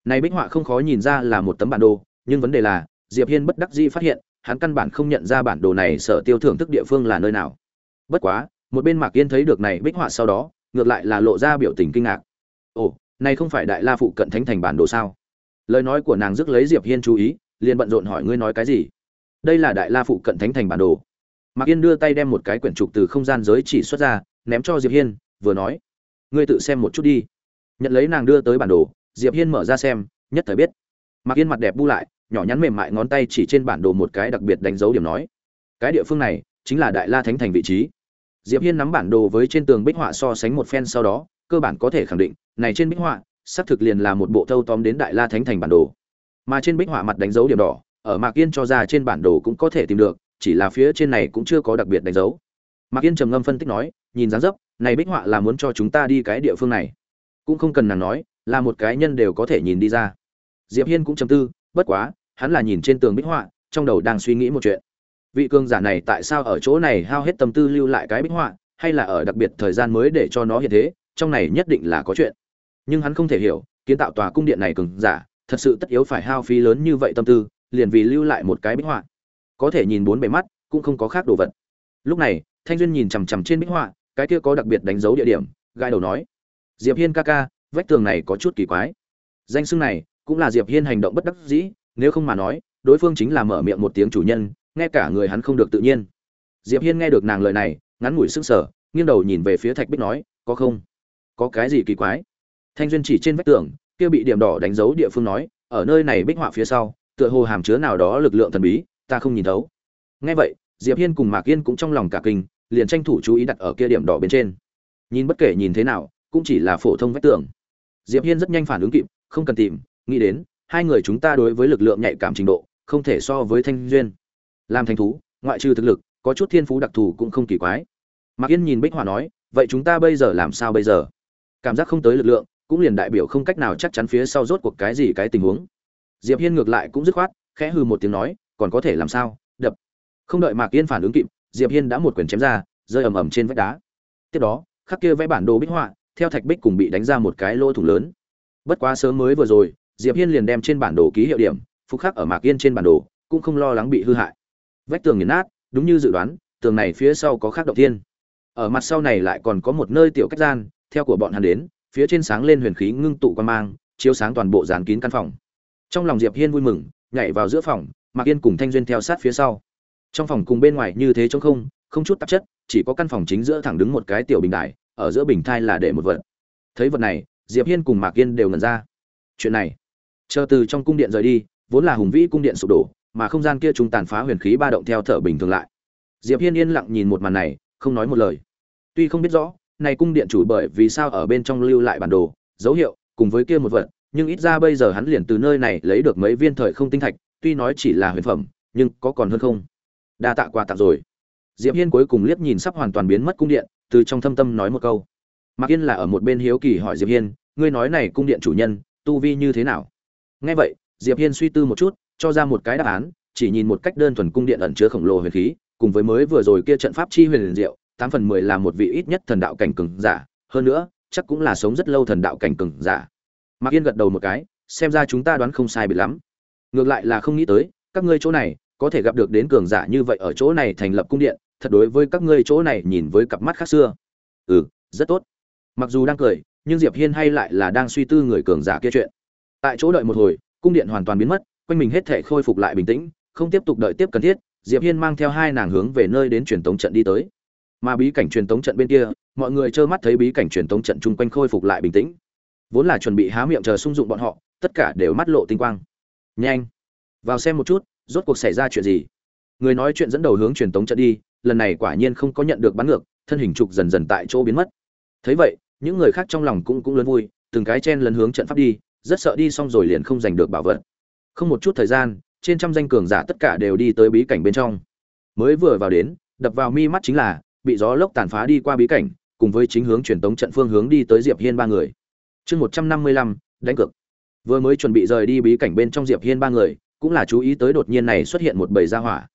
Speaker 1: Này bích họa không khó nhìn ra là một tấm bản đồ, nhưng vấn đề là, diệp hiên bất đắc dĩ phát hiện hắn căn bản không nhận ra bản đồ này sở tiêu thưởng thức địa phương là nơi nào. Bất quá, một bên mạc yên thấy được này bích họa sau đó, ngược lại là lộ ra biểu tình kinh ngạc. Ồ, này không phải đại la phụ cận thánh thành bản đồ sao? Lời nói của nàng rước lấy diệp hiên chú ý, liền bận rộn hỏi ngươi nói cái gì? Đây là đại la phụ cận thánh thành bản đồ. Mạc yên đưa tay đem một cái quyển trục từ không gian giới chỉ xuất ra, ném cho diệp hiên, vừa nói, ngươi tự xem một chút đi. Nhận lấy nàng đưa tới bản đồ, diệp hiên mở ra xem, nhất thời biết. Mạc yên mặt đẹp bu lại nhỏ nhắn mềm mại ngón tay chỉ trên bản đồ một cái đặc biệt đánh dấu điểm nói. Cái địa phương này chính là đại la thánh thành vị trí. Diệp hiên nắm bản đồ với trên tường bích họa so sánh một phen sau đó, cơ bản có thể khẳng định, này trên bích họa, xác thực liền là một bộ thâu tóm đến đại la thánh thành bản đồ. Mà trên bích họa mặt đánh dấu điểm đỏ, ở mạc yên cho ra trên bản đồ cũng có thể tìm được, chỉ là phía trên này cũng chưa có đặc biệt đánh dấu. Mạc yên trầm ngâm phân tích nói, nhìn dáng dấp, này bích họa là muốn cho chúng ta đi cái địa phương này. Cũng không cần nàng nói, là một cái nhân đều có thể nhìn đi ra. Diệp hiên cũng trầm tư, bất quá hắn là nhìn trên tường bích họa, trong đầu đang suy nghĩ một chuyện. Vị cường giả này tại sao ở chỗ này hao hết tâm tư lưu lại cái bích họa, hay là ở đặc biệt thời gian mới để cho nó hiện thế, trong này nhất định là có chuyện. Nhưng hắn không thể hiểu, kiến tạo tòa cung điện này cường giả, thật sự tất yếu phải hao phí lớn như vậy tâm tư, liền vì lưu lại một cái bích họa. Có thể nhìn bốn bề mắt, cũng không có khác đồ vật. Lúc này, thanh duyên nhìn chằm chằm trên bích họa, cái kia có đặc biệt đánh dấu địa điểm gai đầu nói, diệp hiên ca ca, vách tường này có chút kỳ quái. Danh xưng này, cũng là diệp hiên hành động bất đắc dĩ nếu không mà nói, đối phương chính là mở miệng một tiếng chủ nhân, nghe cả người hắn không được tự nhiên. Diệp hiên nghe được nàng lời này, ngắn ngủi sững sờ, nghiêng đầu nhìn về phía thạch bích nói, có không? Có cái gì kỳ quái? Thanh duyên chỉ trên vách tường, kia bị điểm đỏ đánh dấu địa phương nói, ở nơi này bích họa phía sau, tựa hồ hàm chứa nào đó lực lượng thần bí, ta không nhìn thấu. Nghe vậy, diệp hiên cùng mạc yên cũng trong lòng cả kinh, liền tranh thủ chú ý đặt ở kia điểm đỏ bên trên. Nhìn bất kể nhìn thế nào, cũng chỉ là phổ thông vách tường. Diệp hiên rất nhanh phản ứng kịp, không cần tìm, nghĩ đến hai người chúng ta đối với lực lượng nhạy cảm trình độ, không thể so với thanh duyên. Làm thành thú, ngoại trừ thực lực, có chút thiên phú đặc thù cũng không kỳ quái. Mạc yên nhìn bích họa nói, vậy chúng ta bây giờ làm sao bây giờ? Cảm giác không tới lực lượng, cũng liền đại biểu không cách nào chắc chắn phía sau rốt cuộc cái gì cái tình huống. Diệp hiên ngược lại cũng dứt khoát, khẽ hư một tiếng nói, còn có thể làm sao? Đập. Không đợi mạc yên phản ứng kịp, diệp hiên đã một quyền chém ra, rơi ầm ầm trên vách đá. Tiếp đó, khắc kia vẽ bản đồ bích họa, theo thạch bích cùng bị đánh ra một cái lỗ thủng lớn. Bất quá sớm mới vừa rồi diệp hiên liền đem trên bản đồ ký hiệu điểm, phục khắc ở mạc yên trên bản đồ, cũng không lo lắng bị hư hại. Vách tường nghiền nát, đúng như dự đoán, tường này phía sau có khắc động thiên. Ở mặt sau này lại còn có một nơi tiểu cách gian, theo của bọn hắn đến, phía trên sáng lên huyền khí ngưng tụ quan mang, chiếu sáng toàn bộ dàn kín căn phòng. Trong lòng diệp hiên vui mừng, nhảy vào giữa phòng, mạc yên cùng thanh duyên theo sát phía sau. Trong phòng cùng bên ngoài như thế trống không không chút tạp chất, chỉ có căn phòng chính giữa thẳng đứng một cái tiểu bình đài, ở giữa bình thai là để một vật. Thấy vật này, diệp hiên cùng mạc yên đều ngẩn ra. Chuyện này chờ từ trong cung điện rời đi, vốn là hùng vĩ cung điện sụp đổ, mà không gian kia chúng tàn phá huyền khí ba động theo thở bình thường lại. Diệp hiên yên lặng nhìn một màn này, không nói một lời. Tuy không biết rõ, này cung điện chủ bởi vì sao ở bên trong lưu lại bản đồ, dấu hiệu, cùng với kia một vật, nhưng ít ra bây giờ hắn liền từ nơi này lấy được mấy viên thời không tinh thạch, tuy nói chỉ là huyền phẩm, nhưng có còn hơn không? Đa tạ quà tặng rồi. Diệp hiên cuối cùng liếc nhìn sắp hoàn toàn biến mất cung điện, từ trong thâm tâm nói một câu. Mạc yên là ở một bên hiếu kỳ hỏi diệp hiên, ngươi nói này cung điện chủ nhân, tu vi như thế nào? Nghe vậy, diệp hiên suy tư một chút, cho ra một cái đáp án, chỉ nhìn một cách đơn thuần cung điện ẩn chứa khổng lồ huyền khí, cùng với mới vừa rồi kia trận pháp chi huyền diệu, tám phần mười là một vị ít nhất thần đạo cảnh cường giả, hơn nữa, chắc cũng là sống rất lâu thần đạo cảnh cường giả. Mạc yên gật đầu một cái, xem ra chúng ta đoán không sai biệt lắm. Ngược lại là không nghĩ tới, các ngươi chỗ này, có thể gặp được đến cường giả như vậy ở chỗ này thành lập cung điện, thật đối với các ngươi chỗ này nhìn với cặp mắt khác xưa. Ừ rất tốt. Mặc dù đang cười, nhưng diệp hiên hay lại là đang suy tư người cường giả kia chuyện tại chỗ đợi một hồi, cung điện hoàn toàn biến mất, quanh mình hết thể khôi phục lại bình tĩnh, không tiếp tục đợi tiếp cần thiết, diệp hiên mang theo hai nàng hướng về nơi đến truyền tống trận đi tới. Mà bí cảnh truyền tống trận bên kia, mọi người trơ mắt thấy bí cảnh truyền tống trận chung quanh khôi phục lại bình tĩnh. Vốn là chuẩn bị há miệng chờ sung dụng bọn họ, tất cả đều mắt lộ tinh quang. Nhanh, vào xem một chút, rốt cuộc xảy ra chuyện gì? Người nói chuyện dẫn đầu hướng truyền tống trận đi, lần này quả nhiên không có nhận được bắn ngược, thân hình trục dần dần tại chỗ biến mất. Thấy vậy, những người khác trong lòng cũng cũng lớn vui, từng cái chen lấn hướng trận pháp đi rất sợ đi xong rồi liền không giành được bảo vật. Không một chút thời gian, trên trăm danh cường giả tất cả đều đi tới bí cảnh bên trong. Mới vừa vào đến, đập vào mi mắt chính là, bị gió lốc tàn phá đi qua bí cảnh, cùng với chính hướng truyền tống trận phương hướng đi tới diệp hiên ba người. Chương một trăm năm mươi lăm, đánh cược. Vừa mới chuẩn bị rời đi bí cảnh bên trong diệp hiên ba người, cũng là chú ý tới đột nhiên này xuất hiện một bầy gia hỏa.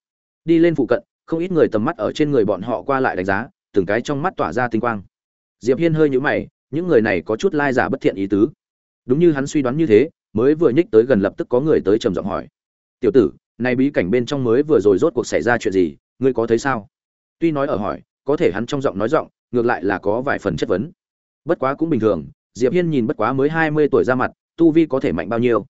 Speaker 1: Đi lên phụ cận, không ít người tầm mắt ở trên người bọn họ qua lại đánh giá, từng cái trong mắt tỏa ra tinh quang. Diệp hiên hơi nhíu mày, những người này có chút lai giả bất thiện ý tứ đúng như hắn suy đoán như thế, mới vừa nhích tới gần lập tức có người tới trầm giọng hỏi. Tiểu tử, này bí cảnh bên trong mới vừa rồi rốt cuộc xảy ra chuyện gì, ngươi có thấy sao? Tuy nói ở hỏi, có thể hắn trong giọng nói giọng, ngược lại là có vài phần chất vấn. Bất quá cũng bình thường, diệp hiên nhìn bất quá mới hai mươi tuổi ra mặt, tu vi có thể mạnh bao nhiêu?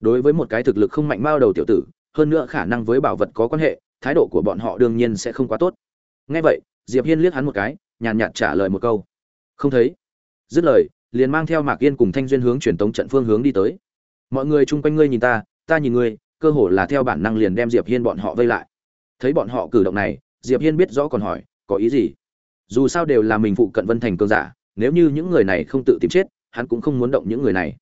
Speaker 1: Đối với một cái thực lực không mạnh bao đầu tiểu tử, hơn nữa khả năng với bảo vật có quan hệ, thái độ của bọn họ đương nhiên sẽ không quá tốt. Nghe vậy, diệp hiên liếc hắn một cái, nhàn nhạt trả lời một câu. Không thấy. Dứt lời liền mang theo mạc yên cùng thanh duyên hướng truyền tống trận phương hướng đi tới. Mọi người chung quanh ngươi nhìn ta ta nhìn ngươi, cơ hồ là theo bản năng liền đem diệp hiên bọn họ vây lại. Thấy bọn họ cử động này, diệp hiên biết rõ còn hỏi, có ý gì? Dù sao đều là mình phụ cận vân thành cương giả, nếu như những người này không tự tìm chết, hắn cũng không muốn động những người này.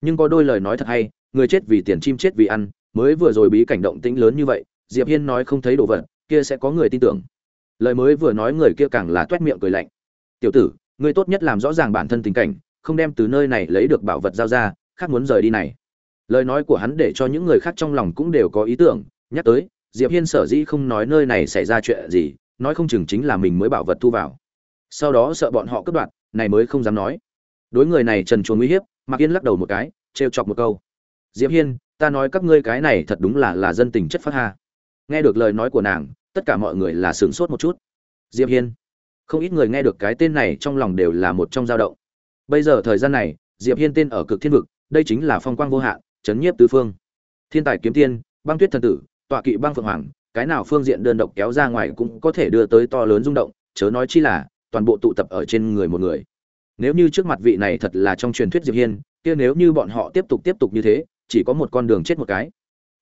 Speaker 1: Nhưng có đôi lời nói thật hay, người chết vì tiền, chim chết vì ăn, mới vừa rồi bí cảnh động tĩnh lớn như vậy, diệp hiên nói không thấy đồ vật, kia sẽ có người tin tưởng. Lời mới vừa nói người kia càng là tuét miệng cười lạnh. Tiểu tử, ngươi tốt nhất làm rõ ràng bản thân tình cảnh không đem từ nơi này lấy được bảo vật giao ra, khác muốn rời đi này. Lời nói của hắn để cho những người khác trong lòng cũng đều có ý tưởng, nhắc tới, diệp hiên sở dĩ không nói nơi này xảy ra chuyện gì, nói không chừng chính là mình mới bảo vật thu vào. Sau đó sợ bọn họ cướp đoạt, này mới không dám nói. Đối người này trần chuồn uy hiếp, mạc yên lắc đầu một cái, trêu chọc một câu. Diệp hiên, ta nói các ngươi cái này thật đúng là là dân tình chất phát ha. Nghe được lời nói của nàng, tất cả mọi người là sửng sốt một chút. Diệp hiên, không ít người nghe được cái tên này trong lòng đều là một trong dao động bây giờ thời gian này, diệp hiên tên ở cực thiên vực, đây chính là phong quang vô hạn, chấn nhiếp tứ phương. Thiên tài kiếm tiên, băng tuyết thần tử, tọa kỵ băng phượng hoàng, cái nào phương diện đơn độc kéo ra ngoài cũng có thể đưa tới to lớn rung động, chớ nói chi là, toàn bộ tụ tập ở trên người một người. Nếu như trước mặt vị này thật là trong truyền thuyết diệp hiên, kia nếu như bọn họ tiếp tục tiếp tục như thế, chỉ có một con đường chết một cái.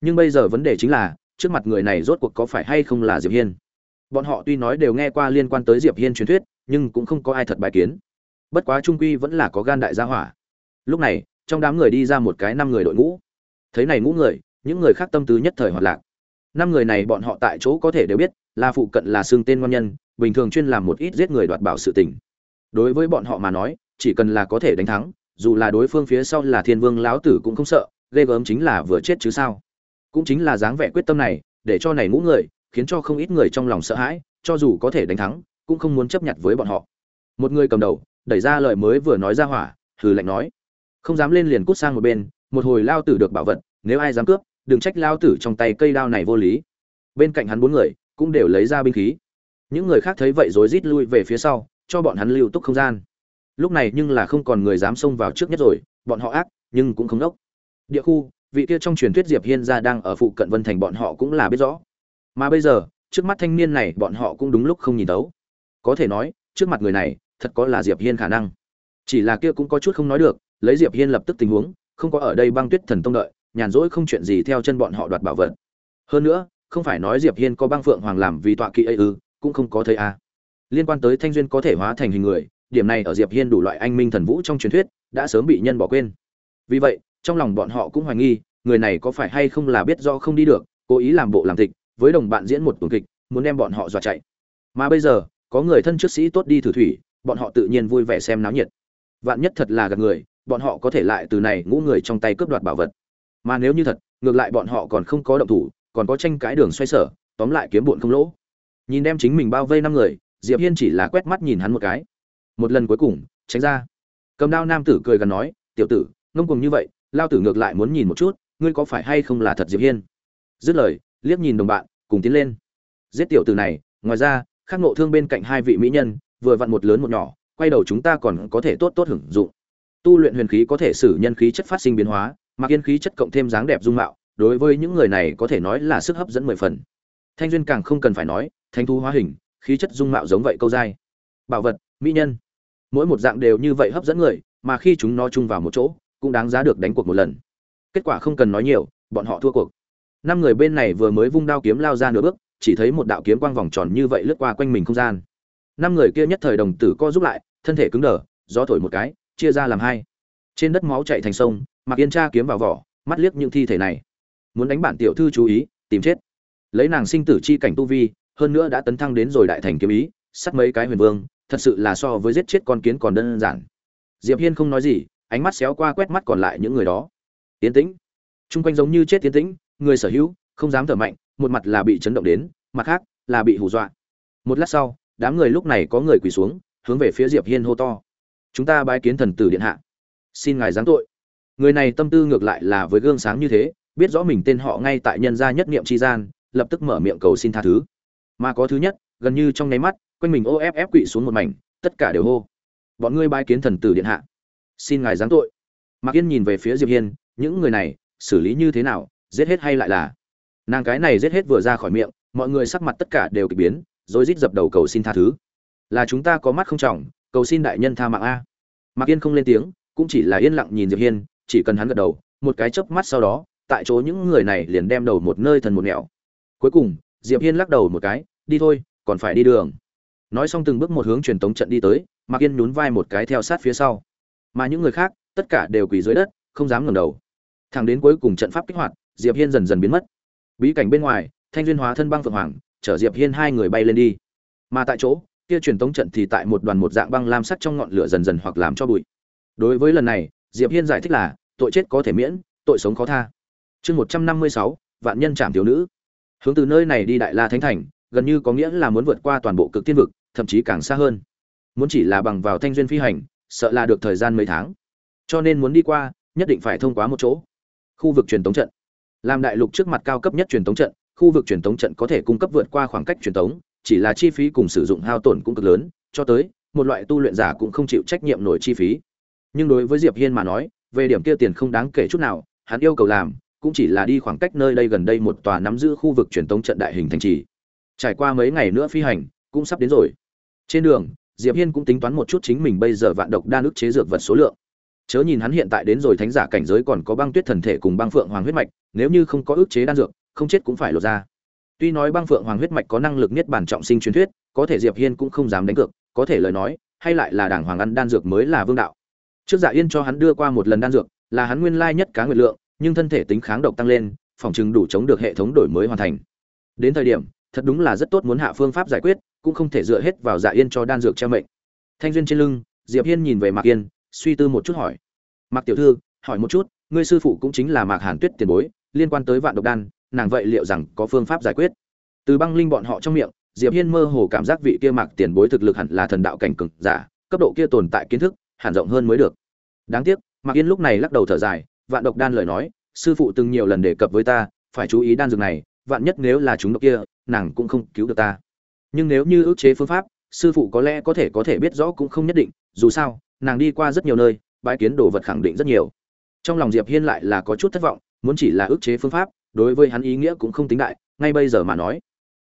Speaker 1: Nhưng bây giờ vấn đề chính là, trước mặt người này rốt cuộc có phải hay không là diệp hiên? Bọn họ tuy nói đều nghe qua liên quan tới diệp hiên truyền thuyết, nhưng cũng không có ai thật bài kiến bất quá trung quy vẫn là có gan đại gia hỏa. Lúc này, trong đám người đi ra một cái năm người đội ngũ. Thấy này ngũ người, những người khác tâm tư nhất thời hoạt lạc. Năm người này bọn họ tại chỗ có thể đều biết, là phụ cận là xương tên ngon nhân, bình thường chuyên làm một ít giết người đoạt bảo sự tình. Đối với bọn họ mà nói, chỉ cần là có thể đánh thắng, dù là đối phương phía sau là thiên vương lão tử cũng không sợ, ghê gớm chính là vừa chết chứ sao. Cũng chính là dáng vẻ quyết tâm này, để cho này ngũ người, khiến cho không ít người trong lòng sợ hãi, cho dù có thể đánh thắng, cũng không muốn chấp nhận với bọn họ. Một người cầm đầu đẩy ra lời mới vừa nói ra hỏa, hừ lạnh nói. Không dám lên liền cút sang một bên, một hồi lao tử được bảo vật, nếu ai dám cướp, đừng trách lao tử trong tay cây đao này vô lý. Bên cạnh hắn bốn người, cũng đều lấy ra binh khí. Những người khác thấy vậy rối rít lui về phía sau, cho bọn hắn lưu túc không gian. Lúc này nhưng là không còn người dám xông vào trước nhất rồi, bọn họ ác, nhưng cũng không đốc. Địa khu, vị kia trong truyền thuyết diệp hiên gia đang ở phụ cận vân thành bọn họ cũng là biết rõ. Mà bây giờ, trước mắt thanh niên này bọn họ cũng đúng lúc không nhìn đấu có thể nói, trước mặt người này thật có là diệp hiên khả năng. Chỉ là kia cũng có chút không nói được, lấy diệp hiên lập tức tình huống, không có ở đây băng tuyết thần tông đợi, nhàn rỗi không chuyện gì theo chân bọn họ đoạt bảo vật. Hơn nữa, không phải nói diệp hiên có băng phượng hoàng làm vì tọa kỵ ấy ư, cũng không có thấy a. À. liên quan tới thanh duyên có thể hóa thành hình người, điểm này ở diệp hiên đủ loại anh minh thần vũ trong truyền thuyết, đã sớm bị nhân bỏ quên. Vì vậy, trong lòng bọn họ cũng hoài nghi, người này có phải hay không là biết do không đi được, cố ý làm bộ làm tịch, với đồng bạn diễn một tuần kịch, muốn đem bọn họ dọa chạy. Mà bây giờ, có người thân trước sĩ tốt đi thử thủy bọn họ tự nhiên vui vẻ xem náo nhiệt. Vạn nhất thật là gặp người, bọn họ có thể lại từ này ngũ người trong tay cướp đoạt bảo vật. Mà nếu như thật, ngược lại bọn họ còn không có động thủ, còn có tranh cãi đường xoay sở, tóm lại kiếm bụn không lỗ. Nhìn đem chính mình bao vây năm người, diệp hiên chỉ là quét mắt nhìn hắn một cái. Một lần cuối cùng, tránh ra. Cầm đao nam tử cười gần nói, tiểu tử, ngông cuồng như vậy, lao tử ngược lại muốn nhìn một chút, ngươi có phải hay không là thật diệp hiên? Dứt lời, liếc nhìn đồng bạn, cùng tiến lên. Giết tiểu tử này, ngoài ra, khắc ngộ thương bên cạnh hai vị mỹ nhân vừa vặn một lớn một nhỏ, quay đầu chúng ta còn có thể tốt tốt hưởng dụng. Tu luyện huyền khí có thể sử nhân khí chất phát sinh biến hóa mà yên khí chất cộng thêm dáng đẹp dung mạo, đối với những người này có thể nói là sức hấp dẫn mười phần. Thanh duyên càng không cần phải nói thanh thu hóa hình, khí chất dung mạo giống vậy câu dai. Bảo vật, mỹ nhân. Mỗi một dạng đều như vậy hấp dẫn người, mà khi chúng nó chung vào một chỗ, cũng đáng giá được đánh cuộc một lần. Kết quả không cần nói nhiều, bọn họ thua cuộc. Năm người bên này vừa mới vung đao kiếm lao ra nửa bước, chỉ thấy một đạo kiếm quang vòng tròn như vậy lướt qua quanh mình không gian năm người kia nhất thời đồng tử co giúp lại, thân thể cứng đờ, gió thổi một cái, chia ra làm hai. Trên đất máu chạy thành sông mặc yên tra kiếm vào vỏ, mắt liếc những thi thể này. Muốn đánh bản tiểu thư chú ý, tìm chết. Lấy nàng sinh tử chi cảnh tu vi, hơn nữa đã tấn thăng đến rồi đại thành kiếm ý, sắt mấy cái huyền vương, thật sự là so với giết chết con kiến còn đơn giản. Diệp hiên không nói gì, ánh mắt xéo qua quét mắt còn lại những người đó. Tiến tĩnh. Chung quanh giống như chết tiến tĩnh, người sở hữu, không dám thở mạnh, một mặt là bị chấn động đến, mặt khác là bị hù dọa. Một lát sau đám người lúc này có người quỳ xuống, hướng về phía diệp hiên hô to. Chúng ta bái kiến thần tử điện hạ. Xin ngài giáng tội. Người này tâm tư ngược lại là với gương sáng như thế, biết rõ mình tên họ ngay tại nhân gia nhất niệm chi gian, lập tức mở miệng cầu xin tha thứ. Mà có thứ nhất, gần như trong nháy mắt, quanh mình ô ép ép quỵ xuống một mảnh, tất cả đều hô. Bọn ngươi bái kiến thần tử điện hạ. Xin ngài giáng tội. Mạc yên nhìn về phía diệp hiên, những người này, xử lý như thế nào, giết hết hay lại là? Nàng cái này giết hết vừa ra khỏi miệng, mọi người sắc mặt tất cả đều kỳ biến rồi rít dập đầu cầu xin tha thứ. Là chúng ta có mắt không trọng, cầu xin đại nhân tha mạng a. Mạc yên không lên tiếng, cũng chỉ là yên lặng nhìn diệp hiên, chỉ cần hắn gật đầu, một cái chớp mắt sau đó, tại chỗ những người này liền đem đầu một nơi thần một nẻo. Cuối cùng, diệp hiên lắc đầu một cái, đi thôi, còn phải đi đường. Nói xong từng bước một hướng truyền tống trận đi tới, mạc yên nhún vai một cái theo sát phía sau. Mà những người khác, tất cả đều quỳ dưới đất, không dám ngẩng đầu. Thẳng đến cuối cùng trận pháp kích hoạt, diệp hiên dần dần biến mất. Bí cảnh bên ngoài, thanh duyên hóa thân băng phượng hoàng chở diệp hiên hai người bay lên đi. Mà tại chỗ, kia truyền tống trận thì tại một đoàn một dạng băng lam sắt trong ngọn lửa dần dần hoặc làm cho bụi. Đối với lần này, diệp hiên giải thích là, tội chết có thể miễn, tội sống khó tha. Chương một trăm năm mươi sáu, vạn nhân trảm thiếu nữ. Hướng từ nơi này đi đại la thánh thành, gần như có nghĩa là muốn vượt qua toàn bộ cực tiên vực, thậm chí càng xa hơn. Muốn chỉ là bằng vào thanh duyên phi hành, sợ là được thời gian mấy tháng. Cho nên muốn đi qua, nhất định phải thông qua một chỗ. Khu vực truyền tống trận. Làm đại lục trước mặt cao cấp nhất truyền tống trận khu vực truyền tống trận có thể cung cấp vượt qua khoảng cách truyền tống, chỉ là chi phí cùng sử dụng hao tổn cũng cực lớn, cho tới, một loại tu luyện giả cũng không chịu trách nhiệm nổi chi phí. Nhưng đối với diệp hiên mà nói, về điểm kia tiền không đáng kể chút nào, hắn yêu cầu làm, cũng chỉ là đi khoảng cách nơi đây gần đây một tòa nắm giữ khu vực truyền tống trận đại hình thành trì. Trải qua mấy ngày nữa phi hành, cũng sắp đến rồi. Trên đường, diệp hiên cũng tính toán một chút chính mình bây giờ vạn độc đa nước chế dược vật số lượng. Chớ nhìn hắn hiện tại đến rồi thánh giả cảnh giới còn có băng tuyết thần thể cùng băng phượng hoàng huyết mạch, nếu như không có ức chế đan dược không chết cũng phải lột ra. Tuy nói băng phượng hoàng huyết mạch có năng lực niết bàn trọng sinh truyền thuyết, có thể diệp hiên cũng không dám đánh cược, có thể lời nói, hay lại là đảng hoàng ăn đan dược mới là vương đạo. Trước dạ yên cho hắn đưa qua một lần đan dược, là hắn nguyên lai nhất cá nguyệt lượng, nhưng thân thể tính kháng độc tăng lên, phòng chừng đủ chống được hệ thống đổi mới hoàn thành. Đến thời điểm, thật đúng là rất tốt muốn hạ phương pháp giải quyết, cũng không thể dựa hết vào dạ yên cho đan dược che mệnh. Thanh duyên trên lưng, diệp hiên nhìn về mạc yên, suy tư một chút hỏi. Mạc tiểu thư, hỏi một chút, ngươi sư phụ cũng chính là mạc hàn tuyết tiền bối, liên quan tới vạn độc đan nàng vậy liệu rằng có phương pháp giải quyết? Từ băng linh bọn họ trong miệng, diệp hiên mơ hồ cảm giác vị kia mạc tiền bối thực lực hẳn là thần đạo cảnh cực giả, cấp độ kia tồn tại kiến thức, hẳn rộng hơn mới được. Đáng tiếc, mạc yên lúc này lắc đầu thở dài, vạn độc đan lời nói, sư phụ từng nhiều lần đề cập với ta, phải chú ý đan dược này, vạn nhất nếu là chúng độc kia, nàng cũng không cứu được ta. Nhưng nếu như ước chế phương pháp, sư phụ có lẽ có thể có thể biết rõ cũng không nhất định, dù sao, nàng đi qua rất nhiều nơi, bãi kiến đồ vật khẳng định rất nhiều. Trong lòng diệp hiên lại là có chút thất vọng, muốn chỉ là ước chế phương pháp đối với hắn ý nghĩa cũng không tính đại, ngay bây giờ mà nói.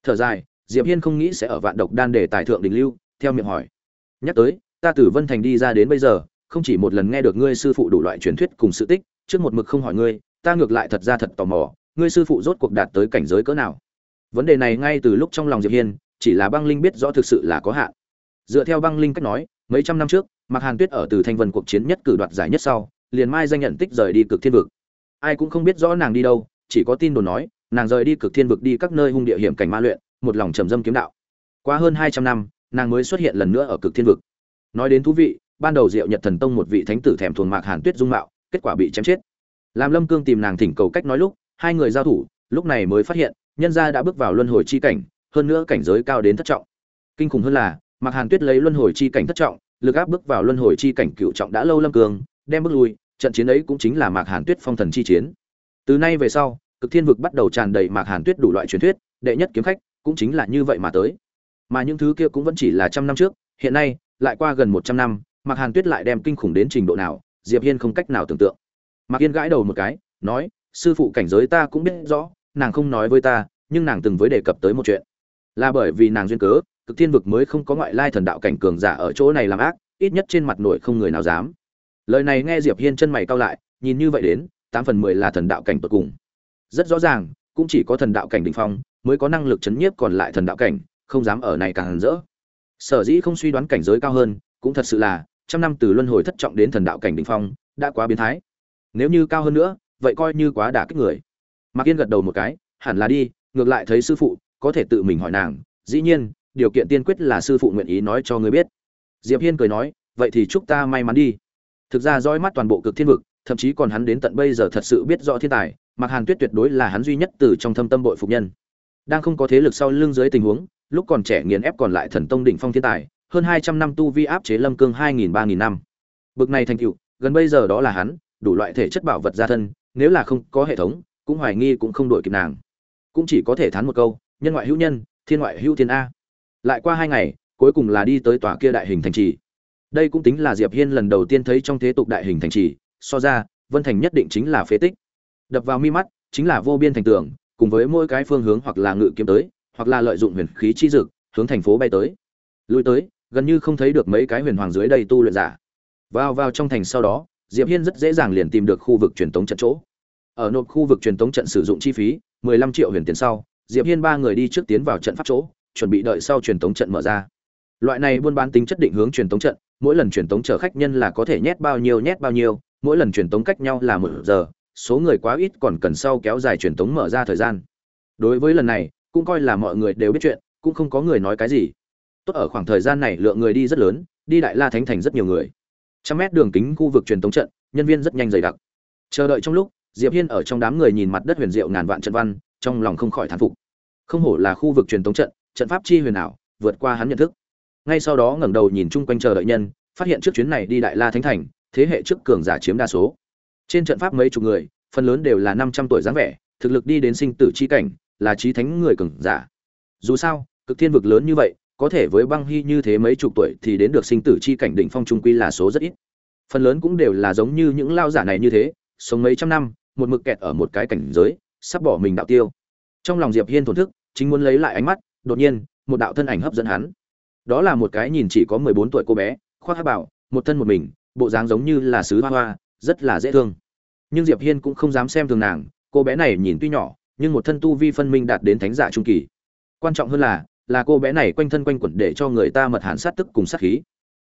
Speaker 1: Thở dài, diệp hiên không nghĩ sẽ ở vạn độc đan để tài thượng đình lưu, theo miệng hỏi. Nhắc tới, ta từ vân thành đi ra đến bây giờ, không chỉ một lần nghe được ngươi sư phụ đủ loại truyền thuyết cùng sự tích, trước một mực không hỏi ngươi, ta ngược lại thật ra thật tò mò, ngươi sư phụ rốt cuộc đạt tới cảnh giới cỡ nào? Vấn đề này ngay từ lúc trong lòng diệp hiên, chỉ là băng linh biết rõ thực sự là có hạn. Dựa theo băng linh cách nói, mấy trăm năm trước, mạc hàn tuyết ở từ thanh vân cuộc chiến nhất cử đoạt giải nhất sau, liền mai danh nhận tích rời đi cực thiên vực. Ai cũng không biết rõ nàng đi đâu chỉ có tin đồn nói, nàng rời đi cực thiên vực đi các nơi hung địa hiểm cảnh ma luyện, một lòng trầm dâm kiếm đạo. Qua hơn hai trăm năm, nàng mới xuất hiện lần nữa ở cực thiên vực. Nói đến thú vị, ban đầu diệu nhật thần tông một vị thánh tử thèm thuồng mạc hàn tuyết dung mạo, kết quả bị chém chết. Làm lâm cương tìm nàng thỉnh cầu cách nói lúc, hai người giao thủ, lúc này mới phát hiện, nhân gia đã bước vào luân hồi chi cảnh, hơn nữa cảnh giới cao đến thất trọng. Kinh khủng hơn là, mạc hàn tuyết lấy luân hồi chi cảnh thất trọng, lực áp bước vào luân hồi chi cảnh cựu trọng đã lâu lâm cương, đem bước lui, trận chiến ấy cũng chính là mạc hàn tuyết phong thần chi chiến từ nay về sau, cực thiên vực bắt đầu tràn đầy mạc hàn tuyết đủ loại truyền thuyết, đệ nhất kiếm khách cũng chính là như vậy mà tới. Mà những thứ kia cũng vẫn chỉ là trăm năm trước, hiện nay, lại qua gần một trăm năm, mạc hàn tuyết lại đem kinh khủng đến trình độ nào, diệp hiên không cách nào tưởng tượng. Mạc yên gãi đầu một cái, nói, sư phụ cảnh giới ta cũng biết rõ, nàng không nói với ta, nhưng nàng từng với đề cập tới một chuyện. Là bởi vì nàng duyên cớ, cực thiên vực mới không có ngoại lai thần đạo cảnh cường giả ở chỗ này làm ác, ít nhất trên mặt nội không người nào dám. Lời này nghe diệp hiên chân mày cau lại, nhìn như vậy đến tám phần mười là thần đạo cảnh tột cùng. Rất rõ ràng, cũng chỉ có thần đạo cảnh đỉnh phong mới có năng lực chấn nhiếp còn lại thần đạo cảnh, không dám ở này càng rỡ. Sở dĩ không suy đoán cảnh giới cao hơn, cũng thật sự là trăm năm từ luân hồi thất trọng đến thần đạo cảnh đỉnh phong đã quá biến thái. Nếu như cao hơn nữa, vậy coi như quá đả kích người. Mạc yên gật đầu một cái, hẳn là đi, ngược lại thấy sư phụ có thể tự mình hỏi nàng, dĩ nhiên, điều kiện tiên quyết là sư phụ nguyện ý nói cho ngươi biết. Diệp hiên cười nói, vậy thì chúc ta may mắn đi. Thực ra dõi mắt toàn bộ cực thiên vực thậm chí còn hắn đến tận bây giờ thật sự biết rõ thiên tài, mạc hàn tuyết tuyệt đối là hắn duy nhất từ trong thâm tâm bội phục nhân. Đang không có thế lực sau lưng dưới tình huống, lúc còn trẻ nghiền ép còn lại thần tông đỉnh phong thiên tài, hơn hai trăm năm tu vi áp chế lâm cương hai nghìn ba nghìn năm. Bực này thành tựu, gần bây giờ đó là hắn, đủ loại thể chất bảo vật gia thân, nếu là không có hệ thống, cũng hoài nghi cũng không đổi kịp nàng. Cũng chỉ có thể thán một câu, nhân ngoại hữu nhân, thiên ngoại hữu thiên a. Lại qua hai ngày, cuối cùng là đi tới tòa kia đại hình thành trì. Đây cũng tính là diệp hiên lần đầu tiên thấy trong thế tục đại hình thành trì so ra, vân thành nhất định chính là phế tích. Đập vào mi mắt, chính là vô biên thành tường, cùng với mỗi cái phương hướng hoặc là ngự kiếm tới, hoặc là lợi dụng huyền khí chi dực, hướng thành phố bay tới. Lui tới, gần như không thấy được mấy cái huyền hoàng dưới đây tu luyện giả. Vào vào trong thành sau đó, diệp hiên rất dễ dàng liền tìm được khu vực truyền tống trận chỗ. Ở nộp khu vực truyền tống trận sử dụng chi phí 15 triệu huyền tiền sau, diệp hiên ba người đi trước tiến vào trận pháp chỗ, chuẩn bị đợi sau truyền tống trận mở ra. Loại này buôn bán tính chất định hướng truyền tống trận, mỗi lần truyền tống chở khách nhân là có thể nhét bao nhiêu nhét bao nhiêu mỗi lần truyền tống cách nhau là một giờ, số người quá ít còn cần sau kéo dài truyền tống mở ra thời gian. Đối với lần này, cũng coi là mọi người đều biết chuyện, cũng không có người nói cái gì. Tốt ở khoảng thời gian này lượng người đi rất lớn, đi đại la thánh thành rất nhiều người. Trăm mét đường kính khu vực truyền tống trận, nhân viên rất nhanh dày đặc. Chờ đợi trong lúc, diệp hiên ở trong đám người nhìn mặt đất huyền diệu ngàn vạn trận văn, trong lòng không khỏi thán phục. Không hổ là khu vực truyền tống trận trận pháp chi huyền ảo, vượt qua hắn nhận thức. Ngay sau đó ngẩng đầu nhìn chung quanh chờ đợi nhân, phát hiện trước chuyến này đi đại la thánh thành thế hệ trước cường giả chiếm đa số. Trên trận pháp mấy chục người, phần lớn đều là năm trăm tuổi dáng vẻ, thực lực đi đến sinh tử chi cảnh, là trí thánh người cường giả. Dù sao, cực thiên vực lớn như vậy, có thể với băng hy như thế mấy chục tuổi thì đến được sinh tử chi cảnh đỉnh phong trung quy là số rất ít. Phần lớn cũng đều là giống như những lao giả này như thế, sống mấy trăm năm, một mực kẹt ở một cái cảnh giới, sắp bỏ mình đạo tiêu. Trong lòng diệp hiên thổn thức, chính muốn lấy lại ánh mắt, đột nhiên, một đạo thân ảnh hấp dẫn hắn. Đó là một cái nhìn chỉ có mười bốn tuổi cô bé, khoác hắc bảo một thân một mình bộ dáng giống như là sứ hoa hoa, rất là dễ thương. Nhưng diệp hiên cũng không dám xem thường nàng, cô bé này nhìn tuy nhỏ, nhưng một thân tu vi phân minh đạt đến thánh giả trung kỳ. Quan trọng hơn là là cô bé này quanh thân quanh quẩn để cho người ta mật hàn sát tức cùng sát khí.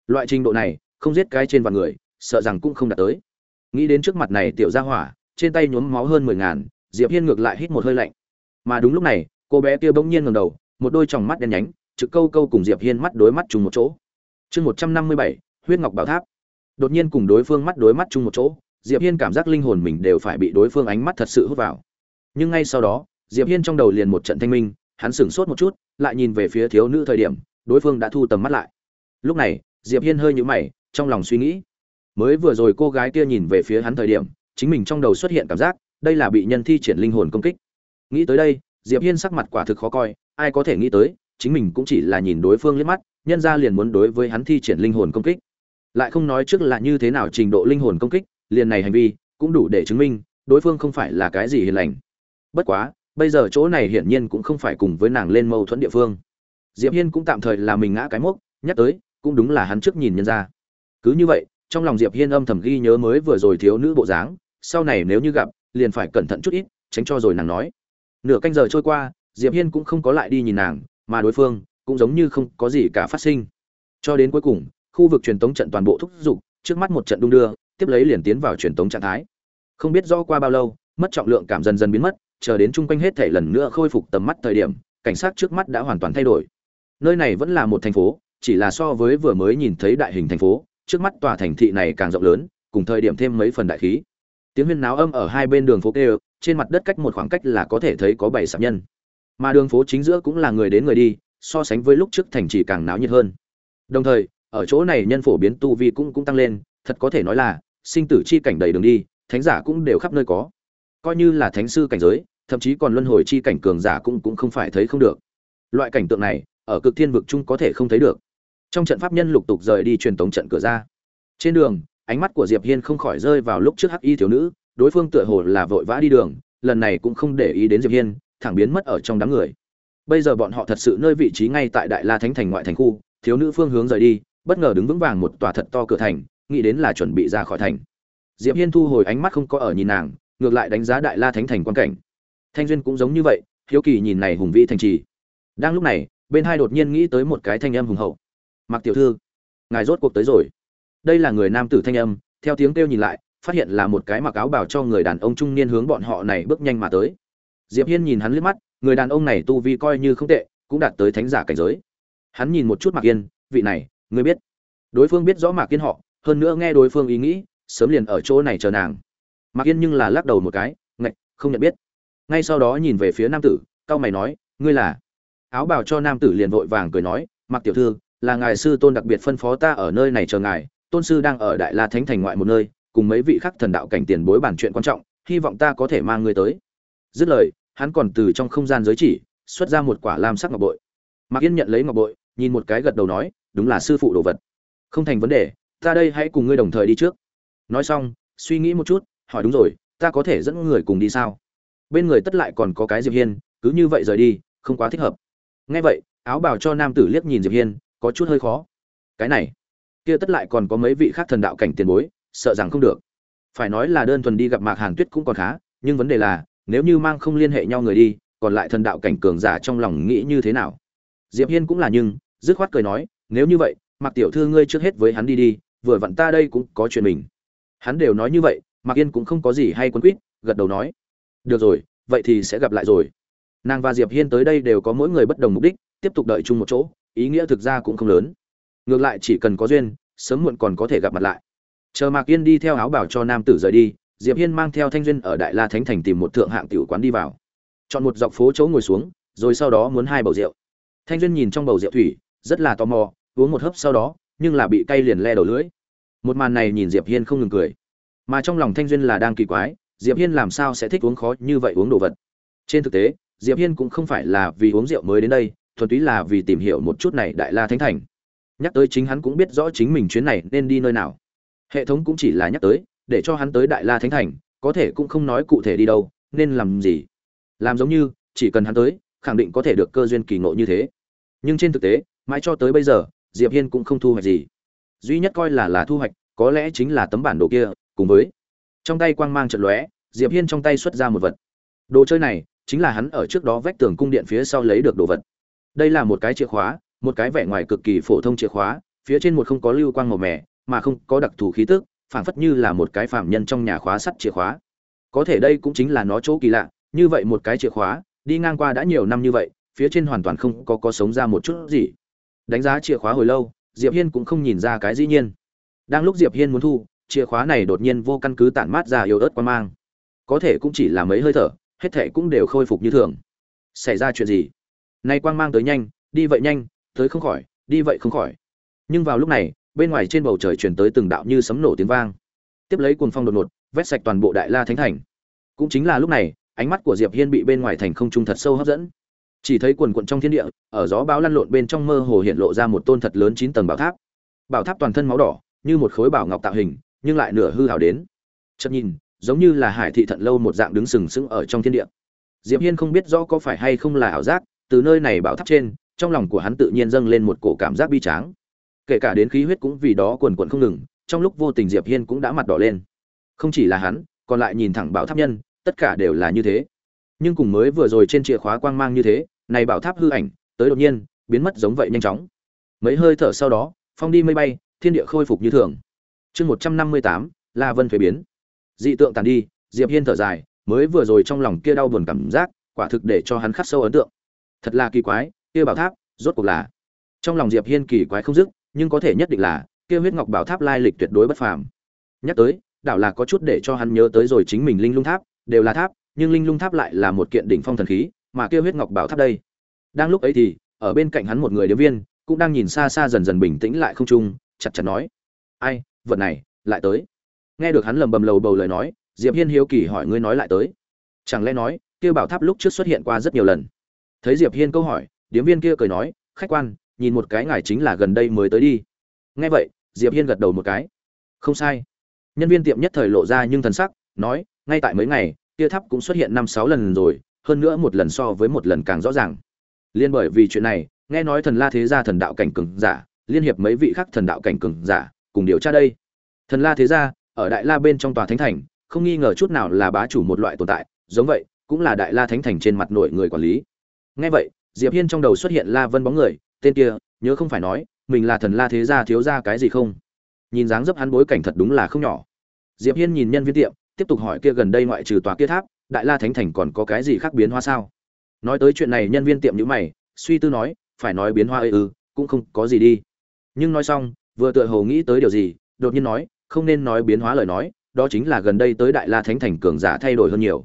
Speaker 1: Loại trình độ này, không giết cái trên vạn người, sợ rằng cũng không đạt tới. Nghĩ đến trước mặt này tiểu gia hỏa, trên tay nhuốm máu hơn mười ngàn, diệp hiên ngược lại hít một hơi lạnh. Mà đúng lúc này, cô bé kia bỗng nhiên ngẩng đầu, một đôi tròng mắt đen nhánh, trực câu câu cùng diệp hiên mắt đối mắt chung một chỗ. Chương một trăm năm mươi bảy, huyết ngọc bảo tháp đột nhiên cùng đối phương mắt đối mắt chung một chỗ, diệp hiên cảm giác linh hồn mình đều phải bị đối phương ánh mắt thật sự hút vào. Nhưng ngay sau đó, diệp hiên trong đầu liền một trận thanh minh, hắn sửng sốt một chút, lại nhìn về phía thiếu nữ thời điểm, đối phương đã thu tầm mắt lại. Lúc này, diệp hiên hơi nhũ mày, trong lòng suy nghĩ. Mới vừa rồi cô gái kia nhìn về phía hắn thời điểm, chính mình trong đầu xuất hiện cảm giác, đây là bị nhân thi triển linh hồn công kích. Nghĩ tới đây, diệp hiên sắc mặt quả thực khó coi, ai có thể nghĩ tới, chính mình cũng chỉ là nhìn đối phương liếc mắt, nhân ra liền muốn đối với hắn thi triển linh hồn công kích lại không nói trước là như thế nào trình độ linh hồn công kích, liền này hành vi cũng đủ để chứng minh đối phương không phải là cái gì hiền lành. Bất quá, bây giờ chỗ này hiển nhiên cũng không phải cùng với nàng lên mâu thuẫn địa phương. Diệp hiên cũng tạm thời là mình ngã cái mốc, nhắc tới, cũng đúng là hắn trước nhìn nhân ra. Cứ như vậy, trong lòng diệp hiên âm thầm ghi nhớ mới vừa rồi thiếu nữ bộ dáng, sau này nếu như gặp, liền phải cẩn thận chút ít, tránh cho rồi nàng nói. Nửa canh giờ trôi qua, diệp hiên cũng không có lại đi nhìn nàng, mà đối phương cũng giống như không có gì cả phát sinh. Cho đến cuối cùng khu vực truyền tống trận toàn bộ thúc giục, trước mắt một trận đung đưa, tiếp lấy liền tiến vào truyền tống trạng thái. Không biết do qua bao lâu, mất trọng lượng cảm dần dần biến mất, chờ đến chung quanh hết thể lần nữa khôi phục tầm mắt thời điểm, cảnh sát trước mắt đã hoàn toàn thay đổi. Nơi này vẫn là một thành phố, chỉ là so với vừa mới nhìn thấy đại hình thành phố, trước mắt tòa thành thị này càng rộng lớn, cùng thời điểm thêm mấy phần đại khí. Tiếng huyên náo âm ở hai bên đường phố kêu, trên mặt đất cách một khoảng cách là có thể thấy có bảy sạp nhân. Mà đường phố chính giữa cũng là người đến người đi, so sánh với lúc trước thành chỉ càng náo nhiệt hơn. Đồng thời ở chỗ này nhân phổ biến tu vi cũng cũng tăng lên, thật có thể nói là, sinh tử chi cảnh đầy đường đi, thánh giả cũng đều khắp nơi có. Coi như là thánh sư cảnh giới, thậm chí còn luân hồi chi cảnh cường giả cũng cũng không phải thấy không được. Loại cảnh tượng này, ở cực thiên vực chung có thể không thấy được. Trong trận pháp nhân lục tục rời đi truyền tống trận cửa ra. Trên đường, ánh mắt của diệp hiên không khỏi rơi vào lúc trước hắc y thiếu nữ, đối phương tựa hồ là vội vã đi đường, lần này cũng không để ý đến diệp hiên, thẳng biến mất ở trong đám người. Bây giờ bọn họ thật sự nơi vị trí ngay tại đại la thánh thành ngoại thành khu, thiếu nữ phương hướng rời đi bất ngờ đứng vững vàng một tòa thật to cửa thành, nghĩ đến là chuẩn bị ra khỏi thành. Diệp hiên thu hồi ánh mắt không có ở nhìn nàng, ngược lại đánh giá đại la thánh thành quan cảnh. Thanh duyên cũng giống như vậy, hiếu kỳ nhìn này hùng vĩ thành trì. Đang lúc này, bên hai đột nhiên nghĩ tới một cái thanh âm hùng hậu. Mặc tiểu thư, ngài rốt cuộc tới rồi. Đây là người nam tử thanh âm, theo tiếng kêu nhìn lại, phát hiện là một cái mặc áo bào cho người đàn ông trung niên hướng bọn họ này bước nhanh mà tới. Diệp hiên nhìn hắn liếc mắt, người đàn ông này tu vi coi như không tệ, cũng đạt tới thánh giả cảnh giới. Hắn nhìn một chút mặc yên vị này ngươi biết. Đối phương biết rõ mạc Kiên họ, hơn nữa nghe đối phương ý nghĩ, sớm liền ở chỗ này chờ nàng. Mạc Kiên nhưng là lắc đầu một cái, ngạch, không nhận biết. Ngay sau đó nhìn về phía nam tử, cao mày nói, ngươi là? Áo bào cho nam tử liền vội vàng cười nói mặc tiểu thư, là ngài sư tôn đặc biệt phân phó ta ở nơi này chờ ngài, tôn sư đang ở đại la thánh thành ngoại một nơi, cùng mấy vị khắc thần đạo cảnh tiền bối bản chuyện quan trọng, hy vọng ta có thể mang ngươi tới. Dứt lời, hắn còn từ trong không gian giới chỉ, xuất ra một quả lam sắc ngọc bội. Mạc yên nhận lấy ngọc bội, nhìn một cái gật đầu nói đúng là sư phụ đồ vật. Không thành vấn đề, ta đây hãy cùng ngươi đồng thời đi trước. Nói xong, suy nghĩ một chút, hỏi đúng rồi, ta có thể dẫn người cùng đi sao? Bên người tất lại còn có cái diệp hiên, cứ như vậy rời đi, không quá thích hợp. Nghe vậy, áo bào cho nam tử liếc nhìn diệp hiên, có chút hơi khó. Cái này, kia tất lại còn có mấy vị khác thần đạo cảnh tiền bối, sợ rằng không được. Phải nói là đơn thuần đi gặp mạc hàn tuyết cũng còn khá, nhưng vấn đề là, nếu như mang không liên hệ nhau người đi, còn lại thần đạo cảnh cường giả trong lòng nghĩ như thế nào? Diệp hiên cũng là nhưng, dứt khoát cười nói nếu như vậy mặc tiểu thư ngươi trước hết với hắn đi đi, vừa vặn ta đây cũng có chuyện mình. Hắn đều nói như vậy Mặc yên cũng không có gì hay quấn quýt, gật đầu nói. Được rồi, vậy thì sẽ gặp lại rồi. Nàng và diệp hiên tới đây đều có mỗi người bất đồng mục đích, tiếp tục đợi chung một chỗ, ý nghĩa thực ra cũng không lớn. Ngược lại chỉ cần có duyên, sớm muộn còn có thể gặp mặt lại. Chờ mạc yên đi theo áo bảo cho nam tử rời đi, diệp hiên mang theo thanh duyên ở đại la thánh thành tìm một thượng hạng tiểu quán đi vào. Chọn một dọc phố chỗ ngồi xuống, rồi sau đó muốn hai bầu rượu. Thanh duyên nhìn trong bầu rượu thủy, rất là tò mò uống một hớp sau đó, nhưng là bị cay liền le đầu lưỡi. Một màn này nhìn diệp hiên không ngừng cười. Mà trong lòng thanh duyên là đang kỳ quái, diệp hiên làm sao sẽ thích uống khó như vậy uống đồ vật? Trên thực tế, diệp hiên cũng không phải là vì uống rượu mới đến đây, thuần túy là vì tìm hiểu một chút này đại la thánh thành. Nhắc tới chính hắn cũng biết rõ chính mình chuyến này nên đi nơi nào. Hệ thống cũng chỉ là nhắc tới, để cho hắn tới đại la thánh thành, có thể cũng không nói cụ thể đi đâu, nên làm gì? Làm giống như, chỉ cần hắn tới, khẳng định có thể được cơ duyên kỳ ngộ như thế. Nhưng trên thực tế, mãi cho tới bây giờ diệp hiên cũng không thu hoạch gì. Duy nhất coi là là thu hoạch, có lẽ chính là tấm bản đồ kia, cùng với trong tay quang mang trận lóe, diệp hiên trong tay xuất ra một vật. Đồ chơi này, chính là hắn ở trước đó vách tường cung điện phía sau lấy được đồ vật. Đây là một cái chìa khóa, một cái vẻ ngoài cực kỳ phổ thông chìa khóa, phía trên một không có lưu quang màu mè, mà không có đặc thù khí tức, phảng phất như là một cái phạm nhân trong nhà khóa sắt chìa khóa. Có thể đây cũng chính là nó chỗ kỳ lạ, như vậy một cái chìa khóa, đi ngang qua đã nhiều năm như vậy, phía trên hoàn toàn không có có sống ra một chút gì đánh giá chìa khóa hồi lâu, diệp hiên cũng không nhìn ra cái dĩ nhiên. Đang lúc diệp hiên muốn thu, chìa khóa này đột nhiên vô căn cứ tản mát ra yếu ớt quan mang. Có thể cũng chỉ là mấy hơi thở, hết thảy cũng đều khôi phục như thường. Xảy ra chuyện gì? Nay quang mang tới nhanh, đi vậy nhanh, tới không khỏi, đi vậy không khỏi. Nhưng vào lúc này, bên ngoài trên bầu trời truyền tới từng đạo như sấm nổ tiếng vang. Tiếp lấy cuồng phong đột ngột, vét sạch toàn bộ đại la thánh thành. Cũng chính là lúc này, ánh mắt của diệp hiên bị bên ngoài thành không trung thật sâu hấp dẫn chỉ thấy quần quận trong thiên địa, ở gió bão lăn lộn bên trong mơ hồ hiện lộ ra một tôn thật lớn chín tầng bảo tháp. Bảo tháp toàn thân máu đỏ, như một khối bảo ngọc tạo hình, nhưng lại nửa hư hào đến. Chậm nhìn, giống như là hải thị thận lâu một dạng đứng sừng sững ở trong thiên địa. Diệp hiên không biết rõ có phải hay không là ảo giác, từ nơi này bảo tháp trên, trong lòng của hắn tự nhiên dâng lên một cổ cảm giác bi tráng. Kể cả đến khí huyết cũng vì đó quần quần không ngừng, trong lúc vô tình diệp hiên cũng đã mặt đỏ lên. Không chỉ là hắn, còn lại nhìn thẳng bảo tháp nhân, tất cả đều là như thế nhưng cùng mới vừa rồi trên chìa khóa quang mang như thế, này bảo tháp hư ảnh, tới đột nhiên, biến mất giống vậy nhanh chóng. Mấy hơi thở sau đó, phong đi mây bay, thiên địa khôi phục như thường. Chương một trăm năm mươi tám, la vân thuế biến. Dị tượng tàn đi, diệp hiên thở dài, mới vừa rồi trong lòng kia đau buồn cảm giác, quả thực để cho hắn khắc sâu ấn tượng. Thật là kỳ quái, kia bảo tháp, rốt cuộc là. Trong lòng diệp hiên kỳ quái không dứt, nhưng có thể nhất định là, kia huyết ngọc bảo tháp lai lịch tuyệt đối bất phàm. Nhắc tới, đảo là có chút để cho hắn nhớ tới rồi chính mình linh lung tháp, đều là tháp nhưng linh lung tháp lại là một kiện đỉnh phong thần khí, mà kia huyết ngọc bảo tháp đây. Đang lúc ấy thì, ở bên cạnh hắn một người điếm viên, cũng đang nhìn xa xa dần dần bình tĩnh lại không trung, chặt chặt nói, ai, vật này, lại tới. Nghe được hắn lầm bầm lầu bầu lời nói, diệp hiên hiếu kỳ hỏi ngươi nói lại tới. Chẳng lẽ nói, kia bảo tháp lúc trước xuất hiện qua rất nhiều lần? Thấy diệp hiên câu hỏi, điếm viên kia cười nói, khách quan, nhìn một cái ngài chính là gần đây mới tới đi. Nghe vậy, diệp hiên gật đầu một cái. Không sai. Nhân viên tiệm nhất thời lộ ra nhưng thần sắc, nói, ngay tại mấy ngày kia tháp cũng xuất hiện năm sáu lần rồi, hơn nữa một lần so với một lần càng rõ ràng. Liên bởi vì chuyện này, nghe nói thần la thế gia thần đạo cảnh cường giả, liên hiệp mấy vị khác thần đạo cảnh cường giả, cùng điều tra đây. Thần la thế gia, ở đại la bên trong tòa thánh thành, không nghi ngờ chút nào là bá chủ một loại tồn tại, giống vậy, cũng là đại la thánh thành trên mặt nội người quản lý. Nghe vậy, diệp hiên trong đầu xuất hiện la vân bóng người, tên kia, nhớ không phải nói, mình là thần la thế gia thiếu gia cái gì không? Nhìn dáng dấp hắn bối cảnh thật đúng là không nhỏ. Diệp hiên nhìn nhân viên tiệm tiếp tục hỏi kia gần đây ngoại trừ tòa kia tháp, đại la thánh thành còn có cái gì khác biến hóa sao? Nói tới chuyện này, nhân viên tiệm nhữ mày, suy tư nói, phải nói biến hóa ư ư, cũng không có gì đi. Nhưng nói xong, vừa tựa hồ nghĩ tới điều gì, đột nhiên nói, không nên nói biến hóa lời nói, đó chính là gần đây tới đại la thánh thành cường giả thay đổi hơn nhiều.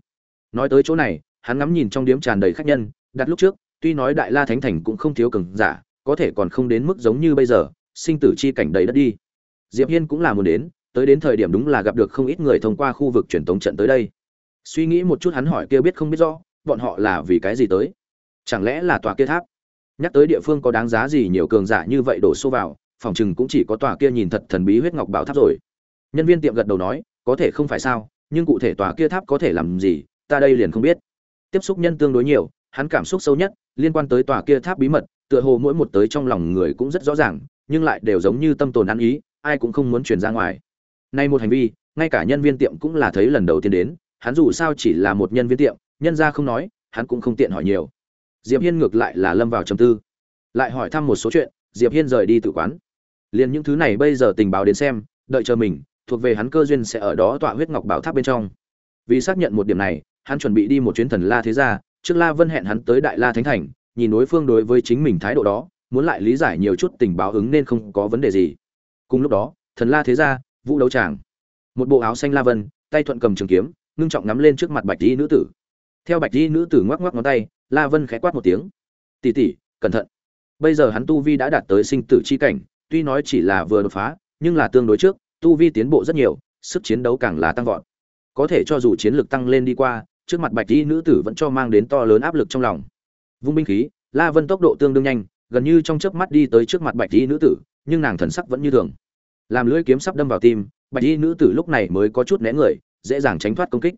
Speaker 1: Nói tới chỗ này, hắn ngắm nhìn trong điếm tràn đầy khách nhân, đặt lúc trước, tuy nói đại la thánh thành cũng không thiếu cường giả, có thể còn không đến mức giống như bây giờ, sinh tử chi cảnh đầy đất đi. Diệp hiên cũng là muốn đến tới đến thời điểm đúng là gặp được không ít người thông qua khu vực truyền tống trận tới đây. Suy nghĩ một chút hắn hỏi kia biết không biết rõ, bọn họ là vì cái gì tới? Chẳng lẽ là tòa kia tháp? Nhắc tới địa phương có đáng giá gì nhiều cường giả như vậy đổ xô vào, phòng chừng cũng chỉ có tòa kia nhìn thật thần bí huyết ngọc bảo tháp rồi. Nhân viên tiệm gật đầu nói, có thể không phải sao, nhưng cụ thể tòa kia tháp có thể làm gì, ta đây liền không biết. Tiếp xúc nhân tương đối nhiều, hắn cảm xúc sâu nhất, liên quan tới tòa kia tháp bí mật, tựa hồ mỗi một tới trong lòng người cũng rất rõ ràng, nhưng lại đều giống như tâm tồn ăn ý, ai cũng không muốn truyền ra ngoài nay một hành vi, ngay cả nhân viên tiệm cũng là thấy lần đầu tiên đến, hắn dù sao chỉ là một nhân viên tiệm, nhân ra không nói, hắn cũng không tiện hỏi nhiều. Diệp hiên ngược lại là lâm vào trầm tư. Lại hỏi thăm một số chuyện, diệp hiên rời đi tự quán. Liền những thứ này bây giờ tình báo đến xem, đợi chờ mình, thuộc về hắn cơ duyên sẽ ở đó tọa huyết ngọc bảo tháp bên trong. Vì xác nhận một điểm này, hắn chuẩn bị đi một chuyến thần la thế gia, trước la vân hẹn hắn tới đại la thánh thành, nhìn đối phương đối với chính mình thái độ đó, muốn lại lý giải nhiều chút tình báo ứng nên không có vấn đề gì. Cùng lúc đó, thần la thế gia vũ đấu tràng. Một bộ áo xanh la vân, tay thuận cầm trường kiếm, ngưng trọng ngắm lên trước mặt bạch y nữ tử. Theo bạch y nữ tử ngoắc ngoắc ngón tay, la vân khẽ quát một tiếng. Tỉ tỉ cẩn thận. Bây giờ hắn tu vi đã đạt tới sinh tử chi cảnh, tuy nói chỉ là vừa đột phá, nhưng là tương đối trước, tu vi tiến bộ rất nhiều, sức chiến đấu càng là tăng vọt. Có thể cho dù chiến lược tăng lên đi qua, trước mặt bạch y nữ tử vẫn cho mang đến to lớn áp lực trong lòng. Vung binh khí, la vân tốc độ tương đương nhanh, gần như trong chớp mắt đi tới trước mặt bạch y nữ tử, nhưng nàng thần sắc vẫn như thường làm lưỡi kiếm sắp đâm vào tim, bạch y nữ tử lúc này mới có chút né người, dễ dàng tránh thoát công kích.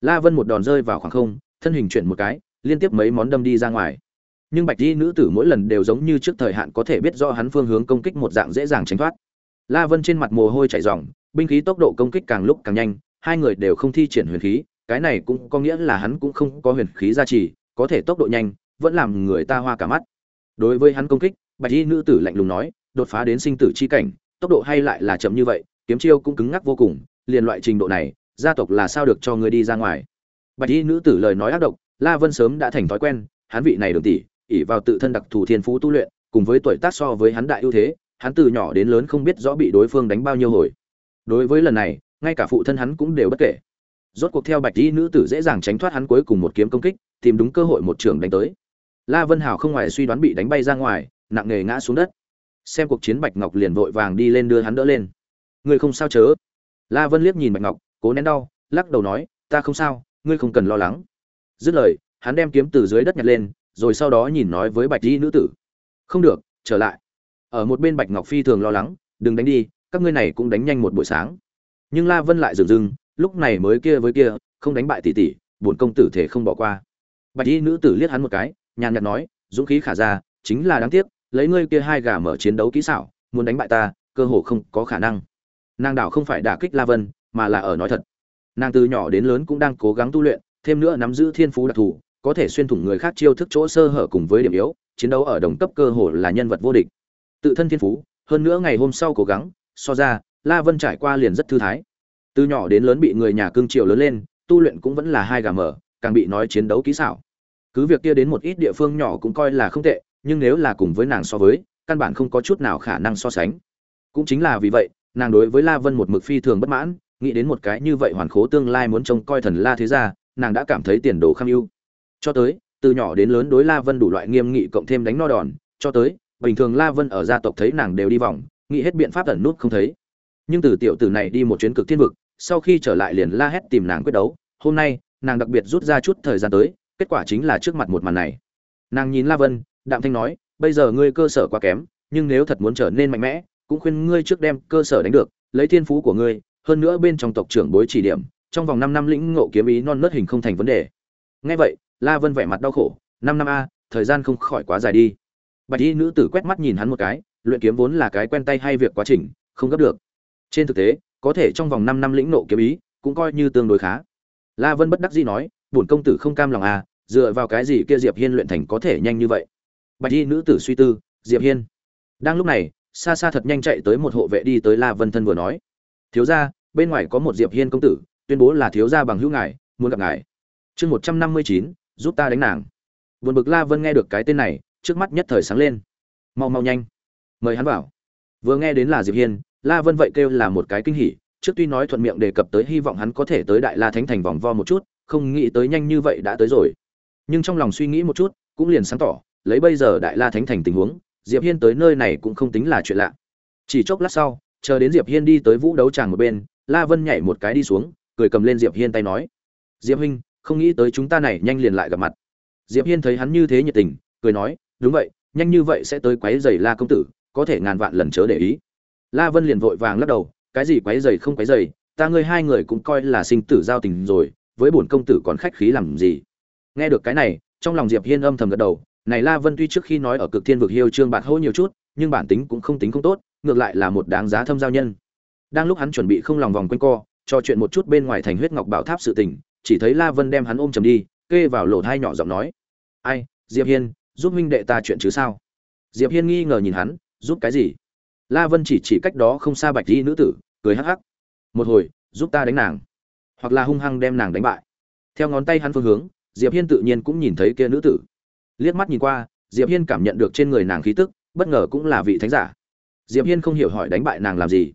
Speaker 1: La vân một đòn rơi vào khoảng không, thân hình chuyển một cái, liên tiếp mấy món đâm đi ra ngoài. Nhưng bạch y nữ tử mỗi lần đều giống như trước thời hạn có thể biết do hắn phương hướng công kích một dạng dễ dàng tránh thoát. La vân trên mặt mồ hôi chảy ròng, binh khí tốc độ công kích càng lúc càng nhanh, hai người đều không thi triển huyền khí, cái này cũng có nghĩa là hắn cũng không có huyền khí gia trì, có thể tốc độ nhanh, vẫn làm người ta hoa cả mắt. Đối với hắn công kích, bạch y nữ tử lạnh lùng nói, đột phá đến sinh tử chi cảnh tốc độ hay lại là chậm như vậy, kiếm chiêu cũng cứng ngắc vô cùng, liền loại trình độ này, gia tộc là sao được cho người đi ra ngoài? Bạch y nữ tử lời nói ác độc, la vân sớm đã thành thói quen, hắn vị này đường tỷ, ỷ vào tự thân đặc thù thiên phú tu luyện, cùng với tuổi tác so với hắn đại ưu thế, hắn từ nhỏ đến lớn không biết rõ bị đối phương đánh bao nhiêu hồi. Đối với lần này, ngay cả phụ thân hắn cũng đều bất kể. Rốt cuộc theo bạch y nữ tử dễ dàng tránh thoát hắn cuối cùng một kiếm công kích, tìm đúng cơ hội một trường đánh tới. La vân hảo không ngoài suy đoán bị đánh bay ra ngoài, nặng nề ngã xuống đất xem cuộc chiến bạch ngọc liền vội vàng đi lên đưa hắn đỡ lên. Ngươi không sao chớ? La vân liếc nhìn bạch ngọc, cố nén đau, lắc đầu nói, ta không sao, ngươi không cần lo lắng. Dứt lời, hắn đem kiếm từ dưới đất nhặt lên, rồi sau đó nhìn nói với bạch y nữ tử. Không được, trở lại. Ở một bên bạch ngọc phi thường lo lắng, đừng đánh đi, các ngươi này cũng đánh nhanh một buổi sáng. Nhưng la vân lại dừng dừng, lúc này mới kia với kia, không đánh bại tỷ tỷ bổn công tử thể không bỏ qua. Bạch y nữ tử liếc hắn một cái, nhàn nhạt nói, dũng khí khả ra, chính là đáng tiếc lấy ngươi kia hai gà mở chiến đấu kỹ xảo, muốn đánh bại ta, cơ hồ không có khả năng. Nàng đảo không phải đả kích la vân, mà là ở nói thật. Nàng từ nhỏ đến lớn cũng đang cố gắng tu luyện, thêm nữa nắm giữ thiên phú đặc thù, có thể xuyên thủng người khác chiêu thức chỗ sơ hở cùng với điểm yếu, chiến đấu ở đồng cấp cơ hồ là nhân vật vô địch. Tự thân thiên phú, hơn nữa ngày hôm sau cố gắng, so ra, la vân trải qua liền rất thư thái. Từ nhỏ đến lớn bị người nhà cương triều lớn lên, tu luyện cũng vẫn là hai gà mở, càng bị nói chiến đấu kỹ xảo. Cứ việc kia đến một ít địa phương nhỏ cũng coi là không tệ nhưng nếu là cùng với nàng so với, căn bản không có chút nào khả năng so sánh. Cũng chính là vì vậy, nàng đối với la vân một mực phi thường bất mãn, nghĩ đến một cái như vậy hoàn khố tương lai muốn trông coi thần la thế gia, nàng đã cảm thấy tiền đồ kham ưu cho tới, từ nhỏ đến lớn đối la vân đủ loại nghiêm nghị cộng thêm đánh no đòn, cho tới, bình thường la vân ở gia tộc thấy nàng đều đi vòng, nghĩ hết biện pháp ẩn nút không thấy. Nhưng từ tiểu tử này đi một chuyến cực thiên vực, sau khi trở lại liền la hét tìm nàng quyết đấu, hôm nay, nàng đặc biệt rút ra chút thời gian tới, kết quả chính là trước mặt một màn này. Nàng nhìn la vân đạm thanh nói, bây giờ ngươi cơ sở quá kém, nhưng nếu thật muốn trở nên mạnh mẽ, cũng khuyên ngươi trước đem cơ sở đánh được, lấy thiên phú của ngươi, hơn nữa bên trong tộc trưởng bối chỉ điểm, trong vòng năm năm lĩnh ngộ kiếm ý non nớt hình không thành vấn đề. Ngay vậy, la vân vẻ mặt đau khổ, năm năm a, thời gian không khỏi quá dài đi. Bạch y nữ tử quét mắt nhìn hắn một cái, luyện kiếm vốn là cái quen tay hay việc quá trình, không gấp được. Trên thực tế, có thể trong vòng năm năm lĩnh nộ kiếm ý, cũng coi như tương đối khá. La vân bất đắc dĩ nói, bổn công tử không cam lòng à dựa vào cái gì kia diệp hiên luyện thành có thể nhanh như vậy? Bạch y nữ tử suy tư, diệp hiên. Đang lúc này xa xa thật nhanh chạy tới một hộ vệ đi tới la vân thân vừa nói. Thiếu gia, bên ngoài có một diệp hiên công tử, tuyên bố là thiếu gia bằng hữu ngài, muốn gặp ngài. Chương một trăm năm mươi chín, giúp ta đánh nàng. Buồn bực la vân nghe được cái tên này, trước mắt nhất thời sáng lên. Mau mau nhanh. Mời hắn vào. Vừa nghe đến là diệp hiên, la vân vậy kêu là một cái kinh hỉ, trước tuy nói thuận miệng đề cập tới hy vọng hắn có thể tới đại la thánh thành vòng vo một chút, không nghĩ tới nhanh như vậy đã tới rồi. Nhưng trong lòng suy nghĩ một chút, cũng liền sáng tỏ lấy bây giờ đại la thánh thành tình huống, diệp hiên tới nơi này cũng không tính là chuyện lạ. Chỉ chốc lát sau, chờ đến diệp hiên đi tới vũ đấu tràng một bên, la vân nhảy một cái đi xuống, cười cầm lên diệp hiên tay nói, diệp huynh, không nghĩ tới chúng ta này nhanh liền lại gặp mặt. Diệp hiên thấy hắn như thế nhiệt tình, cười nói, đúng vậy, nhanh như vậy sẽ tới quấy giày la công tử, có thể ngàn vạn lần chớ để ý. La vân liền vội vàng lắc đầu, cái gì quấy giày không quấy giày ta ngươi hai người cũng coi là sinh tử giao tình rồi, với bổn công tử còn khách khí làm gì? Nghe được cái này, trong lòng diệp hiên âm thầm gật đầu này la vân tuy trước khi nói ở cực thiên vực hiêu trương bạc hô nhiều chút, nhưng bản tính cũng không tính không tốt, ngược lại là một đáng giá thâm giao nhân. Đang lúc hắn chuẩn bị không lòng vòng quanh co, trò chuyện một chút bên ngoài thành huyết ngọc bảo tháp sự tình, chỉ thấy la vân đem hắn ôm chầm đi, kê vào lỗ thai nhỏ giọng nói, ai, diệp hiên, giúp huynh đệ ta chuyện chứ sao? Diệp hiên nghi ngờ nhìn hắn, giúp cái gì? La vân chỉ chỉ cách đó không xa bạch di nữ tử, cười hắc hắc, một hồi, giúp ta đánh nàng. Hoặc là hung hăng đem nàng đánh bại. Theo ngón tay hắn phương hướng, diệp hiên tự nhiên cũng nhìn thấy kia nữ tử liếc mắt nhìn qua, diệp hiên cảm nhận được trên người nàng khí tức, bất ngờ cũng là vị thánh giả. Diệp hiên không hiểu hỏi đánh bại nàng làm gì.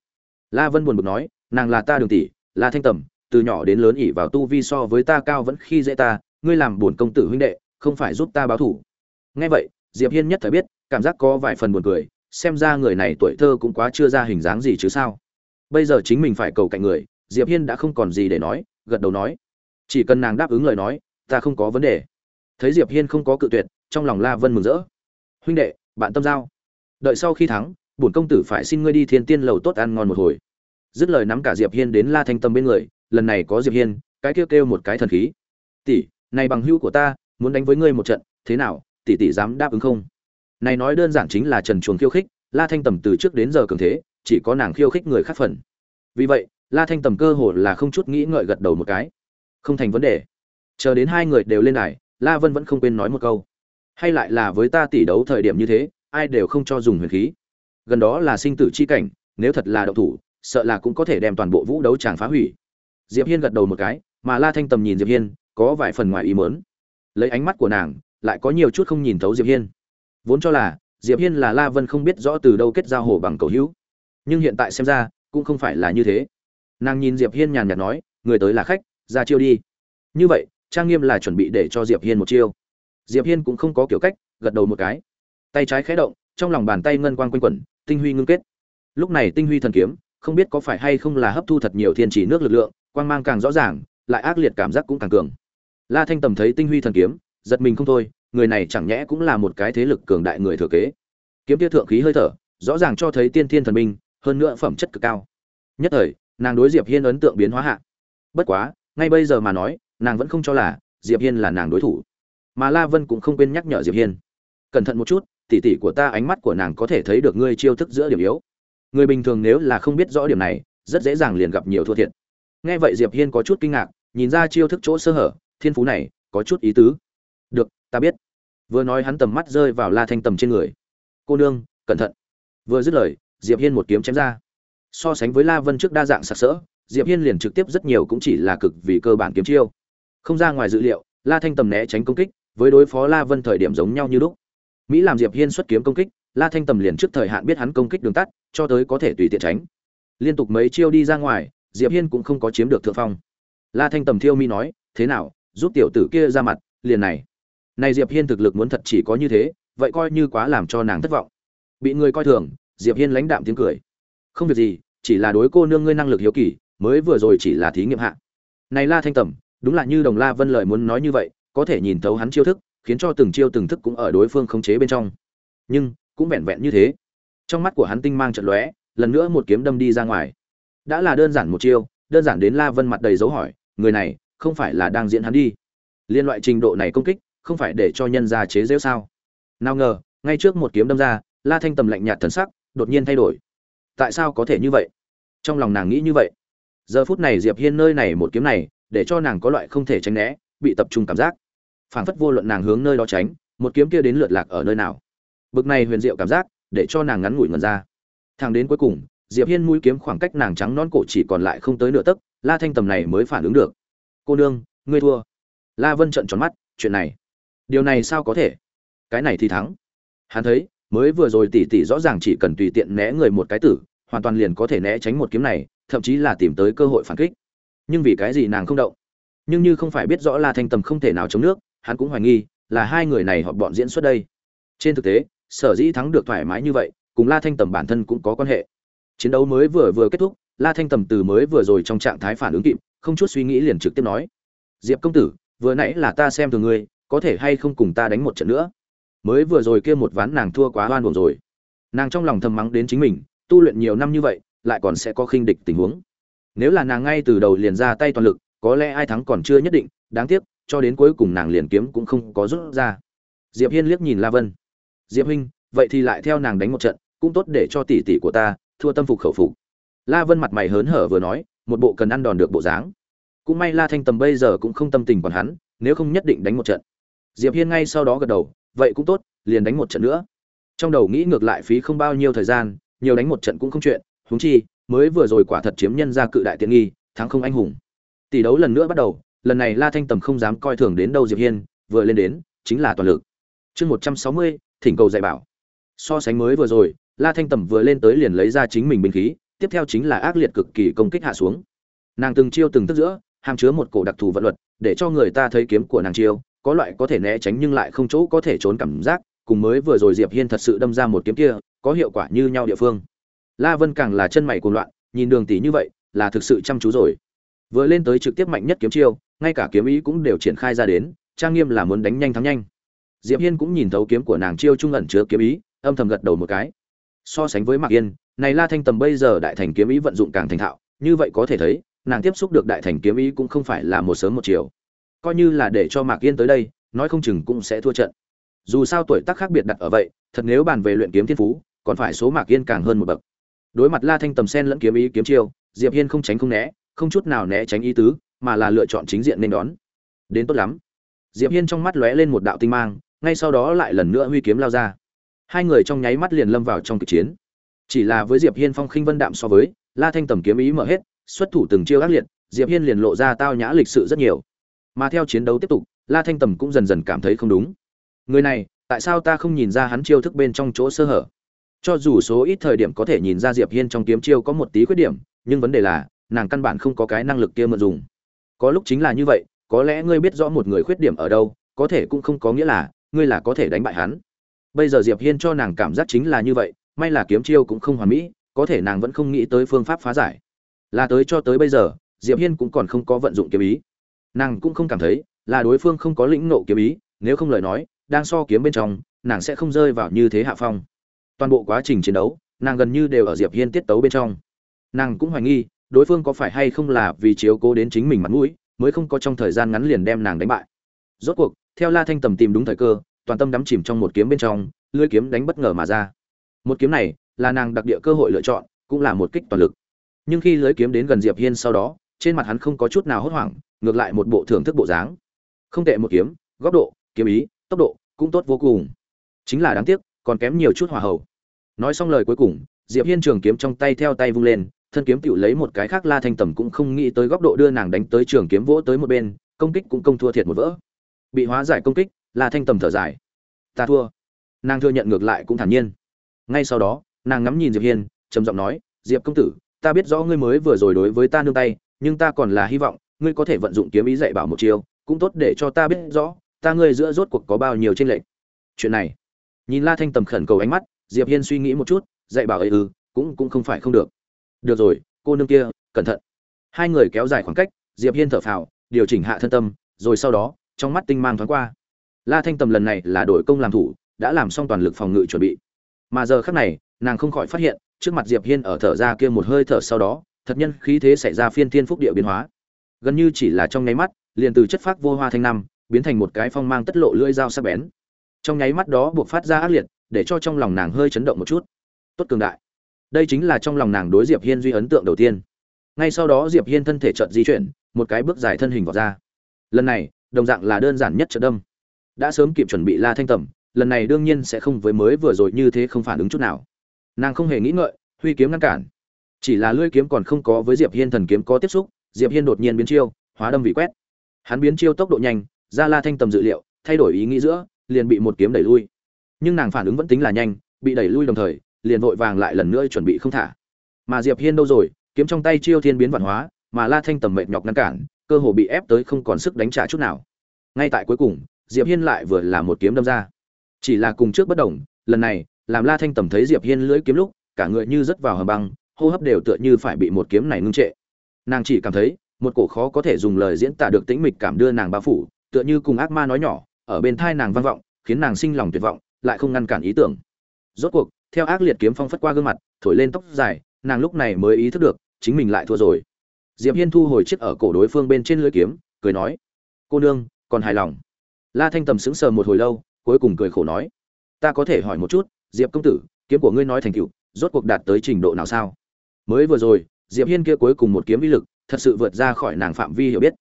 Speaker 1: La vân buồn bực nói, nàng là ta đường tỷ la thanh tầm, từ nhỏ đến lớn ỉ vào tu vi so với ta cao vẫn khi dễ ta, ngươi làm buồn công tử huynh đệ, không phải giúp ta báo thủ. Nghe vậy, diệp hiên nhất thời biết, cảm giác có vài phần buồn cười, xem ra người này tuổi thơ cũng quá chưa ra hình dáng gì chứ sao. Bây giờ chính mình phải cầu cạnh người, diệp hiên đã không còn gì để nói, gật đầu nói. Chỉ cần nàng đáp ứng lời nói, ta không có vấn đề thấy diệp hiên không có cự tuyệt, trong lòng la vân mừng rỡ. Huynh đệ, bạn tâm giao. Đợi sau khi thắng, bổn công tử phải xin ngươi đi thiên tiên lầu tốt ăn ngon một hồi. Dứt lời nắm cả diệp hiên đến la thanh tâm bên người, lần này có diệp hiên, cái kêu kêu một cái thần khí. Tỷ, này bằng hữu của ta, muốn đánh với ngươi một trận, thế nào, tỷ tỷ dám đáp ứng không? Này nói đơn giản chính là trần chuồng khiêu khích, la thanh tầm từ trước đến giờ cường thế, chỉ có nàng khiêu khích người khác phần. Vì vậy, la thanh tầm cơ hồ là không chút nghĩ ngợi gật đầu một cái. Không thành vấn đề. Chờ đến hai người đều lên đài la vân vẫn không quên nói một câu. Hay lại là với ta tỷ đấu thời điểm như thế, ai đều không cho dùng huyền khí. Gần đó là sinh tử chi cảnh, nếu thật là đậu thủ, sợ là cũng có thể đem toàn bộ vũ đấu tràng phá hủy. Diệp hiên gật đầu một cái, mà la thanh tầm nhìn diệp hiên, có vài phần ngoài ý mớn lấy ánh mắt của nàng, lại có nhiều chút không nhìn thấu diệp hiên. Vốn cho là, diệp hiên là la vân không biết rõ từ đâu kết giao hồ bằng cầu hữu. Nhưng hiện tại xem ra, cũng không phải là như thế. Nàng nhìn diệp hiên nhàn nhạt nói, người tới là khách, ra chiêu đi. Như vậy trang nghiêm là chuẩn bị để cho diệp hiên một chiêu. Diệp hiên cũng không có kiểu cách, gật đầu một cái. Tay trái khẽ động, trong lòng bàn tay ngân quang quanh quẩn, tinh huy ngưng kết. Lúc này tinh huy thần kiếm, không biết có phải hay không là hấp thu thật nhiều thiên chỉ nước lực lượng, quang mang càng rõ ràng, lại ác liệt cảm giác cũng càng cường. La thanh tầm thấy tinh huy thần kiếm, giật mình không thôi, người này chẳng nhẽ cũng là một cái thế lực cường đại người thừa kế. Kiếm tia thượng khí hơi thở, rõ ràng cho thấy tiên thiên thần minh, hơn nữa phẩm chất cực cao. Nhất thời, nàng đối diệp hiên ấn tượng biến hóa hạ. Bất quá, ngay bây giờ mà nói nàng vẫn không cho là diệp hiên là nàng đối thủ mà la vân cũng không quên nhắc nhở diệp hiên cẩn thận một chút tỉ tỉ của ta ánh mắt của nàng có thể thấy được ngươi chiêu thức giữa điểm yếu người bình thường nếu là không biết rõ điểm này rất dễ dàng liền gặp nhiều thua thiệt nghe vậy diệp hiên có chút kinh ngạc nhìn ra chiêu thức chỗ sơ hở thiên phú này có chút ý tứ được ta biết vừa nói hắn tầm mắt rơi vào la thanh tầm trên người cô nương cẩn thận vừa dứt lời diệp hiên một kiếm chém ra so sánh với la vân trước đa dạng sặc sỡ diệp hiên liền trực tiếp rất nhiều cũng chỉ là cực vì cơ bản kiếm chiêu không ra ngoài dự liệu, la thanh tầm né tránh công kích, với đối phó la vân thời điểm giống nhau như lúc. Mỹ làm diệp hiên xuất kiếm công kích, la thanh tầm liền trước thời hạn biết hắn công kích đường tắt, cho tới có thể tùy tiện tránh. Liên tục mấy chiêu đi ra ngoài, diệp hiên cũng không có chiếm được thượng phong. La thanh tầm thiêu mi nói, thế nào, giúp tiểu tử kia ra mặt, liền này. Này diệp hiên thực lực muốn thật chỉ có như thế, vậy coi như quá làm cho nàng thất vọng. Bị người coi thường, diệp hiên lãnh đạm tiếng cười. Không việc gì, chỉ là đối cô nương ngươi năng lực hiếu kỳ, mới vừa rồi chỉ là thí nghiệm hạ. Này la thanh tầm đúng là như đồng la vân lời muốn nói như vậy, có thể nhìn thấu hắn chiêu thức, khiến cho từng chiêu từng thức cũng ở đối phương khống chế bên trong. Nhưng, cũng vẹn vẹn như thế. Trong mắt của hắn tinh mang trận lóe, lần nữa một kiếm đâm đi ra ngoài. Đã là đơn giản một chiêu, đơn giản đến la vân mặt đầy dấu hỏi, người này, không phải là đang diễn hắn đi. Liên loại trình độ này công kích, không phải để cho nhân gia chế rêu sao? Nào ngờ, ngay trước một kiếm đâm ra, la thanh tầm lạnh nhạt thần sắc, đột nhiên thay đổi. Tại sao có thể như vậy? Trong lòng nàng nghĩ như vậy. Giờ phút này diệp hiên nơi này một kiếm này để cho nàng có loại không thể tránh né, bị tập trung cảm giác. Phảng phất vô luận nàng hướng nơi đó tránh, một kiếm kia đến lượt lạc ở nơi nào. Bực này huyền diệu cảm giác, để cho nàng ngắn ngủi ngần ra. Thang đến cuối cùng, diệp hiên mũi kiếm khoảng cách nàng trắng non cổ chỉ còn lại không tới nửa tấc, la thanh tầm này mới phản ứng được. Cô nương, ngươi thua. La vân trợn tròn mắt, chuyện này, điều này sao có thể? Cái này thì thắng. Hắn thấy, mới vừa rồi tỷ tỷ rõ ràng chỉ cần tùy tiện né người một cái tử, hoàn toàn liền có thể né tránh một kiếm này, thậm chí là tìm tới cơ hội phản kích nhưng vì cái gì nàng không động? Nhưng như không phải biết rõ la thanh tầm không thể nào chống nước, hắn cũng hoài nghi là hai người này họ bọn diễn xuất đây. Trên thực tế, sở dĩ thắng được thoải mái như vậy, cùng la thanh tầm bản thân cũng có quan hệ. Chiến đấu mới vừa vừa kết thúc, la thanh tầm từ mới vừa rồi trong trạng thái phản ứng kịp, không chút suy nghĩ liền trực tiếp nói, diệp công tử, vừa nãy là ta xem thường ngươi, có thể hay không cùng ta đánh một trận nữa? Mới vừa rồi kia một ván nàng thua quá oan buồn rồi. Nàng trong lòng thầm mắng đến chính mình, tu luyện nhiều năm như vậy, lại còn sẽ có khinh địch tình huống nếu là nàng ngay từ đầu liền ra tay toàn lực, có lẽ ai thắng còn chưa nhất định, đáng tiếc, cho đến cuối cùng nàng liền kiếm cũng không có rút ra. Diệp hiên liếc nhìn la vân. Diệp huynh, vậy thì lại theo nàng đánh một trận, cũng tốt để cho tỷ tỷ của ta thua tâm phục khẩu phục. La vân mặt mày hớn hở vừa nói, một bộ cần ăn đòn được bộ dáng. Cũng may la thanh tầm bây giờ cũng không tâm tình còn hắn, nếu không nhất định đánh một trận. Diệp hiên ngay sau đó gật đầu, vậy cũng tốt, liền đánh một trận nữa. Trong đầu nghĩ ngược lại phí không bao nhiêu thời gian, nhiều đánh một trận cũng không chuyện, huống chi mới vừa rồi quả thật chiếm nhân ra cự đại tiện nghi, thắng không anh hùng. Tỷ đấu lần nữa bắt đầu, lần này la thanh tầm không dám coi thường đến đâu diệp hiên, vừa lên đến, chính là toàn lực. Chương một trăm sáu mươi, thỉnh cầu dạy bảo. So sánh mới vừa rồi, la thanh tầm vừa lên tới liền lấy ra chính mình binh khí, tiếp theo chính là ác liệt cực kỳ công kích hạ xuống. Nàng từng chiêu từng tức giữa, hàm chứa một cổ đặc thù vận luật, để cho người ta thấy kiếm của nàng chiêu, có loại có thể né tránh nhưng lại không chỗ có thể trốn cảm giác, cùng mới vừa rồi diệp hiên thật sự đâm ra một kiếm kia, có hiệu quả như nhau địa phương la vân càng là chân mày cuồng loạn, nhìn đường tỷ như vậy, là thực sự chăm chú rồi. Vừa lên tới trực tiếp mạnh nhất kiếm chiêu, ngay cả kiếm ý cũng đều triển khai ra đến, trang nghiêm là muốn đánh nhanh thắng nhanh. Diệp hiên cũng nhìn thấu kiếm của nàng chiêu trung ẩn chứa kiếm ý, âm thầm gật đầu một cái. So sánh với mạc yên, này la thanh tầm bây giờ đại thành kiếm ý vận dụng càng thành thạo, như vậy có thể thấy, nàng tiếp xúc được đại thành kiếm ý cũng không phải là một sớm một chiều. Coi như là để cho mạc yên tới đây, nói không chừng cũng sẽ thua trận. Dù sao tuổi tác khác biệt đặt ở vậy, thật nếu bàn về luyện kiếm thiên phú, còn phải số mạc yên càng hơn một bậc đối mặt la thanh tầm sen lẫn kiếm ý kiếm chiêu, diệp hiên không tránh không né, không chút nào né tránh ý tứ, mà là lựa chọn chính diện nên đón. Đến tốt lắm. Diệp hiên trong mắt lóe lên một đạo tinh mang, ngay sau đó lại lần nữa huy kiếm lao ra. Hai người trong nháy mắt liền lâm vào trong kịch chiến. Chỉ là với diệp hiên phong khinh vân đạm so với, la thanh tầm kiếm ý mở hết, xuất thủ từng chiêu ác liệt, diệp hiên liền lộ ra tao nhã lịch sự rất nhiều. Mà theo chiến đấu tiếp tục, la thanh tầm cũng dần dần cảm thấy không đúng. Người này, tại sao ta không nhìn ra hắn chiêu thức bên trong chỗ sơ hở? Cho dù số ít thời điểm có thể nhìn ra diệp hiên trong kiếm chiêu có một tí khuyết điểm, nhưng vấn đề là, nàng căn bản không có cái năng lực kia mượn dùng. Có lúc chính là như vậy, có lẽ ngươi biết rõ một người khuyết điểm ở đâu, có thể cũng không có nghĩa là, ngươi là có thể đánh bại hắn. Bây giờ diệp hiên cho nàng cảm giác chính là như vậy, may là kiếm chiêu cũng không hoàn mỹ, có thể nàng vẫn không nghĩ tới phương pháp phá giải. Là tới cho tới bây giờ, diệp hiên cũng còn không có vận dụng kiếm ý. Nàng cũng không cảm thấy, là đối phương không có lĩnh nộ kiếm ý, nếu không lời nói, đang so kiếm bên trong, nàng sẽ không rơi vào như thế hạ phong toàn bộ quá trình chiến đấu, nàng gần như đều ở diệp hiên tiết tấu bên trong. Nàng cũng hoài nghi, đối phương có phải hay không là vì chiếu cố đến chính mình mặt mũi, mới không có trong thời gian ngắn liền đem nàng đánh bại. Rốt cuộc, theo la thanh tầm tìm đúng thời cơ, toàn tâm đắm chìm trong một kiếm bên trong, lưỡi kiếm đánh bất ngờ mà ra. Một kiếm này là nàng đặc địa cơ hội lựa chọn, cũng là một kích toàn lực. Nhưng khi lưỡi kiếm đến gần diệp hiên sau đó, trên mặt hắn không có chút nào hốt hoảng, ngược lại một bộ thưởng thức bộ dáng. Không tệ một kiếm, góc độ, kiếm ý, tốc độ cũng tốt vô cùng. Chính là đáng tiếc, còn kém nhiều chút hòa hậu nói xong lời cuối cùng, diệp hiên trường kiếm trong tay theo tay vung lên, thân kiếm tựu lấy một cái khác la thanh tầm cũng không nghĩ tới góc độ đưa nàng đánh tới trường kiếm vỗ tới một bên, công kích cũng công thua thiệt một vỡ. Bị hóa giải công kích, la thanh tầm thở dài. Ta thua. Nàng thừa nhận ngược lại cũng thản nhiên. Ngay sau đó, nàng ngắm nhìn diệp hiên, trầm giọng nói, diệp công tử, ta biết rõ ngươi mới vừa rồi đối với ta nương tay, nhưng ta còn là hy vọng, ngươi có thể vận dụng kiếm ý dạy bảo một chiều cũng tốt để cho ta biết rõ, ta ngươi giữa rốt cuộc có bao nhiêu tranh lệch. Chuyện này, nhìn la thanh tầm khẩn cầu ánh mắt diệp hiên suy nghĩ một chút, dạy bảo ấy ư cũng cũng không phải không được. Được rồi, cô nương kia, cẩn thận. Hai người kéo dài khoảng cách, diệp hiên thở phào, điều chỉnh hạ thân tâm, rồi sau đó, trong mắt tinh mang thoáng qua. La thanh tầm lần này là đổi công làm thủ, đã làm xong toàn lực phòng ngự chuẩn bị. Mà giờ khắc này, nàng không khỏi phát hiện, trước mặt diệp hiên ở thở ra kia một hơi thở sau đó, thật nhân khí thế xảy ra phiên thiên phúc địa biến hóa. Gần như chỉ là trong nháy mắt, liền từ chất phác vô hoa thanh năm biến thành một cái phong mang tất lộ lưỡi dao sắc bén. Trong nháy mắt đó buộc phát ra ác liệt để cho trong lòng nàng hơi chấn động một chút. Tốt cường đại. Đây chính là trong lòng nàng đối diệp hiên duy ấn tượng đầu tiên. Ngay sau đó diệp hiên thân thể chợt di chuyển, một cái bước dài thân hình vào ra. Lần này, đồng dạng là đơn giản nhất trợ đâm. Đã sớm kịp chuẩn bị la thanh tầm, lần này đương nhiên sẽ không với mới vừa rồi như thế không phản ứng chút nào. Nàng không hề nghĩ ngợi, huy kiếm ngăn cản. Chỉ là lưỡi kiếm còn không có với diệp hiên thần kiếm có tiếp xúc, diệp hiên đột nhiên biến chiêu, hóa đâm vị quét. Hắn biến chiêu tốc độ nhanh, ra la thanh tầm dự liệu, thay đổi ý nghĩ giữa, liền bị một kiếm đẩy lui nhưng nàng phản ứng vẫn tính là nhanh, bị đẩy lui đồng thời, liền vội vàng lại lần nữa chuẩn bị không thả. Mà diệp hiên đâu rồi, kiếm trong tay chiêu thiên biến vạn hóa, mà la thanh tầm mệt nhọc ngăn cản, cơ hồ bị ép tới không còn sức đánh trả chút nào. Ngay tại cuối cùng, diệp hiên lại vừa là một kiếm đâm ra. Chỉ là cùng trước bất đồng, lần này, làm la thanh tầm thấy diệp hiên lưỡi kiếm lúc, cả người như rất vào hầm băng, hô hấp đều tựa như phải bị một kiếm này ngưng trệ. Nàng chỉ cảm thấy, một cổ khó có thể dùng lời diễn tả được tĩnh mịch cảm đưa nàng bao phủ, tựa như cùng ác ma nói nhỏ, ở bên thai nàng vang vọng, khiến nàng sinh lòng tuyệt vọng lại không ngăn cản ý tưởng. Rốt cuộc, theo ác liệt kiếm phong phất qua gương mặt, thổi lên tóc dài, nàng lúc này mới ý thức được, chính mình lại thua rồi. Diệp hiên thu hồi chiếc ở cổ đối phương bên trên lưỡi kiếm, cười nói, cô nương, còn hài lòng. La thanh tầm sững sờ một hồi lâu, cuối cùng cười khổ nói, ta có thể hỏi một chút, diệp công tử, kiếm của ngươi nói thành tựu, rốt cuộc đạt tới trình độ nào sao? Mới vừa rồi, diệp hiên kia cuối cùng một kiếm uy lực, thật sự vượt ra khỏi nàng phạm vi hiểu biết.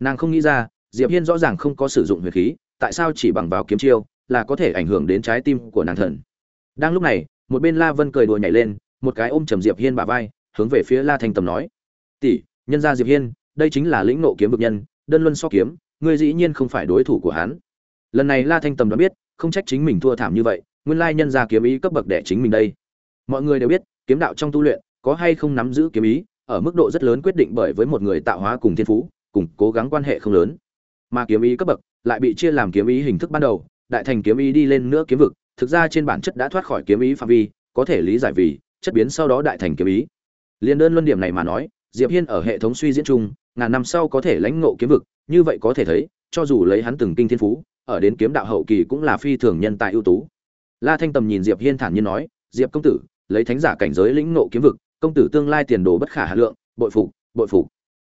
Speaker 1: Nàng không nghĩ ra, diệp hiên rõ ràng không có sử dụng huyền khí, tại sao chỉ bằng vào kiếm chiêu là có thể ảnh hưởng đến trái tim của nàng thần. Đang lúc này, một bên la vân cười đùa nhảy lên, một cái ôm trầm diệp hiên bả vai, hướng về phía la thanh tầm nói, tỷ, nhân gia diệp hiên, đây chính là lĩnh nộ kiếm vực nhân, đơn luân so kiếm, ngươi dĩ nhiên không phải đối thủ của hắn. Lần này la thanh tầm đã biết, không trách chính mình thua thảm như vậy, nguyên lai nhân gia kiếm ý cấp bậc đệ chính mình đây. Mọi người đều biết, kiếm đạo trong tu luyện, có hay không nắm giữ kiếm ý, ở mức độ rất lớn quyết định bởi với một người tạo hóa cùng thiên phú, cùng cố gắng quan hệ không lớn. Mà kiếm ý cấp bậc lại bị chia làm kiếm ý hình thức ban đầu đại thành kiếm ý đi lên nữa kiếm vực, thực ra trên bản chất đã thoát khỏi kiếm ý phạm vi, có thể lý giải vì chất biến sau đó đại thành kiếm ý. Liên đơn luân điểm này mà nói, diệp hiên ở hệ thống suy diễn chung, ngàn năm sau có thể lãnh ngộ kiếm vực, như vậy có thể thấy, cho dù lấy hắn từng kinh thiên phú, ở đến kiếm đạo hậu kỳ cũng là phi thường nhân tài ưu tú. La thanh tầm nhìn diệp hiên thản nhiên nói, diệp công tử, lấy thánh giả cảnh giới lĩnh ngộ kiếm vực, công tử tương lai tiền đồ bất khả hà lượng, bội phục bội phục.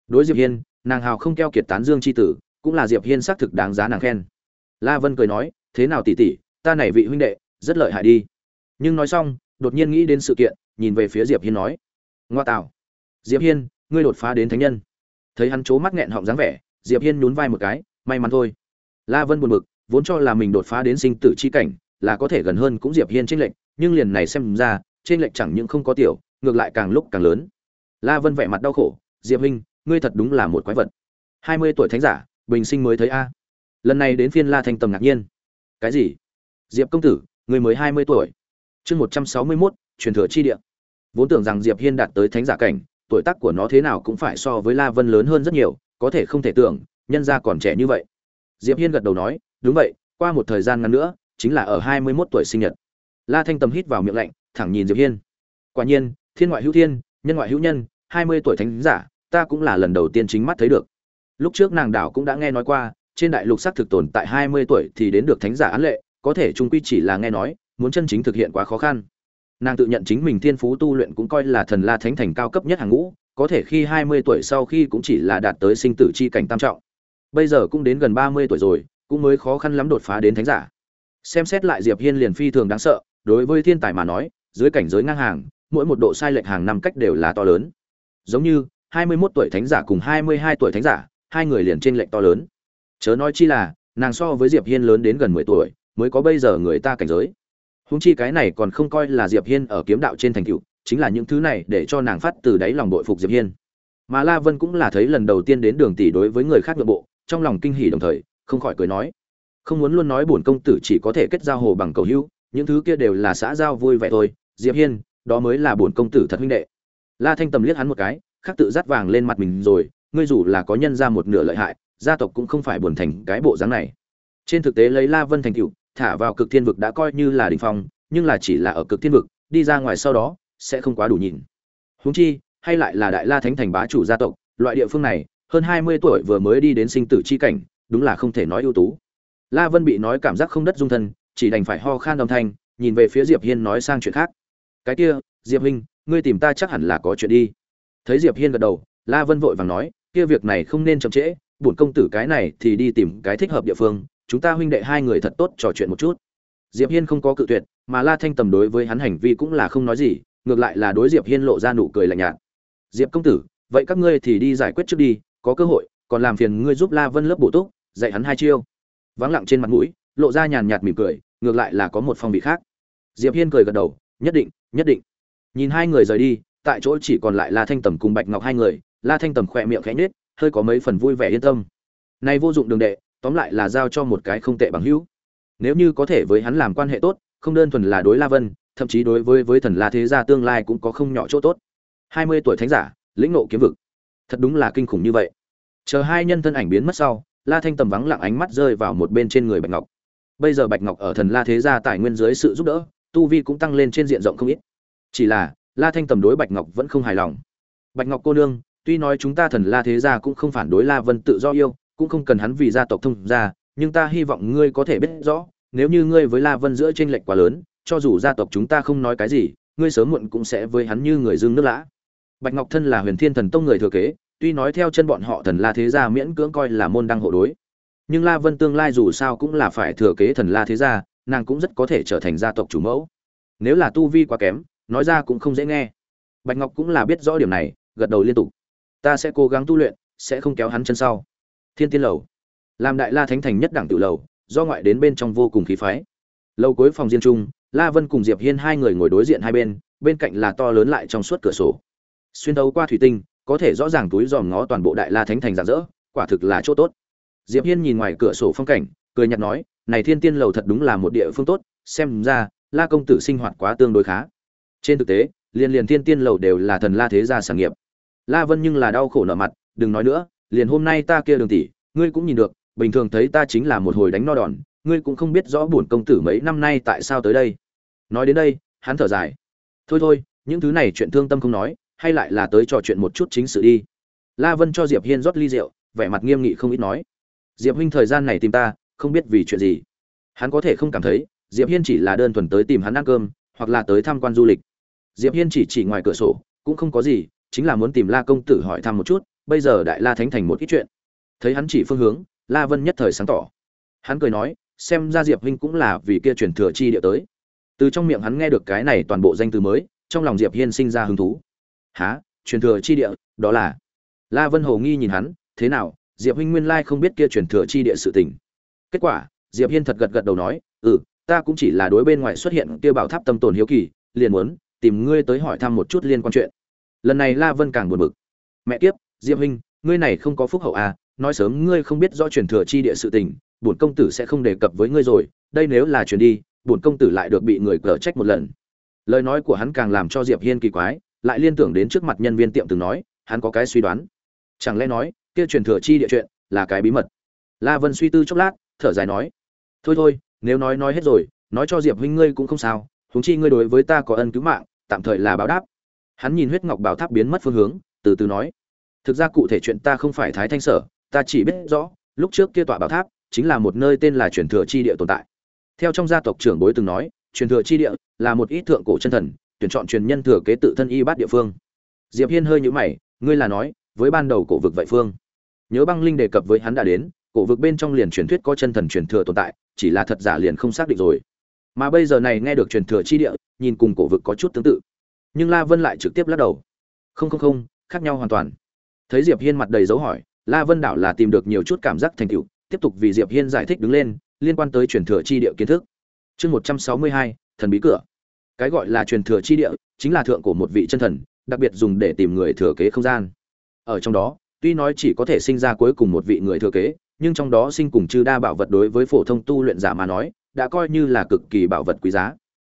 Speaker 1: Đối diệp hiên, nàng hào không keo kiệt tán dương chi tử, cũng là diệp hiên xác thực đáng giá nàng khen. La vân cười nói thế nào tỷ tỷ ta này vị huynh đệ, rất lợi hại đi. Nhưng nói xong, đột nhiên nghĩ đến sự kiện, nhìn về phía diệp hiên nói. Ngoa tạo. Diệp hiên, ngươi đột phá đến thánh nhân. Thấy hắn chố mắt nghẹn họng dáng vẻ, diệp hiên nhún vai một cái, may mắn thôi. La vân buồn bực, vốn cho là mình đột phá đến sinh tử chi cảnh, là có thể gần hơn cũng diệp hiên trên lệnh nhưng liền này xem ra trên lệnh chẳng những không có tiểu, ngược lại càng lúc càng lớn. La vân vẻ mặt đau khổ, diệp huynh, ngươi thật đúng là một quái vật. Hai mươi tuổi thánh giả, bình sinh mới thấy a. Lần này đến phiên la thanh tầm ngạc nhiên cái gì? Diệp công tử, người mới hai mươi tuổi. Chương một trăm sáu mươi mốt, truyền thừa chi địa. Vốn tưởng rằng diệp hiên đạt tới thánh giả cảnh, tuổi tác của nó thế nào cũng phải so với la vân lớn hơn rất nhiều, có thể không thể tưởng, nhân ra còn trẻ như vậy. Diệp hiên gật đầu nói, đúng vậy, qua một thời gian ngắn nữa, chính là ở hai mươi mốt tuổi sinh nhật. La thanh tầm hít vào miệng lạnh, thẳng nhìn diệp hiên. Quả nhiên, thiên ngoại hữu thiên, nhân ngoại hữu nhân, hai mươi tuổi thánh giả, ta cũng là lần đầu tiên chính mắt thấy được. Lúc trước nàng đảo cũng đã nghe nói qua trên đại lục xác thực tồn tại hai mươi tuổi thì đến được thánh giả án lệ, có thể trung quy chỉ là nghe nói, muốn chân chính thực hiện quá khó khăn. Nàng tự nhận chính mình thiên phú tu luyện cũng coi là thần la thánh thành cao cấp nhất hàng ngũ, có thể khi hai mươi tuổi sau khi cũng chỉ là đạt tới sinh tử chi cảnh tam trọng. Bây giờ cũng đến gần ba mươi tuổi rồi, cũng mới khó khăn lắm đột phá đến thánh giả. Xem xét lại diệp hiên liền phi thường đáng sợ, đối với thiên tài mà nói, dưới cảnh giới ngang hàng, mỗi một độ sai lệch hàng năm cách đều là to lớn. Giống như, hai mươi 21 tuổi thánh giả cùng hai mươi hai tuổi thánh giả, hai người liền trên lệch to lớn chớ nói chi là, nàng so với diệp hiên lớn đến gần mười tuổi, mới có bây giờ người ta cảnh giới. Húng chi cái này còn không coi là diệp hiên ở kiếm đạo trên thành cựu chính là những thứ này để cho nàng phát từ đáy lòng đội phục diệp hiên. Mà la vân cũng là thấy lần đầu tiên đến đường tỷ đối với người khác nội bộ, trong lòng kinh hỉ đồng thời, không khỏi cười nói. Không muốn luôn nói bổn công tử chỉ có thể kết giao hồ bằng cầu hữu, những thứ kia đều là xã giao vui vẻ thôi, diệp hiên, đó mới là bổn công tử thật huynh đệ. La thanh tầm liếc hắn một cái, khắc tự dắt vàng lên mặt mình rồi, ngươi dù là có nhân ra một nửa lợi hại gia tộc cũng không phải buồn thành cái bộ dáng này. Trên thực tế lấy la vân thành tựu, thả vào cực thiên vực đã coi như là đỉnh phong nhưng là chỉ là ở cực thiên vực đi ra ngoài sau đó sẽ không quá đủ nhìn. Huống chi hay lại là đại la thánh thành bá chủ gia tộc loại địa phương này hơn hai mươi tuổi vừa mới đi đến sinh tử chi cảnh đúng là không thể nói ưu tú. La vân bị nói cảm giác không đất dung thân chỉ đành phải ho khan đồng thanh nhìn về phía diệp hiên nói sang chuyện khác. Cái kia diệp huynh ngươi tìm ta chắc hẳn là có chuyện đi. Thấy diệp hiên gật đầu la vân vội vàng nói kia việc này không nên chậm trễ bổn công tử cái này thì đi tìm cái thích hợp địa phương chúng ta huynh đệ hai người thật tốt trò chuyện một chút. Diệp hiên không có cự tuyệt mà la thanh tầm đối với hắn hành vi cũng là không nói gì ngược lại là đối diệp hiên lộ ra nụ cười lạnh nhạt. Diệp công tử vậy các ngươi thì đi giải quyết trước đi có cơ hội còn làm phiền ngươi giúp la vân lớp bổ túc dạy hắn hai chiêu. Vắng lặng trên mặt mũi lộ ra nhàn nhạt mỉm cười ngược lại là có một phong vị khác. Diệp hiên cười gật đầu nhất định nhất định. Nhìn hai người rời đi tại chỗ chỉ còn lại la thanh tầm cùng bạch ngọc hai người la thanh tầm khẽ miệng khẽ nhếch, hơi có mấy phần vui vẻ yên tâm. Nay vô dụng đường đệ, tóm lại là giao cho một cái không tệ bằng hữu. Nếu như có thể với hắn làm quan hệ tốt, không đơn thuần là đối la vân, thậm chí đối với với thần la thế gia tương lai cũng có không nhỏ chỗ tốt. Hai mươi tuổi thánh giả, lĩnh nộ kiếm vực. Thật đúng là kinh khủng như vậy. Chờ hai nhân thân ảnh biến mất sau, la thanh tầm vắng lặng ánh mắt rơi vào một bên trên người bạch ngọc. Bây giờ bạch ngọc ở thần la thế gia tài nguyên dưới sự giúp đỡ, tu vi cũng tăng lên trên diện rộng không ít. Chỉ là, la thanh tầm đối bạch ngọc vẫn không hài lòng. Bạch ngọc cô nương tuy nói chúng ta thần la thế gia cũng không phản đối la vân tự do yêu, cũng không cần hắn vì gia tộc thông gia, nhưng ta hy vọng ngươi có thể biết rõ, nếu như ngươi với la vân giữa tranh lệch quá lớn, cho dù gia tộc chúng ta không nói cái gì, ngươi sớm muộn cũng sẽ với hắn như người dương nước lã. Bạch ngọc thân là huyền thiên thần tông người thừa kế, tuy nói theo chân bọn họ thần la thế gia miễn cưỡng coi là môn đăng hộ đối, nhưng la vân tương lai dù sao cũng là phải thừa kế thần la thế gia, nàng cũng rất có thể trở thành gia tộc chủ mẫu. Nếu là tu vi quá kém, nói ra cũng không dễ nghe. Bạch ngọc cũng là biết rõ điểm này, gật đầu liên tục ta sẽ cố gắng tu luyện, sẽ không kéo hắn chân sau. Thiên tiên lầu. Làm đại la thánh thành nhất đẳng tự lầu, do ngoại đến bên trong vô cùng khí phái. Lâu cuối phòng riêng chung, la vân cùng diệp hiên hai người ngồi đối diện hai bên bên cạnh là to lớn lại trong suốt cửa sổ. Xuyên đấu qua thủy tinh, có thể rõ ràng túi dòm ngó toàn bộ đại la thánh thành rạng rỡ, quả thực là chỗ tốt. Diệp hiên nhìn ngoài cửa sổ phong cảnh, cười nhạt nói, này thiên tiên lầu thật đúng là một địa phương tốt, xem ra, la công tử sinh hoạt quá tương đối khá. Trên thực tế, liên liền thiên tiên lầu đều là thần la thế gia sản nghiệp la vân nhưng là đau khổ nở mặt, đừng nói nữa, liền hôm nay ta kia đường tỷ, ngươi cũng nhìn được, bình thường thấy ta chính là một hồi đánh no đòn, ngươi cũng không biết rõ bổn công tử mấy năm nay tại sao tới đây. Nói đến đây, hắn thở dài. Thôi thôi, những thứ này chuyện thương tâm không nói, hay lại là tới trò chuyện một chút chính sự đi. La vân cho diệp hiên rót ly rượu, vẻ mặt nghiêm nghị không ít nói. Diệp huynh thời gian này tìm ta, không biết vì chuyện gì. Hắn có thể không cảm thấy, diệp hiên chỉ là đơn thuần tới tìm hắn ăn cơm, hoặc là tới tham quan du lịch. Diệp hiên chỉ chỉ ngoài cửa sổ, cũng không có gì chính là muốn tìm la công tử hỏi thăm một chút bây giờ đại la thánh thành một ít chuyện. Thấy hắn chỉ phương hướng la vân nhất thời sáng tỏ. Hắn cười nói xem ra diệp huynh cũng là vì kia truyền thừa chi địa tới. Từ trong miệng hắn nghe được cái này toàn bộ danh từ mới trong lòng diệp hiên sinh ra hứng thú. Hả, truyền thừa chi địa đó là? La vân hồ nghi nhìn hắn thế nào? Diệp huynh nguyên lai không biết kia truyền thừa chi địa sự tình. Kết quả diệp hiên thật gật gật đầu nói ừ ta cũng chỉ là đối bên ngoài xuất hiện kia bảo tháp tâm tồn hiếu kỳ liền muốn tìm ngươi tới hỏi thăm một chút liên quan chuyện lần này la vân càng buồn bực. Mẹ kiếp, diệp huynh, ngươi này không có phúc hậu à nói sớm ngươi không biết rõ truyền thừa chi địa sự tình, bổn công tử sẽ không đề cập với ngươi rồi, đây nếu là truyền đi, bổn công tử lại được bị người cờ trách một lần. Lời nói của hắn càng làm cho diệp hiên kỳ quái, lại liên tưởng đến trước mặt nhân viên tiệm từng nói, hắn có cái suy đoán. Chẳng lẽ nói, kia truyền thừa chi địa chuyện, là cái bí mật? La vân suy tư chốc lát, thở dài nói, thôi thôi, nếu nói nói hết rồi, nói cho diệp huynh ngươi cũng không sao, huống chi ngươi đối với ta có ân cứu mạng, tạm thời là báo đáp hắn nhìn huyết ngọc bảo tháp biến mất phương hướng, từ từ nói, thực ra cụ thể chuyện ta không phải thái thanh sở, ta chỉ biết rõ, lúc trước kia tọa bảo tháp chính là một nơi tên là truyền thừa chi địa tồn tại. Theo trong gia tộc trưởng bối từng nói, truyền thừa chi địa là một ít thượng cổ chân thần, tuyển chọn truyền nhân thừa kế tự thân y bát địa phương. Diệp hiên hơi nhũ mày, ngươi là nói, với ban đầu cổ vực vậy phương? Nhớ băng linh đề cập với hắn đã đến, cổ vực bên trong liền truyền thuyết có chân thần truyền thừa tồn tại, chỉ là thật giả liền không xác định rồi. Mà bây giờ này nghe được truyền thừa chi địa, nhìn cùng cổ vực có chút tương tự nhưng la vân lại trực tiếp lắc đầu. Không không không, khác nhau hoàn toàn. Thấy diệp hiên mặt đầy dấu hỏi, la vân đảo là tìm được nhiều chút cảm giác thành tựu, tiếp tục vì diệp hiên giải thích đứng lên, liên quan tới truyền thừa chi địa kiến thức. Chương một trăm sáu mươi hai, thần bí cửa. Cái gọi là truyền thừa chi địa chính là thượng của một vị chân thần, đặc biệt dùng để tìm người thừa kế không gian. Ở trong đó, tuy nói chỉ có thể sinh ra cuối cùng một vị người thừa kế, nhưng trong đó sinh cùng chư đa bảo vật đối với phổ thông tu luyện giả mà nói, đã coi như là cực kỳ bảo vật quý giá.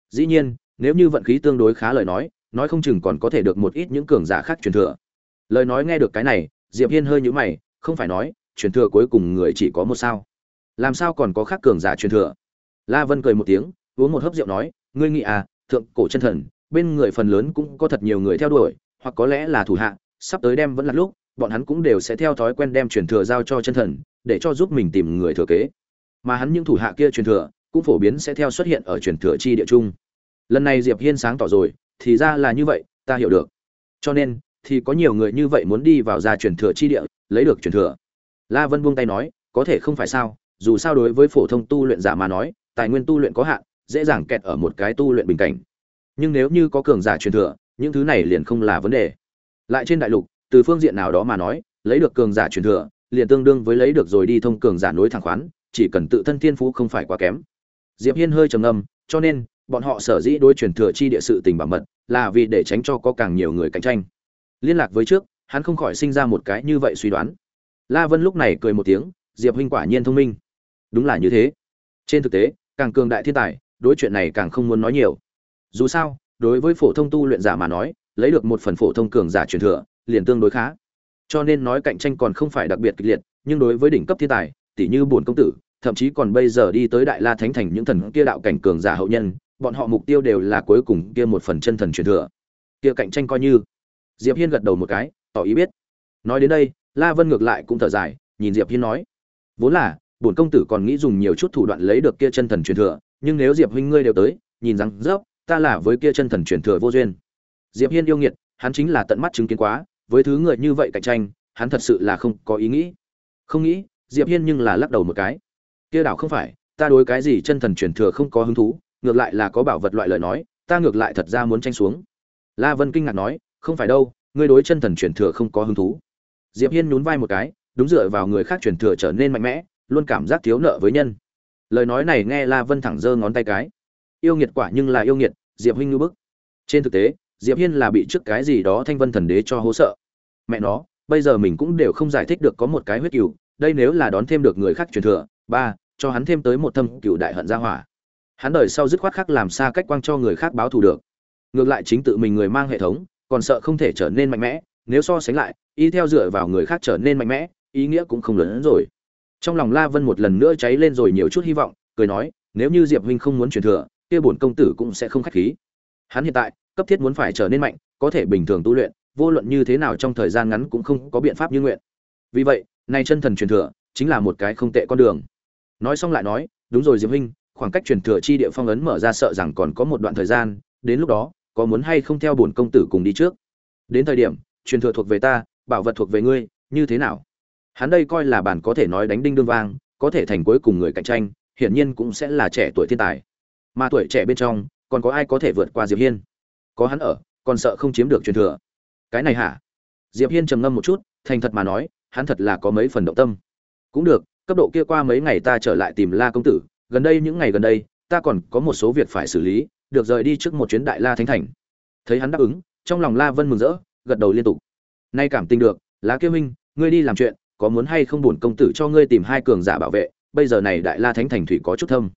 Speaker 1: Dĩ nhiên, nếu như vận khí tương đối khá lời nói nói không chừng còn có thể được một ít những cường giả khác truyền thừa. Lời nói nghe được cái này, diệp hiên hơi nhũ mày, không phải nói, truyền thừa cuối cùng người chỉ có một sao. Làm sao còn có khác cường giả truyền thừa? La vân cười một tiếng, uống một hớp rượu nói, ngươi nghĩ à thượng cổ chân thần, bên người phần lớn cũng có thật nhiều người theo đuổi, hoặc có lẽ là thủ hạ, sắp tới đem vẫn là lúc, bọn hắn cũng đều sẽ theo thói quen đem truyền thừa giao cho chân thần, để cho giúp mình tìm người thừa kế. Mà hắn những thủ hạ kia truyền thừa, cũng phổ biến sẽ theo xuất hiện ở truyền thừa chi địa trung lần này diệp hiên sáng tỏ rồi thì ra là như vậy, ta hiểu được. Cho nên, thì có nhiều người như vậy muốn đi vào ra truyền thừa chi địa, lấy được truyền thừa. La vân buông tay nói, có thể không phải sao, dù sao đối với phổ thông tu luyện giả mà nói, tài nguyên tu luyện có hạn, dễ dàng kẹt ở một cái tu luyện bình cảnh. Nhưng nếu như có cường giả truyền thừa, những thứ này liền không là vấn đề. Lại trên đại lục, từ phương diện nào đó mà nói, lấy được cường giả truyền thừa, liền tương đương với lấy được rồi đi thông cường giả nối thẳng khoán, chỉ cần tự thân thiên phú không phải quá kém. Diệp hiên hơi trầm ngâm, cho nên bọn họ sở dĩ đối truyền thừa chi địa sự tình bảo mật, là vì để tránh cho có càng nhiều người cạnh tranh. Liên lạc với trước, hắn không khỏi sinh ra một cái như vậy suy đoán. La vân lúc này cười một tiếng, diệp huynh quả nhiên thông minh. Đúng là như thế. Trên thực tế, càng cường đại thiên tài, đối chuyện này càng không muốn nói nhiều. Dù sao, đối với phổ thông tu luyện giả mà nói, lấy được một phần phổ thông cường giả truyền thừa, liền tương đối khá. Cho nên nói cạnh tranh còn không phải đặc biệt kịch liệt, nhưng đối với đỉnh cấp thiên tài tỷ như bổn công tử, thậm chí còn bây giờ đi tới đại la thánh thành những thần kia đạo cảnh cường giả hậu nhân bọn họ mục tiêu đều là cuối cùng kia một phần chân thần truyền thừa. Kia cạnh tranh coi như. Diệp hiên gật đầu một cái, tỏ ý biết. Nói đến đây, la vân ngược lại cũng thở dài, nhìn diệp hiên nói. Vốn là, bổn công tử còn nghĩ dùng nhiều chút thủ đoạn lấy được kia chân thần truyền thừa, nhưng nếu diệp huynh ngươi đều tới, nhìn rằng, dốc, ta là với kia chân thần truyền thừa vô duyên. Diệp hiên yêu nghiệt, hắn chính là tận mắt chứng kiến quá, với thứ người như vậy cạnh tranh, hắn thật sự là không có ý nghĩ. Không nghĩ, diệp hiên nhưng là lắc đầu một cái. Kia đảo không phải, ta đối cái gì chân thần truyền thừa không có hứng thú ngược lại là có bảo vật loại lời nói, ta ngược lại thật ra muốn tranh xuống. La vân kinh ngạc nói, không phải đâu, ngươi đối chân thần truyền thừa không có hứng thú. Diệp hiên nhún vai một cái, đúng dựa vào người khác truyền thừa trở nên mạnh mẽ, luôn cảm giác thiếu nợ với nhân. Lời nói này nghe la vân thẳng giơ ngón tay cái. Yêu nghiệt quả nhưng là yêu nghiệt, diệp huynh ngư bức. Trên thực tế, diệp hiên là bị trước cái gì đó thanh vân thần đế cho hố sợ. Mẹ nó, bây giờ mình cũng đều không giải thích được có một cái huyết cừu, đây nếu là đón thêm được người khác truyền thừa, ba, cho hắn thêm tới một thâm cừu đại hận gia hỏa hắn đời sau dứt khoát khác làm xa cách quang cho người khác báo thù được. Ngược lại chính tự mình người mang hệ thống, còn sợ không thể trở nên mạnh mẽ, nếu so sánh lại, y theo dựa vào người khác trở nên mạnh mẽ, ý nghĩa cũng không lớn hơn rồi. Trong lòng la vân một lần nữa cháy lên rồi nhiều chút hy vọng, cười nói, nếu như diệp huynh không muốn truyền thừa, kia bổn công tử cũng sẽ không khách khí. Hắn hiện tại, cấp thiết muốn phải trở nên mạnh, có thể bình thường tu luyện, vô luận như thế nào trong thời gian ngắn cũng không có biện pháp như nguyện. Vì vậy, nay chân thần truyền thừa, chính là một cái không tệ con đường. Nói xong lại nói, đúng rồi diệp huynh khoảng cách truyền thừa chi địa phong ấn mở ra sợ rằng còn có một đoạn thời gian, đến lúc đó, có muốn hay không theo bổn công tử cùng đi trước? Đến thời điểm, truyền thừa thuộc về ta, bảo vật thuộc về ngươi, như thế nào? Hắn đây coi là bản có thể nói đánh đinh đương vang, có thể thành cuối cùng người cạnh tranh, hiển nhiên cũng sẽ là trẻ tuổi thiên tài. Mà tuổi trẻ bên trong, còn có ai có thể vượt qua diệp hiên? Có hắn ở, còn sợ không chiếm được truyền thừa. Cái này hả? Diệp hiên trầm ngâm một chút, thành thật mà nói, hắn thật là có mấy phần động tâm. Cũng được, cấp độ kia qua mấy ngày ta trở lại tìm la công tử gần đây những ngày gần đây, ta còn có một số việc phải xử lý, được rời đi trước một chuyến đại la thánh thành. Thấy hắn đáp ứng, trong lòng la vân mừng rỡ, gật đầu liên tục. Nay cảm tình được, lá kia minh, ngươi đi làm chuyện, có muốn hay không bổn công tử cho ngươi tìm hai cường giả bảo vệ, bây giờ này đại la thánh thành thủy có chút thâm.